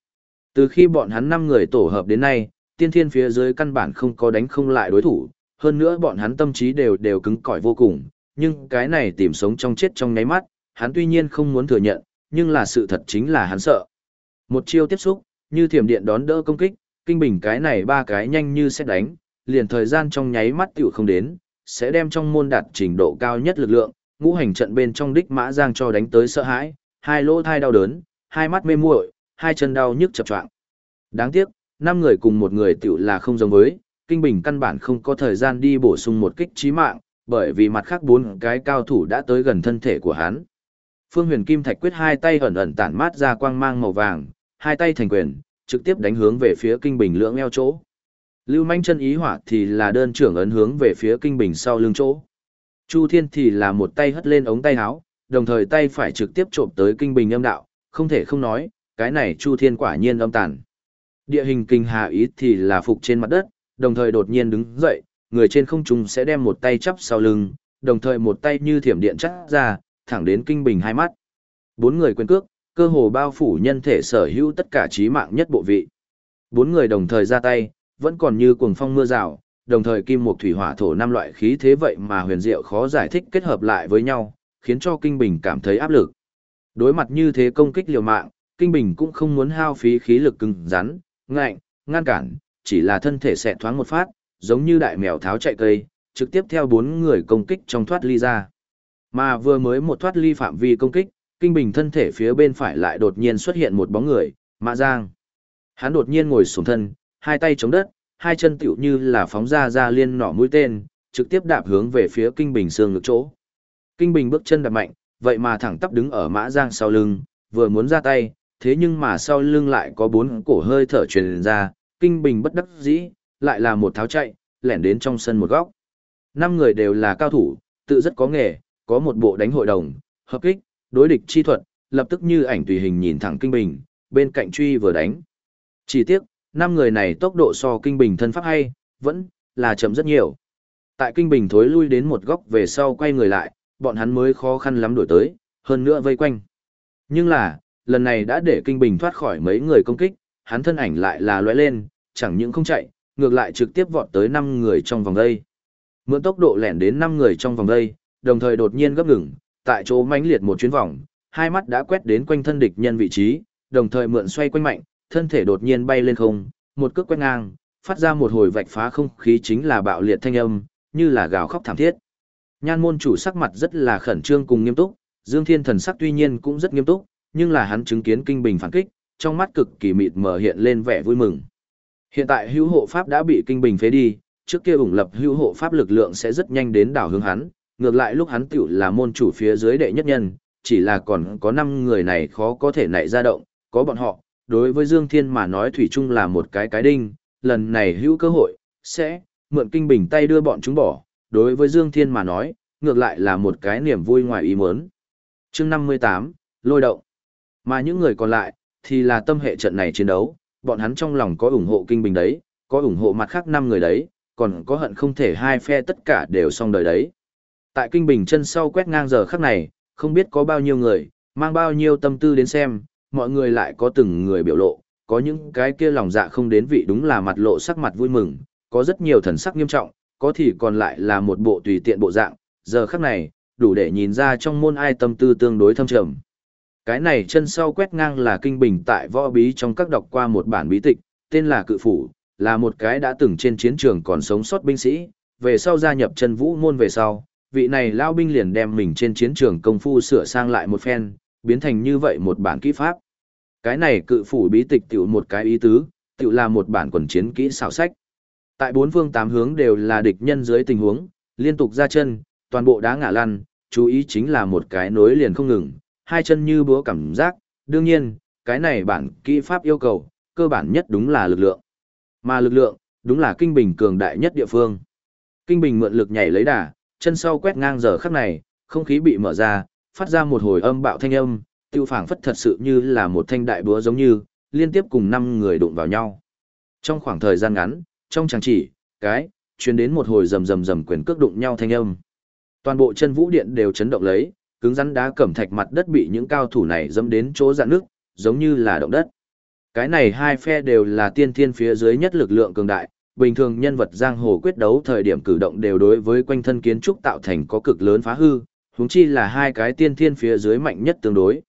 Từ khi bọn hắn năm người tổ hợp đến nay, tiên thiên phía dưới căn bản không có đánh không lại đối thủ, hơn nữa bọn hắn tâm trí đều đều cứng cỏi vô cùng, nhưng cái này tìm sống trong chết trong nháy mắt, hắn tuy nhiên không muốn thừa nhận, nhưng là sự thật chính là hắn sợ. Một chiêu tiếp xúc, như thiểm điện đón đỡ công kích, kinh bình cái này ba cái nhanh như xét đánh, liền thời gian trong nháy mắt tiểu không đến, sẽ đem trong môn đạt trình độ cao nhất lực lượng, ngũ hành trận bên trong đích mã giang cho đánh tới sợ hãi, hai lỗ thai đau đớn, hai mắt mê muội, hai chân đau nhức chập choạng. Đáng tiếc, năm người cùng một người tiểu là không giống với, kinh bình căn bản không có thời gian đi bổ sung một kích chí mạng, bởi vì mặt khác bốn cái cao thủ đã tới gần thân thể của hắn. Phương Huyền Kim Thạch quyết hai tay ẩn ẩn tản mát ra quang mang màu vàng, hai tay thành quyền, trực tiếp đánh hướng về phía kinh bình lưỡng eo chỗ. Lưu Manh chân ý hỏa thì là đơn trưởng ấn hướng về phía kinh bình sau lưng chỗ. Chu Thiên thì là một tay hất lên ống tay áo, đồng thời tay phải trực tiếp trộm tới kinh bình âm đạo, không thể không nói, cái này Chu Thiên quả nhiên âm tàn. Địa hình kinh hà ý thì là phục trên mặt đất, đồng thời đột nhiên đứng dậy, người trên không trung sẽ đem một tay chắp sau lưng, đồng thời một tay như thiểm điện chắc ra, thẳng đến kinh bình hai mắt. Bốn người quyền cước, cơ hồ bao phủ nhân thể sở hữu tất cả trí mạng nhất bộ vị. Bốn người đồng thời ra tay, vẫn còn như cuồng phong mưa rào, đồng thời kim một thủy hỏa thổ năm loại khí thế vậy mà huyền diệu khó giải thích kết hợp lại với nhau, khiến cho kinh bình cảm thấy áp lực. Đối mặt như thế công kích liều mạng, kinh bình cũng không muốn hao phí khí lực cứng rắn, ngạnh, ngăn cản, chỉ là thân thể xẹt thoáng một phát, giống như đại mèo tháo chạy cây, trực tiếp theo bốn người công kích trong thoát ly ra. Mà vừa mới một thoát ly phạm vi công kích, kinh bình thân thể phía bên phải lại đột nhiên xuất hiện một bóng người, Mã Giang. Hắn đột nhiên ngồi xuống thân, hai tay chống đất, hai chân tiểu như là phóng ra ra liên nỏ mũi tên, trực tiếp đạp hướng về phía kinh bình xương ngực chỗ. Kinh bình bước chân đạp mạnh, vậy mà thẳng tắp đứng ở Mã Giang sau lưng, vừa muốn ra tay, thế nhưng mà sau lưng lại có bốn cổ hơi thở truyền ra, kinh bình bất đắc dĩ, lại là một tháo chạy, lẻn đến trong sân một góc. Năm người đều là cao thủ, tự rất có nghề, có một bộ đánh hội đồng, hợp kích, đối địch chi thuật, lập tức như ảnh tùy hình nhìn thẳng kinh bình, bên cạnh truy vừa đánh. Chỉ tiếc, năm người này tốc độ so kinh bình thân pháp hay, vẫn là chậm rất nhiều. Tại kinh bình thối lui đến một góc về sau quay người lại, bọn hắn mới khó khăn lắm đổi tới, hơn nữa vây quanh. Nhưng là, lần này đã để kinh bình thoát khỏi mấy người công kích, hắn thân ảnh lại là lóe lên, chẳng những không chạy, ngược lại trực tiếp vọt tới 5 người trong vòng đây. Mượn tốc độ lẻn đến 5 người trong vòng đây, đồng thời đột nhiên gấp ngừng, tại chỗ mãnh liệt một chuyến vòng, hai mắt đã quét đến quanh thân địch nhân vị trí, đồng thời mượn xoay quanh mạnh, thân thể đột nhiên bay lên không, một cước quét ngang, phát ra một hồi vạch phá không khí chính là bạo liệt thanh âm, như là gào khóc thảm thiết. Nhan môn chủ sắc mặt rất là khẩn trương cùng nghiêm túc, Dương Thiên thần sắc tuy nhiên cũng rất nghiêm túc, nhưng là hắn chứng kiến kinh bình phản kích, trong mắt cực kỳ mịt mờ hiện lên vẻ vui mừng. Hiện tại hữu hộ pháp đã bị kinh bình phế đi, trước kia ủng lập hữu hộ pháp lực lượng sẽ rất nhanh đến đảo hướng hắn, ngược lại lúc hắn tiểu là môn chủ phía dưới đệ nhất nhân, chỉ là còn có 5 người này khó có thể nảy ra động, có bọn họ, đối với Dương Thiên mà nói Thủy chung là một cái cái đinh, lần này hữu cơ hội, sẽ, mượn kinh bình tay đưa bọn chúng bỏ, đối với Dương Thiên mà nói, ngược lại là một cái niềm vui ngoài ý muốn. chương 58, lôi động. Mà những người còn lại, thì là tâm hệ trận này chiến đấu, bọn hắn trong lòng có ủng hộ kinh bình đấy, có ủng hộ mặt khác năm người đấy, còn có hận không thể hai phe tất cả đều xong đời đấy. Tại kinh bình chân sau quét ngang giờ khắc này, không biết có bao nhiêu người, mang bao nhiêu tâm tư đến xem, mọi người lại có từng người biểu lộ, có những cái kia lòng dạ không đến vị đúng là mặt lộ sắc mặt vui mừng, có rất nhiều thần sắc nghiêm trọng, có thì còn lại là một bộ tùy tiện bộ dạng, giờ khắc này, đủ để nhìn ra trong môn ai tâm tư tương đối thâm trầm. Cái này chân sau quét ngang là kinh bình tại võ bí trong các đọc qua một bản bí tịch, tên là Cự Phủ, là một cái đã từng trên chiến trường còn sống sót binh sĩ, về sau gia nhập chân vũ môn về sau, vị này lao binh liền đem mình trên chiến trường công phu sửa sang lại một phen, biến thành như vậy một bản kỹ pháp. Cái này cự phủ bí tịch tiểu một cái ý tứ, tiểu là một bản quần chiến kỹ xảo sách. Tại bốn phương tám hướng đều là địch nhân dưới tình huống, liên tục ra chân, toàn bộ đá ngã lăn, chú ý chính là một cái nối liền không ngừng, hai chân như búa cảm giác, đương nhiên, cái này bản kỹ pháp yêu cầu, cơ bản nhất đúng là lực lượng. Mà lực lượng, đúng là kinh bình cường đại nhất địa phương. Kinh bình mượn lực nhảy lấy đà, chân sau quét ngang giờ khắc này, không khí bị mở ra, phát ra một hồi âm bạo thanh âm, tiêu phảng phất thật sự như là một thanh đại búa giống như, liên tiếp cùng năm người đụng vào nhau. Trong khoảng thời gian ngắn, trong chẳng chỉ, cái, chuyến đến một hồi rầm rầm rầm quyền cước đụng nhau thanh âm. Toàn bộ chân vũ điện đều chấn động lấy, cứng rắn đá cẩm thạch mặt đất bị những cao thủ này dẫm đến chỗ dạn nước, giống như là động đất. Cái này hai phe đều là tiên thiên phía dưới nhất lực lượng cường đại, bình thường nhân vật giang hồ quyết đấu thời điểm cử động đều đối với quanh thân kiến trúc tạo thành có cực lớn phá hư, huống chi là hai cái tiên thiên phía dưới mạnh nhất tương đối.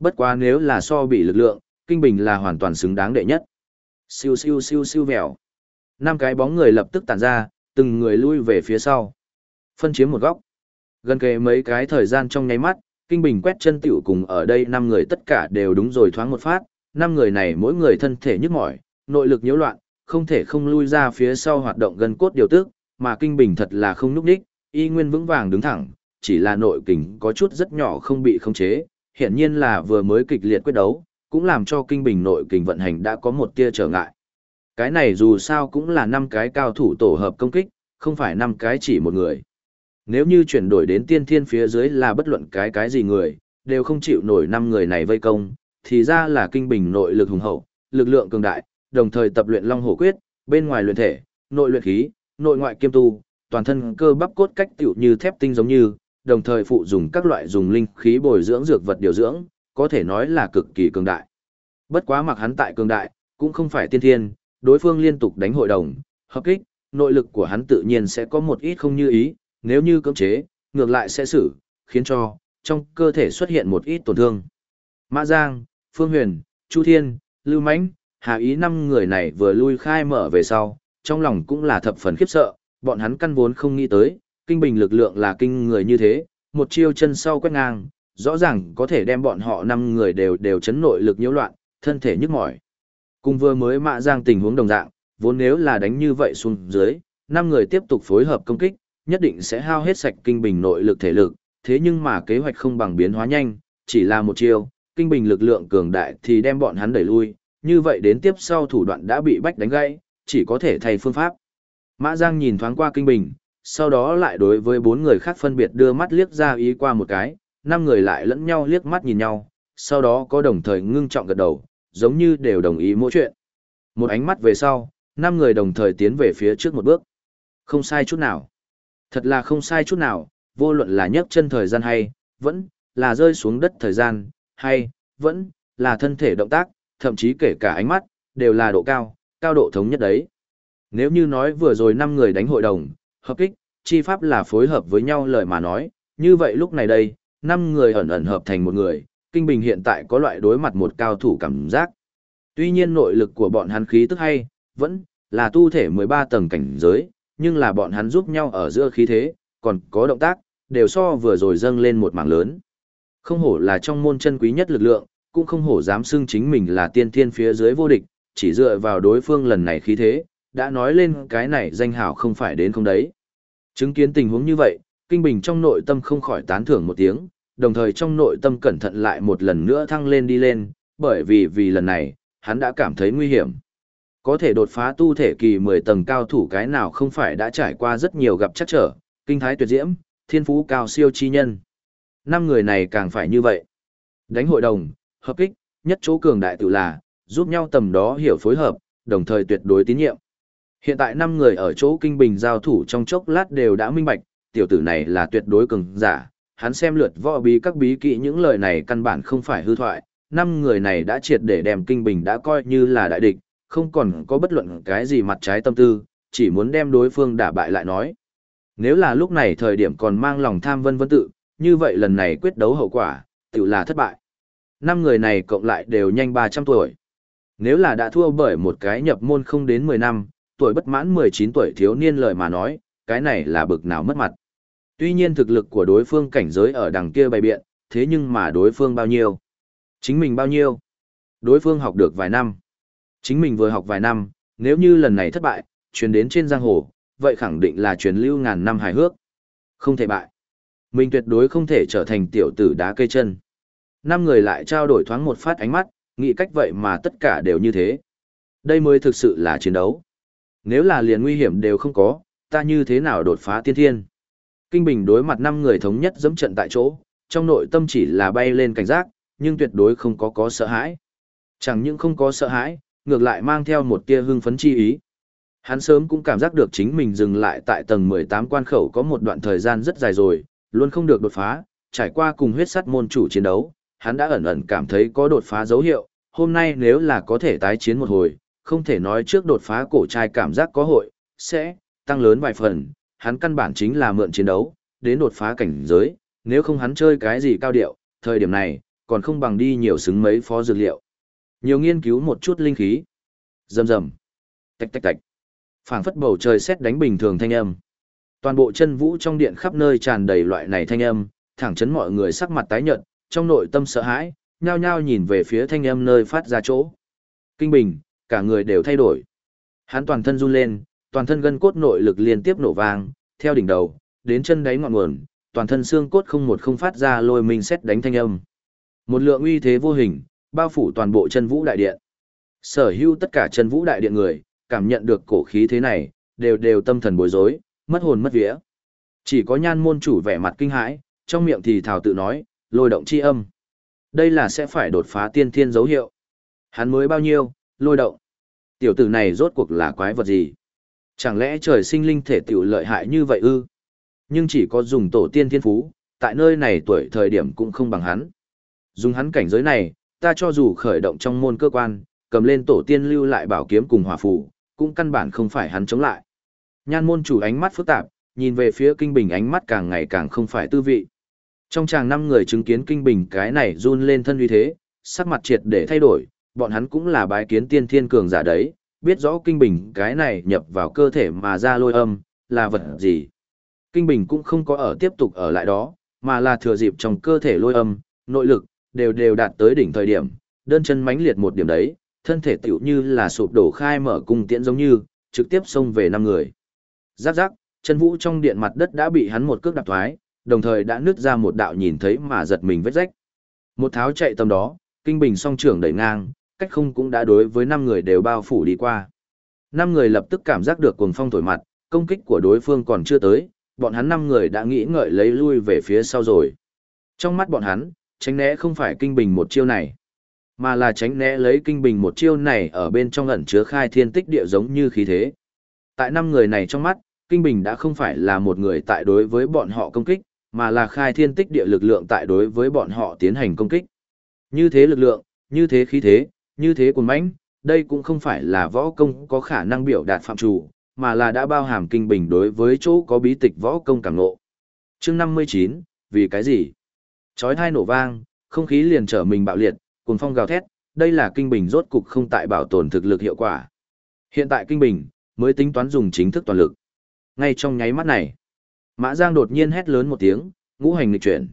Bất quá nếu là so bị lực lượng, Kinh Bình là hoàn toàn xứng đáng đệ nhất. Siêu siêu siêu siêu vẹo Năm cái bóng người lập tức tản ra, từng người lui về phía sau. Phân chiếm một góc. Gần kề mấy cái thời gian trong nháy mắt, Kinh Bình quét chân tiểu cùng ở đây năm người tất cả đều đúng rồi thoáng một phát. Năm người này mỗi người thân thể nhức mỏi, nội lực nhiễu loạn, không thể không lui ra phía sau hoạt động gần cốt điều tức, mà Kinh Bình thật là không núp đích, y nguyên vững vàng đứng thẳng, chỉ là nội kình có chút rất nhỏ không bị khống chế, hiện nhiên là vừa mới kịch liệt quyết đấu, cũng làm cho kinh bình nội kình vận hành đã có một tia trở ngại. Cái này dù sao cũng là năm cái cao thủ tổ hợp công kích, không phải năm cái chỉ một người. Nếu như chuyển đổi đến tiên thiên phía dưới là bất luận cái cái gì người, đều không chịu nổi năm người này vây công, thì ra là kinh bình nội lực hùng hậu, lực lượng cường đại, đồng thời tập luyện long hổ quyết, bên ngoài luyện thể, nội luyện khí, nội ngoại kiêm tu, toàn thân cơ bắp cốt cách tiểu như thép tinh giống như, đồng thời phụ dùng các loại dùng linh khí bồi dưỡng dược vật điều dưỡng, có thể nói là cực kỳ cường đại. Bất quá mặc hắn tại cường đại, cũng không phải tiên thiên, đối phương liên tục đánh hội đồng, hợp kích, nội lực của hắn tự nhiên sẽ có một ít không như ý, nếu như cưỡng chế, ngược lại sẽ xử, khiến cho, trong cơ thể xuất hiện một ít tổn thương. Mã Giang, Phương Huyền, Chu Thiên, Lưu Mãnh, Hà Ý năm người này vừa lui khai mở về sau, trong lòng cũng là thập phần khiếp sợ, bọn hắn căn vốn không nghĩ tới, kinh bình lực lượng là kinh người như thế, một chiêu chân sau quét ngang, rõ ràng có thể đem bọn họ năm người đều đều chấn nội lực nhiễu loạn, thân thể nhức mỏi. Cùng vừa mới Mã giang tình huống đồng dạng, vốn nếu là đánh như vậy xuống dưới, năm người tiếp tục phối hợp công kích, nhất định sẽ hao hết sạch kinh bình nội lực thể lực, thế nhưng mà kế hoạch không bằng biến hóa nhanh, chỉ là một chiêu, kinh bình lực lượng cường đại thì đem bọn hắn đẩy lui, như vậy đến tiếp sau thủ đoạn đã bị bách đánh gãy, chỉ có thể thay phương pháp. Mã Giang nhìn thoáng qua kinh bình, sau đó lại đối với bốn người khác phân biệt đưa mắt liếc ra ý qua một cái, năm người lại lẫn nhau liếc mắt nhìn nhau, sau đó có đồng thời ngưng trọng gật đầu, giống như đều đồng ý mỗi chuyện. Một ánh mắt về sau, năm người đồng thời tiến về phía trước một bước. Không sai chút nào. Thật là không sai chút nào, vô luận là nhấc chân thời gian hay, vẫn là rơi xuống đất thời gian, hay, vẫn là thân thể động tác, thậm chí kể cả ánh mắt, đều là độ cao, cao độ thống nhất đấy. Nếu như nói vừa rồi năm người đánh hội đồng, hợp kích, chi pháp là phối hợp với nhau lời mà nói, như vậy lúc này đây, năm người ẩn ẩn hợp thành một người, Kinh Bình hiện tại có loại đối mặt một cao thủ cảm giác. Tuy nhiên nội lực của bọn hắn khí tức hay, vẫn là tu thể 13 tầng cảnh giới, nhưng là bọn hắn giúp nhau ở giữa khí thế, còn có động tác, đều so vừa rồi dâng lên một mảng lớn. Không hổ là trong môn chân quý nhất lực lượng, cũng không hổ dám xưng chính mình là tiên thiên phía dưới vô địch, chỉ dựa vào đối phương lần này khí thế, đã nói lên cái này danh hảo không phải đến không đấy. Chứng kiến tình huống như vậy, Kinh Bình trong nội tâm không khỏi tán thưởng một tiếng, đồng thời trong nội tâm cẩn thận lại một lần nữa thăng lên đi lên, bởi vì vì lần này, hắn đã cảm thấy nguy hiểm. Có thể đột phá tu thể kỳ 10 tầng cao thủ cái nào không phải đã trải qua rất nhiều gặp chắc trở, kinh thái tuyệt diễm, thiên phú cao siêu chi nhân. Năm người này càng phải như vậy. Đánh hội đồng, hợp kích, nhất chỗ cường đại tự là, giúp nhau tầm đó hiểu phối hợp, đồng thời tuyệt đối tín nhiệm. Hiện tại năm người ở chỗ kinh bình giao thủ trong chốc lát đều đã minh bạch, tiểu tử này là tuyệt đối cường giả, hắn xem lượt võ bí các bí kỹ những lời này căn bản không phải hư thoại, năm người này đã triệt để đem kinh bình đã coi như là đại địch, không còn có bất luận cái gì mặt trái tâm tư, chỉ muốn đem đối phương đả bại lại nói. Nếu là lúc này thời điểm còn mang lòng tham vân vân tự, như vậy lần này quyết đấu hậu quả, tự là thất bại. Năm người này cộng lại đều nhanh 300 tuổi. Nếu là đã thua bởi một cái nhập môn không đến 10 năm, tuổi bất mãn 19 tuổi thiếu niên lời mà nói, cái này là bực nào mất mặt. Tuy nhiên thực lực của đối phương cảnh giới ở đằng kia bày biện, thế nhưng mà đối phương bao nhiêu? Chính mình bao nhiêu? Đối phương học được vài năm. Chính mình vừa học vài năm, nếu như lần này thất bại, truyền đến trên giang hồ, vậy khẳng định là truyền lưu ngàn năm hài hước. Không thể bại. Mình tuyệt đối không thể trở thành tiểu tử đá cây chân. Năm người lại trao đổi thoáng một phát ánh mắt, nghĩ cách vậy mà tất cả đều như thế. Đây mới thực sự là chiến đấu. Nếu là liền nguy hiểm đều không có, ta như thế nào đột phá tiên thiên? Kinh Bình đối mặt năm người thống nhất dẫm trận tại chỗ, trong nội tâm chỉ là bay lên cảnh giác, nhưng tuyệt đối không có có sợ hãi. Chẳng những không có sợ hãi, ngược lại mang theo một tia hưng phấn chi ý. Hắn sớm cũng cảm giác được chính mình dừng lại tại tầng 18 quan khẩu có một đoạn thời gian rất dài rồi, luôn không được đột phá, trải qua cùng huyết sắt môn chủ chiến đấu, hắn đã ẩn ẩn cảm thấy có đột phá dấu hiệu, hôm nay nếu là có thể tái chiến một hồi, không thể nói trước đột phá cổ trai cảm giác có hội, sẽ tăng lớn vài phần, hắn căn bản chính là mượn chiến đấu, đến đột phá cảnh giới, nếu không hắn chơi cái gì cao điệu, thời điểm này, còn không bằng đi nhiều xứng mấy phó dược liệu. Nhiều nghiên cứu một chút linh khí. Rầm rầm. Tạch tạch tạch. Phảng phất bầu trời xét đánh bình thường thanh âm. Toàn bộ chân vũ trong điện khắp nơi tràn đầy loại này thanh âm, thẳng chấn mọi người sắc mặt tái nhợt, trong nội tâm sợ hãi, nhao nhao nhìn về phía thanh âm nơi phát ra chỗ. Kinh bình, cả người đều thay đổi. Hắn toàn thân run lên, toàn thân gân cốt nội lực liên tiếp nổ vang, theo đỉnh đầu, đến chân đáy ngọn nguồn, toàn thân xương cốt không một không phát ra lôi mình xét đánh thanh âm. Một lượng uy thế vô hình, bao phủ toàn bộ chân vũ đại điện. Sở hữu tất cả chân vũ đại điện người, cảm nhận được cổ khí thế này, đều đều tâm thần bối rối, mất hồn mất vía. Chỉ có nhan môn chủ vẻ mặt kinh hãi, trong miệng thì thảo tự nói, lôi động chi âm. Đây là sẽ phải đột phá tiên thiên dấu hiệu. Hắn mới bao nhiêu, lôi động. Tiểu tử này rốt cuộc là quái vật gì? Chẳng lẽ trời sinh linh thể tiểu lợi hại như vậy ư? Nhưng chỉ có dùng tổ tiên thiên phú, tại nơi này tuổi thời điểm cũng không bằng hắn. Dùng hắn cảnh giới này, ta cho dù khởi động trong môn cơ quan, cầm lên tổ tiên lưu lại bảo kiếm cùng hỏa phù, cũng căn bản không phải hắn chống lại. Nhan môn chủ ánh mắt phức tạp, nhìn về phía kinh bình ánh mắt càng ngày càng không phải tư vị. Trong chàng năm người chứng kiến kinh bình cái này run lên thân uy thế, sắc mặt triệt để thay đổi, bọn hắn cũng là bái kiến tiên thiên cường giả đấy, biết rõ kinh bình cái này nhập vào cơ thể mà ra lôi âm, là vật gì. Kinh bình cũng không có ở tiếp tục ở lại đó, mà là thừa dịp trong cơ thể lôi âm, nội lực, đều đều đạt tới đỉnh thời điểm, đơn chân mãnh liệt một điểm đấy, thân thể tiểu như là sụp đổ khai mở cung tiễn giống như, trực tiếp xông về năm người. Giáp giáp, chân vũ trong điện mặt đất đã bị hắn một cước đạp thoái, đồng thời đã nứt ra một đạo nhìn thấy mà giật mình vết rách. Một tháo chạy tầm đó, kinh bình song trưởng đẩy ngang, cách không cũng đã đối với năm người đều bao phủ đi qua. Năm người lập tức cảm giác được cuồng phong thổi mặt, công kích của đối phương còn chưa tới, bọn hắn năm người đã nghĩ ngợi lấy lui về phía sau rồi. Trong mắt bọn hắn, tránh né không phải kinh bình một chiêu này, mà là tránh né lấy kinh bình một chiêu này ở bên trong ẩn chứa khai thiên tích địa giống như khí thế. Tại năm người này trong mắt, kinh bình đã không phải là một người tại đối với bọn họ công kích, mà là khai thiên tích địa lực lượng tại đối với bọn họ tiến hành công kích. Như thế lực lượng, như thế khí thế, như thế cuồng mãnh, đây cũng không phải là võ công có khả năng biểu đạt phạm chủ, mà là đã bao hàm kinh bình đối với chỗ có bí tịch võ công cảm ngộ. Chương 59, vì cái gì? Chói tai nổ vang, không khí liền trở mình bạo liệt, cuồng phong gào thét, đây là kinh bình rốt cục không tại bảo tồn thực lực hiệu quả. Hiện tại kinh bình mới tính toán dùng chính thức toàn lực. Ngay trong nháy mắt này, Mã Giang đột nhiên hét lớn một tiếng, ngũ hành nghịch chuyển.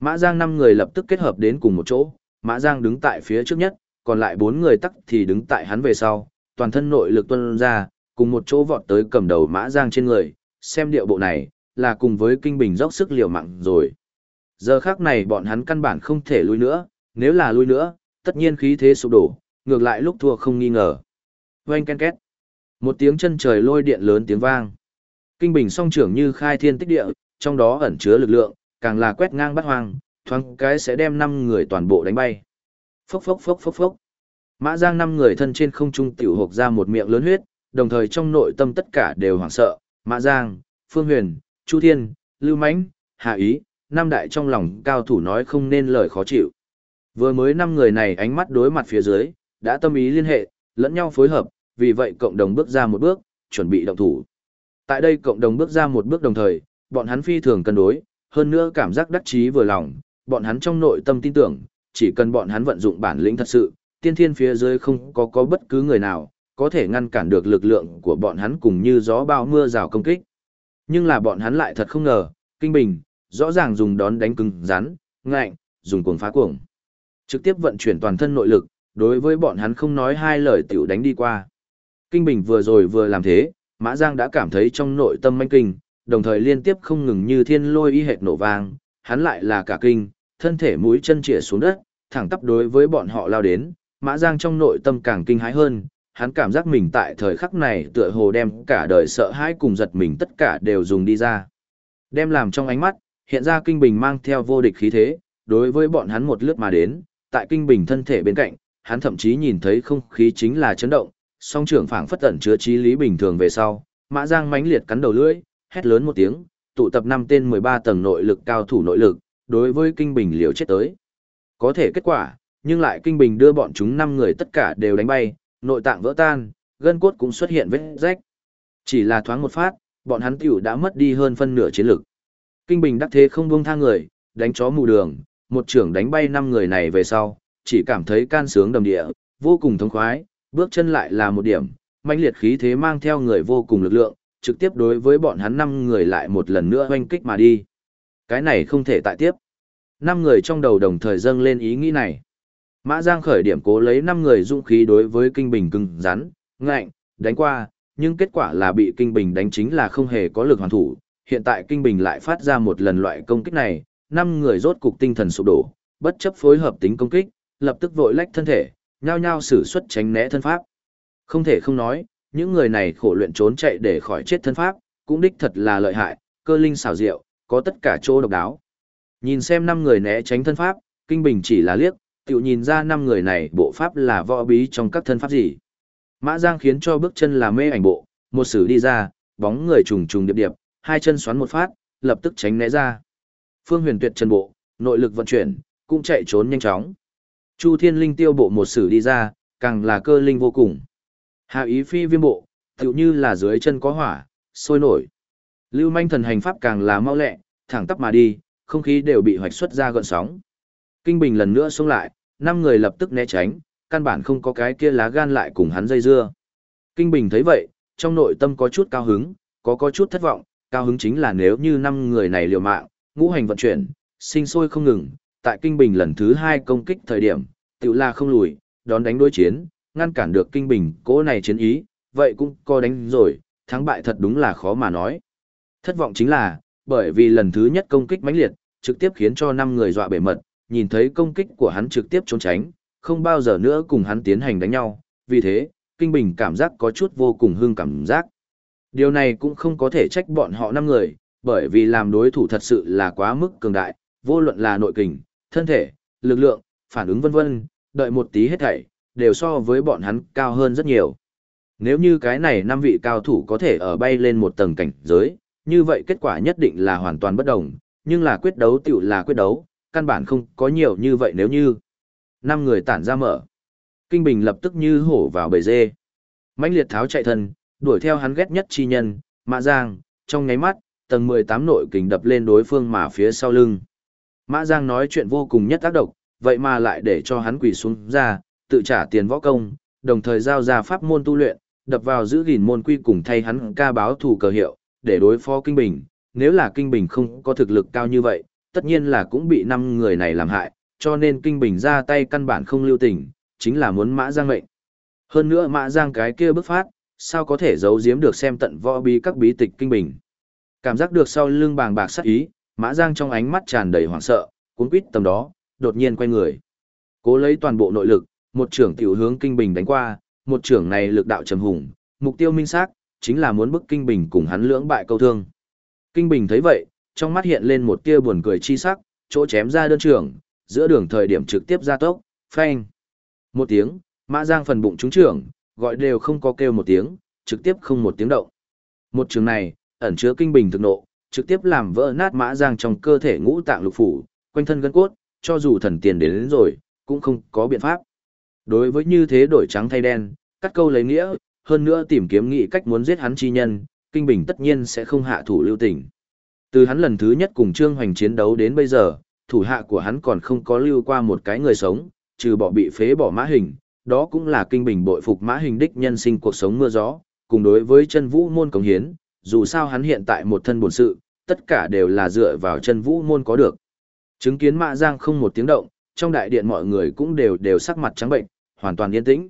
Mã Giang năm người lập tức kết hợp đến cùng một chỗ, Mã Giang đứng tại phía trước nhất, còn lại bốn người tắc thì đứng tại hắn về sau, toàn thân nội lực tuân ra, cùng một chỗ vọt tới cầm đầu Mã Giang trên người, xem điệu bộ này, là cùng với kinh bình dốc sức liều mạng rồi. Giờ khác này bọn hắn căn bản không thể lui nữa, nếu là lui nữa, tất nhiên khí thế sụp đổ, ngược lại lúc thua không nghi ngờ. Oanh ken két. Một tiếng chân trời lôi điện lớn tiếng vang. Kinh bình song trưởng như khai thiên tích địa, trong đó ẩn chứa lực lượng, càng là quét ngang bắt hoang, thoáng cái sẽ đem năm người toàn bộ đánh bay. Phốc phốc phốc phốc phốc. Mã Giang năm người thân trên không trung tiểu hộp ra một miệng lớn huyết, đồng thời trong nội tâm tất cả đều hoảng sợ. Mã Giang, Phương Huyền, Chu Thiên, Lưu Mãnh, Hạ Ý, năm đại trong lòng cao thủ nói không nên lời khó chịu. Vừa mới năm người này ánh mắt đối mặt phía dưới, đã tâm ý liên hệ, lẫn nhau phối hợp, vì vậy cộng đồng bước ra một bước, chuẩn bị động thủ. Tại đây cộng đồng bước ra một bước đồng thời, bọn hắn phi thường cân đối, hơn nữa cảm giác đắc chí vừa lòng, bọn hắn trong nội tâm tin tưởng, chỉ cần bọn hắn vận dụng bản lĩnh thật sự, tiên thiên phía dưới không có có bất cứ người nào, có thể ngăn cản được lực lượng của bọn hắn cùng như gió bao mưa rào công kích. Nhưng là bọn hắn lại thật không ngờ, kinh bình, rõ ràng dùng đón đánh cứng, rắn, ngạnh, dùng cuồng phá cuồng. Trực tiếp vận chuyển toàn thân nội lực, đối với bọn hắn không nói hai lời tiểu đánh đi qua. Kinh bình vừa rồi vừa làm thế, Mã Giang đã cảm thấy trong nội tâm manh kinh, đồng thời liên tiếp không ngừng như thiên lôi y hệt nổ vang, hắn lại là cả kinh, thân thể mũi chân chĩa xuống đất, thẳng tắp đối với bọn họ lao đến, Mã Giang trong nội tâm càng kinh hãi hơn, hắn cảm giác mình tại thời khắc này tựa hồ đem cả đời sợ hãi cùng giật mình tất cả đều dùng đi ra. Đem làm trong ánh mắt, hiện ra kinh bình mang theo vô địch khí thế, đối với bọn hắn một lướt mà đến, tại kinh bình thân thể bên cạnh, hắn thậm chí nhìn thấy không khí chính là chấn động, song trưởng phảng phất tẩn chứa trí lý bình thường về sau, Mã Giang mãnh liệt cắn đầu lưỡi, hét lớn một tiếng, tụ tập năm tên 13 tầng nội lực cao thủ nội lực, đối với kinh bình liều chết tới. Có thể kết quả, nhưng lại kinh bình đưa bọn chúng năm người tất cả đều đánh bay, nội tạng vỡ tan, gân cốt cũng xuất hiện vết rách. Chỉ là thoáng một phát, bọn hắn tiểu đã mất đi hơn phân nửa chiến lực. Kinh bình đắc thế không buông tha người, đánh chó mù đường, một trưởng đánh bay năm người này về sau, chỉ cảm thấy can sướng đầm địa, vô cùng thống khoái, bước chân lại là một điểm, mãnh liệt khí thế mang theo người vô cùng lực lượng, trực tiếp đối với bọn hắn năm người lại một lần nữa hoanh kích mà đi. Cái này không thể tại tiếp. Năm người trong đầu đồng thời dâng lên ý nghĩ này. Mã Giang khởi điểm cố lấy năm người dũng khí đối với Kinh Bình cứng rắn, ngạnh, đánh qua, nhưng kết quả là bị Kinh Bình đánh chính là không hề có lực hoàn thủ. Hiện tại Kinh Bình lại phát ra một lần loại công kích này, năm người rốt cục tinh thần sụp đổ, bất chấp phối hợp tính công kích, lập tức vội lách thân thể, nhao nhao sử xuất tránh né thân pháp. Không thể không nói, những người này khổ luyện trốn chạy để khỏi chết thân pháp, cũng đích thật là lợi hại, cơ linh xảo diệu, có tất cả chỗ độc đáo. Nhìn xem năm người né tránh thân pháp, Kinh Bình chỉ là liếc, tiểu nhìn ra năm người này bộ pháp là võ bí trong các thân pháp gì. Mã Giang khiến cho bước chân là mê ảnh bộ, một sử đi ra, bóng người trùng trùng điệp điệp, hai chân xoắn một phát, lập tức tránh né ra. Phương Huyền Tuyệt chân bộ, nội lực vận chuyển, cũng chạy trốn nhanh chóng. Chu Thiên Linh tiêu bộ một sử đi ra, càng là cơ linh vô cùng. Hạ ý phi viêm bộ, tựu như là dưới chân có hỏa, sôi nổi. Lưu manh thần hành pháp càng là mau lẹ, thẳng tắp mà đi, không khí đều bị hoạch xuất ra gợn sóng. Kinh Bình lần nữa xuống lại, năm người lập tức né tránh, căn bản không có cái kia lá gan lại cùng hắn dây dưa. Kinh Bình thấy vậy, trong nội tâm có chút cao hứng, có có chút thất vọng, cao hứng chính là nếu như năm người này liều mạng, ngũ hành vận chuyển, sinh sôi không ngừng, tại Kinh Bình lần thứ hai công kích thời điểm, tự là không lùi, đón đánh đối chiến, ngăn cản được Kinh Bình cố này chiến ý, vậy cũng có đánh rồi, thắng bại thật đúng là khó mà nói. Thất vọng chính là, bởi vì lần thứ nhất công kích mãnh liệt, trực tiếp khiến cho năm người dọa bể mật, nhìn thấy công kích của hắn trực tiếp trốn tránh, không bao giờ nữa cùng hắn tiến hành đánh nhau, vì thế, Kinh Bình cảm giác có chút vô cùng hương cảm giác. Điều này cũng không có thể trách bọn họ năm người, bởi vì làm đối thủ thật sự là quá mức cường đại, vô luận là nội kình, thân thể, lực lượng, phản ứng vân vân, đợi một tí hết thảy, đều so với bọn hắn cao hơn rất nhiều. Nếu như cái này năm vị cao thủ có thể ở bay lên một tầng cảnh giới, như vậy kết quả nhất định là hoàn toàn bất đồng, nhưng là quyết đấu tiểu là quyết đấu, căn bản không có nhiều như vậy nếu như năm người tản ra mở. Kinh Bình lập tức như hổ vào bầy dê. mãnh liệt tháo chạy thân, đuổi theo hắn ghét nhất chi nhân, Mã Giang, trong nháy mắt, tầng 18 nội kình đập lên đối phương mà phía sau lưng. Mã Giang nói chuyện vô cùng nhất tác độc, vậy mà lại để cho hắn quỳ xuống ra, tự trả tiền võ công, đồng thời giao ra pháp môn tu luyện, đập vào giữ gìn môn quy cùng thay hắn ca báo thủ cờ hiệu, để đối phó Kinh Bình. Nếu là Kinh Bình không có thực lực cao như vậy, tất nhiên là cũng bị năm người này làm hại, cho nên Kinh Bình ra tay căn bản không lưu tình, chính là muốn Mã Giang mệnh. Hơn nữa Mã Giang cái kia bức phát, sao có thể giấu giếm được xem tận võ bí các bí tịch Kinh Bình. Cảm giác được sau lưng bàng bạc sát ý, Mã Giang trong ánh mắt tràn đầy hoảng sợ, cuốn quýt tầm đó, đột nhiên quay người. Cố lấy toàn bộ nội lực, một trưởng tiểu hướng Kinh Bình đánh qua, một trưởng này lực đạo trầm hùng, mục tiêu minh xác, chính là muốn bức Kinh Bình cùng hắn lưỡng bại câu thương. Kinh Bình thấy vậy, trong mắt hiện lên một tia buồn cười chi sắc, chỗ chém ra đơn trưởng, giữa đường thời điểm trực tiếp ra tốc, phanh. Một tiếng, Mã Giang phần bụng trúng trưởng, gọi đều không có kêu một tiếng, trực tiếp không một tiếng động. Một trường này, ẩn chứa kinh bình thực nộ, trực tiếp làm vỡ nát Mã Giang trong cơ thể ngũ tạng lục phủ, quanh thân gân cốt, cho dù thần tiền đến, đến rồi, cũng không có biện pháp. Đối với như thế đổi trắng thay đen, cắt câu lấy nghĩa, hơn nữa tìm kiếm nghị cách muốn giết hắn chi nhân, kinh bình tất nhiên sẽ không hạ thủ lưu tình. Từ hắn lần thứ nhất cùng Trương Hoành chiến đấu đến bây giờ, thủ hạ của hắn còn không có lưu qua một cái người sống, trừ bỏ bị phế bỏ mã hình, đó cũng là kinh bình bội phục mã hình đích nhân sinh cuộc sống mưa gió, cùng đối với chân vũ môn cống hiến, dù sao hắn hiện tại một thân bổn sự, tất cả đều là dựa vào chân vũ môn có được. Chứng kiến mã giang không một tiếng động, trong đại điện mọi người cũng đều đều sắc mặt trắng bệnh, hoàn toàn yên tĩnh.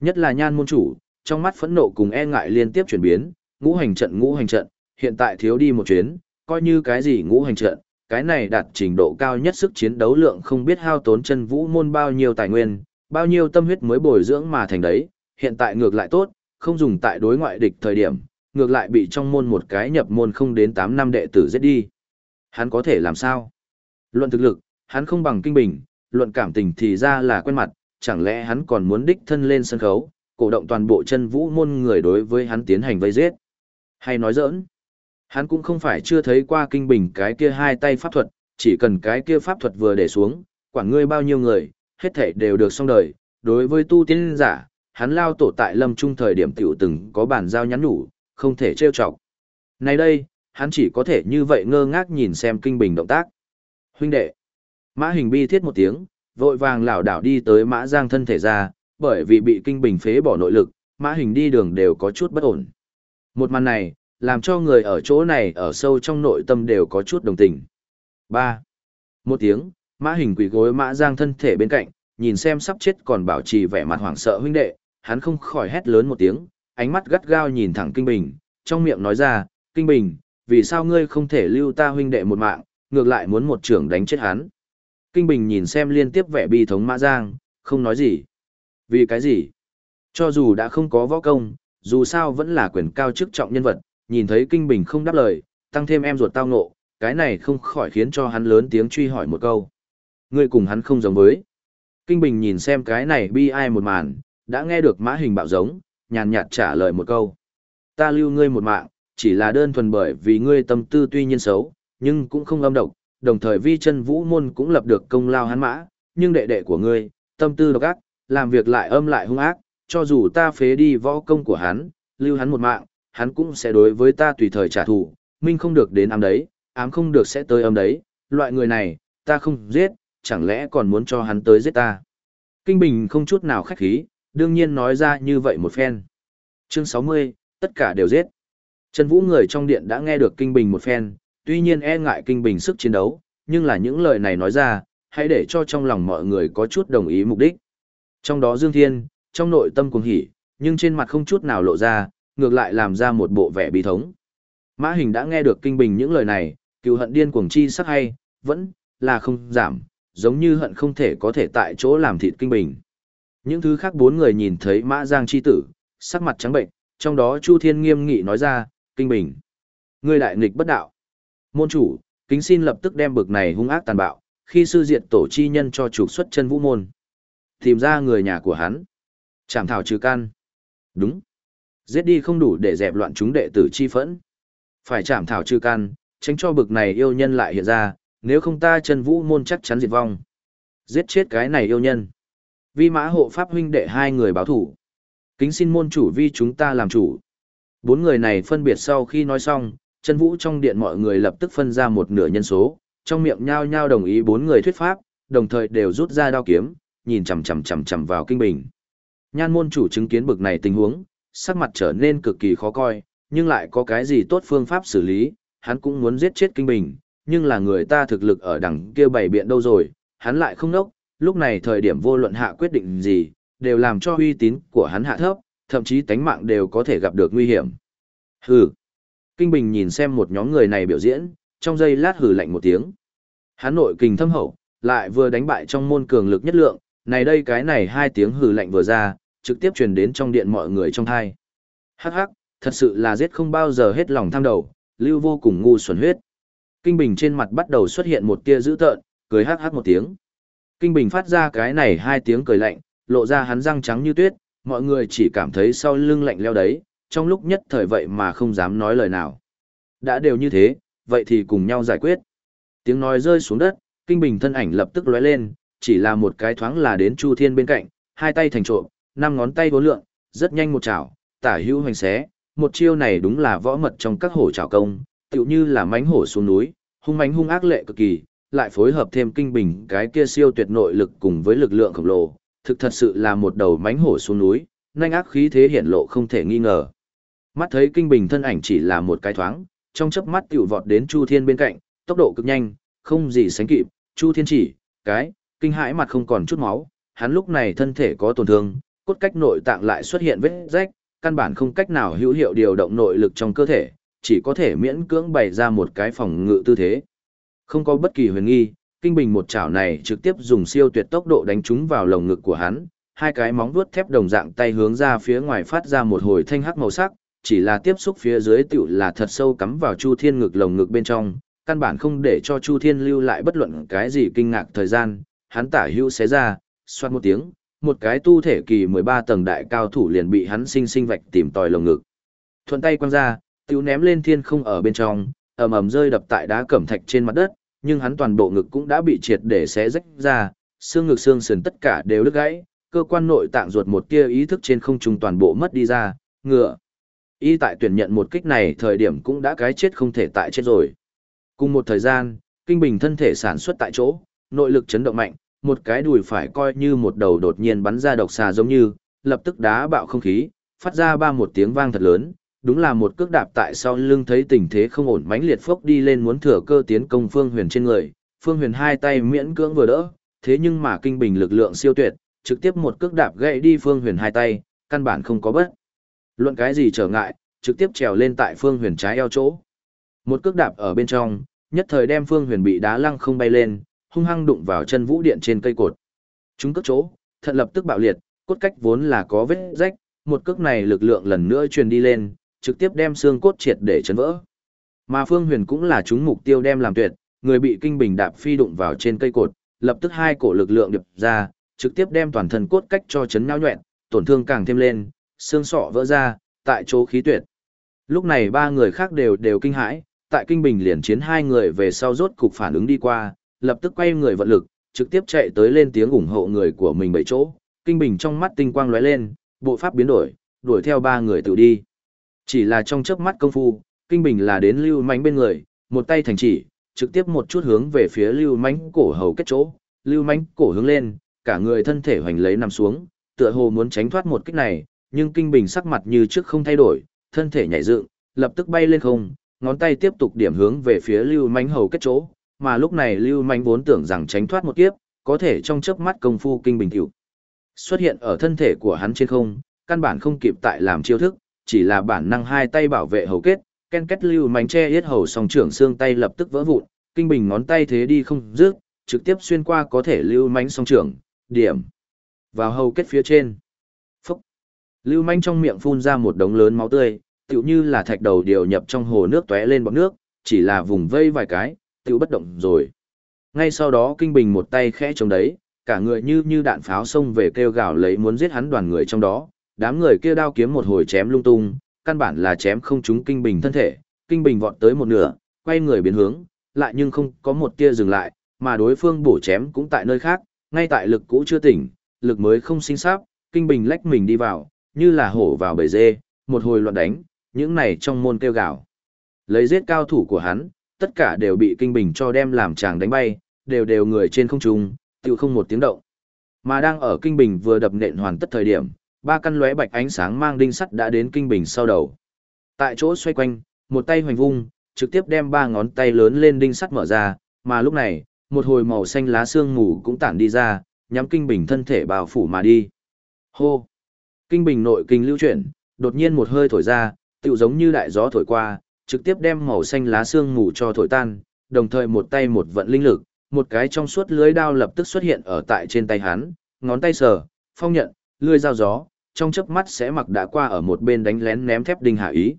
Nhất là nhan môn chủ, trong mắt phẫn nộ cùng e ngại liên tiếp chuyển biến, ngũ hành trận ngũ hành trận, hiện tại thiếu đi một chuyến, coi như cái gì ngũ hành trận, cái này đạt trình độ cao nhất sức chiến đấu lượng không biết hao tốn chân vũ môn bao nhiêu tài nguyên, bao nhiêu tâm huyết mới bồi dưỡng mà thành đấy, hiện tại ngược lại tốt, không dùng tại đối ngoại địch thời điểm, ngược lại bị trong môn một cái nhập môn không đến 8 năm đệ tử giết đi. Hắn có thể làm sao? Luận thực lực, hắn không bằng kinh bình, luận cảm tình thì ra là quen mặt, chẳng lẽ hắn còn muốn đích thân lên sân khấu, cổ động toàn bộ chân vũ môn người đối với hắn tiến hành vây giết. Hay nói giỡn? Hắn cũng không phải chưa thấy qua kinh bình cái kia hai tay pháp thuật, chỉ cần cái kia pháp thuật vừa để xuống, quản ngươi bao nhiêu người, hết thể đều được xong đời. Đối với tu tiên giả, hắn lao tổ tại lâm trung thời điểm tiểu từng có bản giao nhắn nhủ, không thể trêu chọc. Này đây, hắn chỉ có thể như vậy ngơ ngác nhìn xem kinh bình động tác. Huynh đệ, mã hình bi thiết một tiếng, vội vàng lảo đảo đi tới mã giang thân thể ra, bởi vì bị kinh bình phế bỏ nội lực, mã hình đi đường đều có chút bất ổn. Một màn này, làm cho người ở chỗ này ở sâu trong nội tâm đều có chút đồng tình. 3. Một tiếng, mã hình quỷ gối mã giang thân thể bên cạnh, nhìn xem sắp chết còn bảo trì vẻ mặt hoảng sợ huynh đệ, hắn không khỏi hét lớn một tiếng, ánh mắt gắt gao nhìn thẳng Kinh Bình, trong miệng nói ra, Kinh Bình, vì sao ngươi không thể lưu ta huynh đệ một mạng, ngược lại muốn một trưởng đánh chết hắn. Kinh Bình nhìn xem liên tiếp vẻ bi thống mã giang, không nói gì. Vì cái gì? Cho dù đã không có võ công, dù sao vẫn là quyền cao chức trọng nhân vật, nhìn thấy Kinh Bình không đáp lời, tăng thêm em ruột tao ngộ, cái này không khỏi khiến cho hắn lớn tiếng truy hỏi một câu. Ngươi cùng hắn không giống với. Kinh Bình nhìn xem cái này bi ai một màn, đã nghe được mã hình bạo giống, nhàn nhạt trả lời một câu. Ta lưu ngươi một mạng, chỉ là đơn thuần bởi vì ngươi tâm tư tuy nhiên xấu, nhưng cũng không âm độc, đồng thời vi chân vũ môn cũng lập được công lao hắn mã, nhưng đệ đệ của ngươi, tâm tư độc ác, làm việc lại âm lại hung ác, cho dù ta phế đi võ công của hắn, lưu hắn một mạng, hắn cũng sẽ đối với ta tùy thời trả thù, minh không được đến ám đấy, ám không được sẽ tới âm đấy, loại người này, ta không giết, chẳng lẽ còn muốn cho hắn tới giết ta. Kinh Bình không chút nào khách khí, đương nhiên nói ra như vậy một phen. Chương 60, tất cả đều giết. Trần Vũ người trong điện đã nghe được Kinh Bình một phen, tuy nhiên e ngại Kinh Bình sức chiến đấu, nhưng là những lời này nói ra, hãy để cho trong lòng mọi người có chút đồng ý mục đích. Trong đó Dương Thiên, trong nội tâm cuồng hỉ, nhưng trên mặt không chút nào lộ ra, ngược lại làm ra một bộ vẻ bi thống. Mã Hình đã nghe được Kinh Bình những lời này, cựu hận điên cuồng chi sắc hay, vẫn là không giảm, giống như hận không thể có thể tại chỗ làm thịt Kinh Bình. Những thứ khác bốn người nhìn thấy Mã Giang chi tử, sắc mặt trắng bệnh, trong đó Chu Thiên nghiêm nghị nói ra, Kinh Bình. Ngươi đại nghịch bất đạo. Môn chủ, kính xin lập tức đem bực này hung ác tàn bạo, khi sư diệt tổ chi nhân cho trục xuất chân vũ môn. Tìm ra người nhà của hắn. Chảm thảo trừ can. Đúng. Giết đi không đủ để dẹp loạn chúng đệ tử chi phẫn. Phải chảm thảo trừ can, tránh cho bực này yêu nhân lại hiện ra, nếu không ta chân vũ môn chắc chắn diệt vong. Giết chết cái này yêu nhân. Vi mã hộ pháp huynh đệ hai người báo thủ. Kính xin môn chủ vi chúng ta làm chủ. Bốn người này phân biệt sau khi nói xong, chân vũ trong điện mọi người lập tức phân ra một nửa nhân số, trong miệng nhao nhao đồng ý bốn người thuyết pháp, đồng thời đều rút ra đao kiếm, nhìn chằm chằm chằm chằm vào kinh bình. Nhan môn chủ chứng kiến bực này tình huống, sắc mặt trở nên cực kỳ khó coi, nhưng lại có cái gì tốt phương pháp xử lý, hắn cũng muốn giết chết kinh bình, nhưng là người ta thực lực ở đằng kia bảy biện đâu rồi, hắn lại không nốc, lúc này thời điểm vô luận hạ quyết định gì, đều làm cho uy tín của hắn hạ thấp, thậm chí tánh mạng đều có thể gặp được nguy hiểm. Hừ. Kinh Bình nhìn xem một nhóm người này biểu diễn, trong giây lát hừ lạnh một tiếng. Hắn nội kình thâm hậu, lại vừa đánh bại trong môn cường lực nhất lượng, này đây cái này hai tiếng hừ lạnh vừa ra, trực tiếp truyền đến trong điện mọi người trong thai. Hắc hắc, thật sự là giết không bao giờ hết lòng tham đầu, lưu vô cùng ngu xuẩn huyết. Kinh Bình trên mặt bắt đầu xuất hiện một tia dữ tợn, cười hắc hắc một tiếng. Kinh Bình phát ra cái này hai tiếng cười lạnh, lộ ra hắn răng trắng như tuyết, mọi người chỉ cảm thấy sau lưng lạnh leo đấy, trong lúc nhất thời vậy mà không dám nói lời nào. Đã đều như thế, vậy thì cùng nhau giải quyết. Tiếng nói rơi xuống đất, Kinh Bình thân ảnh lập tức lóe lên, chỉ là một cái thoáng là đến Chu Thiên bên cạnh, hai tay thành trộm, năm ngón tay vốn lượng, rất nhanh một chảo, tả hữu hoành xé, một chiêu này đúng là võ mật trong các hổ chảo công, tựu như là mánh hổ xuống núi, hung mánh hung ác lệ cực kỳ, lại phối hợp thêm kinh bình cái kia siêu tuyệt nội lực cùng với lực lượng khổng lồ, thực thật sự là một đầu mánh hổ xuống núi, nhanh ác khí thế hiển lộ không thể nghi ngờ. Mắt thấy kinh bình thân ảnh chỉ là một cái thoáng, trong chớp mắt tiểu vọt đến Chu Thiên bên cạnh, tốc độ cực nhanh, không gì sánh kịp, Chu Thiên chỉ, cái, kinh hãi mặt không còn chút máu, hắn lúc này thân thể có tổn thương, cốt cách nội tạng lại xuất hiện vết rách, căn bản không cách nào hữu hiệu điều động nội lực trong cơ thể, chỉ có thể miễn cưỡng bày ra một cái phòng ngự tư thế. Không có bất kỳ huyền nghi, kinh bình một chảo này trực tiếp dùng siêu tuyệt tốc độ đánh trúng vào lồng ngực của hắn, hai cái móng vuốt thép đồng dạng tay hướng ra phía ngoài phát ra một hồi thanh hắc màu sắc, chỉ là tiếp xúc phía dưới tiểu là thật sâu cắm vào Chu Thiên ngực lồng ngực bên trong, căn bản không để cho Chu Thiên lưu lại bất luận cái gì kinh ngạc thời gian, hắn tả hữu xé ra, xoát một tiếng, một cái tu thể kỳ 13 tầng đại cao thủ liền bị hắn sinh sinh vạch tìm tòi lồng ngực. Thuận tay quăng ra, tiêu ném lên thiên không ở bên trong, ầm ầm rơi đập tại đá cẩm thạch trên mặt đất, nhưng hắn toàn bộ ngực cũng đã bị triệt để xé rách ra, xương ngực xương sườn tất cả đều đứt gãy, cơ quan nội tạng ruột một kia ý thức trên không trung toàn bộ mất đi ra, ngựa. Y tại tuyển nhận một kích này thời điểm cũng đã cái chết không thể tại chết rồi. Cùng một thời gian, kinh bình thân thể sản xuất tại chỗ, nội lực chấn động mạnh, một cái đùi phải coi như một đầu đột nhiên bắn ra độc xà giống như, lập tức đá bạo không khí, phát ra ba một tiếng vang thật lớn, đúng là một cước đạp tại sau lưng thấy tình thế không ổn mãnh liệt phốc đi lên muốn thừa cơ tiến công Phương Huyền trên người, Phương Huyền hai tay miễn cưỡng vừa đỡ, thế nhưng mà kinh bình lực lượng siêu tuyệt, trực tiếp một cước đạp gãy đi Phương Huyền hai tay, căn bản không có bất. Luận cái gì trở ngại, trực tiếp trèo lên tại Phương Huyền trái eo chỗ. Một cước đạp ở bên trong, nhất thời đem Phương Huyền bị đá lăng không bay lên, hung hăng đụng vào chân vũ điện trên cây cột. Chúng cước chỗ, thận lập tức bạo liệt, cốt cách vốn là có vết rách, một cước này lực lượng lần nữa truyền đi lên, trực tiếp đem xương cốt triệt để chấn vỡ. Mà Phương Huyền cũng là chúng mục tiêu đem làm tuyệt, người bị kinh bình đạp phi đụng vào trên cây cột, lập tức hai cổ lực lượng điệp ra, trực tiếp đem toàn thân cốt cách cho chấn nhão nhuyễn, tổn thương càng thêm lên, xương sọ vỡ ra, tại chỗ khí tuyệt. Lúc này ba người khác đều đều kinh hãi, tại kinh bình liền chiến hai người về sau rốt cục phản ứng đi qua, lập tức quay người vận lực, trực tiếp chạy tới lên tiếng ủng hộ người của mình bảy chỗ, kinh bình trong mắt tinh quang lóe lên, bộ pháp biến đổi, đuổi theo ba người tự đi. Chỉ là trong chớp mắt công phu, kinh bình là đến lưu mánh bên người, một tay thành chỉ, trực tiếp một chút hướng về phía lưu mánh cổ hầu kết chỗ, lưu mánh cổ hướng lên, cả người thân thể hoành lấy nằm xuống, tựa hồ muốn tránh thoát một kích này, nhưng kinh bình sắc mặt như trước không thay đổi, thân thể nhảy dựng, lập tức bay lên không, ngón tay tiếp tục điểm hướng về phía lưu mánh hầu kết chỗ, mà lúc này lưu mánh vốn tưởng rằng tránh thoát một kiếp, có thể trong chớp mắt công phu kinh bình tiểu xuất hiện ở thân thể của hắn trên không, căn bản không kịp tại làm chiêu thức, chỉ là bản năng hai tay bảo vệ hầu kết, ken kết lưu mánh che yết hầu song trưởng xương tay lập tức vỡ vụn, kinh bình ngón tay thế đi không dứt, trực tiếp xuyên qua có thể lưu mánh song trưởng, điểm vào hầu kết phía trên. Phúc! Lưu mánh trong miệng phun ra một đống lớn máu tươi, tựu như là thạch đầu điều nhập trong hồ nước tóe lên bọt nước, chỉ là vùng vây vài cái, tựu bất động rồi. Ngay sau đó kinh bình một tay khẽ chống đấy, cả người như như đạn pháo xông về kêu gào lấy muốn giết hắn đoàn người trong đó, đám người kia đao kiếm một hồi chém lung tung, căn bản là chém không trúng kinh bình thân thể, kinh bình vọt tới một nửa, quay người biến hướng, lại nhưng không có một tia dừng lại, mà đối phương bổ chém cũng tại nơi khác, ngay tại lực cũ chưa tỉnh, lực mới không sinh sáp, kinh bình lách mình đi vào, như là hổ vào bầy dê, một hồi loạn đánh, những này trong môn kêu gào. Lấy giết cao thủ của hắn, tất cả đều bị kinh bình cho đem làm chàng đánh bay, đều đều người trên không trung, tiêu không một tiếng động. Mà đang ở kinh bình vừa đập nện hoàn tất thời điểm, ba căn lóe bạch ánh sáng mang đinh sắt đã đến kinh bình sau đầu. Tại chỗ xoay quanh, một tay hoành vung, trực tiếp đem ba ngón tay lớn lên đinh sắt mở ra, mà lúc này, một hồi màu xanh lá xương mù cũng tản đi ra, nhắm kinh bình thân thể bao phủ mà đi. Hô! Kinh bình nội kinh lưu chuyển, đột nhiên một hơi thổi ra, tựu giống như đại gió thổi qua, trực tiếp đem màu xanh lá xương mù cho thổi tan, đồng thời một tay một vận linh lực, một cái trong suốt lưới đao lập tức xuất hiện ở tại trên tay hắn, ngón tay sờ, phong nhận, lưỡi dao gió, trong chớp mắt sẽ mặc đã qua ở một bên đánh lén ném thép đinh hạ ý.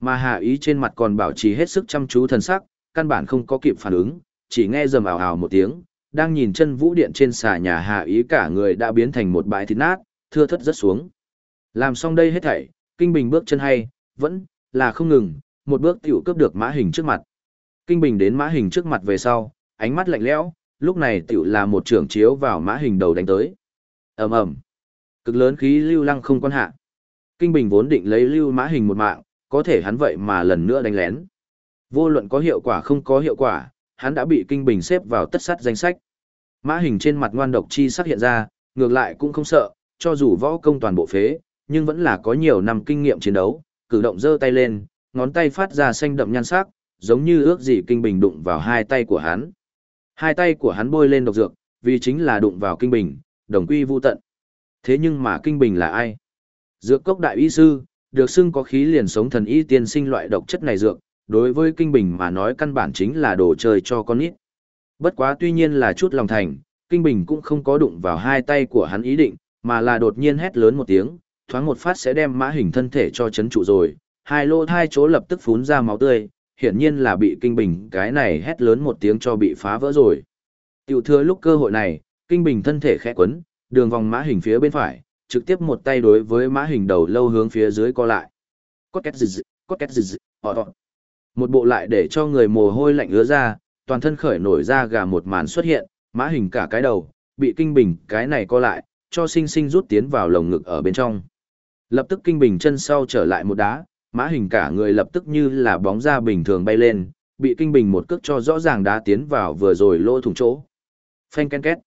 Mà hạ ý trên mặt còn bảo trì hết sức chăm chú thần sắc, căn bản không có kịp phản ứng, chỉ nghe rầm ào ào một tiếng, đang nhìn chân vũ điện trên xà nhà hạ ý cả người đã biến thành một bãi thịt nát, thưa thất rất xuống. Làm xong đây hết thảy, Kinh Bình bước chân hay, vẫn là không ngừng, một bước tiểu cướp được mã hình trước mặt. Kinh Bình đến mã hình trước mặt về sau, ánh mắt lạnh lẽo, lúc này tiểu là một trưởng chiếu vào mã hình đầu đánh tới. ầm ầm, cực lớn khí lưu lăng không quan hạ. Kinh Bình vốn định lấy lưu mã hình một mạng, có thể hắn vậy mà lần nữa đánh lén. Vô luận có hiệu quả không có hiệu quả, hắn đã bị Kinh Bình xếp vào tất sát danh sách. Mã hình trên mặt ngoan độc chi sắc hiện ra, ngược lại cũng không sợ, cho dù võ công toàn bộ phế, nhưng vẫn là có nhiều năm kinh nghiệm chiến đấu, cử động giơ tay lên, ngón tay phát ra xanh đậm nhan sắc, giống như ước gì kinh bình đụng vào hai tay của hắn. Hai tay của hắn bôi lên độc dược, vì chính là đụng vào kinh bình, đồng quy vu tận. Thế nhưng mà kinh bình là ai? Dược cốc đại y sư, được xưng có khí liền sống thần y tiên sinh loại độc chất này dược, đối với kinh bình mà nói căn bản chính là đồ chơi cho con nít. Bất quá tuy nhiên là chút lòng thành, kinh bình cũng không có đụng vào hai tay của hắn ý định, mà là đột nhiên hét lớn một tiếng, thoáng một phát sẽ đem mã hình thân thể cho chấn trụ rồi, hai lô thai chỗ lập tức phún ra máu tươi, hiển nhiên là bị kinh bình cái này hét lớn một tiếng cho bị phá vỡ rồi. Tiểu thừa lúc cơ hội này, kinh bình thân thể khẽ quấn, đường vòng mã hình phía bên phải, trực tiếp một tay đối với mã hình đầu lâu hướng phía dưới co lại. Cốt két dịch, cốt két dịch, ọ Một bộ lại để cho người mồ hôi lạnh ứa ra, toàn thân khởi nổi ra gà một màn xuất hiện, mã hình cả cái đầu, bị kinh bình cái này co lại, cho sinh sinh rút tiến vào lồng ngực ở bên trong. Lập tức kinh bình chân sau trở lại một đá, mã hình cả người lập tức như là bóng ra bình thường bay lên, bị kinh bình một cước cho rõ ràng đá tiến vào vừa rồi lỗ thủng chỗ. Phanh ken két.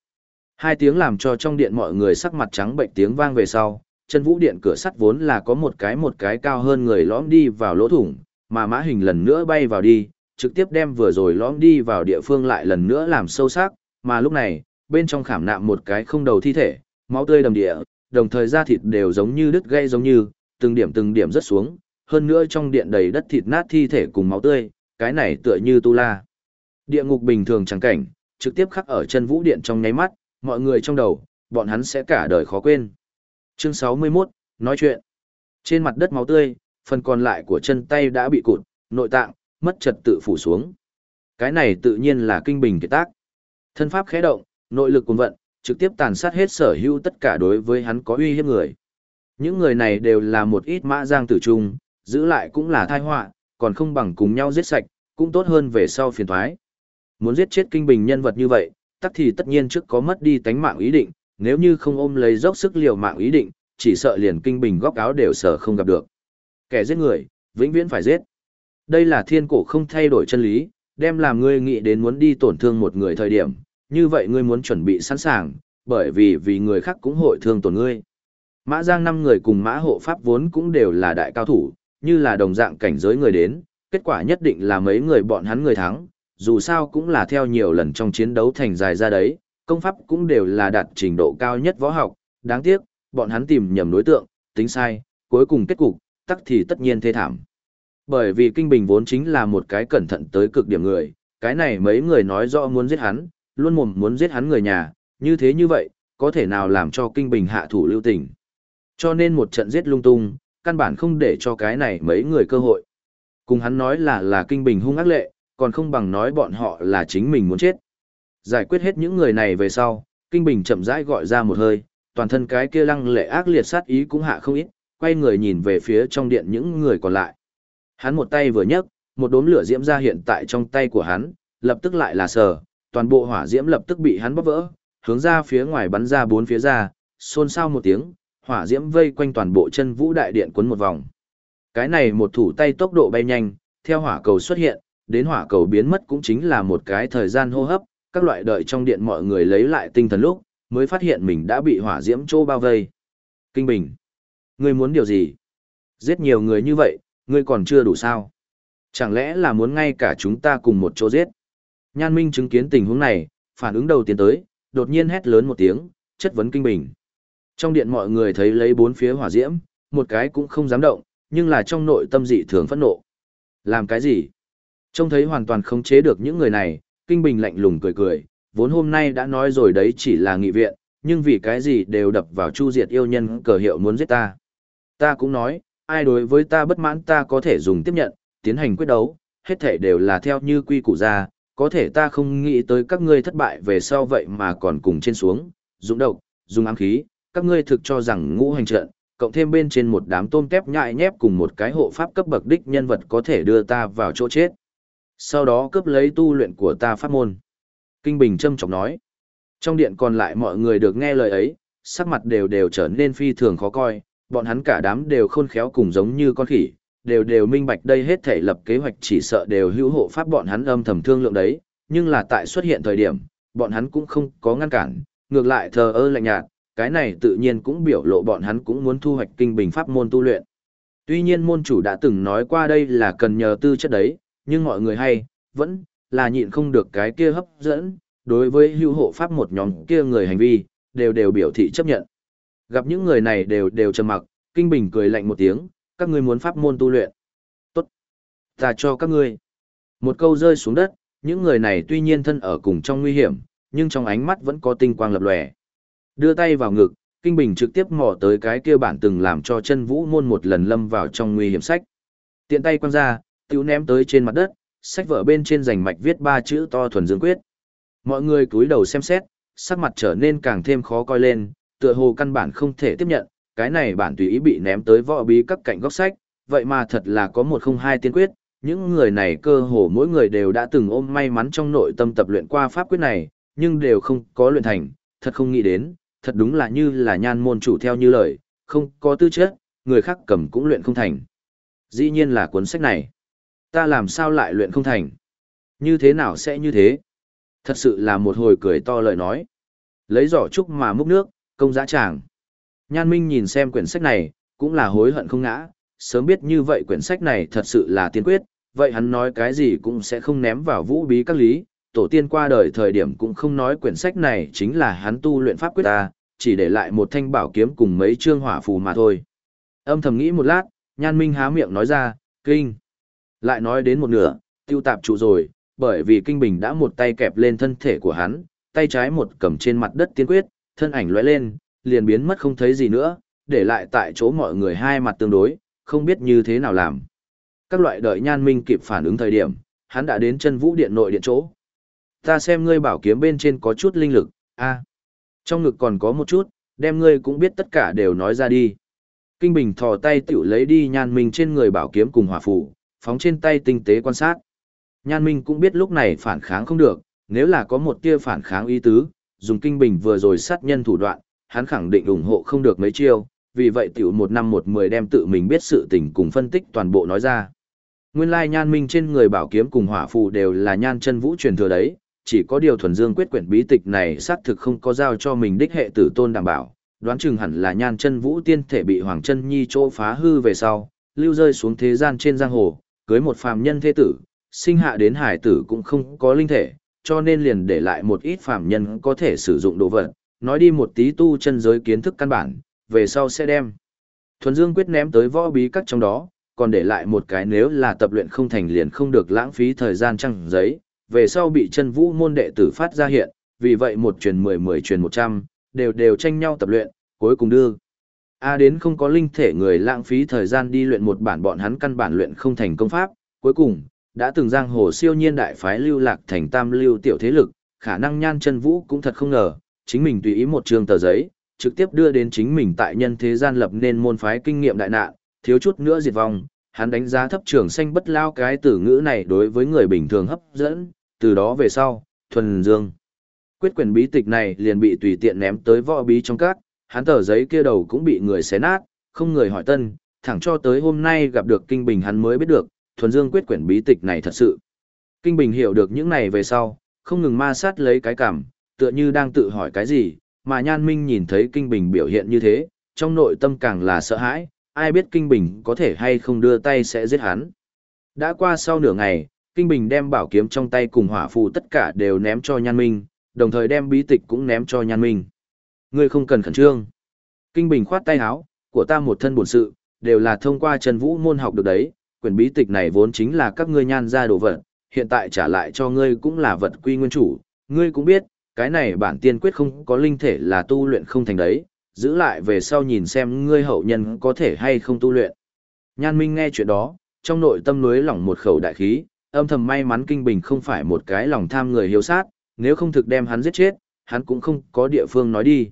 Hai tiếng làm cho trong điện mọi người sắc mặt trắng bệnh tiếng vang về sau, chân vũ điện cửa sắt vốn là có một cái một cái cao hơn người lõm đi vào lỗ thủng, mà mã hình lần nữa bay vào đi, trực tiếp đem vừa rồi lõm đi vào địa phương lại lần nữa làm sâu sắc, mà lúc này, bên trong khảm nạm một cái không đầu thi thể, máu tươi đầm địa, đồng thời da thịt đều giống như đứt gây giống như, từng điểm từng điểm rất xuống, hơn nữa trong điện đầy đất thịt nát thi thể cùng máu tươi, cái này tựa như tu la. Địa ngục bình thường chẳng cảnh, trực tiếp khắc ở chân vũ điện trong nháy mắt, mọi người trong đầu, bọn hắn sẽ cả đời khó quên. Chương 61, nói chuyện. Trên mặt đất máu tươi, phần còn lại của chân tay đã bị cụt, nội tạng, mất trật tự phủ xuống. Cái này tự nhiên là kinh bình kiệt tác. Thân pháp khẽ động, nội lực cuồn vận, trực tiếp tàn sát hết sở hữu tất cả đối với hắn có uy hiếp người. Những người này đều là một ít mã giang tử trung, giữ lại cũng là thai họa, còn không bằng cùng nhau giết sạch, cũng tốt hơn về sau phiền thoái. Muốn giết chết kinh bình nhân vật như vậy, tắc thì tất nhiên trước có mất đi tánh mạng ý định, nếu như không ôm lấy dốc sức liều mạng ý định, chỉ sợ liền kinh bình góc áo đều sợ không gặp được. Kẻ giết người, vĩnh viễn phải giết. Đây là thiên cổ không thay đổi chân lý, đem làm ngươi nghĩ đến muốn đi tổn thương một người thời điểm, như vậy ngươi muốn chuẩn bị sẵn sàng, bởi vì vì người khác cũng hội thương tổn ngươi. Mã Giang năm người cùng mã hộ pháp vốn cũng đều là đại cao thủ, như là đồng dạng cảnh giới người đến, kết quả nhất định là mấy người bọn hắn người thắng, dù sao cũng là theo nhiều lần trong chiến đấu thành dài ra đấy, công pháp cũng đều là đạt trình độ cao nhất võ học, đáng tiếc, bọn hắn tìm nhầm đối tượng, tính sai, cuối cùng kết cục, tắc thì tất nhiên thê thảm. Bởi vì Kinh Bình vốn chính là một cái cẩn thận tới cực điểm người, cái này mấy người nói rõ muốn giết hắn, luôn mồm muốn giết hắn người nhà, như thế như vậy, có thể nào làm cho Kinh Bình hạ thủ lưu tình. Cho nên một trận giết lung tung, căn bản không để cho cái này mấy người cơ hội. Cùng hắn nói là là Kinh Bình hung ác lệ, còn không bằng nói bọn họ là chính mình muốn chết. Giải quyết hết những người này về sau, Kinh Bình chậm rãi gọi ra một hơi, toàn thân cái kia lăng lệ ác liệt sát ý cũng hạ không ít, quay người nhìn về phía trong điện những người còn lại. Hắn một tay vừa nhấc, một đốm lửa diễm ra hiện tại trong tay của hắn, lập tức lại là sờ, toàn bộ hỏa diễm lập tức bị hắn bóp vỡ, hướng ra phía ngoài bắn ra bốn phía ra, xôn xao một tiếng, hỏa diễm vây quanh toàn bộ chân vũ đại điện quấn một vòng. Cái này một thủ tay tốc độ bay nhanh, theo hỏa cầu xuất hiện, đến hỏa cầu biến mất cũng chính là một cái thời gian hô hấp, các loại đợi trong điện mọi người lấy lại tinh thần lúc, mới phát hiện mình đã bị hỏa diễm trô bao vây. Kinh Bình, ngươi muốn điều gì? Giết nhiều người như vậy, ngươi còn chưa đủ sao? Chẳng lẽ là muốn ngay cả chúng ta cùng một chỗ giết? Nhan Minh chứng kiến tình huống này, phản ứng đầu tiên tới, đột nhiên hét lớn một tiếng, chất vấn Kinh Bình. Trong điện mọi người thấy lấy bốn phía hỏa diễm, một cái cũng không dám động, nhưng là trong nội tâm dị thường phẫn nộ. Làm cái gì? Trông thấy hoàn toàn không chế được những người này, Kinh Bình lạnh lùng cười cười, vốn hôm nay đã nói rồi đấy chỉ là nghị viện, nhưng vì cái gì đều đập vào chu diệt yêu nhân cờ hiệu muốn giết ta. Ta cũng nói, ai đối với ta bất mãn ta có thể dùng tiếp nhận, tiến hành quyết đấu, hết thể đều là theo như quy củ ra, có thể ta không nghĩ tới các ngươi thất bại về sau vậy mà còn cùng trên xuống, dũng độc, dùng ám khí, các ngươi thực cho rằng ngũ hành trận, cộng thêm bên trên một đám tôm tép nhại nhép cùng một cái hộ pháp cấp bậc đích nhân vật có thể đưa ta vào chỗ chết. Sau đó cướp lấy tu luyện của ta pháp môn. Kinh Bình châm trọng nói. Trong điện còn lại mọi người được nghe lời ấy, sắc mặt đều đều trở nên phi thường khó coi, bọn hắn cả đám đều khôn khéo cùng giống như con khỉ, đều đều minh bạch đây hết thể lập kế hoạch chỉ sợ đều hữu hộ pháp bọn hắn âm thầm thương lượng đấy, nhưng là tại xuất hiện thời điểm, bọn hắn cũng không có ngăn cản, ngược lại thờ ơ lạnh nhạt, cái này tự nhiên cũng biểu lộ bọn hắn cũng muốn thu hoạch kinh bình pháp môn tu luyện. Tuy nhiên môn chủ đã từng nói qua đây là cần nhờ tư chất đấy, nhưng mọi người hay, vẫn là nhịn không được cái kia hấp dẫn, đối với hưu hộ pháp một nhóm kia người hành vi, đều đều biểu thị chấp nhận. Gặp những người này đều đều trầm mặc, Kinh Bình cười lạnh một tiếng, các ngươi muốn pháp môn tu luyện. Tốt. Ta cho các ngươi. Một câu rơi xuống đất, những người này tuy nhiên thân ở cùng trong nguy hiểm, nhưng trong ánh mắt vẫn có tinh quang lập lòe. Đưa tay vào ngực, Kinh Bình trực tiếp mò tới cái kia bản từng làm cho chân vũ môn một lần lâm vào trong nguy hiểm sách. Tiện tay quăng ra, tiêu ném tới trên mặt đất, sách vở bên trên rành mạch viết ba chữ to thuần dương quyết. Mọi người cúi đầu xem xét, sắc mặt trở nên càng thêm khó coi lên, tựa hồ căn bản không thể tiếp nhận, cái này bản tùy ý bị ném tới võ bí các cạnh góc sách, vậy mà thật là có một không hai tiên quyết, những người này cơ hồ mỗi người đều đã từng ôm may mắn trong nội tâm tập luyện qua pháp quyết này, nhưng đều không có luyện thành, thật không nghĩ đến, thật đúng là như là nhan môn chủ theo như lời, không có tư chất, người khác cầm cũng luyện không thành. Dĩ nhiên là cuốn sách này. Ta làm sao lại luyện không thành? Như thế nào sẽ như thế? Thật sự là một hồi cười to lời nói. Lấy giỏ trúc mà múc nước, công dã tràng. Nhan Minh nhìn xem quyển sách này, cũng là hối hận không ngã, sớm biết như vậy quyển sách này thật sự là tiên quyết, vậy hắn nói cái gì cũng sẽ không ném vào vũ bí các lý, tổ tiên qua đời thời điểm cũng không nói quyển sách này chính là hắn tu luyện pháp quyết ta, chỉ để lại một thanh bảo kiếm cùng mấy chương hỏa phù mà thôi. Âm thầm nghĩ một lát, Nhan Minh há miệng nói ra, kinh. Lại nói đến một nửa, tiêu tạp trụ rồi, bởi vì kinh bình đã một tay kẹp lên thân thể của hắn, tay trái một cầm trên mặt đất tiên quyết, thân ảnh lóe lên, liền biến mất không thấy gì nữa, để lại tại chỗ mọi người hai mặt tương đối, không biết như thế nào làm. Các loại đợi nhan minh kịp phản ứng thời điểm, hắn đã đến chân vũ điện nội điện chỗ. Ta xem ngươi bảo kiếm bên trên có chút linh lực, a Trong ngực còn có một chút, đem ngươi cũng biết tất cả đều nói ra đi. Kinh Bình thò tay tiểu lấy đi nhan minh trên người bảo kiếm cùng hỏa phủ, phóng trên tay tinh tế quan sát. Nhan Minh cũng biết lúc này phản kháng không được, nếu là có một tia phản kháng ý tứ, dùng kinh bình vừa rồi sát nhân thủ đoạn, hắn khẳng định ủng hộ không được mấy chiêu, vì vậy tiểu một năm một mười đem tự mình biết sự tình cùng phân tích toàn bộ nói ra. Nguyên lai nhan minh trên người bảo kiếm cùng hỏa phù đều là nhan chân vũ truyền thừa đấy, chỉ có điều thuần dương quyết quyển bí tịch này xác thực không có giao cho mình đích hệ tử tôn đảm bảo, đoán chừng hẳn là nhan chân vũ tiên thể bị hoàng chân nhi chỗ phá hư về sau, lưu rơi xuống thế gian trên giang hồ, cưới một phàm nhân thế tử, sinh hạ đến hải tử cũng không có linh thể, cho nên liền để lại một ít phàm nhân có thể sử dụng đồ vật, nói đi một tí tu chân giới kiến thức căn bản, về sau sẽ đem. Thuần Dương quyết ném tới võ bí các trong đó, còn để lại một cái nếu là tập luyện không thành liền không được lãng phí thời gian trăng giấy, về sau bị chân vũ môn đệ tử phát ra hiện, vì vậy một truyền mười mười truyền một trăm đều đều tranh nhau tập luyện, cuối cùng đưa. A đến không có linh thể người lãng phí thời gian đi luyện một bản bọn hắn căn bản luyện không thành công pháp, cuối cùng, đã từng giang hồ siêu nhiên đại phái lưu lạc thành tam lưu tiểu thế lực, khả năng nhan chân vũ cũng thật không ngờ, chính mình tùy ý một trường tờ giấy, trực tiếp đưa đến chính mình tại nhân thế gian lập nên môn phái kinh nghiệm đại nạn, thiếu chút nữa diệt vong, hắn đánh giá thấp trường xanh bất lao cái từ ngữ này đối với người bình thường hấp dẫn, từ đó về sau, thuần dương. Quyết quyền bí tịch này liền bị tùy tiện ném tới võ bí trong các, hắn tờ giấy kia đầu cũng bị người xé nát, không người hỏi tân, thẳng cho tới hôm nay gặp được kinh bình hắn mới biết được, thuần dương quyết quyển bí tịch này thật sự. Kinh Bình hiểu được những này về sau, không ngừng ma sát lấy cái cảm, tựa như đang tự hỏi cái gì, mà Nhan Minh nhìn thấy Kinh Bình biểu hiện như thế, trong nội tâm càng là sợ hãi, ai biết Kinh Bình có thể hay không đưa tay sẽ giết hắn. Đã qua sau nửa ngày, Kinh Bình đem bảo kiếm trong tay cùng hỏa phù tất cả đều ném cho Nhan Minh, đồng thời đem bí tịch cũng ném cho Nhan Minh. Ngươi không cần khẩn trương. Kinh Bình khoát tay áo, của ta một thân bổn sự, đều là thông qua Trần Vũ môn học được đấy, quyển bí tịch này vốn chính là các ngươi nhan ra đồ vật, hiện tại trả lại cho ngươi cũng là vật quy nguyên chủ, ngươi cũng biết, cái này bản tiên quyết không có linh thể là tu luyện không thành đấy, giữ lại về sau nhìn xem ngươi hậu nhân có thể hay không tu luyện. Nhan Minh nghe chuyện đó, trong nội tâm núi lỏng một khẩu đại khí, âm thầm may mắn Kinh Bình không phải một cái lòng tham người hiếu sát, nếu không thực đem hắn giết chết, hắn cũng không có địa phương nói đi.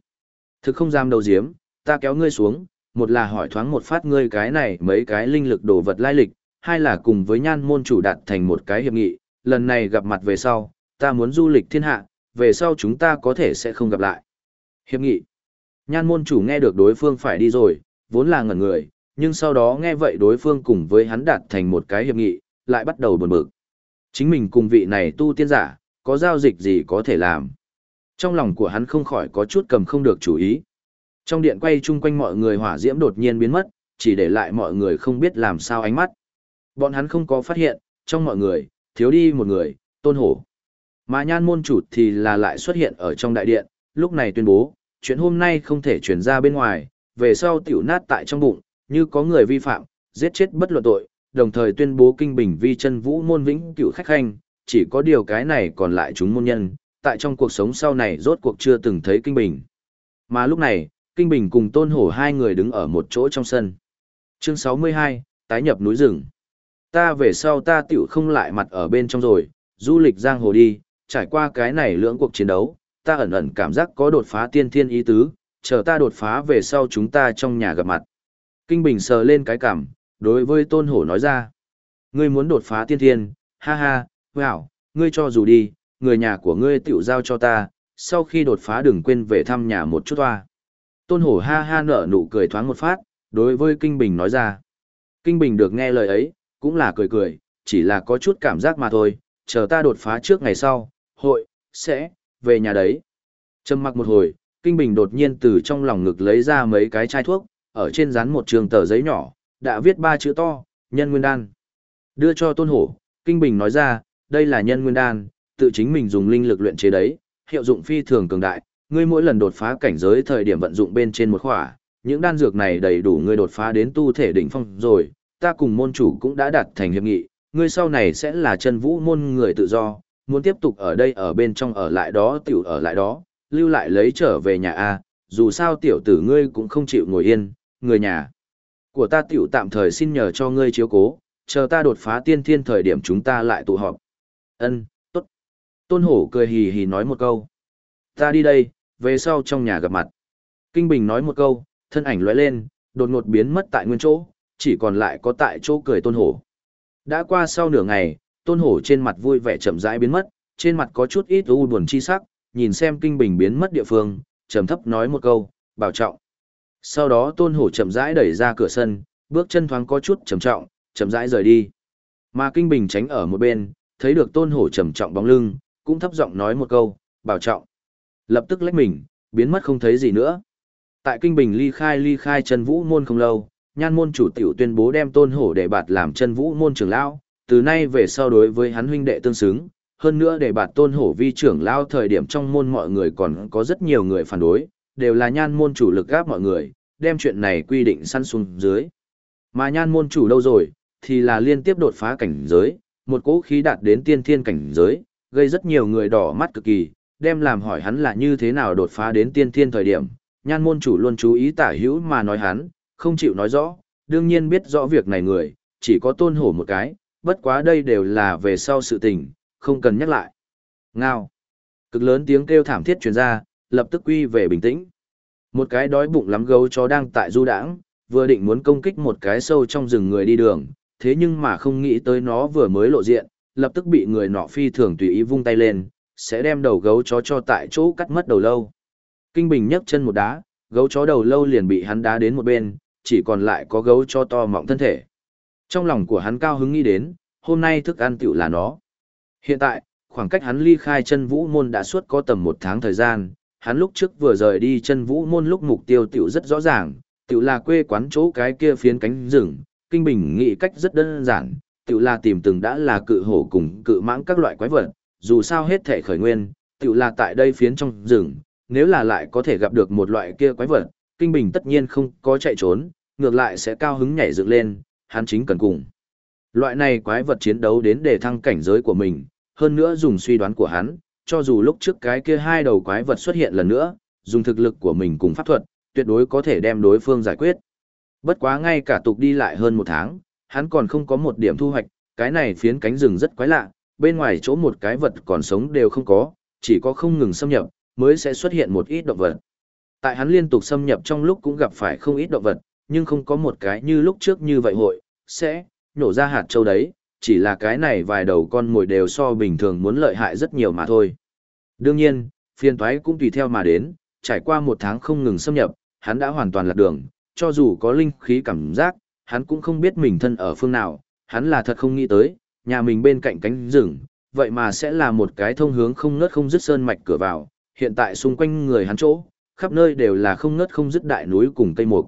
Thực không dám đầu diếm, ta kéo ngươi xuống, một là hỏi thoáng một phát ngươi cái này mấy cái linh lực đồ vật lai lịch, hai là cùng với nhan môn chủ đạt thành một cái hiệp nghị, lần này gặp mặt về sau, ta muốn du lịch thiên hạ, về sau chúng ta có thể sẽ không gặp lại. Hiệp nghị. Nhan môn chủ nghe được đối phương phải đi rồi, vốn là ngẩn người, nhưng sau đó nghe vậy đối phương cùng với hắn đạt thành một cái hiệp nghị, lại bắt đầu buồn bực. Chính mình cùng vị này tu tiên giả, có giao dịch gì có thể làm. Trong lòng của hắn không khỏi có chút cầm không được chủ ý. Trong điện quay chung quanh mọi người hỏa diễm đột nhiên biến mất, chỉ để lại mọi người không biết làm sao ánh mắt. Bọn hắn không có phát hiện, trong mọi người, thiếu đi một người, tôn hổ. Mà nhan môn chủ thì là lại xuất hiện ở trong đại điện, lúc này tuyên bố, chuyện hôm nay không thể truyền ra bên ngoài, về sau tiểu nát tại trong bụng, như có người vi phạm, giết chết bất luận tội, đồng thời tuyên bố kinh bình vi chân vũ môn vĩnh cửu khách khanh, chỉ có điều cái này còn lại chúng môn nhân, tại trong cuộc sống sau này rốt cuộc chưa từng thấy kinh bình. Mà lúc này, kinh bình cùng tôn hổ hai người đứng ở một chỗ trong sân. Chương 62, tái nhập núi rừng. Ta về sau ta tiểu không lại mặt ở bên trong rồi, du lịch giang hồ đi, trải qua cái này lưỡng cuộc chiến đấu, ta ẩn ẩn cảm giác có đột phá tiên thiên ý tứ, chờ ta đột phá về sau chúng ta trong nhà gặp mặt. Kinh Bình sờ lên cái cảm, đối với Tôn Hổ nói ra. Ngươi muốn đột phá tiên thiên, ha ha, wow, ngươi cho dù đi, người nhà của ngươi tiểu giao cho ta, sau khi đột phá đừng quên về thăm nhà một chút toa. Tôn Hổ ha ha nở nụ cười thoáng một phát, đối với Kinh Bình nói ra. Kinh Bình được nghe lời ấy, cũng là cười cười, chỉ là có chút cảm giác mà thôi, chờ ta đột phá trước ngày sau, hội, sẽ, về nhà đấy. Trầm mặc một hồi, Kinh Bình đột nhiên từ trong lòng ngực lấy ra mấy cái chai thuốc, ở trên dán một trường tờ giấy nhỏ, đã viết ba chữ to, nhân nguyên đan. Đưa cho Tôn Hổ, Kinh Bình nói ra, đây là nhân nguyên đan, tự chính mình dùng linh lực luyện chế đấy, hiệu dụng phi thường cường đại, ngươi mỗi lần đột phá cảnh giới thời điểm vận dụng bên trên một khỏa, những đan dược này đầy đủ ngươi đột phá đến tu thể đỉnh phong rồi, ta cùng môn chủ cũng đã đạt thành hiệp nghị, ngươi sau này sẽ là chân vũ môn người tự do, muốn tiếp tục ở đây ở bên trong ở lại đó tiểu ở lại đó, lưu lại lấy trở về nhà A, dù sao tiểu tử ngươi cũng không chịu ngồi yên, người nhà của ta tiểu tạm thời xin nhờ cho ngươi chiếu cố, chờ ta đột phá tiên thiên thời điểm chúng ta lại tụ họp. Ân. Tôn hổ cười hì hì nói một câu. Ta đi đây, về sau trong nhà gặp mặt. Kinh Bình nói một câu, thân ảnh lóe lên, đột ngột biến mất tại nguyên chỗ, chỉ còn lại có tại chỗ cười tôn hổ. Đã qua sau nửa ngày, tôn hổ trên mặt vui vẻ chậm rãi biến mất, trên mặt có chút ít u buồn chi sắc, nhìn xem kinh bình biến mất địa phương, trầm thấp nói một câu, bảo trọng. Sau đó tôn hổ chậm rãi đẩy ra cửa sân, bước chân thoáng có chút trầm trọng, chậm rãi rời đi. Mà kinh bình tránh ở một bên, thấy được tôn hổ trầm trọng bóng lưng, cũng thấp giọng nói một câu, bảo trọng. Lập tức lách mình, biến mất không thấy gì nữa. Tại kinh bình ly khai ly khai chân vũ môn không lâu, nhan môn chủ tiểu tuyên bố đem tôn hổ để bạt làm chân vũ môn trưởng lão, từ nay về sau đối với hắn huynh đệ tương xứng, hơn nữa để bạt tôn hổ vi trưởng lao thời điểm trong môn mọi người còn có rất nhiều người phản đối, đều là nhan môn chủ lực gáp mọi người, đem chuyện này quy định săn xuống dưới. Mà nhan môn chủ đâu rồi, thì là liên tiếp đột phá cảnh giới, một cỗ khí đạt đến tiên thiên cảnh giới, gây rất nhiều người đỏ mắt cực kỳ, đem làm hỏi hắn là như thế nào đột phá đến tiên thiên thời điểm, nhan môn chủ luôn chú ý tả hữu mà nói hắn, không chịu nói rõ, đương nhiên biết rõ việc này người, chỉ có tôn hổ một cái, bất quá đây đều là về sau sự tình, không cần nhắc lại. Ngao. Cực lớn tiếng kêu thảm thiết truyền ra, lập tức quy về bình tĩnh. Một cái đói bụng lắm gấu chó đang tại du đãng, vừa định muốn công kích một cái sâu trong rừng người đi đường, thế nhưng mà không nghĩ tới nó vừa mới lộ diện, lập tức bị người nọ phi thường tùy ý vung tay lên, sẽ đem đầu gấu chó cho tại chỗ cắt mất đầu lâu. Kinh Bình nhấc chân một đá, gấu chó đầu lâu liền bị hắn đá đến một bên, chỉ còn lại có gấu cho to mọng thân thể. Trong lòng của hắn cao hứng nghĩ đến, hôm nay thức ăn tiểu là nó. Hiện tại, khoảng cách hắn ly khai chân vũ môn đã suốt có tầm một tháng thời gian, hắn lúc trước vừa rời đi chân vũ môn lúc mục tiêu tiểu rất rõ ràng, tiểu là quê quán chỗ cái kia phiến cánh rừng, kinh bình nghĩ cách rất đơn giản, tiểu là tìm từng đã là cự hổ cùng cự mãng các loại quái vật, dù sao hết thể khởi nguyên, tiểu là tại đây phiến trong rừng, nếu là lại có thể gặp được một loại kia quái vật, Kinh Bình tất nhiên không có chạy trốn, ngược lại sẽ cao hứng nhảy dựng lên, hắn chính cần cùng. Loại này quái vật chiến đấu đến để thăng cảnh giới của mình, hơn nữa dùng suy đoán của hắn, cho dù lúc trước cái kia hai đầu quái vật xuất hiện lần nữa, dùng thực lực của mình cùng pháp thuật, tuyệt đối có thể đem đối phương giải quyết. Bất quá ngay cả tục đi lại hơn một tháng, hắn còn không có một điểm thu hoạch, cái này phiến cánh rừng rất quái lạ, bên ngoài chỗ một cái vật còn sống đều không có, chỉ có không ngừng xâm nhập, mới sẽ xuất hiện một ít động vật. Tại hắn liên tục xâm nhập trong lúc cũng gặp phải không ít động vật, nhưng không có một cái như lúc trước như vậy hội, sẽ, nổ ra hạt châu đấy, chỉ là cái này vài đầu con mồi đều so bình thường muốn lợi hại rất nhiều mà thôi. Đương nhiên, phiền toái cũng tùy theo mà đến, trải qua một tháng không ngừng xâm nhập, hắn đã hoàn toàn lạc đường, cho dù có linh khí cảm giác, hắn cũng không biết mình thân ở phương nào, hắn là thật không nghĩ tới, nhà mình bên cạnh cánh rừng, vậy mà sẽ là một cái thông hướng không ngớt không dứt sơn mạch cửa vào, hiện tại xung quanh người hắn chỗ, khắp nơi đều là không ngớt không dứt đại núi cùng cây mục.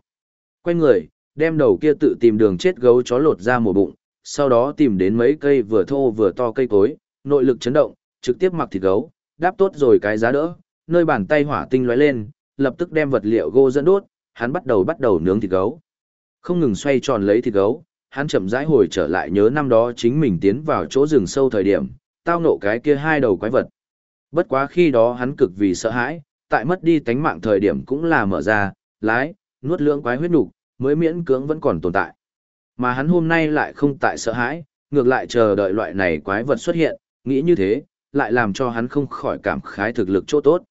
Quay người, đem đầu kia tự tìm đường chết gấu chó lột ra một bụng, sau đó tìm đến mấy cây vừa thô vừa to cây cối, nội lực chấn động, trực tiếp mặc thịt gấu, đáp tốt rồi cái giá đỡ, nơi bàn tay hỏa tinh lóe lên, lập tức đem vật liệu gỗ dẫn đốt, hắn bắt đầu bắt đầu nướng thịt gấu. Không ngừng xoay tròn lấy thịt gấu, hắn chậm rãi hồi trở lại nhớ năm đó chính mình tiến vào chỗ rừng sâu thời điểm, tao nộ cái kia hai đầu quái vật. Bất quá khi đó hắn cực vì sợ hãi, tại mất đi tánh mạng thời điểm cũng là mở ra, lái, nuốt lưỡng quái huyết nục, mới miễn cưỡng vẫn còn tồn tại. Mà hắn hôm nay lại không tại sợ hãi, ngược lại chờ đợi loại này quái vật xuất hiện, nghĩ như thế, lại làm cho hắn không khỏi cảm khái thực lực chỗ tốt.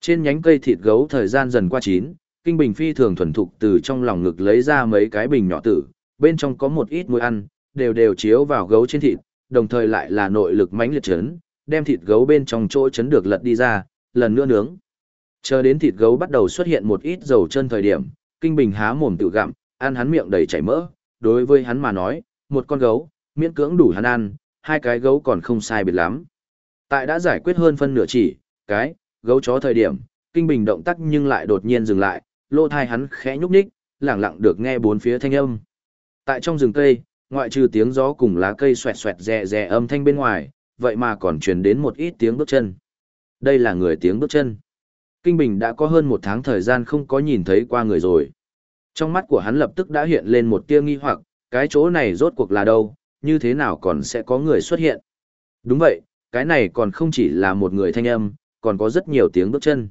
Trên nhánh cây thịt gấu thời gian dần qua chín, Kinh Bình phi thường thuần thục từ trong lòng ngực lấy ra mấy cái bình nhỏ tử, bên trong có một ít muối ăn, đều đều chiếu vào gấu trên thịt, đồng thời lại là nội lực mãnh liệt chấn, đem thịt gấu bên trong chỗ chấn được lật đi ra, lần nữa nướng. Chờ đến thịt gấu bắt đầu xuất hiện một ít dầu chân thời điểm, Kinh Bình há mồm tự gặm, ăn hắn miệng đầy chảy mỡ, đối với hắn mà nói, một con gấu, miễn cưỡng đủ hắn ăn, hai cái gấu còn không sai biệt lắm. Tại đã giải quyết hơn phân nửa chỉ, cái, gấu chó thời điểm, Kinh Bình động tác nhưng lại đột nhiên dừng lại, lô thai hắn khẽ nhúc nhích, lẳng lặng được nghe bốn phía thanh âm. Tại trong rừng cây, ngoại trừ tiếng gió cùng lá cây xoẹt xoẹt rè rè âm thanh bên ngoài, vậy mà còn truyền đến một ít tiếng bước chân. Đây là người tiếng bước chân. Kinh Bình đã có hơn một tháng thời gian không có nhìn thấy qua người rồi. Trong mắt của hắn lập tức đã hiện lên một tia nghi hoặc, cái chỗ này rốt cuộc là đâu, như thế nào còn sẽ có người xuất hiện. Đúng vậy, cái này còn không chỉ là một người thanh âm, còn có rất nhiều tiếng bước chân.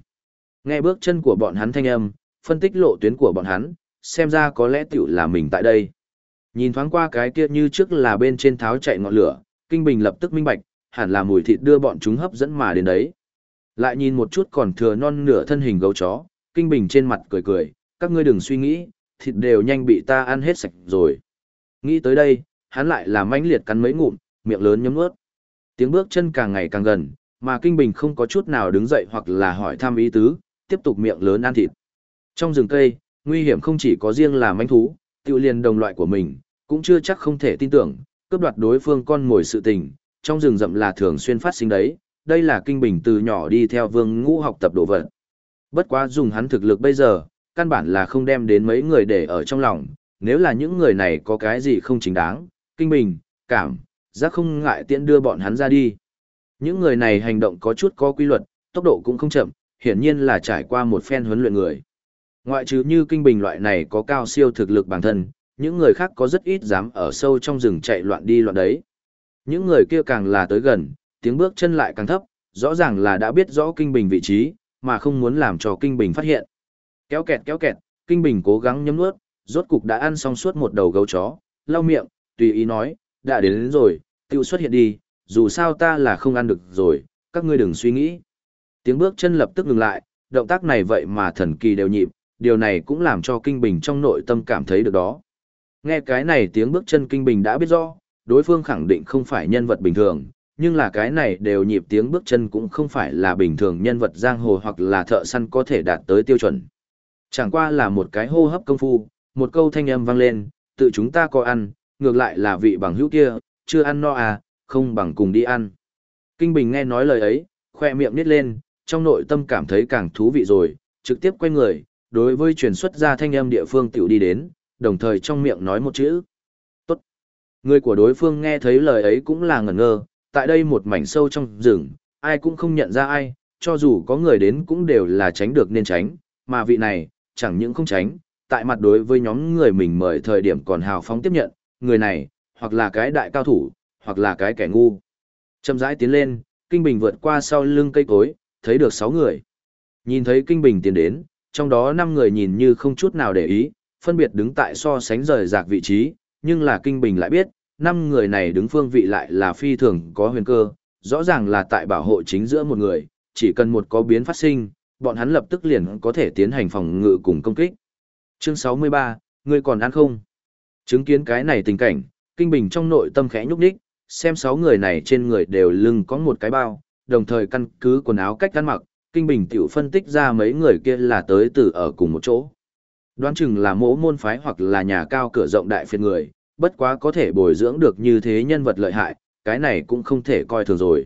Nghe bước chân của bọn hắn thanh âm, phân tích lộ tuyến của bọn hắn, xem ra có lẽ tiểu là mình tại đây. Nhìn thoáng qua cái kia như trước là bên trên tháo chạy ngọn lửa, Kinh Bình lập tức minh bạch, hẳn là mùi thịt đưa bọn chúng hấp dẫn mà đến đấy. Lại nhìn một chút còn thừa non nửa thân hình gấu chó, Kinh Bình trên mặt cười cười, các ngươi đừng suy nghĩ, thịt đều nhanh bị ta ăn hết sạch rồi. Nghĩ tới đây, hắn lại là mãnh liệt cắn mấy ngụm, miệng lớn nhấm nuốt. Tiếng bước chân càng ngày càng gần, mà Kinh Bình không có chút nào đứng dậy hoặc là hỏi thăm ý tứ, tiếp tục miệng lớn ăn thịt. Trong rừng cây, nguy hiểm không chỉ có riêng là manh thú, tiêu liền đồng loại của mình, cũng chưa chắc không thể tin tưởng, cướp đoạt đối phương con mồi sự tình, trong rừng rậm là thường xuyên phát sinh đấy, đây là kinh bình từ nhỏ đi theo vương ngũ học tập đồ vật. Bất quá dùng hắn thực lực bây giờ, căn bản là không đem đến mấy người để ở trong lòng, nếu là những người này có cái gì không chính đáng, kinh bình, cảm, giác không ngại tiện đưa bọn hắn ra đi. Những người này hành động có chút có quy luật, tốc độ cũng không chậm, hiển nhiên là trải qua một phen huấn luyện người. Ngoại trừ như kinh bình loại này có cao siêu thực lực bản thân, những người khác có rất ít dám ở sâu trong rừng chạy loạn đi loạn đấy. Những người kia càng là tới gần, tiếng bước chân lại càng thấp, rõ ràng là đã biết rõ kinh bình vị trí, mà không muốn làm cho kinh bình phát hiện. Kéo kẹt kéo kẹt, kinh bình cố gắng nhấm nuốt, rốt cục đã ăn xong suốt một đầu gấu chó, lau miệng, tùy ý nói, đã đến, đến rồi, tiêu xuất hiện đi, dù sao ta là không ăn được rồi, các ngươi đừng suy nghĩ. Tiếng bước chân lập tức ngừng lại, động tác này vậy mà thần kỳ đều nhịp, điều này cũng làm cho Kinh Bình trong nội tâm cảm thấy được đó. Nghe cái này tiếng bước chân Kinh Bình đã biết rõ, đối phương khẳng định không phải nhân vật bình thường, nhưng là cái này đều nhịp tiếng bước chân cũng không phải là bình thường nhân vật giang hồ hoặc là thợ săn có thể đạt tới tiêu chuẩn. Chẳng qua là một cái hô hấp công phu, một câu thanh âm vang lên, tự chúng ta có ăn, ngược lại là vị bằng hữu kia, chưa ăn no à, không bằng cùng đi ăn. Kinh Bình nghe nói lời ấy, khoe miệng nít lên, trong nội tâm cảm thấy càng thú vị rồi, trực tiếp quay người, đối với truyền xuất ra thanh âm địa phương tiểu đi đến, đồng thời trong miệng nói một chữ. Tốt. Người của đối phương nghe thấy lời ấy cũng là ngẩn ngơ, tại đây một mảnh sâu trong rừng, ai cũng không nhận ra ai, cho dù có người đến cũng đều là tránh được nên tránh, mà vị này, chẳng những không tránh, tại mặt đối với nhóm người mình mời thời điểm còn hào phóng tiếp nhận, người này, hoặc là cái đại cao thủ, hoặc là cái kẻ ngu. Châm rãi tiến lên, Kinh Bình vượt qua sau lưng cây cối, thấy được 6 người. Nhìn thấy Kinh Bình tiến đến, trong đó 5 người nhìn như không chút nào để ý, phân biệt đứng tại so sánh rời rạc vị trí, nhưng là Kinh Bình lại biết, 5 người này đứng phương vị lại là phi thường có huyền cơ, rõ ràng là tại bảo hộ chính giữa một người, chỉ cần một có biến phát sinh, bọn hắn lập tức liền có thể tiến hành phòng ngự cùng công kích. Chương 63, người còn ăn không? Chứng kiến cái này tình cảnh, Kinh Bình trong nội tâm khẽ nhúc nhích, xem 6 người này trên người đều lưng có một cái bao, đồng thời căn cứ quần áo cách ăn mặc, Kinh Bình tiểu phân tích ra mấy người kia là tới từ ở cùng một chỗ. Đoán chừng là mỗ môn phái hoặc là nhà cao cửa rộng đại phiệt người, bất quá có thể bồi dưỡng được như thế nhân vật lợi hại, cái này cũng không thể coi thường rồi.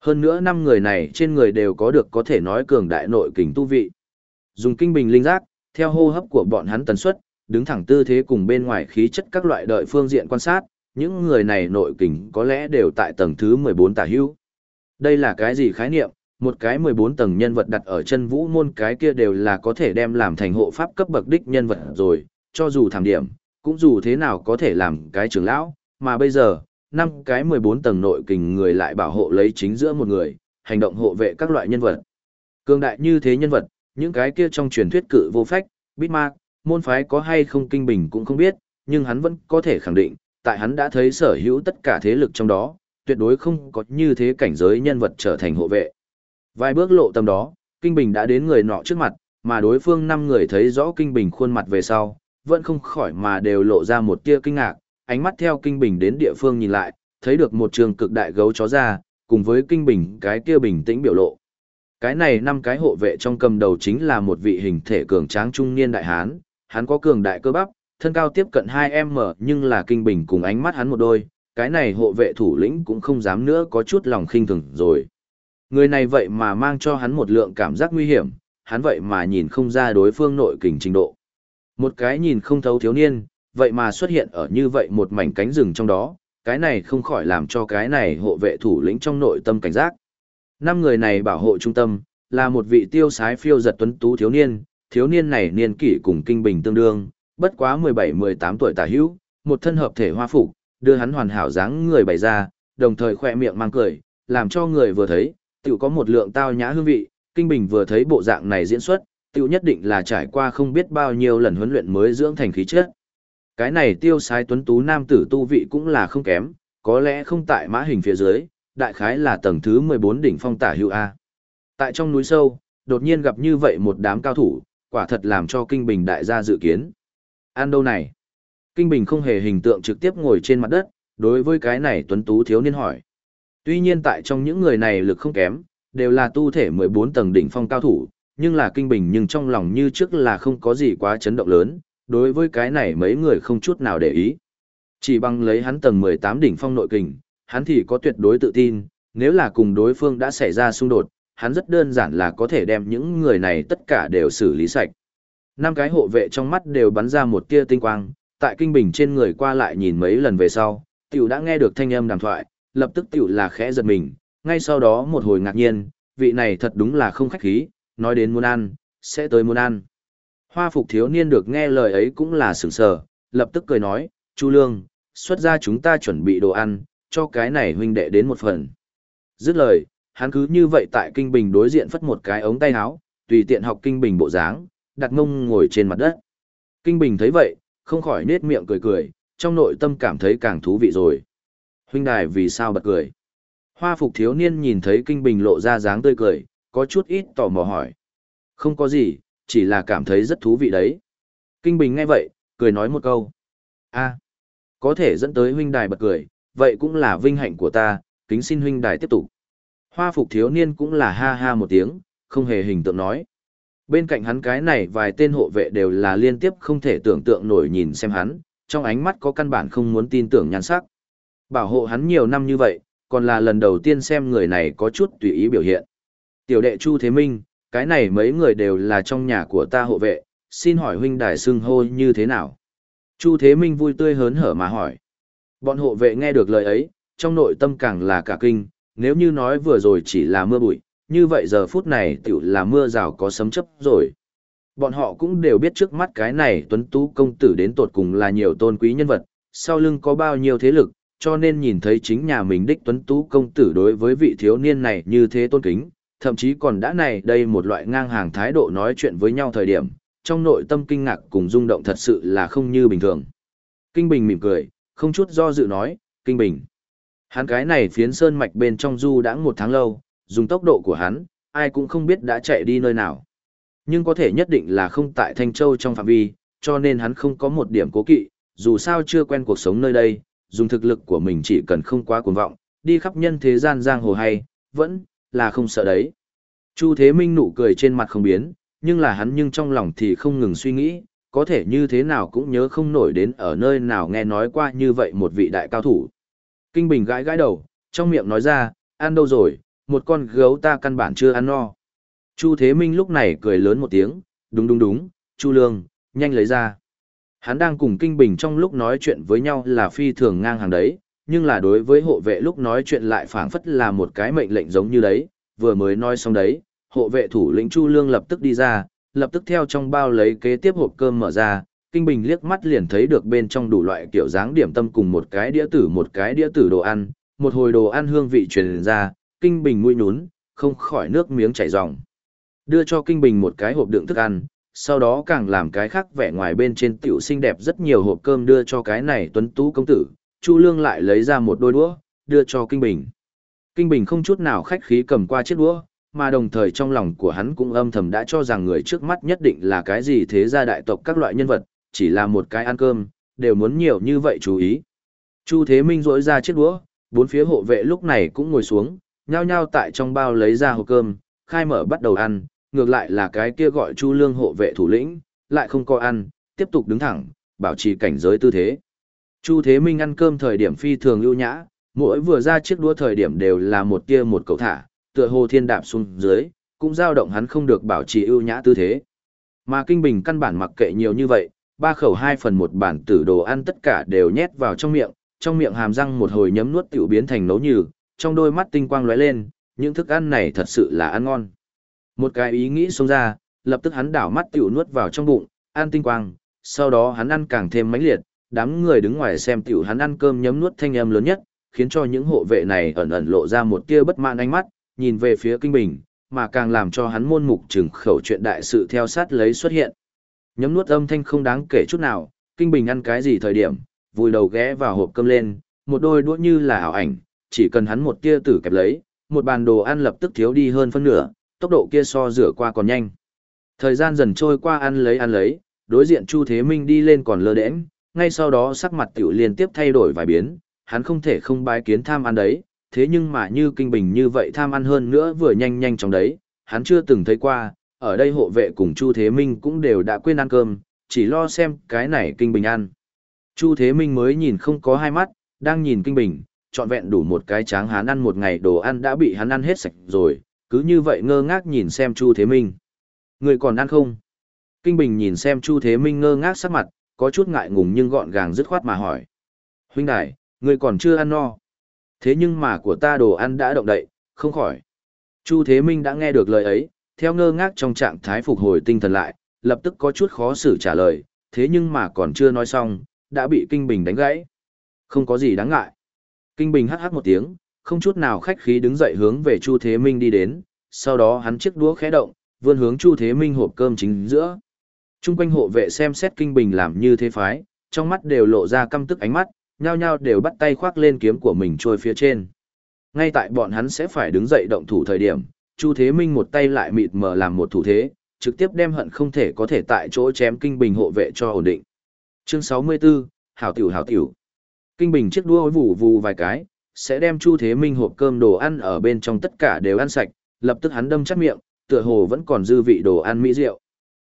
Hơn nữa năm người này trên người đều có được có thể nói cường đại nội kình tu vị. Dùng kinh bình linh giác, theo hô hấp của bọn hắn tần suất, đứng thẳng tư thế cùng bên ngoài khí chất các loại đợi phương diện quan sát, những người này nội kình có lẽ đều tại tầng thứ 14 tả hữu. Đây là cái gì khái niệm? Một cái 14 tầng nhân vật đặt ở chân vũ môn cái kia đều là có thể đem làm thành hộ pháp cấp bậc đích nhân vật rồi, cho dù thảm điểm, cũng dù thế nào có thể làm cái trưởng lão, mà bây giờ, năm cái 14 tầng nội kình người lại bảo hộ lấy chính giữa một người, hành động hộ vệ các loại nhân vật. Cường đại như thế nhân vật, những cái kia trong truyền thuyết cự vô phách, Bismarck, môn phái có hay không kinh bình cũng không biết, nhưng hắn vẫn có thể khẳng định, tại hắn đã thấy sở hữu tất cả thế lực trong đó, tuyệt đối không có như thế cảnh giới nhân vật trở thành hộ vệ. Vài bước lộ tầm đó, kinh bình đã đến người nọ trước mặt, mà đối phương năm người thấy rõ kinh bình khuôn mặt về sau, vẫn không khỏi mà đều lộ ra một tia kinh ngạc, ánh mắt theo kinh bình đến địa phương nhìn lại, thấy được một trường cực đại gấu chó ra, cùng với kinh bình cái kia bình tĩnh biểu lộ. Cái này năm cái hộ vệ trong cầm đầu chính là một vị hình thể cường tráng trung niên đại hán, hắn có cường đại cơ bắp, thân cao tiếp cận 2m nhưng là kinh bình cùng ánh mắt hắn một đôi, cái này hộ vệ thủ lĩnh cũng không dám nữa có chút lòng khinh thường rồi. Người này vậy mà mang cho hắn một lượng cảm giác nguy hiểm, hắn vậy mà nhìn không ra đối phương nội kình trình độ. Một cái nhìn không thấu thiếu niên, vậy mà xuất hiện ở như vậy một mảnh cánh rừng trong đó, cái này không khỏi làm cho cái này hộ vệ thủ lĩnh trong nội tâm cảnh giác. Năm người này bảo hộ trung tâm, là một vị tiêu sái phiêu giật tuấn tú thiếu niên, thiếu niên này niên kỷ cùng kinh bình tương đương, bất quá 17-18 tuổi tả hữu, một thân hợp thể hoa phục, đưa hắn hoàn hảo dáng người bày ra, đồng thời khỏe miệng mang cười, làm cho người vừa thấy, tiểu có một lượng tao nhã hương vị, kinh bình vừa thấy bộ dạng này diễn xuất, tiểu nhất định là trải qua không biết bao nhiêu lần huấn luyện mới dưỡng thành khí chất. Cái này tiêu sái tuấn tú nam tử tu vị cũng là không kém, có lẽ không tại mã hình phía dưới, đại khái là tầng thứ 14 đỉnh phong tả hữu A. Tại trong núi sâu, đột nhiên gặp như vậy một đám cao thủ, quả thật làm cho Kinh Bình đại gia dự kiến. An đâu này? Kinh Bình không hề hình tượng trực tiếp ngồi trên mặt đất, đối với cái này tuấn tú thiếu niên hỏi. Tuy nhiên tại trong những người này lực không kém, đều là tu thể 14 tầng đỉnh phong cao thủ, nhưng là Kinh Bình nhưng trong lòng như trước là không có gì quá chấn động lớn, đối với cái này mấy người không chút nào để ý. Chỉ bằng lấy hắn tầng 18 đỉnh phong nội kình, hắn thì có tuyệt đối tự tin, nếu là cùng đối phương đã xảy ra xung đột, hắn rất đơn giản là có thể đem những người này tất cả đều xử lý sạch. Năm cái hộ vệ trong mắt đều bắn ra một tia tinh quang, tại kinh bình trên người qua lại nhìn mấy lần về sau, tiểu đã nghe được thanh âm đàm thoại, lập tức tiểu là khẽ giật mình, ngay sau đó một hồi ngạc nhiên, vị này thật đúng là không khách khí, nói đến muốn ăn, sẽ tới muốn ăn. Hoa phục thiếu niên được nghe lời ấy cũng là sửng sờ, lập tức cười nói, Chu Lương, xuất ra chúng ta chuẩn bị đồ ăn, cho cái này huynh đệ đến một phần. Dứt lời, hắn cứ như vậy tại kinh bình đối diện phất một cái ống tay áo, tùy tiện học kinh bình bộ dáng, đặt ngông ngồi trên mặt đất. Kinh bình thấy vậy, không khỏi nết miệng cười cười, trong nội tâm cảm thấy càng thú vị rồi. Huynh đài vì sao bật cười? Hoa phục thiếu niên nhìn thấy kinh bình lộ ra dáng tươi cười, có chút ít tò mò hỏi. Không có gì, chỉ là cảm thấy rất thú vị đấy. Kinh Bình nghe vậy, cười nói một câu. a có thể dẫn tới huynh đài bật cười, vậy cũng là vinh hạnh của ta, kính xin huynh đài tiếp tục. Hoa phục thiếu niên cũng là ha ha một tiếng, không hề hình tượng nói. Bên cạnh hắn cái này vài tên hộ vệ đều là liên tiếp không thể tưởng tượng nổi nhìn xem hắn, trong ánh mắt có căn bản không muốn tin tưởng nhan sắc. Bảo hộ hắn nhiều năm như vậy, còn là lần đầu tiên xem người này có chút tùy ý biểu hiện. Tiểu đệ Chu Thế Minh, cái này mấy người đều là trong nhà của ta hộ vệ, xin hỏi huynh đài xưng hô như thế nào? Chu Thế Minh vui tươi hớn hở mà hỏi. Bọn hộ vệ nghe được lời ấy, trong nội tâm càng là cả kinh, nếu như nói vừa rồi chỉ là mưa bụi, như vậy giờ phút này tiểu là mưa rào có sấm chấp rồi. Bọn họ cũng đều biết trước mắt cái này tuấn tú công tử đến tột cùng là nhiều tôn quý nhân vật, sau lưng có bao nhiêu thế lực, cho nên nhìn thấy chính nhà mình đích tuấn tú công tử đối với vị thiếu niên này như thế tôn kính, thậm chí còn đã này đây một loại ngang hàng thái độ nói chuyện với nhau thời điểm, trong nội tâm kinh ngạc cùng rung động thật sự là không như bình thường. Kinh Bình mỉm cười, không chút do dự nói, Kinh Bình. Hắn cái này phiến sơn mạch bên trong du đã một tháng lâu, dùng tốc độ của hắn, ai cũng không biết đã chạy đi nơi nào. Nhưng có thể nhất định là không tại Thanh Châu trong phạm vi, cho nên hắn không có một điểm cố kỵ, dù sao chưa quen cuộc sống nơi đây, dùng thực lực của mình chỉ cần không quá cuồng vọng, đi khắp nhân thế gian giang hồ hay, vẫn là không sợ đấy. Chu Thế Minh nụ cười trên mặt không biến, nhưng là hắn nhưng trong lòng thì không ngừng suy nghĩ, có thể như thế nào cũng nhớ không nổi đến ở nơi nào nghe nói qua như vậy một vị đại cao thủ. Kinh Bình gãi gãi đầu, trong miệng nói ra, ăn đâu rồi, một con gấu ta căn bản chưa ăn no. Chu Thế Minh lúc này cười lớn một tiếng, đúng đúng đúng, Chu Lương, nhanh lấy ra. Hắn đang cùng Kinh Bình trong lúc nói chuyện với nhau là phi thường ngang hàng đấy, nhưng là đối với hộ vệ lúc nói chuyện lại phảng phất là một cái mệnh lệnh giống như đấy, vừa mới nói xong đấy, hộ vệ thủ lĩnh Chu Lương lập tức đi ra, lập tức theo trong bao lấy kế tiếp hộp cơm mở ra, Kinh Bình liếc mắt liền thấy được bên trong đủ loại kiểu dáng điểm tâm cùng một cái đĩa tử một cái đĩa tử đồ ăn, một hồi đồ ăn hương vị truyền ra, Kinh Bình mũi nhún, không khỏi nước miếng chảy ròng. Đưa cho Kinh Bình một cái hộp đựng thức ăn, sau đó càng làm cái khác vẻ ngoài bên trên tiểu xinh đẹp rất nhiều hộp cơm đưa cho cái này tuấn tú công tử, Chu Lương lại lấy ra một đôi đũa, đưa cho Kinh Bình. Kinh Bình không chút nào khách khí cầm qua chiếc đũa, mà đồng thời trong lòng của hắn cũng âm thầm đã cho rằng người trước mắt nhất định là cái gì thế gia đại tộc các loại nhân vật, chỉ là một cái ăn cơm, đều muốn nhiều như vậy chú ý. Chu Thế Minh rỗi ra chiếc đũa, bốn phía hộ vệ lúc này cũng ngồi xuống, nhao nhao tại trong bao lấy ra hộp cơm, khai mở bắt đầu ăn, ngược lại là cái kia gọi Chu Lương hộ vệ thủ lĩnh, lại không có ăn, tiếp tục đứng thẳng, bảo trì cảnh giới tư thế. Chu Thế Minh ăn cơm thời điểm phi thường ưu nhã, mỗi vừa ra chiếc đũa thời điểm đều là một tia một cầu thả, tựa hồ thiên đạp xuống dưới, cũng dao động hắn không được bảo trì ưu nhã tư thế. Mà Kinh Bình căn bản mặc kệ nhiều như vậy, ba khẩu hai phần một bản tử đồ ăn tất cả đều nhét vào trong miệng, trong miệng hàm răng một hồi nhấm nuốt tiểu biến thành nấu nhừ, trong đôi mắt tinh quang lóe lên, những thức ăn này thật sự là ăn ngon. Một cái ý nghĩ xông ra, lập tức hắn đảo mắt tiểu nuốt vào trong bụng, ăn tinh quang, sau đó hắn ăn càng thêm mãnh liệt, đám người đứng ngoài xem tiểu hắn ăn cơm nhấm nuốt thanh âm lớn nhất, khiến cho những hộ vệ này ẩn ẩn lộ ra một tia bất mãn ánh mắt, nhìn về phía kinh bình, mà càng làm cho hắn môn mục trừng khẩu chuyện đại sự theo sát lấy xuất hiện. Nhấm nuốt âm thanh không đáng kể chút nào, kinh bình ăn cái gì thời điểm, vùi đầu ghé vào hộp cơm lên, một đôi đũa như là ảo ảnh, chỉ cần hắn một tia tử kẹp lấy, một bàn đồ ăn lập tức thiếu đi hơn phân nửa, tốc độ kia so rửa qua còn nhanh. Thời gian dần trôi qua ăn lấy ăn lấy, đối diện Chu Thế Minh đi lên còn lơ đễnh, ngay sau đó sắc mặt tiểu liên tiếp thay đổi vài biến, hắn không thể không bái kiến tham ăn đấy, thế nhưng mà như kinh bình như vậy tham ăn hơn nữa vừa nhanh nhanh trong đấy, hắn chưa từng thấy qua, ở đây hộ vệ cùng Chu Thế Minh cũng đều đã quên ăn cơm, chỉ lo xem cái này kinh bình ăn. Chu Thế Minh mới nhìn không có hai mắt, đang nhìn kinh bình, trọn vẹn đủ một cái tráng hắn ăn một ngày đồ ăn đã bị hắn ăn hết sạch rồi, cứ như vậy ngơ ngác nhìn xem Chu Thế Minh. Người còn ăn không? Kinh Bình nhìn xem Chu Thế Minh ngơ ngác sắc mặt, có chút ngại ngùng nhưng gọn gàng dứt khoát mà hỏi. Huynh đại, người còn chưa ăn no. Thế nhưng mà của ta đồ ăn đã động đậy, không khỏi. Chu Thế Minh đã nghe được lời ấy, theo ngơ ngác trong trạng thái phục hồi tinh thần lại, lập tức có chút khó xử trả lời, thế nhưng mà còn chưa nói xong, đã bị Kinh Bình đánh gãy. Không có gì đáng ngại. Kinh Bình hắc hắc một tiếng, không chút nào khách khí đứng dậy hướng về Chu Thế Minh đi đến, sau đó hắn chiếc đũa khẽ động, vươn hướng Chu Thế Minh hộp cơm chính giữa. Trung quanh hộ vệ xem xét Kinh Bình làm như thế phái, trong mắt đều lộ ra căm tức ánh mắt, nhao nhao đều bắt tay khoác lên kiếm của mình trôi phía trên. Ngay tại bọn hắn sẽ phải đứng dậy động thủ thời điểm, Chu Thế Minh một tay lại mịt mờ làm một thủ thế, trực tiếp đem hận không thể có thể tại chỗ chém Kinh Bình hộ vệ cho ổn định. Chương 64, Hảo tiểu hảo tiểu. Kinh Bình chiếc đua vù vù vài cái, sẽ đem Chu Thế Minh hộp cơm đồ ăn ở bên trong tất cả đều ăn sạch, lập tức hắn đâm chắt miệng, tựa hồ vẫn còn dư vị đồ ăn mỹ rượu.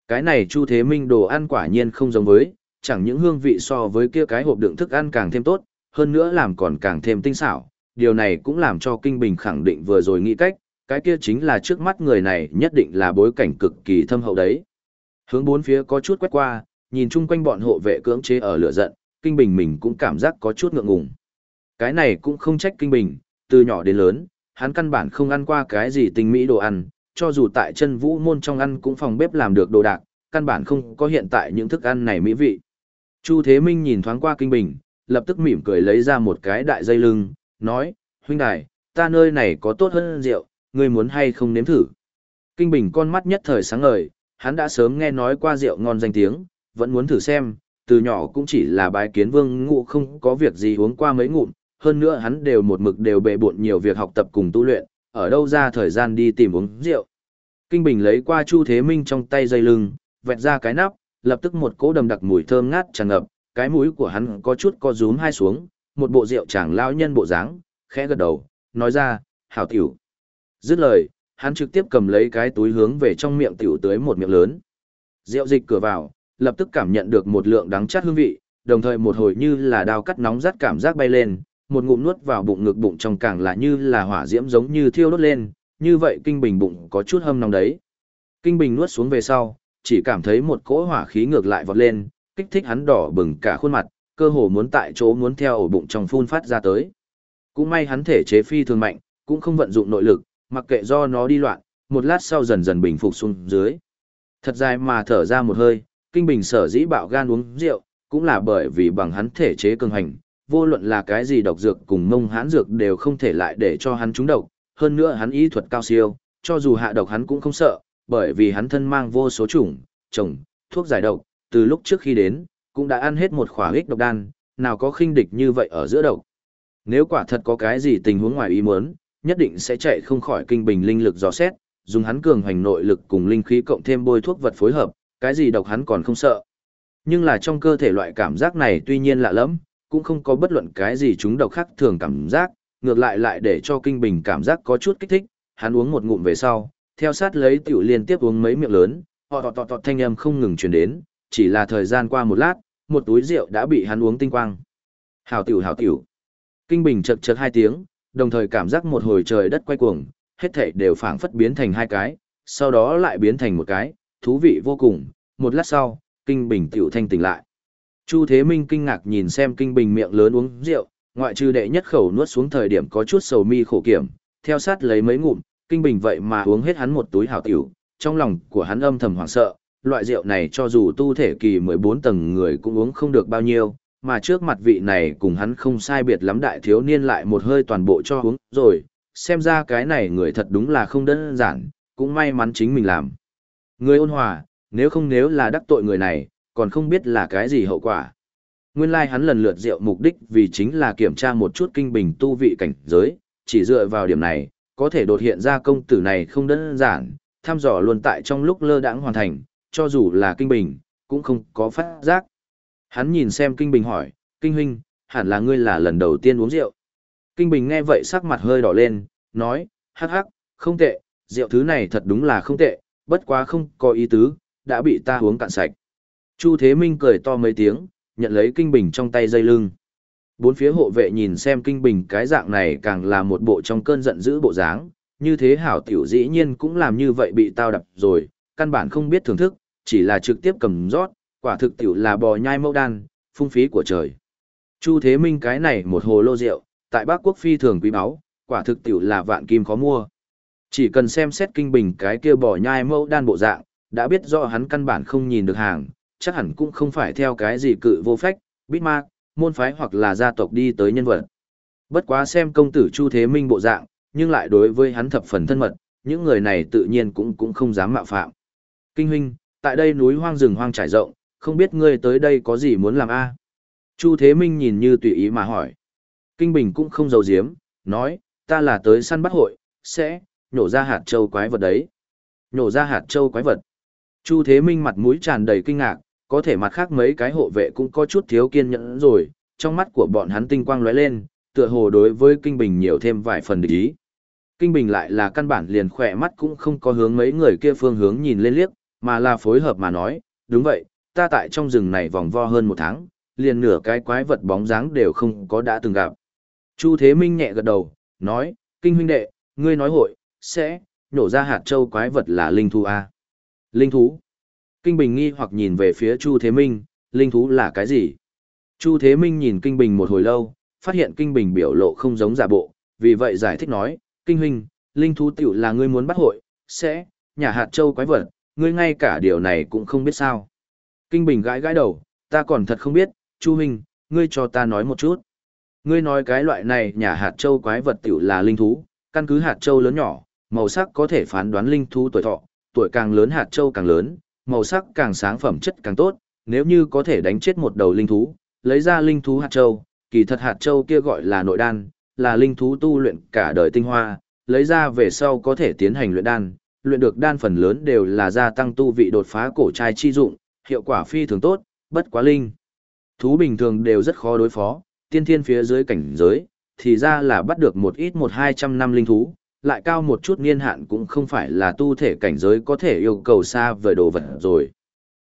Cái này Chu Thế Minh đồ ăn quả nhiên không giống với, chẳng những hương vị so với kia cái hộp đựng thức ăn càng thêm tốt, hơn nữa làm còn càng thêm tinh xảo. Điều này cũng làm cho Kinh Bình khẳng định vừa rồi nghĩ cách, cái kia chính là trước mắt người này nhất định là bối cảnh cực kỳ thâm hậu đấy. Hướng bốn phía có chút quét qua, nhìn chung quanh bọn hộ vệ cưỡng chế ở lửa giận, Kinh Bình mình cũng cảm giác có chút ngượng ngùng. Cái này cũng không trách Kinh Bình, từ nhỏ đến lớn, hắn căn bản không ăn qua cái gì tinh mỹ đồ ăn, cho dù tại chân vũ môn trong ăn cũng phòng bếp làm được đồ đạc, căn bản không có hiện tại những thức ăn này mỹ vị. Chu Thế Minh nhìn thoáng qua Kinh Bình, lập tức mỉm cười lấy ra một cái đại dây lưng, nói, huynh đài, ta nơi này có tốt hơn rượu, ngươi muốn hay không nếm thử. Kinh Bình con mắt nhất thời sáng ngời, hắn đã sớm nghe nói qua rượu ngon danh tiếng, vẫn muốn thử xem, từ nhỏ cũng chỉ là bái kiến vương ngụ không có việc gì uống qua mấy ngụm, hơn nữa hắn đều một mực đều bệ bộn nhiều việc học tập cùng tu luyện, ở đâu ra thời gian đi tìm uống rượu. Kinh Bình lấy qua Chu Thế Minh trong tay dây lưng, vẹt ra cái nắp, lập tức một cỗ đầm đặc mùi thơm ngát tràn ngập, cái mũi của hắn có chút co rúm hai xuống, một bộ rượu chàng lao nhân bộ dáng, khẽ gật đầu, nói ra, hảo tiểu. Dứt lời, hắn trực tiếp cầm lấy cái túi hướng về trong miệng tiểu tới một miệng lớn. Rượu dịch cửa vào, lập tức cảm nhận được một lượng đắng chát hương vị, đồng thời một hồi như là đao cắt nóng rát cảm giác bay lên, một ngụm nuốt vào bụng ngực bụng trong càng là như là hỏa diễm giống như thiêu đốt lên, như vậy kinh bình bụng có chút hâm nóng đấy. Kinh bình nuốt xuống về sau, chỉ cảm thấy một cỗ hỏa khí ngược lại vọt lên, kích thích hắn đỏ bừng cả khuôn mặt, cơ hồ muốn tại chỗ muốn theo ổ bụng trong phun phát ra tới. Cũng may hắn thể chế phi thường mạnh, cũng không vận dụng nội lực, mặc kệ do nó đi loạn, một lát sau dần dần bình phục xuống dưới. Thật dài mà thở ra một hơi, kinh bình sở dĩ bạo gan uống rượu, cũng là bởi vì bằng hắn thể chế cường hành, vô luận là cái gì độc dược cùng mông hãn dược đều không thể lại để cho hắn trúng độc, hơn nữa hắn y thuật cao siêu, cho dù hạ độc hắn cũng không sợ, bởi vì hắn thân mang vô số chủng, trồng, thuốc giải độc, từ lúc trước khi đến, cũng đã ăn hết một khỏa ích độc đan, nào có khinh địch như vậy ở giữa độc. Nếu quả thật có cái gì tình huống ngoài ý muốn, nhất định sẽ chạy không khỏi kinh bình linh lực dò xét, dùng hắn cường hành nội lực cùng linh khí cộng thêm bôi thuốc vật phối hợp, cái gì độc hắn còn không sợ. Nhưng là trong cơ thể loại cảm giác này tuy nhiên lạ lắm, cũng không có bất luận cái gì chúng độc khác thường cảm giác, ngược lại lại để cho kinh bình cảm giác có chút kích thích, hắn uống một ngụm về sau, theo sát lấy tiểu liên tiếp uống mấy miệng lớn, họ tọt tọt tọt thanh âm không ngừng truyền đến, chỉ là thời gian qua một lát, một túi rượu đã bị hắn uống tinh quang. Hảo tiểu hảo tiểu. Kinh bình chật chật hai tiếng, đồng thời cảm giác một hồi trời đất quay cuồng, hết thảy đều phảng phất biến thành hai cái, sau đó lại biến thành một cái, thú vị vô cùng, một lát sau, kinh bình tiểu thanh tỉnh lại. Chu Thế Minh kinh ngạc nhìn xem kinh bình miệng lớn uống rượu, ngoại trừ đệ nhất khẩu nuốt xuống thời điểm có chút sầu mi khổ kiểm, theo sát lấy mấy ngụm, kinh bình vậy mà uống hết hắn một túi hảo tiểu, trong lòng của hắn âm thầm hoảng sợ, loại rượu này cho dù tu thể kỳ 14 tầng người cũng uống không được bao nhiêu, mà trước mặt vị này cùng hắn không sai biệt lắm đại thiếu niên lại một hơi toàn bộ cho uống rồi, xem ra cái này người thật đúng là không đơn giản, cũng may mắn chính mình làm. Người ôn hòa, nếu không nếu là đắc tội người này, còn không biết là cái gì hậu quả. Nguyên lai like hắn lần lượt rượu mục đích vì chính là kiểm tra một chút kinh bình tu vị cảnh giới, chỉ dựa vào điểm này, có thể đột hiện ra công tử này không đơn giản, thăm dò luôn tại trong lúc lơ đãng hoàn thành, cho dù là kinh bình, cũng không có phát giác. Hắn nhìn xem kinh bình hỏi, kinh huynh, hẳn là ngươi là lần đầu tiên uống rượu. Kinh bình nghe vậy sắc mặt hơi đỏ lên, nói, hắc hắc, không tệ, rượu thứ này thật đúng là không tệ, bất quá không có ý tứ, đã bị ta uống cạn sạch. Chu Thế Minh cười to mấy tiếng, nhận lấy kinh bình trong tay dây lưng. Bốn phía hộ vệ nhìn xem kinh bình cái dạng này càng là một bộ trong cơn giận dữ bộ dáng, như thế hảo tiểu dĩ nhiên cũng làm như vậy bị tao đập rồi, căn bản không biết thưởng thức, chỉ là trực tiếp cầm rót, quả thực tiểu là bò nhai mẫu đan, phung phí của trời. Chu Thế Minh cái này một hồ lô rượu, tại Bắc Quốc phi thường quý báu, quả thực tiểu là vạn kim khó mua. Chỉ cần xem xét kinh bình cái kia bò nhai mẫu đan bộ dạng, đã biết rõ hắn căn bản không nhìn được hàng, chắc hẳn cũng không phải theo cái gì cự vô phách, bít ma, môn phái hoặc là gia tộc đi tới nhân vật. Bất quá xem công tử Chu Thế Minh bộ dạng, nhưng lại đối với hắn thập phần thân mật, những người này tự nhiên cũng cũng không dám mạo phạm. Kinh huynh, tại đây núi hoang rừng hoang trải rộng, không biết ngươi tới đây có gì muốn làm a? Chu Thế Minh nhìn như tùy ý mà hỏi. Kinh Bình cũng không giấu giếm, nói, ta là tới săn bắt hội, sẽ, nhổ ra hạt châu quái vật đấy. Nhổ ra hạt châu quái vật. Chu Thế Minh mặt mũi tràn đầy kinh ngạc, có thể mặt khác mấy cái hộ vệ cũng có chút thiếu kiên nhẫn rồi, trong mắt của bọn hắn tinh quang lóe lên, tựa hồ đối với Kinh Bình nhiều thêm vài phần địch ý. Kinh Bình lại là căn bản liền khỏe mắt cũng không có hướng mấy người kia phương hướng nhìn lên liếc, mà là phối hợp mà nói, đúng vậy, ta tại trong rừng này vòng vo hơn một tháng, liền nửa cái quái vật bóng dáng đều không có đã từng gặp. Chu Thế Minh nhẹ gật đầu, nói, Kinh huynh đệ, ngươi nói hội, sẽ, nổ ra hạt châu quái vật là linh thú A. Linh thú. Kinh Bình nghi hoặc nhìn về phía Chu Thế Minh, linh thú là cái gì? Chu Thế Minh nhìn Kinh Bình một hồi lâu, phát hiện Kinh Bình biểu lộ không giống giả bộ, vì vậy giải thích nói, Kinh huynh, linh thú tiểu là ngươi muốn bắt hội, sẽ, nhà hạt châu quái vật, ngươi ngay cả điều này cũng không biết sao. Kinh Bình gãi gãi đầu, ta còn thật không biết, Chu huynh, ngươi cho ta nói một chút. Ngươi nói cái loại này nhà hạt châu quái vật tiểu là linh thú, căn cứ hạt châu lớn nhỏ, màu sắc có thể phán đoán linh thú tuổi thọ, tuổi càng lớn hạt châu càng lớn, màu sắc càng sáng phẩm chất càng tốt, nếu như có thể đánh chết một đầu linh thú, lấy ra linh thú hạt châu, kỳ thật hạt châu kia gọi là nội đan, là linh thú tu luyện cả đời tinh hoa, lấy ra về sau có thể tiến hành luyện đan, luyện được đan phần lớn đều là gia tăng tu vị đột phá cổ trai chi dụng, hiệu quả phi thường tốt, bất quá linh. Thú bình thường đều rất khó đối phó, tiên thiên phía dưới cảnh giới, thì ra là bắt được một ít một hai trăm năm linh thú, lại cao một chút niên hạn cũng không phải là tu thể cảnh giới có thể yêu cầu xa vời đồ vật rồi.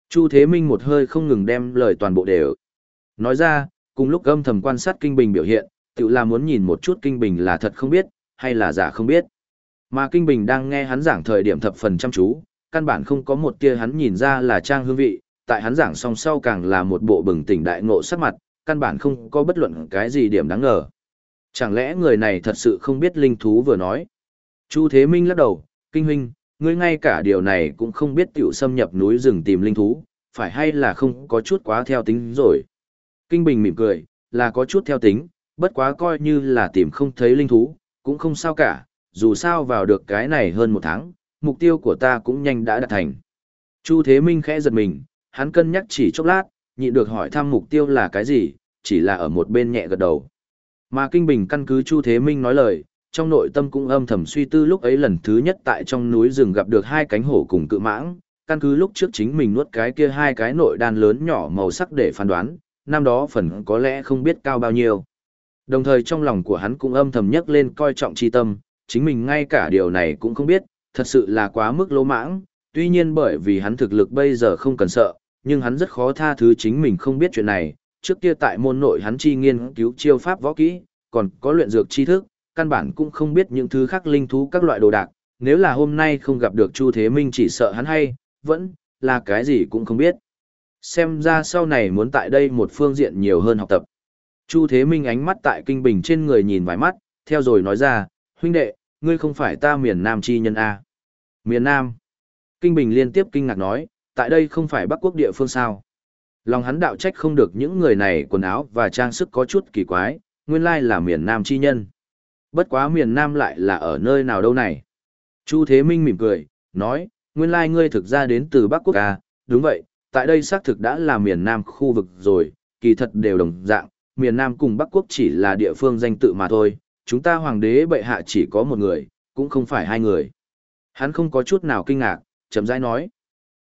Chu Thế Minh một hơi không ngừng đem lời toàn bộ đều. Nói ra, cùng lúc âm thầm quan sát Kinh Bình biểu hiện, tự là muốn nhìn một chút Kinh Bình là thật không biết, hay là giả không biết. Mà Kinh Bình đang nghe hắn giảng thời điểm thập phần chăm chú, căn bản không có một tia hắn nhìn ra là trang hương vị, tại hắn giảng song sau càng là một bộ bừng tỉnh đại ngộ sắc mặt, căn bản không có bất luận cái gì điểm đáng ngờ. Chẳng lẽ người này thật sự không biết linh thú vừa nói? Chu Thế Minh lắc đầu, kinh huynh, ngươi ngay cả điều này cũng không biết tiểu xâm nhập núi rừng tìm linh thú, phải hay là không có chút quá theo tính rồi. Kinh Bình mỉm cười, là có chút theo tính, bất quá coi như là tìm không thấy linh thú, cũng không sao cả, dù sao vào được cái này hơn một tháng, mục tiêu của ta cũng nhanh đã đạt thành. Chu Thế Minh khẽ giật mình, hắn cân nhắc chỉ chốc lát, nhịn được hỏi thăm mục tiêu là cái gì, chỉ là ở một bên nhẹ gật đầu. Mà Kinh Bình căn cứ Chu Thế Minh nói lời, trong nội tâm cũng âm thầm suy tư lúc ấy lần thứ nhất tại trong núi rừng gặp được hai cánh hổ cùng cự mãng, căn cứ lúc trước chính mình nuốt cái kia hai cái nội đan lớn nhỏ màu sắc để phán đoán, năm đó phần có lẽ không biết cao bao nhiêu. Đồng thời trong lòng của hắn cũng âm thầm nhắc lên coi trọng chi tâm, chính mình ngay cả điều này cũng không biết, thật sự là quá mức lỗ mãng, tuy nhiên bởi vì hắn thực lực bây giờ không cần sợ, nhưng hắn rất khó tha thứ chính mình không biết chuyện này, trước kia tại môn nội hắn chi nghiên cứu chiêu pháp võ kỹ, còn có luyện dược tri thức, căn bản cũng không biết những thứ khác linh thú các loại đồ đạc, nếu là hôm nay không gặp được Chu Thế Minh chỉ sợ hắn hay, vẫn là cái gì cũng không biết. Xem ra sau này muốn tại đây một phương diện nhiều hơn học tập. Chu Thế Minh ánh mắt tại kinh bình trên người nhìn vài mắt, theo rồi nói ra, huynh đệ, ngươi không phải ta miền Nam chi nhân A. Miền Nam. Kinh Bình liên tiếp kinh ngạc nói, tại đây không phải Bắc Quốc địa phương sao. Lòng hắn đạo trách không được những người này quần áo và trang sức có chút kỳ quái, nguyên lai là miền Nam chi nhân. Bất quá miền Nam lại là ở nơi nào đâu này. Chu Thế Minh mỉm cười, nói, nguyên lai ngươi thực ra đến từ Bắc Quốc à, đúng vậy, tại đây xác thực đã là miền Nam khu vực rồi, kỳ thật đều đồng dạng, miền Nam cùng Bắc Quốc chỉ là địa phương danh tự mà thôi, chúng ta hoàng đế bệ hạ chỉ có một người, cũng không phải hai người. Hắn không có chút nào kinh ngạc, chậm rãi nói.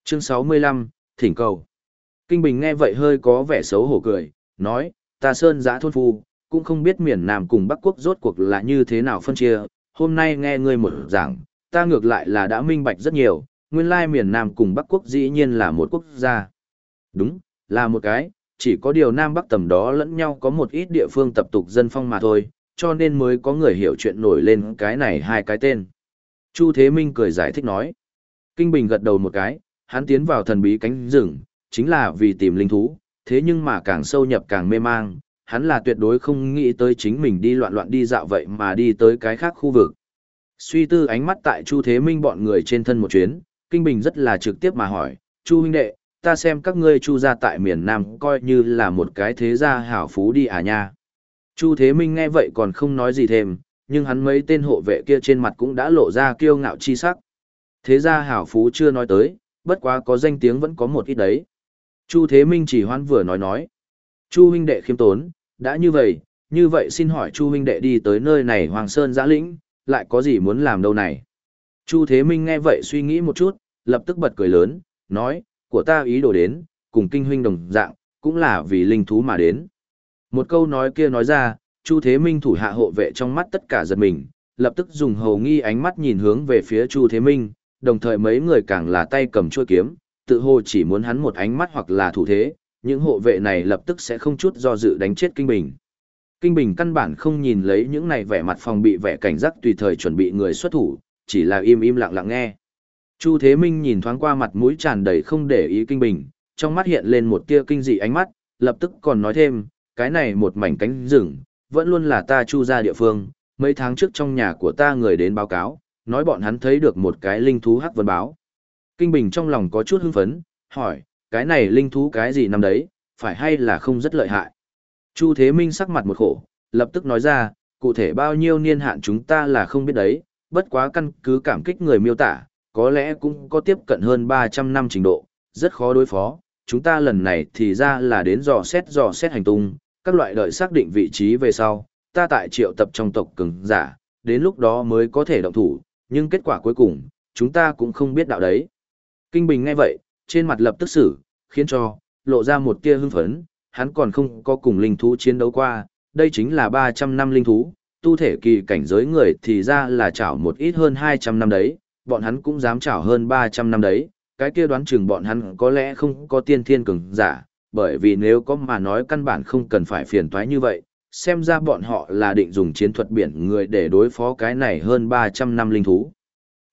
Chương 65, Thỉnh cầu. Kinh Bình nghe vậy hơi có vẻ xấu hổ cười, nói, ta sơn giã thôn phu, cũng không biết miền Nam cùng Bắc Quốc rốt cuộc là như thế nào phân chia, hôm nay nghe ngươi một giảng, ta ngược lại là đã minh bạch rất nhiều, nguyên lai miền Nam cùng Bắc Quốc dĩ nhiên là một quốc gia. Đúng, là một cái, chỉ có điều Nam Bắc tầm đó lẫn nhau có một ít địa phương tập tục dân phong mà thôi, cho nên mới có người hiểu chuyện nổi lên cái này hai cái tên. Chu Thế Minh cười giải thích nói. Kinh Bình gật đầu một cái, hắn tiến vào thần bí cánh rừng, chính là vì tìm linh thú, thế nhưng mà càng sâu nhập càng mê mang, hắn là tuyệt đối không nghĩ tới chính mình đi loạn loạn đi dạo vậy mà đi tới cái khác khu vực. Suy tư ánh mắt tại Chu Thế Minh bọn người trên thân một chuyến, Kinh Bình rất là trực tiếp mà hỏi, Chu huynh đệ, ta xem các ngươi Chu gia tại miền Nam coi như là một cái thế gia hảo phú đi à nha. Chu Thế Minh nghe vậy còn không nói gì thêm, nhưng hắn mấy tên hộ vệ kia trên mặt cũng đã lộ ra kiêu ngạo chi sắc. Thế gia hảo phú chưa nói tới, bất quá có danh tiếng vẫn có một ít đấy. Chu Thế Minh chỉ hoan vừa nói nói. Chu huynh đệ khiêm tốn, đã như vậy, như vậy xin hỏi Chu huynh đệ đi tới nơi này Hoàng Sơn giã lĩnh, lại có gì muốn làm đâu này? Chu Thế Minh nghe vậy suy nghĩ một chút, lập tức bật cười lớn, nói, của ta ý đồ đến, cùng kinh huynh đồng dạng, cũng là vì linh thú mà đến. Một câu nói kia nói ra, Chu Thế Minh thủ hạ hộ vệ trong mắt tất cả giật mình, lập tức dùng hầu nghi ánh mắt nhìn hướng về phía Chu Thế Minh, đồng thời mấy người càng là tay cầm chuôi kiếm, tự hồ chỉ muốn hắn một ánh mắt hoặc là thủ thế, những hộ vệ này lập tức sẽ không chút do dự đánh chết Kinh Bình. Kinh Bình căn bản không nhìn lấy những này vẻ mặt phòng bị vẻ cảnh giác tùy thời chuẩn bị người xuất thủ, chỉ là im im lặng lặng nghe. Chu Thế Minh nhìn thoáng qua mặt mũi tràn đầy không để ý Kinh Bình, trong mắt hiện lên một tia kinh dị ánh mắt, lập tức còn nói thêm, cái này một mảnh cánh rừng, vẫn luôn là ta chu ra địa phương, mấy tháng trước trong nhà của ta người đến báo cáo, nói bọn hắn thấy được một cái linh thú hắc vân báo. Kinh Bình trong lòng có chút hưng phấn, hỏi, cái này linh thú cái gì năm đấy, phải hay là không rất lợi hại. Chu Thế Minh sắc mặt một khổ, lập tức nói ra, cụ thể bao nhiêu niên hạn chúng ta là không biết đấy, bất quá căn cứ cảm kích người miêu tả, có lẽ cũng có tiếp cận hơn 300 năm trình độ, rất khó đối phó. Chúng ta lần này thì ra là đến dò xét dò xét hành tung, các loại đợi xác định vị trí về sau, ta tại triệu tập trong tộc cường giả, đến lúc đó mới có thể động thủ, nhưng kết quả cuối cùng, chúng ta cũng không biết đạo đấy. Kinh Bình nghe vậy, trên mặt lập tức xử, khiến cho, lộ ra một tia hưng phấn, hắn còn không có cùng linh thú chiến đấu qua, đây chính là 300 năm linh thú, tu thể kỳ cảnh giới người thì ra là chảo một ít hơn 200 năm đấy, bọn hắn cũng dám chảo hơn 300 năm đấy, cái kia đoán chừng bọn hắn có lẽ không có tiên thiên cường giả, bởi vì nếu có mà nói căn bản không cần phải phiền toái như vậy, xem ra bọn họ là định dùng chiến thuật biển người để đối phó cái này hơn 300 năm linh thú.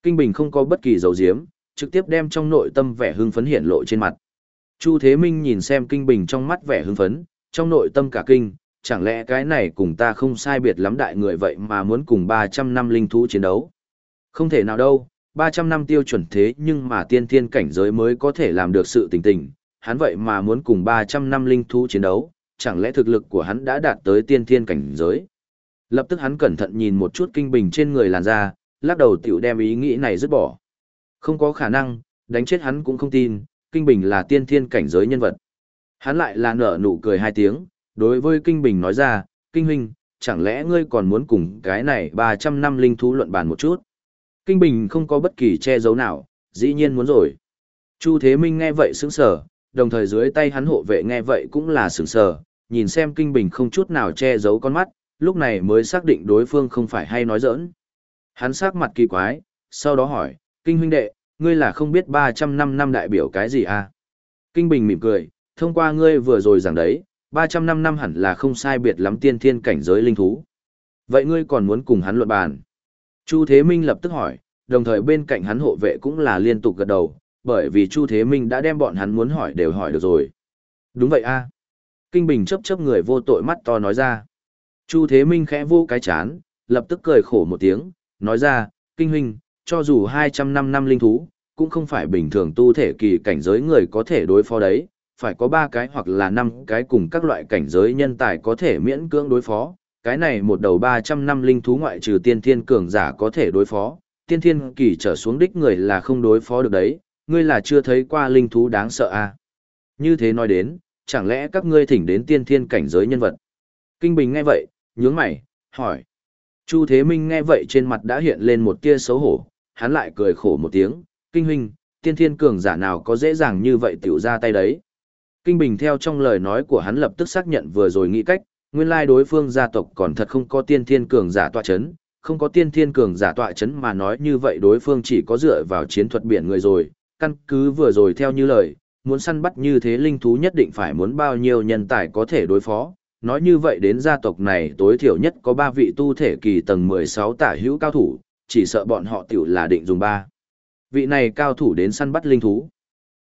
Kinh Bình không có bất kỳ dấu diếm, trực tiếp đem trong nội tâm vẻ hưng phấn hiện lộ trên mặt. Chu Thế Minh nhìn xem Kinh Bình trong mắt vẻ hưng phấn, trong nội tâm cả kinh, chẳng lẽ cái này cùng ta không sai biệt lắm đại người vậy mà muốn cùng 300 năm linh thú chiến đấu? Không thể nào đâu, 300 năm tiêu chuẩn thế nhưng mà tiên thiên cảnh giới mới có thể làm được sự tình tình, hắn vậy mà muốn cùng 300 năm linh thú chiến đấu, chẳng lẽ thực lực của hắn đã đạt tới tiên thiên cảnh giới? Lập tức hắn cẩn thận nhìn một chút kinh bình trên người làn da, lắc đầu tiểu đem ý nghĩ này dứt bỏ. Không có khả năng, đánh chết hắn cũng không tin, kinh bình là tiên thiên cảnh giới nhân vật. Hắn lại là nở nụ cười hai tiếng, đối với kinh bình nói ra, kinh huynh, chẳng lẽ ngươi còn muốn cùng cái này 300 năm linh thú luận bàn một chút? Kinh bình không có bất kỳ che giấu nào, dĩ nhiên muốn rồi. Chu Thế Minh nghe vậy sững sờ, đồng thời dưới tay hắn hộ vệ nghe vậy cũng là sững sờ, nhìn xem kinh bình không chút nào che giấu con mắt, lúc này mới xác định đối phương không phải hay nói giỡn. Hắn sắc mặt kỳ quái, sau đó hỏi, kinh huynh đệ, ngươi là không biết 300 năm năm đại biểu cái gì à? Kinh bình mỉm cười, thông qua ngươi vừa rồi giảng đấy, 300 năm năm hẳn là không sai biệt lắm tiên thiên cảnh giới linh thú. Vậy ngươi còn muốn cùng hắn luận bàn? Chu Thế Minh lập tức hỏi, đồng thời bên cạnh hắn hộ vệ cũng là liên tục gật đầu, bởi vì Chu Thế Minh đã đem bọn hắn muốn hỏi đều hỏi được rồi. Đúng vậy a. Kinh Bình chấp chấp người vô tội mắt to nói ra. Chu Thế Minh khẽ vô cái chán, lập tức cười khổ một tiếng, nói ra, Kinh Huynh, cho dù 200 năm năm linh thú, cũng không phải bình thường tu thể kỳ cảnh giới người có thể đối phó đấy, phải có 3 cái hoặc là 5 cái cùng các loại cảnh giới nhân tài có thể miễn cưỡng đối phó. Cái này một đầu 300 năm linh thú ngoại trừ tiên thiên cường giả có thể đối phó, tiên thiên kỳ trở xuống đích người là không đối phó được đấy, ngươi là chưa thấy qua linh thú đáng sợ à. Như thế nói đến, chẳng lẽ các ngươi thỉnh đến tiên thiên cảnh giới nhân vật? Kinh Bình nghe vậy, nhướng mày, hỏi. Chu Thế Minh nghe vậy trên mặt đã hiện lên một tia xấu hổ, hắn lại cười khổ một tiếng, kinh huynh, tiên thiên cường giả nào có dễ dàng như vậy tiểu ra tay đấy. Kinh Bình theo trong lời nói của hắn lập tức xác nhận vừa rồi nghĩ cách, nguyên lai đối phương gia tộc còn thật không có tiên thiên cường giả tọa chấn, không có tiên thiên cường giả tọa chấn mà nói như vậy đối phương chỉ có dựa vào chiến thuật biển người rồi, căn cứ vừa rồi theo như lời, muốn săn bắt như thế linh thú nhất định phải muốn bao nhiêu nhân tài có thể đối phó. Nói như vậy đến gia tộc này tối thiểu nhất có 3 vị tu thể kỳ tầng 16 tả hữu cao thủ, chỉ sợ bọn họ tiểu là định dùng ba Vị này cao thủ đến săn bắt linh thú.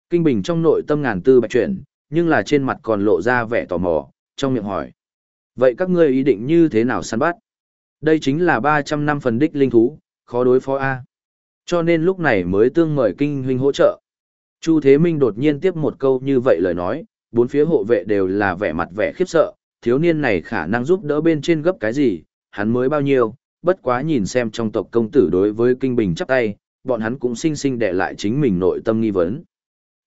Kinh Bình trong nội tâm ngàn tư bạch chuyển, nhưng là trên mặt còn lộ ra vẻ tò mò, trong miệng hỏi. Vậy các ngươi ý định như thế nào săn bắt? Đây chính là 300 năm phần đích linh thú, khó đối phó A. Cho nên lúc này mới tương mời kinh huynh hỗ trợ. Chu Thế Minh đột nhiên tiếp một câu như vậy lời nói, bốn phía hộ vệ đều là vẻ mặt vẻ khiếp sợ, thiếu niên này khả năng giúp đỡ bên trên gấp cái gì, hắn mới bao nhiêu, bất quá nhìn xem trong tộc công tử đối với Kinh Bình chắp tay, bọn hắn cũng sinh sinh để lại chính mình nội tâm nghi vấn.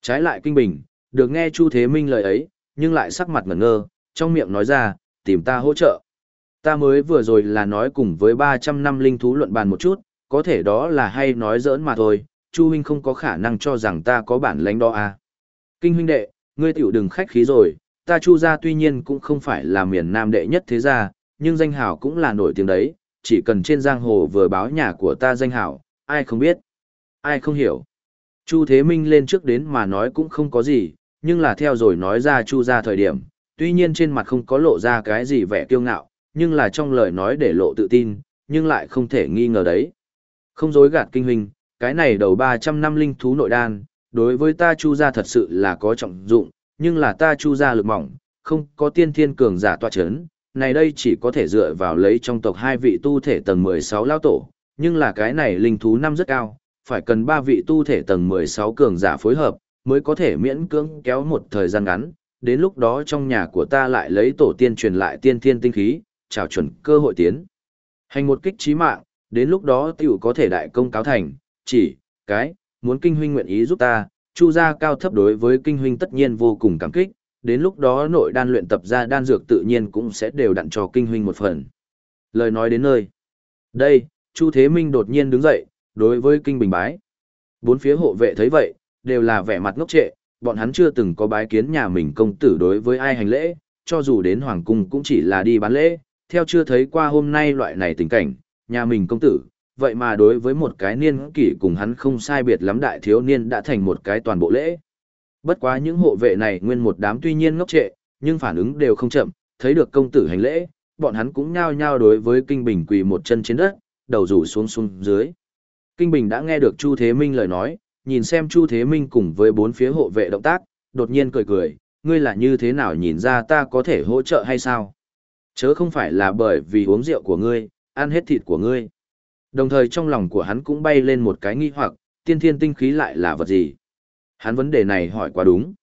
Trái lại Kinh Bình, được nghe Chu Thế Minh lời ấy, nhưng lại sắc mặt ngẩn ngơ, trong miệng nói ra, tìm ta hỗ trợ. Ta mới vừa rồi là nói cùng với 300 năm linh thú luận bàn một chút, có thể đó là hay nói giỡn mà thôi, Chu huynh không có khả năng cho rằng ta có bản lãnh đó à. Kinh huynh đệ, ngươi tiểu đừng khách khí rồi, ta Chu gia tuy nhiên cũng không phải là miền Nam đệ nhất thế gia, nhưng danh hào cũng là nổi tiếng đấy, chỉ cần trên giang hồ vừa báo nhà của ta danh hảo, ai không biết, ai không hiểu. Chu Thế Minh lên trước đến mà nói cũng không có gì, nhưng là theo rồi nói ra Chu gia thời điểm, tuy nhiên trên mặt không có lộ ra cái gì vẻ kiêu ngạo, nhưng là trong lời nói để lộ tự tin, nhưng lại không thể nghi ngờ đấy. Không dối gạt kinh huynh, cái này đầu 300 năm linh thú nội đan, đối với ta chu gia thật sự là có trọng dụng, nhưng là ta chu gia lực mỏng, không có tiên thiên cường giả tọa chấn, này đây chỉ có thể dựa vào lấy trong tộc hai vị tu thể tầng 16 lao tổ, nhưng là cái này linh thú năm rất cao, phải cần ba vị tu thể tầng 16 cường giả phối hợp, mới có thể miễn cưỡng kéo một thời gian ngắn, đến lúc đó trong nhà của ta lại lấy tổ tiên truyền lại tiên thiên tinh khí, chào chuẩn cơ hội tiến. Hành một kích trí mạng, đến lúc đó tiểu có thể đại công cáo thành, chỉ, cái, muốn kinh huynh nguyện ý giúp ta, chu gia cao thấp đối với kinh huynh tất nhiên vô cùng cảm kích, đến lúc đó nội đan luyện tập ra đan dược tự nhiên cũng sẽ đều đặn cho kinh huynh một phần. Lời nói đến nơi. Đây, Chu Thế Minh đột nhiên đứng dậy, đối với kinh bình bái. Bốn phía hộ vệ thấy vậy, đều là vẻ mặt ngốc trệ, bọn hắn chưa từng có bái kiến nhà mình công tử đối với ai hành lễ, cho dù đến hoàng cung cũng chỉ là đi bán lễ, theo chưa thấy qua hôm nay loại này tình cảnh, nhà mình công tử, vậy mà đối với một cái niên kỷ cùng hắn không sai biệt lắm đại thiếu niên đã thành một cái toàn bộ lễ. Bất quá những hộ vệ này nguyên một đám tuy nhiên ngốc trệ, nhưng phản ứng đều không chậm, thấy được công tử hành lễ, bọn hắn cũng nhao nhao đối với Kinh Bình quỳ một chân trên đất, đầu rủ xuống xuống dưới. Kinh Bình đã nghe được Chu Thế Minh lời nói, nhìn xem Chu Thế Minh cùng với bốn phía hộ vệ động tác, đột nhiên cười cười, ngươi là như thế nào nhìn ra ta có thể hỗ trợ hay sao? Chớ không phải là bởi vì uống rượu của ngươi, ăn hết thịt của ngươi. Đồng thời trong lòng của hắn cũng bay lên một cái nghi hoặc, tiên thiên tinh khí lại là vật gì? Hắn vấn đề này hỏi quá đúng.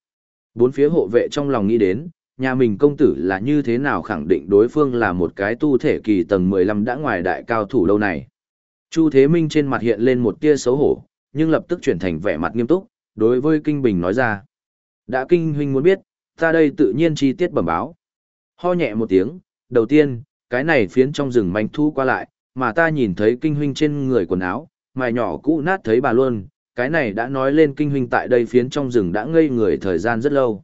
Bốn phía hộ vệ trong lòng nghĩ đến, nhà mình công tử là như thế nào khẳng định đối phương là một cái tu thể kỳ tầng 15 đã ngoài đại cao thủ lâu này. Chu Thế Minh trên mặt hiện lên một tia xấu hổ, nhưng lập tức chuyển thành vẻ mặt nghiêm túc, đối với Kinh Bình nói ra. Đã Kinh Huynh muốn biết, ta đây tự nhiên chi tiết bẩm báo. Ho nhẹ một tiếng, đầu tiên, cái này phiến trong rừng manh thu qua lại, mà ta nhìn thấy Kinh Huynh trên người quần áo, mài nhỏ cũ nát thấy bà luôn, cái này đã nói lên Kinh Huynh tại đây phiến trong rừng đã ngây người thời gian rất lâu.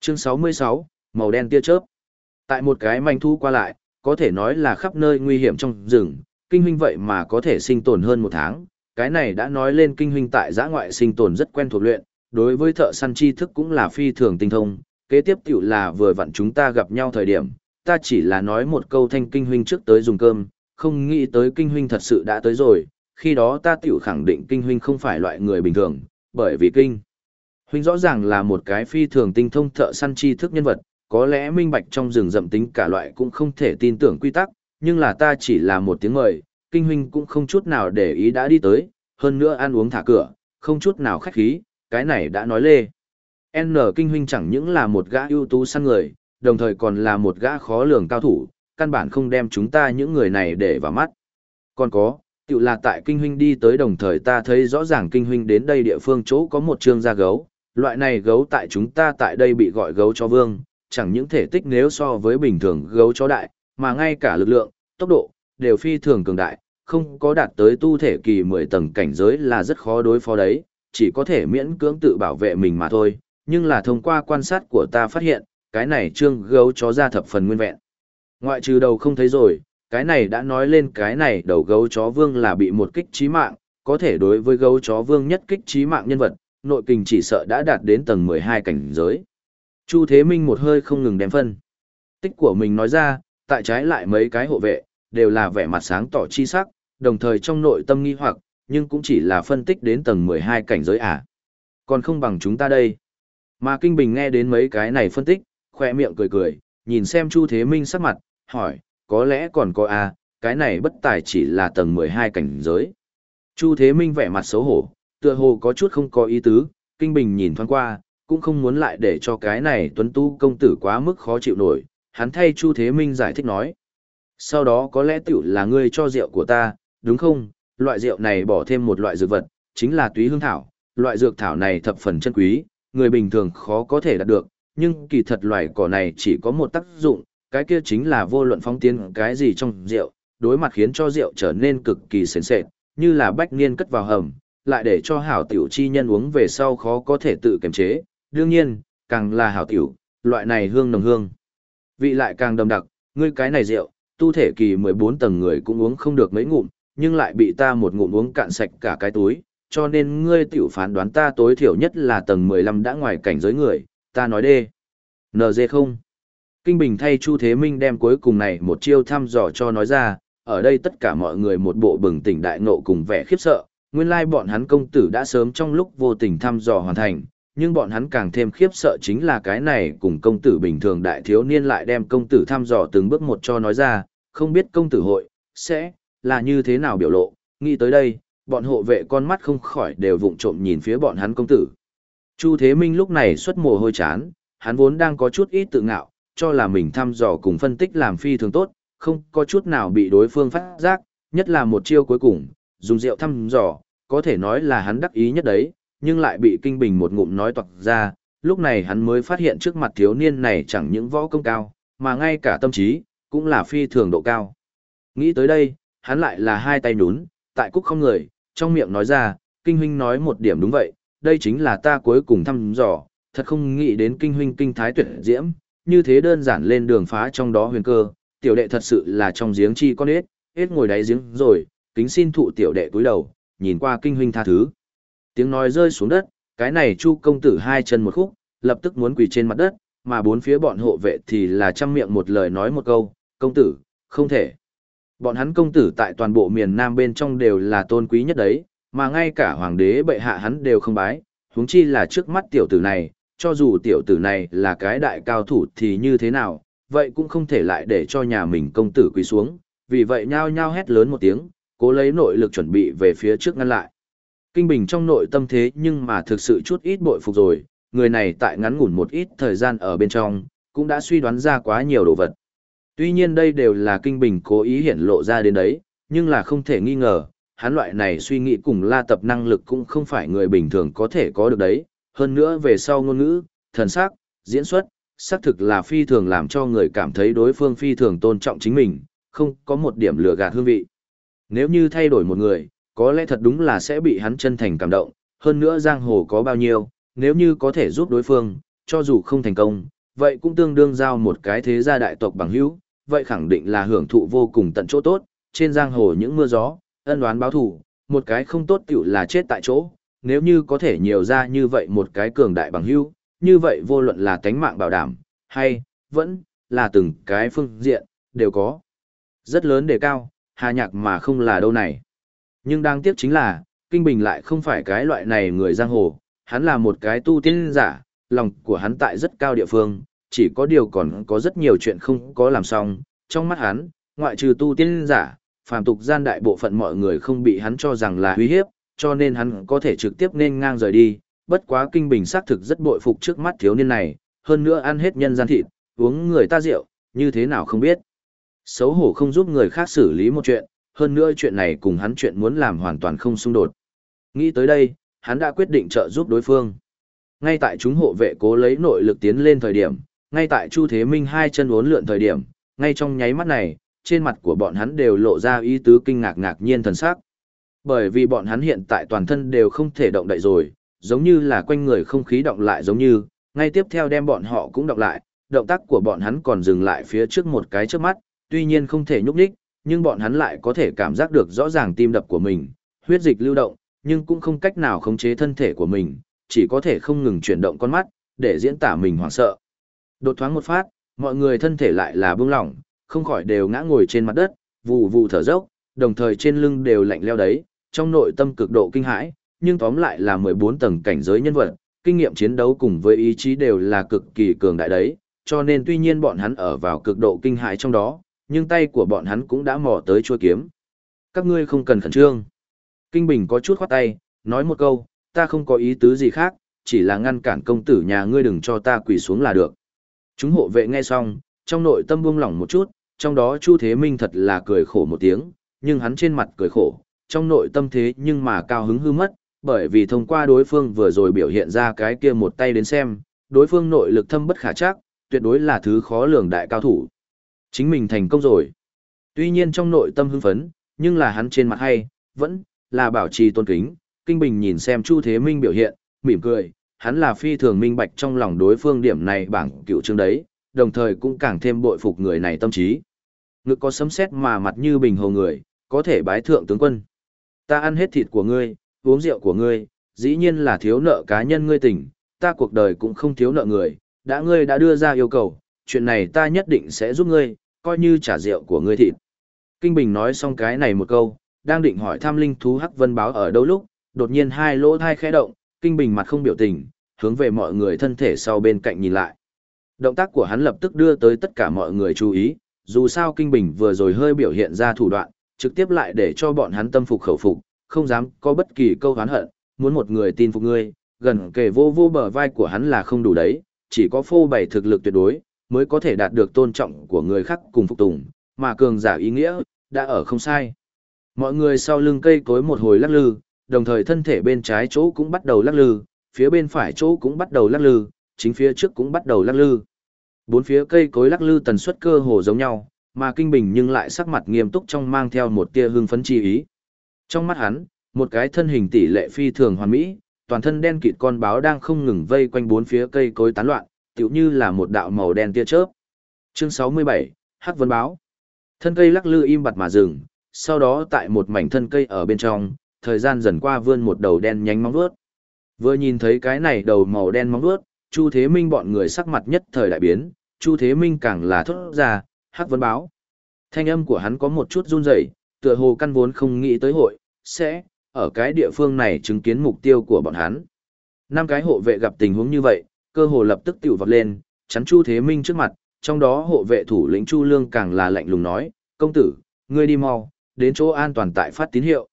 Chương 66, màu đen tia chớp. Tại một cái manh thu qua lại, có thể nói là khắp nơi nguy hiểm trong rừng, Kinh Huynh vậy mà có thể sinh tồn hơn một tháng, cái này đã nói lên kinh huynh tại giã ngoại sinh tồn rất quen thuộc luyện, đối với thợ săn tri thức cũng là phi thường tinh thông, kế tiếp tiểu là vừa vặn chúng ta gặp nhau thời điểm, ta chỉ là nói một câu thanh kinh huynh trước tới dùng cơm, không nghĩ tới kinh huynh thật sự đã tới rồi, khi đó ta tiểu khẳng định kinh huynh không phải loại người bình thường, bởi vì kinh huynh rõ ràng là một cái phi thường tinh thông thợ săn tri thức nhân vật, có lẽ minh bạch trong rừng rậm tính cả loại cũng không thể tin tưởng quy tắc, nhưng là ta chỉ là một tiếng mời, kinh huynh cũng không chút nào để ý đã đi tới, hơn nữa ăn uống thả cửa, không chút nào khách khí, cái này đã nói lê. N kinh huynh chẳng những là một gã ưu tú săn người, đồng thời còn là một gã khó lường cao thủ, căn bản không đem chúng ta những người này để vào mắt. Còn có, tự là tại kinh huynh đi tới đồng thời ta thấy rõ ràng kinh huynh đến đây địa phương chỗ có một trương da gấu, loại này gấu tại chúng ta tại đây bị gọi gấu cho vương, chẳng những thể tích nếu so với bình thường gấu chó đại, mà ngay cả lực lượng, tốc độ, đều phi thường cường đại, không có đạt tới tu thể kỳ 10 tầng cảnh giới là rất khó đối phó đấy, chỉ có thể miễn cưỡng tự bảo vệ mình mà thôi, nhưng là thông qua quan sát của ta phát hiện, cái này trương gấu chó ra thập phần nguyên vẹn. Ngoại trừ đầu không thấy rồi, cái này đã nói lên cái này đầu gấu chó vương là bị một kích trí mạng, có thể đối với gấu chó vương nhất kích trí mạng nhân vật, nội kình chỉ sợ đã đạt đến tầng 12 cảnh giới. Chu Thế Minh một hơi không ngừng đem phân. Tích của mình nói ra, tại trái lại mấy cái hộ vệ, đều là vẻ mặt sáng tỏ chi sắc, đồng thời trong nội tâm nghi hoặc, nhưng cũng chỉ là phân tích đến tầng 12 cảnh giới à. Còn không bằng chúng ta đây. Mà Kinh Bình nghe đến mấy cái này phân tích, khoe miệng cười cười, nhìn xem Chu Thế Minh sắc mặt, hỏi, có lẽ còn có à, cái này bất tài chỉ là tầng 12 cảnh giới. Chu Thế Minh vẻ mặt xấu hổ, tựa hồ có chút không có ý tứ, Kinh Bình nhìn thoáng qua, cũng không muốn lại để cho cái này tuấn tu công tử quá mức khó chịu nổi, hắn thay Chu Thế Minh giải thích nói, sau đó có lẽ tiểu là ngươi cho rượu của ta, đúng không? Loại rượu này bỏ thêm một loại dược vật, chính là túy hương thảo, loại dược thảo này thập phần chân quý, người bình thường khó có thể đạt được, nhưng kỳ thật loại cỏ này chỉ có một tác dụng, cái kia chính là vô luận phóng tiến cái gì trong rượu, đối mặt khiến cho rượu trở nên cực kỳ sền sệt, như là bách niên cất vào hầm, lại để cho hảo tiểu chi nhân uống về sau khó có thể tự kiềm chế. Đương nhiên, càng là hảo tiểu, loại này hương nồng hương. Vị lại càng đậm đặc, ngươi cái này rượu, tu thể kỳ 14 tầng người cũng uống không được mấy ngụm, nhưng lại bị ta một ngụm uống cạn sạch cả cái túi, cho nên ngươi tiểu phán đoán ta tối thiểu nhất là tầng 15 đã ngoài cảnh giới người, ta nói đê. NG không? Kinh Bình thay Chu Thế Minh đem cuối cùng này một chiêu thăm dò cho nói ra, ở đây tất cả mọi người một bộ bừng tỉnh đại ngộ cùng vẻ khiếp sợ, nguyên lai bọn hắn công tử đã sớm trong lúc vô tình thăm dò hoàn thành, nhưng bọn hắn càng thêm khiếp sợ chính là cái này cùng công tử bình thường đại thiếu niên lại đem công tử thăm dò từng bước một cho nói ra, không biết công tử hội, sẽ, là như thế nào biểu lộ, nghĩ tới đây, bọn hộ vệ con mắt không khỏi đều vụng trộm nhìn phía bọn hắn công tử. Chu Thế Minh lúc này xuất mồ hôi chán, hắn vốn đang có chút ít tự ngạo, cho là mình thăm dò cùng phân tích làm phi thường tốt, không có chút nào bị đối phương phát giác, nhất là một chiêu cuối cùng, dùng rượu thăm dò, có thể nói là hắn đắc ý nhất đấy, nhưng lại bị kinh bình một ngụm nói toạc ra, lúc này hắn mới phát hiện trước mặt thiếu niên này chẳng những võ công cao, mà ngay cả tâm trí, cũng là phi thường độ cao. Nghĩ tới đây, hắn lại là hai tay nhún, tại cúc không người, trong miệng nói ra, kinh huynh nói một điểm đúng vậy, đây chính là ta cuối cùng thăm dò, thật không nghĩ đến kinh huynh kinh thái tuyệt diễm, như thế đơn giản lên đường phá trong đó huyền cơ, tiểu đệ thật sự là trong giếng chi con ếch, ếch ngồi đáy giếng rồi, kính xin thụ tiểu đệ cúi đầu, nhìn qua kinh huynh tha thứ. Tiếng nói rơi xuống đất, cái này chu công tử hai chân một khúc, lập tức muốn quỳ trên mặt đất, mà bốn phía bọn hộ vệ thì là trăm miệng một lời nói một câu, công tử, không thể. Bọn hắn công tử tại toàn bộ miền Nam bên trong đều là tôn quý nhất đấy, mà ngay cả hoàng đế bệ hạ hắn đều không bái, huống chi là trước mắt tiểu tử này, cho dù tiểu tử này là cái đại cao thủ thì như thế nào, vậy cũng không thể lại để cho nhà mình công tử quỳ xuống, vì vậy nhao nhao hét lớn một tiếng, cố lấy nội lực chuẩn bị về phía trước ngăn lại. Kinh Bình trong nội tâm thế nhưng mà thực sự chút ít bội phục rồi, người này tại ngắn ngủn một ít thời gian ở bên trong, cũng đã suy đoán ra quá nhiều đồ vật. Tuy nhiên đây đều là Kinh Bình cố ý hiển lộ ra đến đấy, nhưng là không thể nghi ngờ, hắn loại này suy nghĩ cùng la tập năng lực cũng không phải người bình thường có thể có được đấy, hơn nữa về sau ngôn ngữ, thần sắc, diễn xuất, xác thực là phi thường làm cho người cảm thấy đối phương phi thường tôn trọng chính mình, không có một điểm lừa gạt hương vị. Nếu như thay đổi một người, có lẽ thật đúng là sẽ bị hắn chân thành cảm động, hơn nữa giang hồ có bao nhiêu, nếu như có thể giúp đối phương, cho dù không thành công, vậy cũng tương đương giao một cái thế gia đại tộc bằng hữu, vậy khẳng định là hưởng thụ vô cùng tận chỗ tốt, trên giang hồ những mưa gió, ân oán báo thủ, một cái không tốt tiểu là chết tại chỗ, nếu như có thể nhiều ra như vậy một cái cường đại bằng hữu, như vậy vô luận là tánh mạng bảo đảm, hay, vẫn, là từng cái phương diện, đều có. Rất lớn đề cao, hà nhạc mà không là đâu này. Nhưng đáng tiếc chính là, Kinh Bình lại không phải cái loại này người giang hồ, hắn là một cái tu tiên giả, lòng của hắn tại rất cao địa phương, chỉ có điều còn có rất nhiều chuyện không có làm xong, trong mắt hắn, ngoại trừ tu tiên giả, phàm tục gian đại bộ phận mọi người không bị hắn cho rằng là uy hiếp, cho nên hắn có thể trực tiếp nên ngang rời đi, bất quá kinh bình xác thực rất bội phục trước mắt thiếu niên này, hơn nữa ăn hết nhân gian thịt, uống người ta rượu, như thế nào không biết. Xấu hổ không giúp người khác xử lý một chuyện, hơn nữa chuyện này cùng hắn chuyện muốn làm hoàn toàn không xung đột. Nghĩ tới đây, hắn đã quyết định trợ giúp đối phương. Ngay tại chúng hộ vệ cố lấy nội lực tiến lên thời điểm, ngay tại Chu Thế Minh hai chân uốn lượn thời điểm, ngay trong nháy mắt này, trên mặt của bọn hắn đều lộ ra ý tứ kinh ngạc ngạc nhiên thần sắc. Bởi vì bọn hắn hiện tại toàn thân đều không thể động đậy rồi, giống như là quanh người không khí động lại giống như, ngay tiếp theo đem bọn họ cũng động lại, động tác của bọn hắn còn dừng lại phía trước một cái trước mắt, tuy nhiên không thể nhúc nhích, nhưng bọn hắn lại có thể cảm giác được rõ ràng tim đập của mình, huyết dịch lưu động, nhưng cũng không cách nào khống chế thân thể của mình, chỉ có thể không ngừng chuyển động con mắt, để diễn tả mình hoảng sợ. Đột thoáng một phát, mọi người thân thể lại là bưng lỏng, không khỏi đều ngã ngồi trên mặt đất, vù vù thở dốc, đồng thời trên lưng đều lạnh leo đấy, trong nội tâm cực độ kinh hãi, nhưng tóm lại là 14 tầng cảnh giới nhân vật, kinh nghiệm chiến đấu cùng với ý chí đều là cực kỳ cường đại đấy, cho nên tuy nhiên bọn hắn ở vào cực độ kinh hãi trong đó, nhưng tay của bọn hắn cũng đã mò tới chuôi kiếm. Các ngươi không cần khẩn trương. Kinh Bình có chút khoát tay, nói một câu, ta không có ý tứ gì khác, chỉ là ngăn cản công tử nhà ngươi đừng cho ta quỳ xuống là được. Chúng hộ vệ nghe xong, trong nội tâm buông lỏng một chút, trong đó Chu Thế Minh thật là cười khổ một tiếng, nhưng hắn trên mặt cười khổ, trong nội tâm thế nhưng mà cao hứng hư mất, bởi vì thông qua đối phương vừa rồi biểu hiện ra cái kia một tay đến xem, đối phương nội lực thâm bất khả chắc, tuyệt đối là thứ khó lường đại cao thủ. Chính mình thành công rồi. Tuy nhiên trong nội tâm hưng phấn, nhưng là hắn trên mặt hay, vẫn là bảo trì tôn kính. Kinh Bình nhìn xem Chu Thế Minh biểu hiện, mỉm cười, hắn là phi thường minh bạch trong lòng đối phương điểm này bảng cựu chương đấy, đồng thời cũng càng thêm bội phục người này tâm trí. Ngực có sấm sét mà mặt như bình hồ người, có thể bái thượng tướng quân. Ta ăn hết thịt của ngươi, uống rượu của ngươi, dĩ nhiên là thiếu nợ cá nhân ngươi tỉnh, ta cuộc đời cũng không thiếu nợ người, đã ngươi đã đưa ra yêu cầu, chuyện này ta nhất định sẽ giúp ngươi, coi như trả rượu của ngươi thịt. Kinh Bình nói xong cái này một câu, đang định hỏi Tham linh thú Hắc Vân báo ở đâu lúc, đột nhiên hai lỗ thai khẽ động, Kinh Bình mặt không biểu tình, hướng về mọi người thân thể sau bên cạnh nhìn lại. Động tác của hắn lập tức đưa tới tất cả mọi người chú ý, dù sao Kinh Bình vừa rồi hơi biểu hiện ra thủ đoạn, trực tiếp lại để cho bọn hắn tâm phục khẩu phục, không dám có bất kỳ câu hán hận, muốn một người tin phục ngươi, gần kề vô vô bờ vai của hắn là không đủ đấy, chỉ có phô bày thực lực tuyệt đối, mới có thể đạt được tôn trọng của người khác cùng phục tùng, mà cường giả ý nghĩa, đã ở không sai. Mọi người sau lưng cây cối một hồi lắc lư, đồng thời thân thể bên trái chỗ cũng bắt đầu lắc lư, phía bên phải chỗ cũng bắt đầu lắc lư, chính phía trước cũng bắt đầu lắc lư. Bốn phía cây cối lắc lư tần suất cơ hồ giống nhau, mà Kinh Bình nhưng lại sắc mặt nghiêm túc trong mang theo một tia hưng phấn chi ý. Trong mắt hắn, một cái thân hình tỷ lệ phi thường hoàn mỹ, toàn thân đen kịt con báo đang không ngừng vây quanh bốn phía cây cối tán loạn, tựu như là một đạo màu đen tia chớp. Chương 67, Hắc Vân Báo. Thân cây lắc lư im bặt mà dừng, sau đó tại một mảnh thân cây ở bên trong, thời gian dần qua vươn một đầu đen nhánh móng vuốt. Vừa nhìn thấy cái này đầu màu đen móng vuốt, Chu Thế Minh bọn người sắc mặt nhất thời đại biến, Chu Thế Minh càng là thốt ra, Hắc Vân Báo. Thanh âm của hắn có một chút run rẩy, tựa hồ căn vốn không nghĩ tới hội, sẽ, ở cái địa phương này chứng kiến mục tiêu của bọn hắn. Năm cái hộ vệ gặp tình huống như vậy, cơ hồ lập tức tiểu vọt lên, chắn Chu Thế Minh trước mặt, trong đó hộ vệ thủ lĩnh Chu Lương càng là lạnh lùng nói, công tử, ngươi đi mau, đến chỗ an toàn tại phát tín hiệu.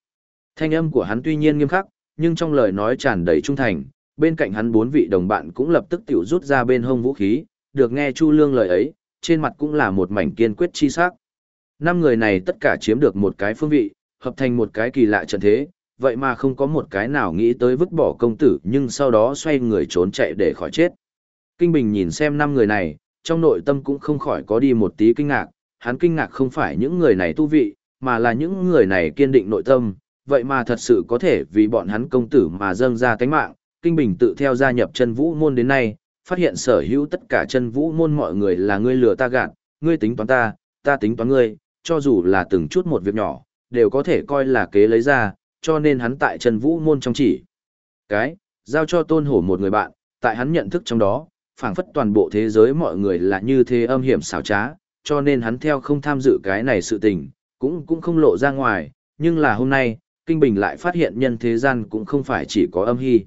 Thanh âm của hắn tuy nhiên nghiêm khắc, nhưng trong lời nói tràn đầy trung thành, bên cạnh hắn bốn vị đồng bạn cũng lập tức tiểu rút ra bên hông vũ khí, được nghe Chu Lương lời ấy, trên mặt cũng là một mảnh kiên quyết chi sắc. Năm người này tất cả chiếm được một cái phương vị, hợp thành một cái kỳ lạ trận thế, vậy mà không có một cái nào nghĩ tới vứt bỏ công tử nhưng sau đó xoay người trốn chạy để khỏi chết. Kinh Bình nhìn xem năm người này, trong nội tâm cũng không khỏi có đi một tí kinh ngạc, hắn kinh ngạc không phải những người này tu vị, mà là những người này kiên định nội tâm, vậy mà thật sự có thể vì bọn hắn công tử mà dâng ra tánh mạng. Kinh Bình tự theo gia nhập chân vũ môn đến nay, phát hiện sở hữu tất cả chân vũ môn mọi người là ngươi lừa ta gạt, ngươi tính toán ta, ta tính toán ngươi, cho dù là từng chút một việc nhỏ, đều có thể coi là kế lấy ra, cho nên hắn tại chân vũ môn trong chỉ. Cái, giao cho tôn hổ một người bạn, tại hắn nhận thức trong đó, phảng phất toàn bộ thế giới mọi người là như thế âm hiểm xảo trá, cho nên hắn theo không tham dự cái này sự tình, cũng cũng không lộ ra ngoài, nhưng là hôm nay, Kinh Bình lại phát hiện nhân thế gian cũng không phải chỉ có âm hy.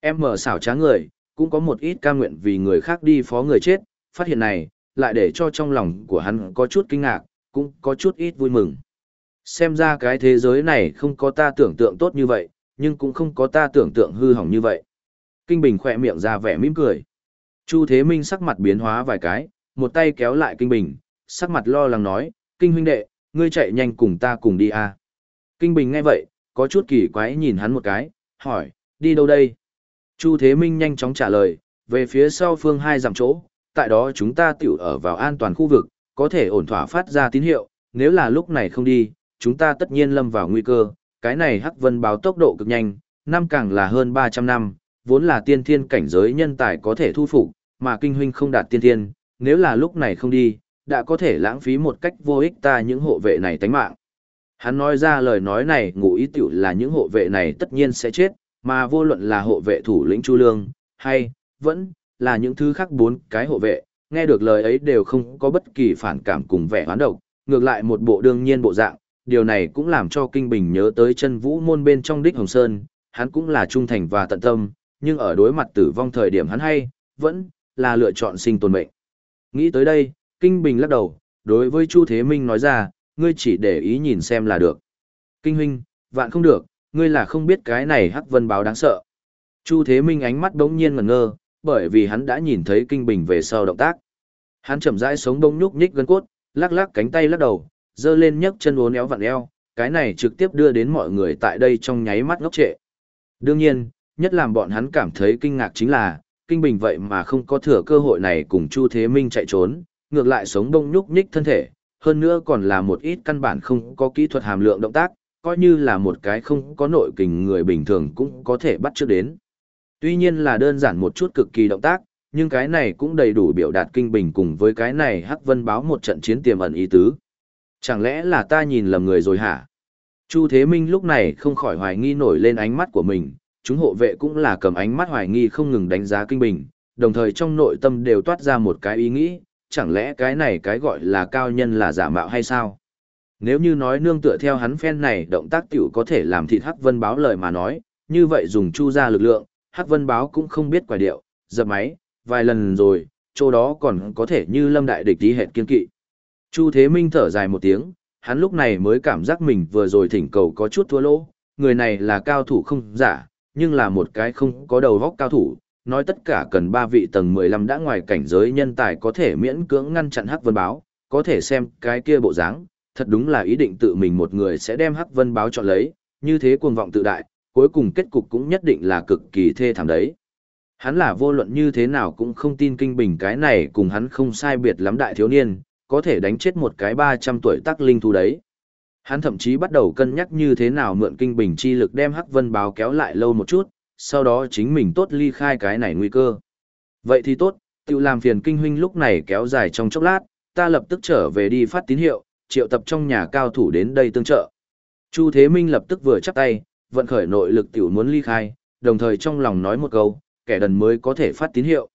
Em mở xảo trá người, cũng có một ít ca nguyện vì người khác đi phó người chết, phát hiện này, lại để cho trong lòng của hắn có chút kinh ngạc, cũng có chút ít vui mừng. Xem ra cái thế giới này không có ta tưởng tượng tốt như vậy, nhưng cũng không có ta tưởng tượng hư hỏng như vậy. Kinh Bình khỏe miệng ra vẻ mỉm cười. Chu Thế Minh sắc mặt biến hóa vài cái, một tay kéo lại Kinh Bình, sắc mặt lo lắng nói, Kinh huynh đệ, ngươi chạy nhanh cùng ta cùng đi à. Kinh Bình nghe vậy, có chút kỳ quái nhìn hắn một cái, hỏi, đi đâu đây? Chu Thế Minh nhanh chóng trả lời, về phía sau phương hai dặm chỗ, tại đó chúng ta tiểu ở vào an toàn khu vực, có thể ổn thỏa phát ra tín hiệu, nếu là lúc này không đi, chúng ta tất nhiên lâm vào nguy cơ, cái này Hắc Vân báo tốc độ cực nhanh, năm càng là hơn 300 năm, vốn là tiên thiên cảnh giới nhân tài có thể thu phục, mà kinh huynh không đạt tiên thiên, nếu là lúc này không đi, đã có thể lãng phí một cách vô ích ta những hộ vệ này tánh mạng. Hắn nói ra lời nói này ngụ ý tiểu là những hộ vệ này tất nhiên sẽ chết, mà vô luận là hộ vệ thủ lĩnh Chu Lương, hay, vẫn, là những thứ khác bốn cái hộ vệ, nghe được lời ấy đều không có bất kỳ phản cảm cùng vẻ hoán độc, ngược lại một bộ đương nhiên bộ dạng, điều này cũng làm cho Kinh Bình nhớ tới chân vũ môn bên trong đích Hồng Sơn, hắn cũng là trung thành và tận tâm, nhưng ở đối mặt tử vong thời điểm hắn hay, vẫn, là lựa chọn sinh tồn mệnh. Nghĩ tới đây, Kinh Bình lắc đầu, đối với Chu Thế Minh nói ra, ngươi chỉ để ý nhìn xem là được. Kinh huynh, vạn không được, ngươi là không biết cái này hắc vân báo đáng sợ. Chu Thế Minh ánh mắt đống nhiên ngẩn ngơ, bởi vì hắn đã nhìn thấy Kinh Bình về sau động tác. Hắn chậm rãi sống đông nhúc nhích gân cốt, lắc lắc cánh tay lắc đầu, dơ lên nhấc chân uốn éo vặn eo, cái này trực tiếp đưa đến mọi người tại đây trong nháy mắt ngốc trệ. Đương nhiên, nhất làm bọn hắn cảm thấy kinh ngạc chính là, Kinh Bình vậy mà không có thừa cơ hội này cùng Chu Thế Minh chạy trốn, ngược lại sống đông nhúc nhích thân thể, hơn nữa còn là một ít căn bản không có kỹ thuật hàm lượng động tác, coi như là một cái không có nội kình người bình thường cũng có thể bắt trước đến. Tuy nhiên là đơn giản một chút cực kỳ động tác, nhưng cái này cũng đầy đủ biểu đạt kinh bình cùng với cái này Hắc Vân báo một trận chiến tiềm ẩn ý tứ. Chẳng lẽ là ta nhìn lầm người rồi hả? Chu Thế Minh lúc này không khỏi hoài nghi nổi lên ánh mắt của mình, chúng hộ vệ cũng là cầm ánh mắt hoài nghi không ngừng đánh giá kinh bình, đồng thời trong nội tâm đều toát ra một cái ý nghĩ, chẳng lẽ cái này cái gọi là cao nhân là giả mạo hay sao? Nếu như nói nương tựa theo hắn phen này động tác tiểu có thể làm thịt Hắc Vân báo lời mà nói, như vậy dùng chu ra lực lượng, Hắc Vân báo cũng không biết quả điệu, dập máy, vài lần rồi, chỗ đó còn có thể như lâm đại địch tí hệt kiên kỵ. Chu Thế Minh thở dài một tiếng, hắn lúc này mới cảm giác mình vừa rồi thỉnh cầu có chút thua lỗ, người này là cao thủ không giả, nhưng là một cái không có đầu góc cao thủ, nói tất cả cần ba vị tầng 15 đã ngoài cảnh giới nhân tài có thể miễn cưỡng ngăn chặn Hắc Vân Báo, có thể xem cái kia bộ dáng, thật đúng là ý định tự mình một người sẽ đem Hắc Vân Báo chọn lấy, như thế cuồng vọng tự đại, cuối cùng kết cục cũng nhất định là cực kỳ thê thảm đấy. Hắn là vô luận như thế nào cũng không tin kinh bình cái này cùng hắn không sai biệt lắm đại thiếu niên, có thể đánh chết một cái 300 tuổi tắc linh thú đấy. Hắn thậm chí bắt đầu cân nhắc như thế nào mượn kinh bình chi lực đem Hắc Vân báo kéo lại lâu một chút, sau đó chính mình tốt ly khai cái này nguy cơ. Vậy thì tốt, tự làm phiền kinh huynh lúc này kéo dài trong chốc lát, ta lập tức trở về đi phát tín hiệu, triệu tập trong nhà cao thủ đến đây tương trợ. Chu Thế Minh lập tức vừa chắp tay, vận khởi nội lực tiểu muốn ly khai, đồng thời trong lòng nói một câu, kẻ đần mới có thể phát tín hiệu.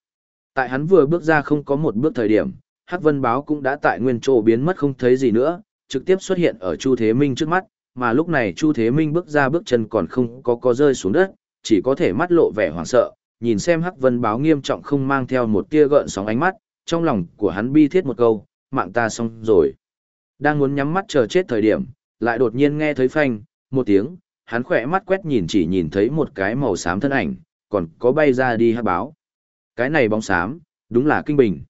Tại hắn vừa bước ra không có một bước thời điểm, Hắc Vân Báo cũng đã tại nguyên chỗ biến mất không thấy gì nữa, trực tiếp xuất hiện ở Chu Thế Minh trước mắt, mà lúc này Chu Thế Minh bước ra bước chân còn không có có rơi xuống đất, chỉ có thể mắt lộ vẻ hoảng sợ, nhìn xem Hắc Vân Báo nghiêm trọng không mang theo một tia gợn sóng ánh mắt, trong lòng của hắn bi thiết một câu, mạng ta xong rồi. Đang muốn nhắm mắt chờ chết thời điểm, lại đột nhiên nghe thấy phanh, một tiếng, hắn khỏe mắt quét nhìn chỉ nhìn thấy một cái màu xám thân ảnh, còn có bay ra đi hắc báo. Cái này bóng xám, đúng là kinh bình.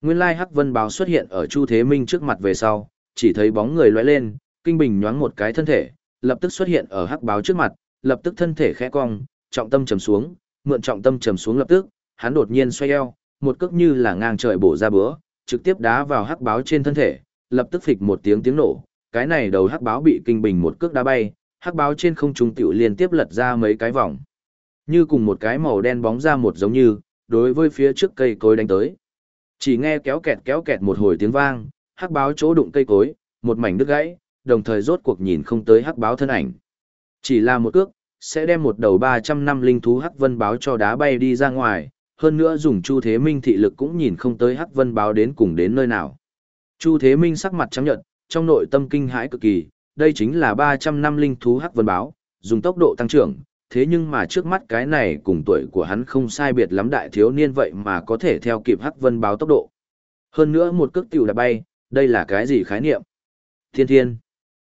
Nguyên lai hắc vân báo xuất hiện ở Chu Thế Minh trước mặt về sau, chỉ thấy bóng người lóe lên, kinh bình nhoáng một cái thân thể, lập tức xuất hiện ở hắc báo trước mặt, lập tức thân thể khẽ cong, trọng tâm trầm xuống, mượn trọng tâm trầm xuống lập tức, hắn đột nhiên xoay eo, một cước như là ngang trời bổ ra bữa, trực tiếp đá vào hắc báo trên thân thể, lập tức phịch một tiếng tiếng nổ, cái này đầu hắc báo bị kinh bình một cước đá bay, hắc báo trên không trung tiểu liên tiếp lật ra mấy cái vòng. Như cùng một cái màu đen bóng ra một giống như, đối với phía trước cây cối đánh tới. Chỉ nghe kéo kẹt kéo kẹt một hồi tiếng vang, hắc báo chỗ đụng cây cối, một mảnh đứt gãy, đồng thời rốt cuộc nhìn không tới hắc báo thân ảnh. Chỉ là một cước, sẽ đem một đầu 300 năm linh thú hắc vân báo cho đá bay đi ra ngoài, hơn nữa dùng Chu Thế Minh thị lực cũng nhìn không tới hắc vân báo đến cùng đến nơi nào. Chu Thế Minh sắc mặt trắng nhợt, trong nội tâm kinh hãi cực kỳ, đây chính là 300 năm linh thú hắc vân báo, dùng tốc độ tăng trưởng, thế nhưng mà trước mắt cái này cùng tuổi của hắn không sai biệt lắm đại thiếu niên vậy mà có thể theo kịp hắc vân báo tốc độ. Hơn nữa một cước tiểu đã bay, đây là cái gì khái niệm? Thiên thiên.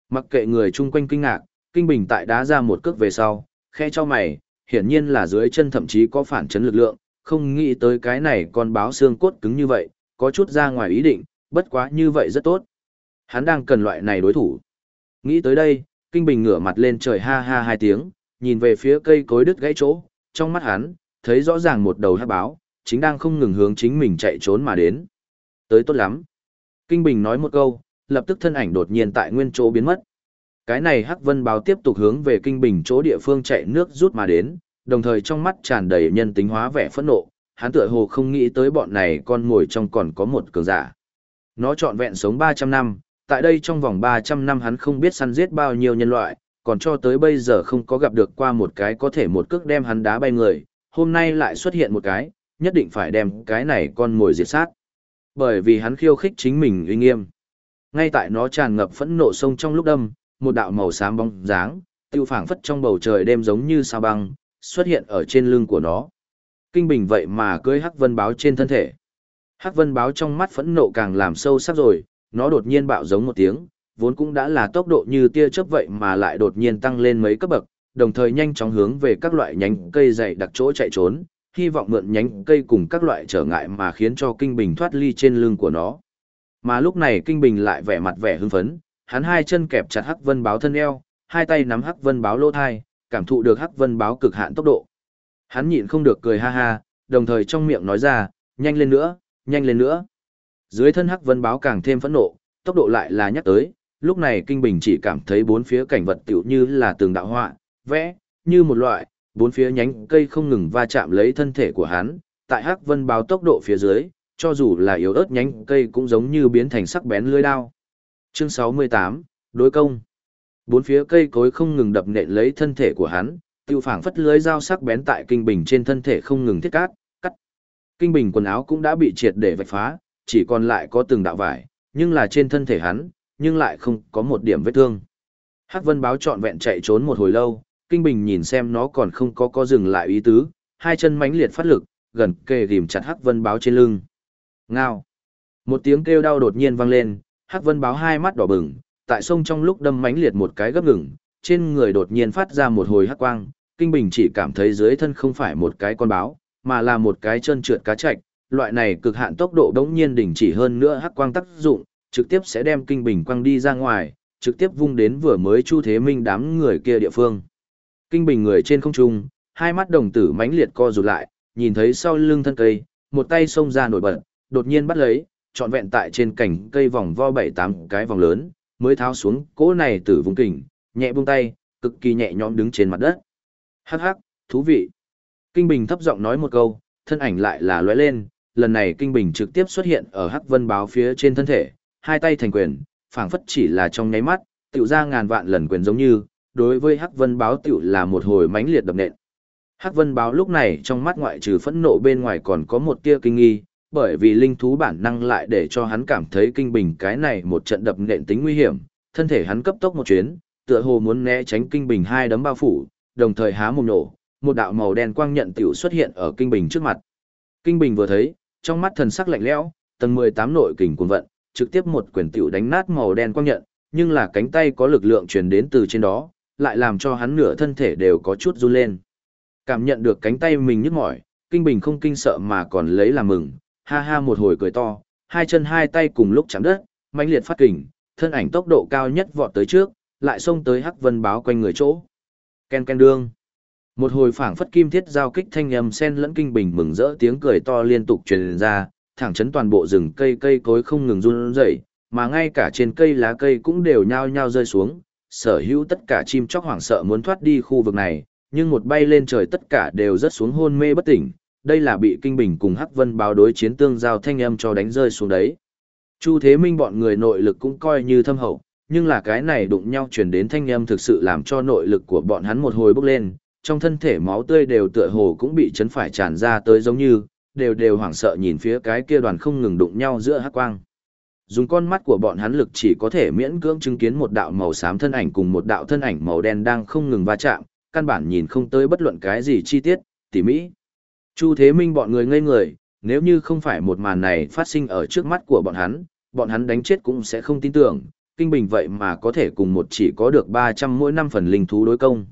Mặc kệ người chung quanh kinh ngạc, kinh bình tại đá ra một cước về sau, khe cho mày, hiển nhiên là dưới chân thậm chí có phản chấn lực lượng, không nghĩ tới cái này con báo xương cốt cứng như vậy, có chút ra ngoài ý định, bất quá như vậy rất tốt. Hắn đang cần loại này đối thủ. Nghĩ tới đây, Kinh Bình ngửa mặt lên trời ha ha hai tiếng, nhìn về phía cây cối đứt gãy chỗ, trong mắt hắn, thấy rõ ràng một đầu hắc báo, chính đang không ngừng hướng chính mình chạy trốn mà đến. Tới tốt lắm. Kinh Bình nói một câu, lập tức thân ảnh đột nhiên tại nguyên chỗ biến mất. Cái này hắc vân báo tiếp tục hướng về Kinh Bình chỗ địa phương chạy nước rút mà đến, đồng thời trong mắt tràn đầy nhân tính hóa vẻ phẫn nộ, hắn tựa hồ không nghĩ tới bọn này con ngồi trong còn có một cường giả. Nó trọn vẹn sống 300 năm, tại đây trong vòng 300 năm hắn không biết săn giết bao nhiêu nhân loại, còn cho tới bây giờ không có gặp được qua một cái có thể một cước đem hắn đá bay người, hôm nay lại xuất hiện một cái, nhất định phải đem cái này con mồi diệt sát. Bởi vì hắn khiêu khích chính mình uy nghiêm. Ngay tại nó tràn ngập phẫn nộ sông trong lúc đâm, một đạo màu xám bóng dáng, tiêu phảng phất trong bầu trời đêm giống như sao băng, xuất hiện ở trên lưng của nó. Kinh bình vậy mà cưới Hắc Vân báo trên thân thể. Hắc Vân báo trong mắt phẫn nộ càng làm sâu sắc rồi, nó đột nhiên bạo giống một tiếng, vốn cũng đã là tốc độ như tia chớp vậy mà lại đột nhiên tăng lên mấy cấp bậc, đồng thời nhanh chóng hướng về các loại nhánh cây dày đặc chỗ chạy trốn, hy vọng mượn nhánh cây cùng các loại trở ngại mà khiến cho Kinh Bình thoát ly trên lưng của nó. Mà lúc này Kinh Bình lại vẻ mặt vẻ hưng phấn, hắn hai chân kẹp chặt Hắc Vân báo thân eo, hai tay nắm Hắc Vân báo lỗ thai, cảm thụ được Hắc Vân báo cực hạn tốc độ. Hắn nhịn không được cười ha ha, đồng thời trong miệng nói ra, nhanh lên nữa, nhanh lên nữa. Dưới thân Hắc Vân báo càng thêm phẫn nộ, tốc độ lại là nhắc tới, lúc này Kinh Bình chỉ cảm thấy bốn phía cảnh vật tiểu như là tường đạo họa, vẽ, như một loại, bốn phía nhánh cây không ngừng va chạm lấy thân thể của hắn, tại Hắc Vân báo tốc độ phía dưới, cho dù là yếu ớt nhánh cây cũng giống như biến thành sắc bén lưỡi đao. Chương 68, đối công. Bốn phía cây cối không ngừng đập nện lấy thân thể của hắn, tiêu phảng phất lưới dao sắc bén tại kinh bình trên thân thể không ngừng thiết cát, cắt. Kinh bình quần áo cũng đã bị triệt để vạch phá, chỉ còn lại có từng đạo vải, nhưng là trên thân thể hắn, nhưng lại không có một điểm vết thương. Hắc Vân báo trọn vẹn chạy trốn một hồi lâu, Kinh Bình nhìn xem nó còn không có có dừng lại ý tứ, hai chân mãnh liệt phát lực, gần kề rìm chặt Hắc Vân báo trên lưng. Ngao. Một tiếng kêu đau đột nhiên vang lên, Hắc Vân báo hai mắt đỏ bừng, tại sông trong lúc đâm mãnh liệt một cái gấp ngừng, trên người đột nhiên phát ra một hồi hắc quang, Kinh Bình chỉ cảm thấy dưới thân không phải một cái con báo, mà là một cái chân trượt cá chạch, loại này cực hạn tốc độ đống nhiên đỉnh chỉ hơn nữa hắc quang tác dụng, trực tiếp sẽ đem kinh bình quang đi ra ngoài, trực tiếp vung đến vừa mới Chu Thế Minh đám người kia địa phương. Kinh bình người trên không trung, hai mắt đồng tử mãnh liệt co rụt lại, nhìn thấy sau lưng thân cây, một tay xông ra nổi bật, đột nhiên bắt lấy, trọn vẹn tại trên cành cây vòng vo bảy tám cái vòng lớn, mới tháo xuống cỗ này tử vùng kình, nhẹ buông tay, cực kỳ nhẹ nhõm đứng trên mặt đất. Hắc hắc, thú vị. Kinh Bình thấp giọng nói một câu, thân ảnh lại là lóe lên, lần này Kinh Bình trực tiếp xuất hiện ở Hắc Vân báo phía trên thân thể, hai tay thành quyền, phảng phất chỉ là trong nháy mắt, tiểu ra ngàn vạn lần quyền giống như, đối với Hắc Vân báo tiểu là một hồi mãnh liệt đập nện. Hắc Vân báo lúc này trong mắt ngoại trừ phẫn nộ bên ngoài còn có một tia kinh nghi, bởi vì linh thú bản năng lại để cho hắn cảm thấy kinh bình cái này một trận đập nện tính nguy hiểm, thân thể hắn cấp tốc một chuyến, tựa hồ muốn né tránh kinh bình hai đấm bao phủ, đồng thời há mồm nổ, một đạo màu đen quang nhận tiểu xuất hiện ở kinh bình trước mặt. Kinh bình vừa thấy, trong mắt thần sắc lạnh lẽo, tầng 18 nội kình cuồn vận, trực tiếp một quyền tiểu đánh nát màu đen quang nhận, nhưng là cánh tay có lực lượng truyền đến từ trên đó, lại làm cho hắn nửa thân thể đều có chút run lên. Cảm nhận được cánh tay mình nhức mỏi, kinh bình không kinh sợ mà còn lấy làm mừng, ha ha một hồi cười to, hai chân hai tay cùng lúc chạm đất, mãnh liệt phát kình, thân ảnh tốc độ cao nhất vọt tới trước, lại xông tới hắc vân báo quanh người chỗ. Ken ken đương. Một hồi phảng phất kim thiết giao kích thanh âm sen lẫn kinh bình mừng rỡ tiếng cười to liên tục truyền ra, thẳng chấn toàn bộ rừng cây cây cối không ngừng run rẩy, mà ngay cả trên cây lá cây cũng đều nhao nhao rơi xuống, sở hữu tất cả chim chóc hoảng sợ muốn thoát đi khu vực này, nhưng một bay lên trời tất cả đều rất xuống hôn mê bất tỉnh, đây là bị kinh bình cùng Hắc Vân báo đối chiến tương giao thanh âm cho đánh rơi xuống đấy. Chu Thế Minh bọn người nội lực cũng coi như thâm hậu, nhưng là cái này đụng nhau truyền đến thanh âm thực sự làm cho nội lực của bọn hắn một hồi bốc lên, trong thân thể máu tươi đều tựa hồ cũng bị chấn phải tràn ra tới giống như, đều đều hoảng sợ nhìn phía cái kia đoàn không ngừng đụng nhau giữa hắc quang. Dùng con mắt của bọn hắn lực chỉ có thể miễn cưỡng chứng kiến một đạo màu xám thân ảnh cùng một đạo thân ảnh màu đen đang không ngừng va chạm, căn bản nhìn không tới bất luận cái gì chi tiết, tỉ mỹ. Chu Thế Minh bọn người ngây người, nếu như không phải một màn này phát sinh ở trước mắt của bọn hắn, bọn hắn đánh chết cũng sẽ không tin tưởng, kinh bình vậy mà có thể cùng một chỉ có được 300 mỗi năm phần linh thú đối công.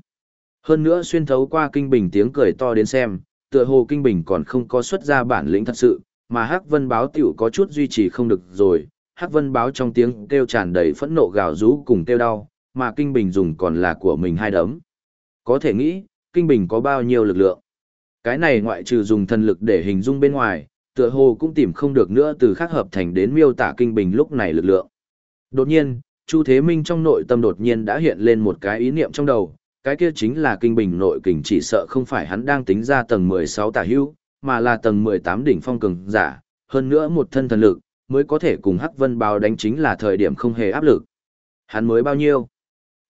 Hơn nữa xuyên thấu qua kinh bình tiếng cười to đến xem, tựa hồ kinh bình còn không có xuất ra bản lĩnh thật sự, mà Hắc Vân báo tiểu có chút duy trì không được rồi. Hắc Vân báo trong tiếng kêu tràn đầy phẫn nộ gào rú cùng kêu đau, mà kinh bình dùng còn là của mình hai đấm. Có thể nghĩ, kinh bình có bao nhiêu lực lượng. Cái này ngoại trừ dùng thần lực để hình dung bên ngoài, tựa hồ cũng tìm không được nữa từ khác hợp thành đến miêu tả kinh bình lúc này lực lượng. Đột nhiên, Chu Thế Minh trong nội tâm đột nhiên đã hiện lên một cái ý niệm trong đầu, cái kia chính là kinh bình nội kình chỉ sợ không phải hắn đang tính ra tầng 16 tả hữu, mà là tầng 18 đỉnh phong cường giả, hơn nữa một thân thần lực, mới có thể cùng Hắc Vân báo đánh chính là thời điểm không hề áp lực. Hắn mới bao nhiêu?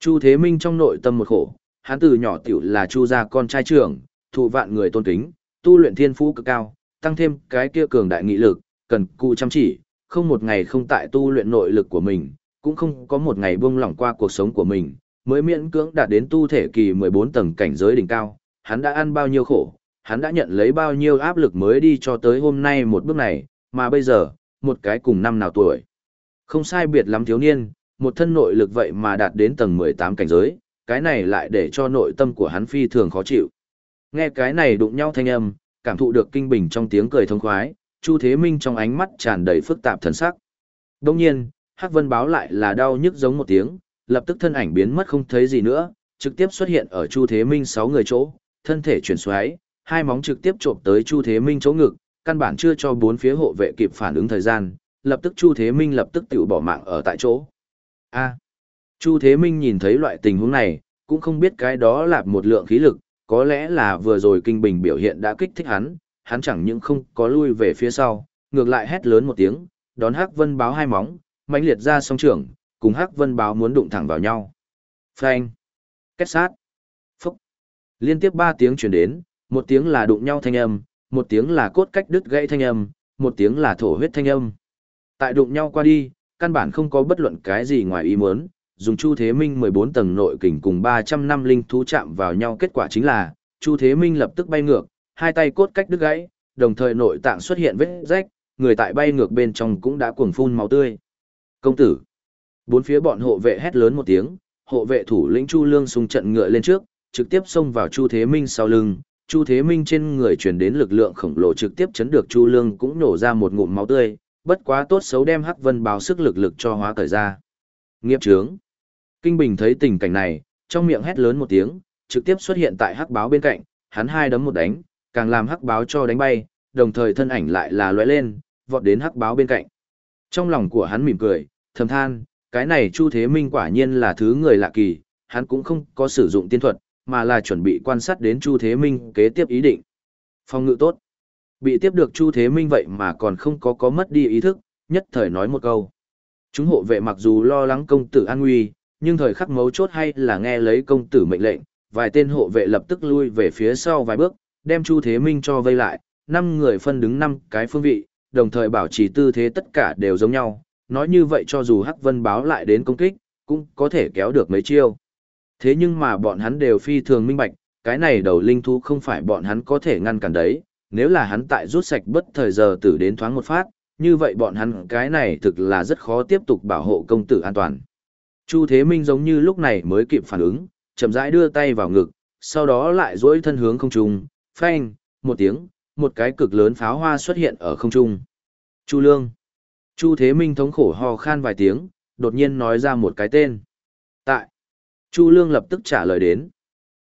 Chu Thế Minh trong nội tâm một khổ, hắn từ nhỏ tiểu là Chu gia con trai trưởng, thụ vạn người tôn kính, tu luyện thiên phú cực cao, tăng thêm cái kia cường đại nghị lực, cần cụ chăm chỉ, không một ngày không tại tu luyện nội lực của mình, cũng không có một ngày buông lỏng qua cuộc sống của mình, mới miễn cưỡng đạt đến tu thể kỳ 14 tầng cảnh giới đỉnh cao, hắn đã ăn bao nhiêu khổ, hắn đã nhận lấy bao nhiêu áp lực mới đi cho tới hôm nay một bước này, mà bây giờ, một cái cùng năm nào tuổi. Không sai biệt lắm thiếu niên, một thân nội lực vậy mà đạt đến tầng 18 cảnh giới, cái này lại để cho nội tâm của hắn phi thường khó chịu. Nghe cái này đụng nhau thanh âm, cảm thụ được kinh bình trong tiếng cười thông khoái, Chu Thế Minh trong ánh mắt tràn đầy phức tạp thần sắc. Đồng nhiên, Hắc Vân báo lại là đau nhức giống một tiếng, lập tức thân ảnh biến mất không thấy gì nữa, trực tiếp xuất hiện ở Chu Thế Minh sáu người chỗ, thân thể chuyển xoáy, hai móng trực tiếp trộm tới Chu Thế Minh chỗ ngực, căn bản chưa cho bốn phía hộ vệ kịp phản ứng thời gian, lập tức Chu Thế Minh lập tức tự bỏ mạng ở tại chỗ. A. Chu Thế Minh nhìn thấy loại tình huống này, cũng không biết cái đó là một lượng khí lực, có lẽ là vừa rồi kinh bình biểu hiện đã kích thích hắn, hắn chẳng những không có lui về phía sau, ngược lại hét lớn một tiếng, đón Hắc Vân báo hai móng, mãnh liệt ra song trưởng cùng Hắc Vân báo muốn đụng thẳng vào nhau. Phanh, kết sát, phúc. Liên tiếp ba tiếng truyền đến, một tiếng là đụng nhau thanh âm, một tiếng là cốt cách đứt gãy thanh âm, một tiếng là thổ huyết thanh âm. Tại đụng nhau qua đi, căn bản không có bất luận cái gì ngoài ý muốn, dùng Chu Thế Minh 14 tầng nội kình cùng 300 năm linh thú chạm vào nhau kết quả chính là, Chu Thế Minh lập tức bay ngược, hai tay cốt cách đứt gãy, đồng thời nội tạng xuất hiện vết rách, người tại bay ngược bên trong cũng đã cuồng phun máu tươi. Công tử. Bốn phía bọn hộ vệ hét lớn một tiếng, hộ vệ thủ lĩnh Chu Lương xung trận ngựa lên trước, trực tiếp xông vào Chu Thế Minh sau lưng, Chu Thế Minh trên người truyền đến lực lượng khổng lồ trực tiếp chấn được Chu Lương cũng nổ ra một ngụm máu tươi, bất quá tốt xấu đem Hắc Vân báo sức lực lực cho hóa cởi ra. Nghiệp trướng. Kinh Bình thấy tình cảnh này, trong miệng hét lớn một tiếng, trực tiếp xuất hiện tại Hắc báo bên cạnh, hắn hai đấm một đánh, càng làm Hắc báo cho đánh bay, đồng thời thân ảnh lại là lóe lên, vọt đến Hắc báo bên cạnh. Trong lòng của hắn mỉm cười, thầm than, cái này Chu Thế Minh quả nhiên là thứ người lạ kỳ, hắn cũng không có sử dụng tiên thuật, mà là chuẩn bị quan sát đến Chu Thế Minh kế tiếp ý định. Phong ngự tốt. Bị tiếp được Chu Thế Minh vậy mà còn không có có mất đi ý thức, nhất thời nói một câu. Chúng hộ vệ mặc dù lo lắng công tử an nguy, nhưng thời khắc mấu chốt hay là nghe lấy công tử mệnh lệnh, vài tên hộ vệ lập tức lui về phía sau vài bước, đem Chu Thế Minh cho vây lại, năm người phân đứng năm cái phương vị, đồng thời bảo trì tư thế tất cả đều giống nhau, nói như vậy cho dù Hắc Vân báo lại đến công kích, cũng có thể kéo được mấy chiêu. Thế nhưng mà bọn hắn đều phi thường minh bạch, cái này đầu linh thú không phải bọn hắn có thể ngăn cản đấy, nếu là hắn tại rút sạch bất thời giờ tử đến thoáng một phát, như vậy bọn hắn cái này thực là rất khó tiếp tục bảo hộ công tử an toàn. Chu Thế Minh giống như lúc này mới kịp phản ứng, chậm rãi đưa tay vào ngực, sau đó lại duỗi thân hướng không trung, phanh, một tiếng, một cái cực lớn pháo hoa xuất hiện ở không trung. Chu Lương. Chu Thế Minh thống khổ ho khan vài tiếng, đột nhiên nói ra một cái tên. Tại. Chu Lương lập tức trả lời đến.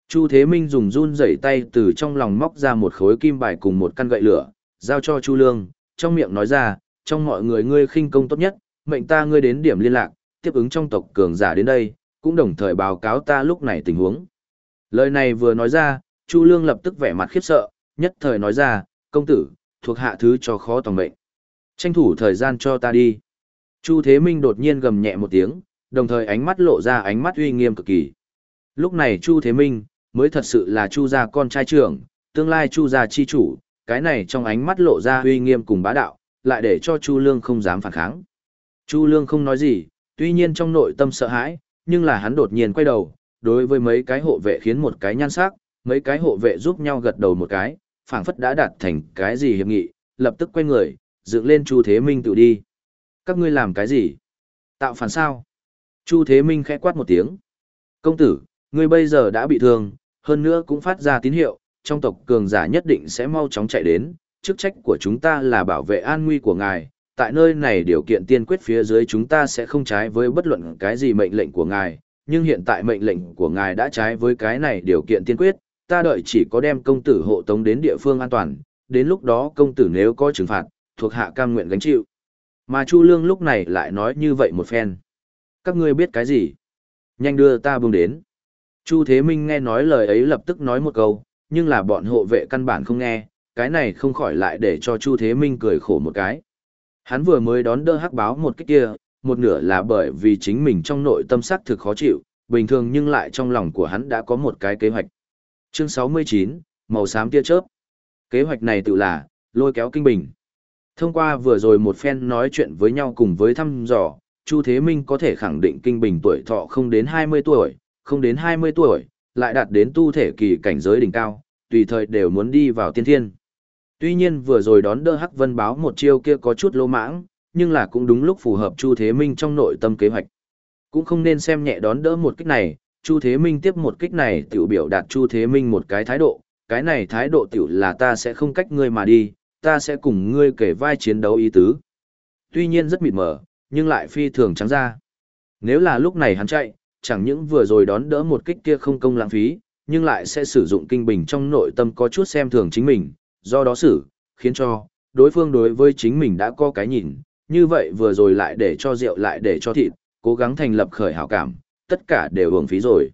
Chu Thế Minh dùng run rẩy tay từ trong lòng móc ra một khối kim bài cùng một căn gậy lửa, giao cho Chu Lương, trong miệng nói ra, trong mọi người ngươi khinh công tốt nhất, mệnh ta ngươi đến điểm liên lạc, tiếp ứng trong tộc cường giả đến đây, cũng đồng thời báo cáo ta lúc này tình huống. Lời này vừa nói ra, Chu Lương lập tức vẻ mặt khiếp sợ, nhất thời nói ra, công tử, thuộc hạ thứ cho khó tòng mệnh. Tranh thủ thời gian cho ta đi. Chu Thế Minh đột nhiên gầm nhẹ một tiếng, đồng thời ánh mắt lộ ra ánh mắt uy nghiêm cực kỳ. Lúc này Chu Thế Minh, mới thật sự là Chu gia con trai trưởng, tương lai Chu gia chi chủ, cái này trong ánh mắt lộ ra uy nghiêm cùng bá đạo, lại để cho Chu Lương không dám phản kháng. Chu Lương không nói gì, tuy nhiên trong nội tâm sợ hãi, nhưng là hắn đột nhiên quay đầu, đối với mấy cái hộ vệ khiến một cái nhan sắc, mấy cái hộ vệ giúp nhau gật đầu một cái, phảng phất đã đạt thành cái gì hiệp nghị, lập tức quay người, dựng lên Chu Thế Minh tự đi. Các ngươi làm cái gì? Tạo phản sao? Chu Thế Minh khẽ quát một tiếng. Công tử, ngươi bây giờ đã bị thương, hơn nữa cũng phát ra tín hiệu, trong tộc cường giả nhất định sẽ mau chóng chạy đến, chức trách của chúng ta là bảo vệ an nguy của ngài, tại nơi này điều kiện tiên quyết phía dưới chúng ta sẽ không trái với bất luận cái gì mệnh lệnh của ngài, nhưng hiện tại mệnh lệnh của ngài đã trái với cái này điều kiện tiên quyết, ta đợi chỉ có đem công tử hộ tống đến địa phương an toàn, đến lúc đó công tử nếu có trừng phạt, thuộc hạ cam nguyện gánh chịu. Mà Chu Lương lúc này lại nói như vậy một phen. Các ngươi biết cái gì? Nhanh đưa ta buông đến. Chu Thế Minh nghe nói lời ấy lập tức nói một câu, nhưng là bọn hộ vệ căn bản không nghe, cái này không khỏi lại để cho Chu Thế Minh cười khổ một cái. Hắn vừa mới đón đỡ hắc báo một cái kia, một nửa là bởi vì chính mình trong nội tâm sắc thực khó chịu, bình thường nhưng lại trong lòng của hắn đã có một cái kế hoạch. Chương 69, màu xám tia chớp. Kế hoạch này tự là, lôi kéo kinh bình. Thông qua vừa rồi một phen nói chuyện với nhau cùng với thăm dò, Chu Thế Minh có thể khẳng định kinh bình tuổi thọ không đến 20 tuổi, không đến 20 tuổi, lại đạt đến tu thể kỳ cảnh giới đỉnh cao, tùy thời đều muốn đi vào tiên thiên. Tuy nhiên vừa rồi đón đỡ Hắc Vân báo một chiêu kia có chút lô mãng, nhưng là cũng đúng lúc phù hợp Chu Thế Minh trong nội tâm kế hoạch. Cũng không nên xem nhẹ đón đỡ một kích này, Chu Thế Minh tiếp một kích này tiểu biểu đạt Chu Thế Minh một cái thái độ, cái này thái độ tiểu là ta sẽ không cách ngươi mà đi, ta sẽ cùng ngươi kể vai chiến đấu ý tứ. Tuy nhiên rất mịt mờ, nhưng lại phi thường trắng ra. Nếu là lúc này hắn chạy, chẳng những vừa rồi đón đỡ một kích kia không công lãng phí, nhưng lại sẽ sử dụng kinh bình trong nội tâm có chút xem thường chính mình, do đó xử, khiến cho, đối phương đối với chính mình đã có cái nhìn, như vậy vừa rồi lại để cho rượu lại để cho thịt, cố gắng thành lập khởi hảo cảm, tất cả đều hưởng phí rồi.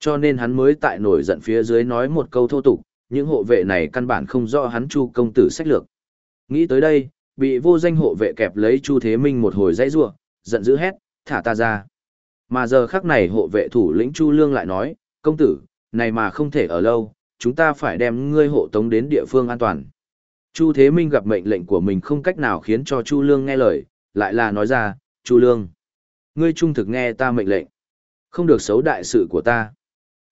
Cho nên hắn mới tại nổi giận phía dưới nói một câu thô tục, những hộ vệ này căn bản không rõ hắn chu công tử sách lược. Nghĩ tới đây, bị vô danh hộ vệ kẹp lấy chu thế minh một hồi dãy rủa, giận dữ hét, thả ta ra. Mà giờ khắc này hộ vệ thủ lĩnh chu lương lại nói, công tử, này mà không thể ở lâu, chúng ta phải đem ngươi hộ tống đến địa phương an toàn. Chu Thế Minh gặp mệnh lệnh của mình không cách nào khiến cho Chu Lương nghe lời, lại là nói ra, Chu Lương, ngươi trung thực nghe ta mệnh lệnh, không được xấu đại sự của ta.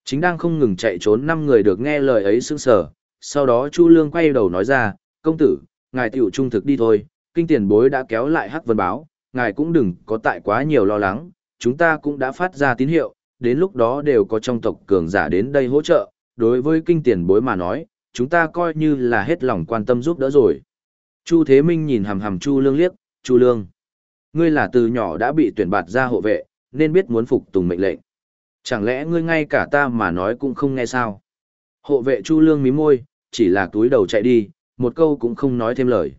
Chính đang không ngừng chạy trốn năm người được nghe lời ấy sững sờ, sau đó Chu Lương quay đầu nói ra, công tử, ngài tiểu trung thực đi thôi, kinh tiền bối đã kéo lại hắc vân báo, ngài cũng đừng có tại quá nhiều lo lắng, chúng ta cũng đã phát ra tín hiệu, đến lúc đó đều có trong tộc cường giả đến đây hỗ trợ, đối với kinh tiền bối mà nói, chúng ta coi như là hết lòng quan tâm giúp đỡ rồi. Chu Thế Minh nhìn hằm hằm Chu Lương liếc, Chu Lương. Ngươi là từ nhỏ đã bị tuyển bạt ra hộ vệ, nên biết muốn phục tùng mệnh lệnh. Chẳng lẽ ngươi ngay cả ta mà nói cũng không nghe sao? Hộ vệ Chu Lương mí môi, chỉ là túi đầu chạy đi, một câu cũng không nói thêm lời.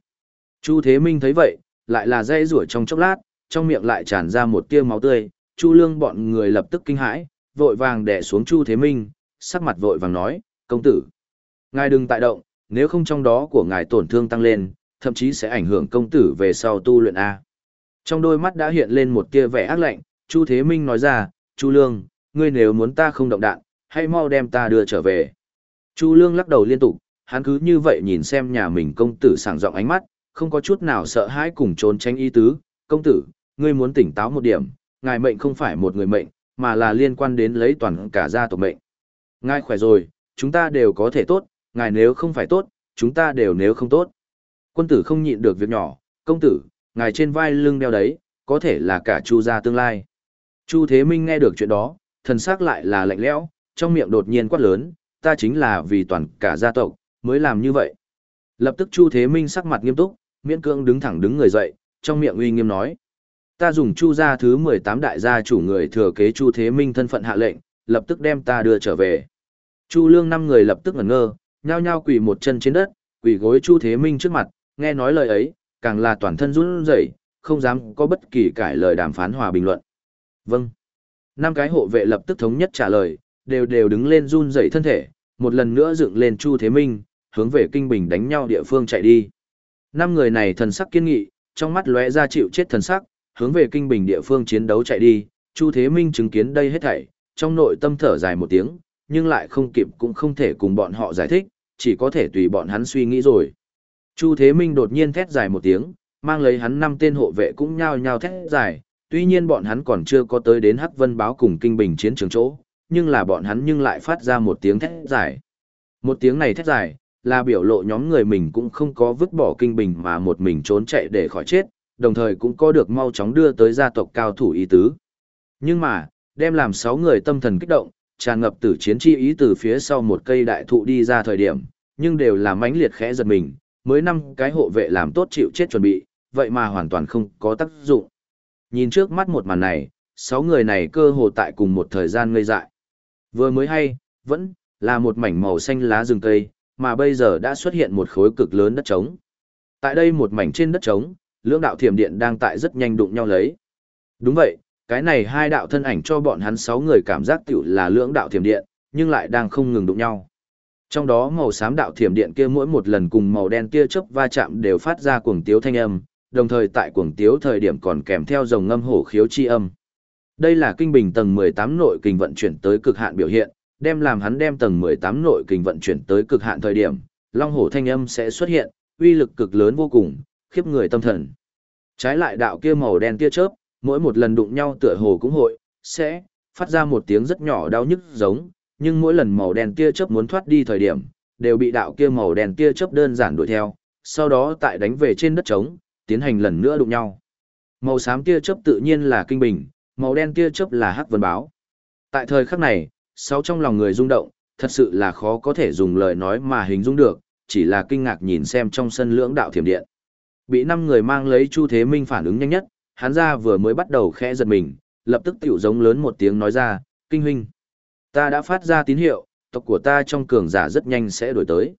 Chu Thế Minh thấy vậy, lại là dây rủa trong chốc lát, trong miệng lại tràn ra một tia máu tươi, Chu Lương bọn người lập tức kinh hãi, vội vàng đè xuống Chu Thế Minh, sắc mặt vội vàng nói, công tử. Ngài đừng tại động, nếu không trong đó của ngài tổn thương tăng lên, thậm chí sẽ ảnh hưởng công tử về sau tu luyện A. Trong đôi mắt đã hiện lên một tia vẻ ác lạnh, Chu Thế Minh nói ra, Chu Lương, ngươi nếu muốn ta không động đạn, hãy mau đem ta đưa trở về. Chu Lương lắc đầu liên tục, hắn cứ như vậy nhìn xem nhà mình công tử sảng giọng ánh mắt, không có chút nào sợ hãi cùng trốn tránh ý tứ. Công tử, ngươi muốn tỉnh táo một điểm, ngài mệnh không phải một người mệnh, mà là liên quan đến lấy toàn cả gia tộc mệnh. Ngài khỏe rồi, chúng ta đều có thể tốt, ngài nếu không phải tốt, chúng ta đều nếu không tốt. Quân tử không nhịn được việc nhỏ, công tử, ngài trên vai lưng đeo đấy, có thể là cả chu gia tương lai. Chu Thế Minh nghe được chuyện đó, thần sắc lại là lạnh lẽo, trong miệng đột nhiên quát lớn, ta chính là vì toàn cả gia tộc, mới làm như vậy. Lập tức Chu Thế Minh sắc mặt nghiêm túc, miễn cưỡng đứng thẳng đứng người dậy, trong miệng uy nghiêm nói. Ta dùng Chu gia thứ 18 đại gia chủ người thừa kế Chu Thế Minh thân phận hạ lệnh, lập tức đem ta đưa trở về. Chu Lương năm người lập tức ngẩn ngơ, nhao nhao quỳ một chân trên đất, quỳ gối Chu Thế Minh trước mặt, nghe nói lời ấy, càng là toàn thân run rẩy, không dám có bất kỳ cải lời đàm phán hòa bình luận. Vâng. Năm cái hộ vệ lập tức thống nhất trả lời, đều đều đứng lên run rẩy thân thể, một lần nữa dựng lên Chu Thế Minh, hướng về Kinh Bình đánh nhau địa phương chạy đi. Năm người này thần sắc kiên nghị, trong mắt lóe ra chịu chết thần sắc, hướng về Kinh Bình địa phương chiến đấu chạy đi. Chu Thế Minh chứng kiến đây hết thảy, trong nội tâm thở dài một tiếng, nhưng lại không kịp cũng không thể cùng bọn họ giải thích, chỉ có thể tùy bọn hắn suy nghĩ rồi. Chu Thế Minh đột nhiên thét dài một tiếng, mang lấy hắn năm tên hộ vệ cũng nhao nhao thét dài, tuy nhiên bọn hắn còn chưa có tới đến Hắc Vân báo cùng Kinh Bình chiến trường chỗ, nhưng là bọn hắn nhưng lại phát ra một tiếng thét dài. Một tiếng này thét dài, là biểu lộ nhóm người mình cũng không có vứt bỏ Kinh Bình mà một mình trốn chạy để khỏi chết, đồng thời cũng có được mau chóng đưa tới gia tộc cao thủ ý tứ. Nhưng mà, đem làm sáu người tâm thần kích động, tràn ngập tử chiến chi ý từ phía sau một cây đại thụ đi ra thời điểm, nhưng đều là mãnh liệt khẽ giật mình, mới năm cái hộ vệ làm tốt chịu chết chuẩn bị, vậy mà hoàn toàn không có tác dụng. Nhìn trước mắt một màn này, sáu người này cơ hồ tại cùng một thời gian ngây dại. Vừa mới hay, vẫn là một mảnh màu xanh lá rừng cây, mà bây giờ đã xuất hiện một khối cực lớn đất trống. Tại đây một mảnh trên đất trống, lưỡng đạo thiểm điện đang tại rất nhanh đụng nhau lấy. Đúng vậy, cái này hai đạo thân ảnh cho bọn hắn sáu người cảm giác tiểu là lưỡng đạo thiểm điện, nhưng lại đang không ngừng đụng nhau. Trong đó màu xám đạo thiểm điện kia mỗi một lần cùng màu đen kia chớp va chạm đều phát ra cuồng tiếu thanh âm, đồng thời tại cuồng tiếu thời điểm còn kèm theo dòng ngâm hổ khiếu chi âm. Đây là kinh bình tầng 18 nội kình vận chuyển tới cực hạn biểu hiện, đem làm hắn đem tầng 18 nội kình vận chuyển tới cực hạn thời điểm, long hổ thanh âm sẽ xuất hiện, uy lực cực lớn vô cùng, khiếp người tâm thần. Trái lại đạo kia màu đen tia chớp, mỗi một lần đụng nhau tựa hồ cũng hội, sẽ phát ra một tiếng rất nhỏ đau nhức giống, nhưng mỗi lần màu đen tia chớp muốn thoát đi thời điểm, đều bị đạo kia màu đen tia chớp đơn giản đuổi theo, sau đó tại đánh về trên đất trống, tiến hành lần nữa đụng nhau. Màu xám tia chớp tự nhiên là kinh bình, màu đen tia chớp là hắc vân báo. Tại thời khắc này, sáu trong lòng người rung động, thật sự là khó có thể dùng lời nói mà hình dung được, chỉ là kinh ngạc nhìn xem trong sân lưỡng đạo thiểm điện. Bị năm người mang lấy Chu Thế Minh phản ứng nhanh nhất, hắn ra vừa mới bắt đầu khẽ giật mình, lập tức tiểu giống lớn một tiếng nói ra, kinh huynh. Ta đã phát ra tín hiệu, tộc của ta trong cường giả rất nhanh sẽ đổi tới.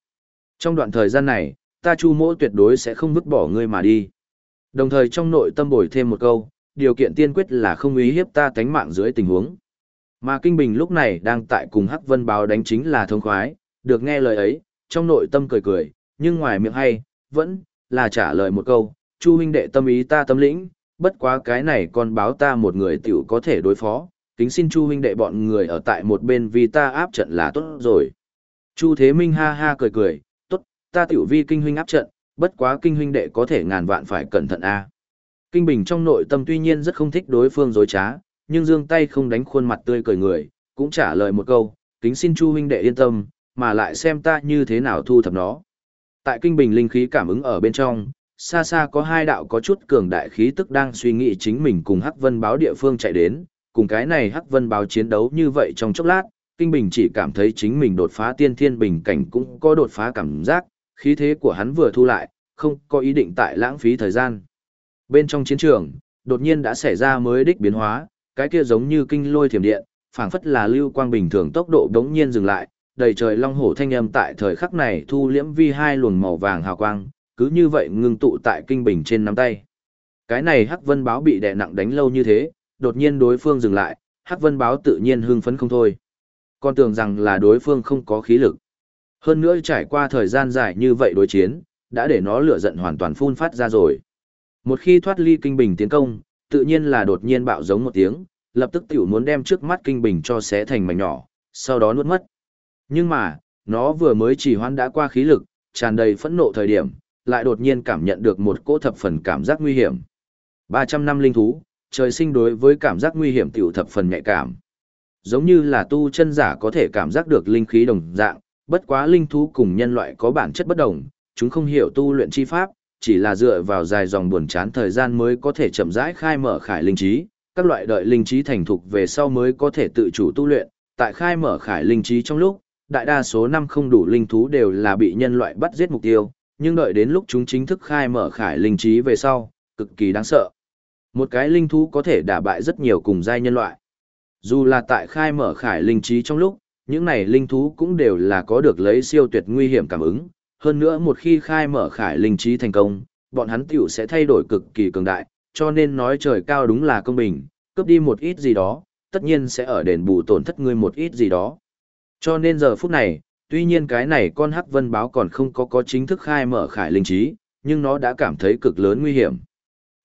Trong đoạn thời gian này, ta chu mỗ tuyệt đối sẽ không vứt bỏ ngươi mà đi. Đồng thời trong nội tâm bồi thêm một câu, điều kiện tiên quyết là không ý hiếp ta tánh mạng dưới tình huống. Mà Kinh Bình lúc này đang tại cùng Hắc Vân báo đánh chính là thông khoái, được nghe lời ấy, trong nội tâm cười cười, nhưng ngoài miệng hay, vẫn là trả lời một câu, Chu huynh đệ tâm ý ta tâm lĩnh, bất quá cái này con báo ta một người tiểu có thể đối phó, kính xin Chu huynh đệ bọn người ở tại một bên vì ta áp trận là tốt rồi. Chu Thế Minh ha ha cười cười, tốt, ta tiểu vi kinh huynh áp trận, bất quá kinh huynh đệ có thể ngàn vạn phải cẩn thận a. Kinh Bình trong nội tâm tuy nhiên rất không thích đối phương dối trá, nhưng dương tay không đánh khuôn mặt tươi cười người, cũng trả lời một câu, kính xin Chu huynh đệ yên tâm, mà lại xem ta như thế nào thu thập nó. Tại Kinh Bình linh khí cảm ứng ở bên trong, xa xa có hai đạo có chút cường đại khí tức đang suy nghĩ chính mình cùng Hắc Vân báo địa phương chạy đến, cùng cái này Hắc Vân báo chiến đấu như vậy trong chốc lát, Kinh Bình chỉ cảm thấy chính mình đột phá tiên thiên bình cảnh cũng có đột phá cảm giác, khí thế của hắn vừa thu lại, không có ý định tại lãng phí thời gian. Bên trong chiến trường, đột nhiên đã xảy ra mới đích biến hóa, cái kia giống như kinh lôi thiểm điện, phảng phất là lưu quang bình thường tốc độ đống nhiên dừng lại, đầy trời long hổ thanh âm tại thời khắc này thu liễm vi hai luồng màu vàng hào quang, cứ như vậy ngưng tụ tại kinh bình trên nắm tay. Cái này Hắc Vân báo bị đè nặng đánh lâu như thế, đột nhiên đối phương dừng lại, Hắc Vân báo tự nhiên hưng phấn không thôi. Con tưởng rằng là đối phương không có khí lực. Hơn nữa trải qua thời gian dài như vậy đối chiến, đã để nó lửa giận hoàn toàn phun phát ra rồi. Một khi thoát ly kinh bình tiến công, tự nhiên là đột nhiên bạo giống một tiếng, lập tức tiểu muốn đem trước mắt kinh bình cho xé thành mảnh nhỏ, sau đó nuốt mất. Nhưng mà, nó vừa mới chỉ hoãn đã qua khí lực, tràn đầy phẫn nộ thời điểm, lại đột nhiên cảm nhận được một cỗ thập phần cảm giác nguy hiểm. 300 năm linh thú, trời sinh đối với cảm giác nguy hiểm tiểu thập phần nhạy cảm. Giống như là tu chân giả có thể cảm giác được linh khí đồng dạng, bất quá linh thú cùng nhân loại có bản chất bất đồng, chúng không hiểu tu luyện chi pháp, chỉ là dựa vào dài dòng buồn chán thời gian mới có thể chậm rãi khai mở khải linh trí, các loại đợi linh trí thành thục về sau mới có thể tự chủ tu luyện, tại khai mở khải linh trí trong lúc, đại đa số năm không đủ linh thú đều là bị nhân loại bắt giết mục tiêu, nhưng đợi đến lúc chúng chính thức khai mở khải linh trí về sau, cực kỳ đáng sợ. Một cái linh thú có thể đả bại rất nhiều cùng giai nhân loại. Dù là tại khai mở khải linh trí trong lúc, những này linh thú cũng đều là có được lấy siêu tuyệt nguy hiểm cảm ứng, hơn nữa một khi khai mở khải linh trí thành công, bọn hắn tiểu sẽ thay đổi cực kỳ cường đại, cho nên nói trời cao đúng là công bình, cướp đi một ít gì đó, tất nhiên sẽ ở đền bù tổn thất ngươi một ít gì đó. Cho nên giờ phút này, tuy nhiên cái này con hắc vân báo còn không có có chính thức khai mở khải linh trí, nhưng nó đã cảm thấy cực lớn nguy hiểm.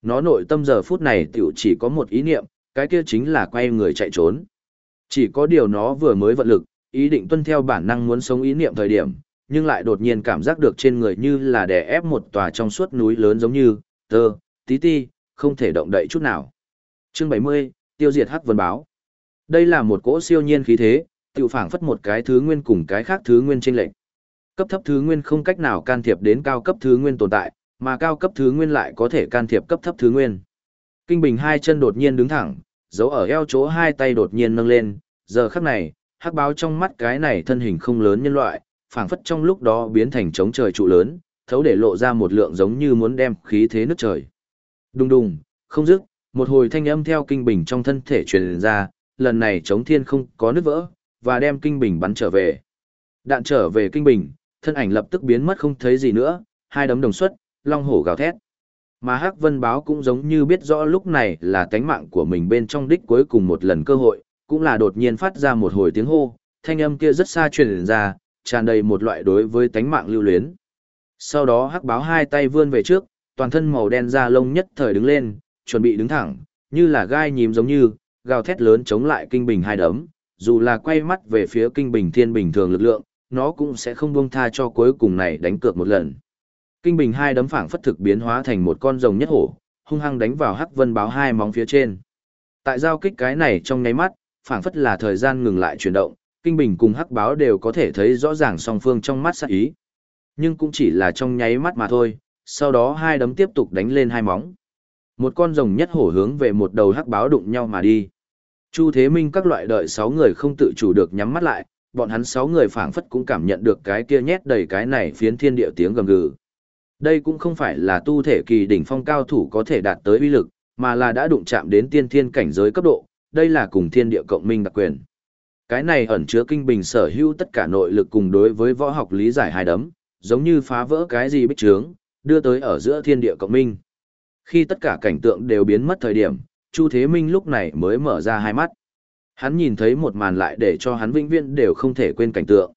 Nó nội tâm giờ phút này tiểu chỉ có một ý niệm, cái kia chính là quay người chạy trốn. Chỉ có điều nó vừa mới vận lực, ý định tuân theo bản năng muốn sống ý niệm thời điểm, nhưng lại đột nhiên cảm giác được trên người như là đè ép một tòa trong suốt núi lớn giống như, tơ, tí ti, không thể động đậy chút nào. Chương 70, tiêu diệt hắc vân báo. Đây là một cỗ siêu nhiên khí thế, tự phảng phất một cái thứ nguyên cùng cái khác thứ nguyên trên lệch, Cấp thấp thứ nguyên không cách nào can thiệp đến cao cấp thứ nguyên tồn tại, mà cao cấp thứ nguyên lại có thể can thiệp cấp thấp thứ nguyên. Kinh Bình hai chân đột nhiên đứng thẳng, giấu ở eo chỗ hai tay đột nhiên nâng lên, giờ khắc này, hắc báo trong mắt cái này thân hình không lớn nhân loại, phảng phất trong lúc đó biến thành trống trời trụ lớn, thấu để lộ ra một lượng giống như muốn đem khí thế nước trời. Đùng đùng, không dứt, một hồi thanh âm theo kinh bình trong thân thể truyền ra, lần này chống thiên không có nứt vỡ, và đem kinh bình bắn trở về. Đạn trở về kinh bình, thân ảnh lập tức biến mất không thấy gì nữa, hai đấm đồng xuất, long hổ gào thét. Mà Hắc Vân Báo cũng giống như biết rõ lúc này là tánh mạng của mình bên trong đích cuối cùng một lần cơ hội, cũng là đột nhiên phát ra một hồi tiếng hô, thanh âm kia rất xa truyền ra, tràn đầy một loại đối với tánh mạng lưu luyến. Sau đó Hắc Báo hai tay vươn về trước, toàn thân màu đen da lông nhất thời đứng lên, chuẩn bị đứng thẳng, như là gai nhím giống như, gào thét lớn chống lại kinh bình hai đấm, dù là quay mắt về phía kinh bình thiên bình thường lực lượng, nó cũng sẽ không buông tha cho cuối cùng này đánh cược một lần. Kinh bình hai đấm phảng phất thực biến hóa thành một con rồng nhất hổ, hung hăng đánh vào hắc vân báo hai móng phía trên. Tại giao kích cái này trong nháy mắt, phảng phất là thời gian ngừng lại chuyển động, kinh bình cùng hắc báo đều có thể thấy rõ ràng song phương trong mắt sắc ý. Nhưng cũng chỉ là trong nháy mắt mà thôi, sau đó hai đấm tiếp tục đánh lên hai móng. Một con rồng nhất hổ hướng về một đầu hắc báo đụng nhau mà đi. Chu Thế Minh các loại đợi sáu người không tự chủ được nhắm mắt lại, bọn hắn sáu người phảng phất cũng cảm nhận được cái kia nhét đầy cái này phiến thiên địa tiếng gầm gừ. Đây cũng không phải là tu thể kỳ đỉnh phong cao thủ có thể đạt tới uy lực, mà là đã đụng chạm đến tiên thiên cảnh giới cấp độ, đây là cùng thiên địa cộng minh đặc quyền. Cái này ẩn chứa kinh bình sở hữu tất cả nội lực cùng đối với võ học lý giải hai đấm, giống như phá vỡ cái gì bích trướng, đưa tới ở giữa thiên địa cộng minh. Khi tất cả cảnh tượng đều biến mất thời điểm, Chu Thế Minh lúc này mới mở ra hai mắt. Hắn nhìn thấy một màn lại để cho hắn vĩnh viễn đều không thể quên cảnh tượng.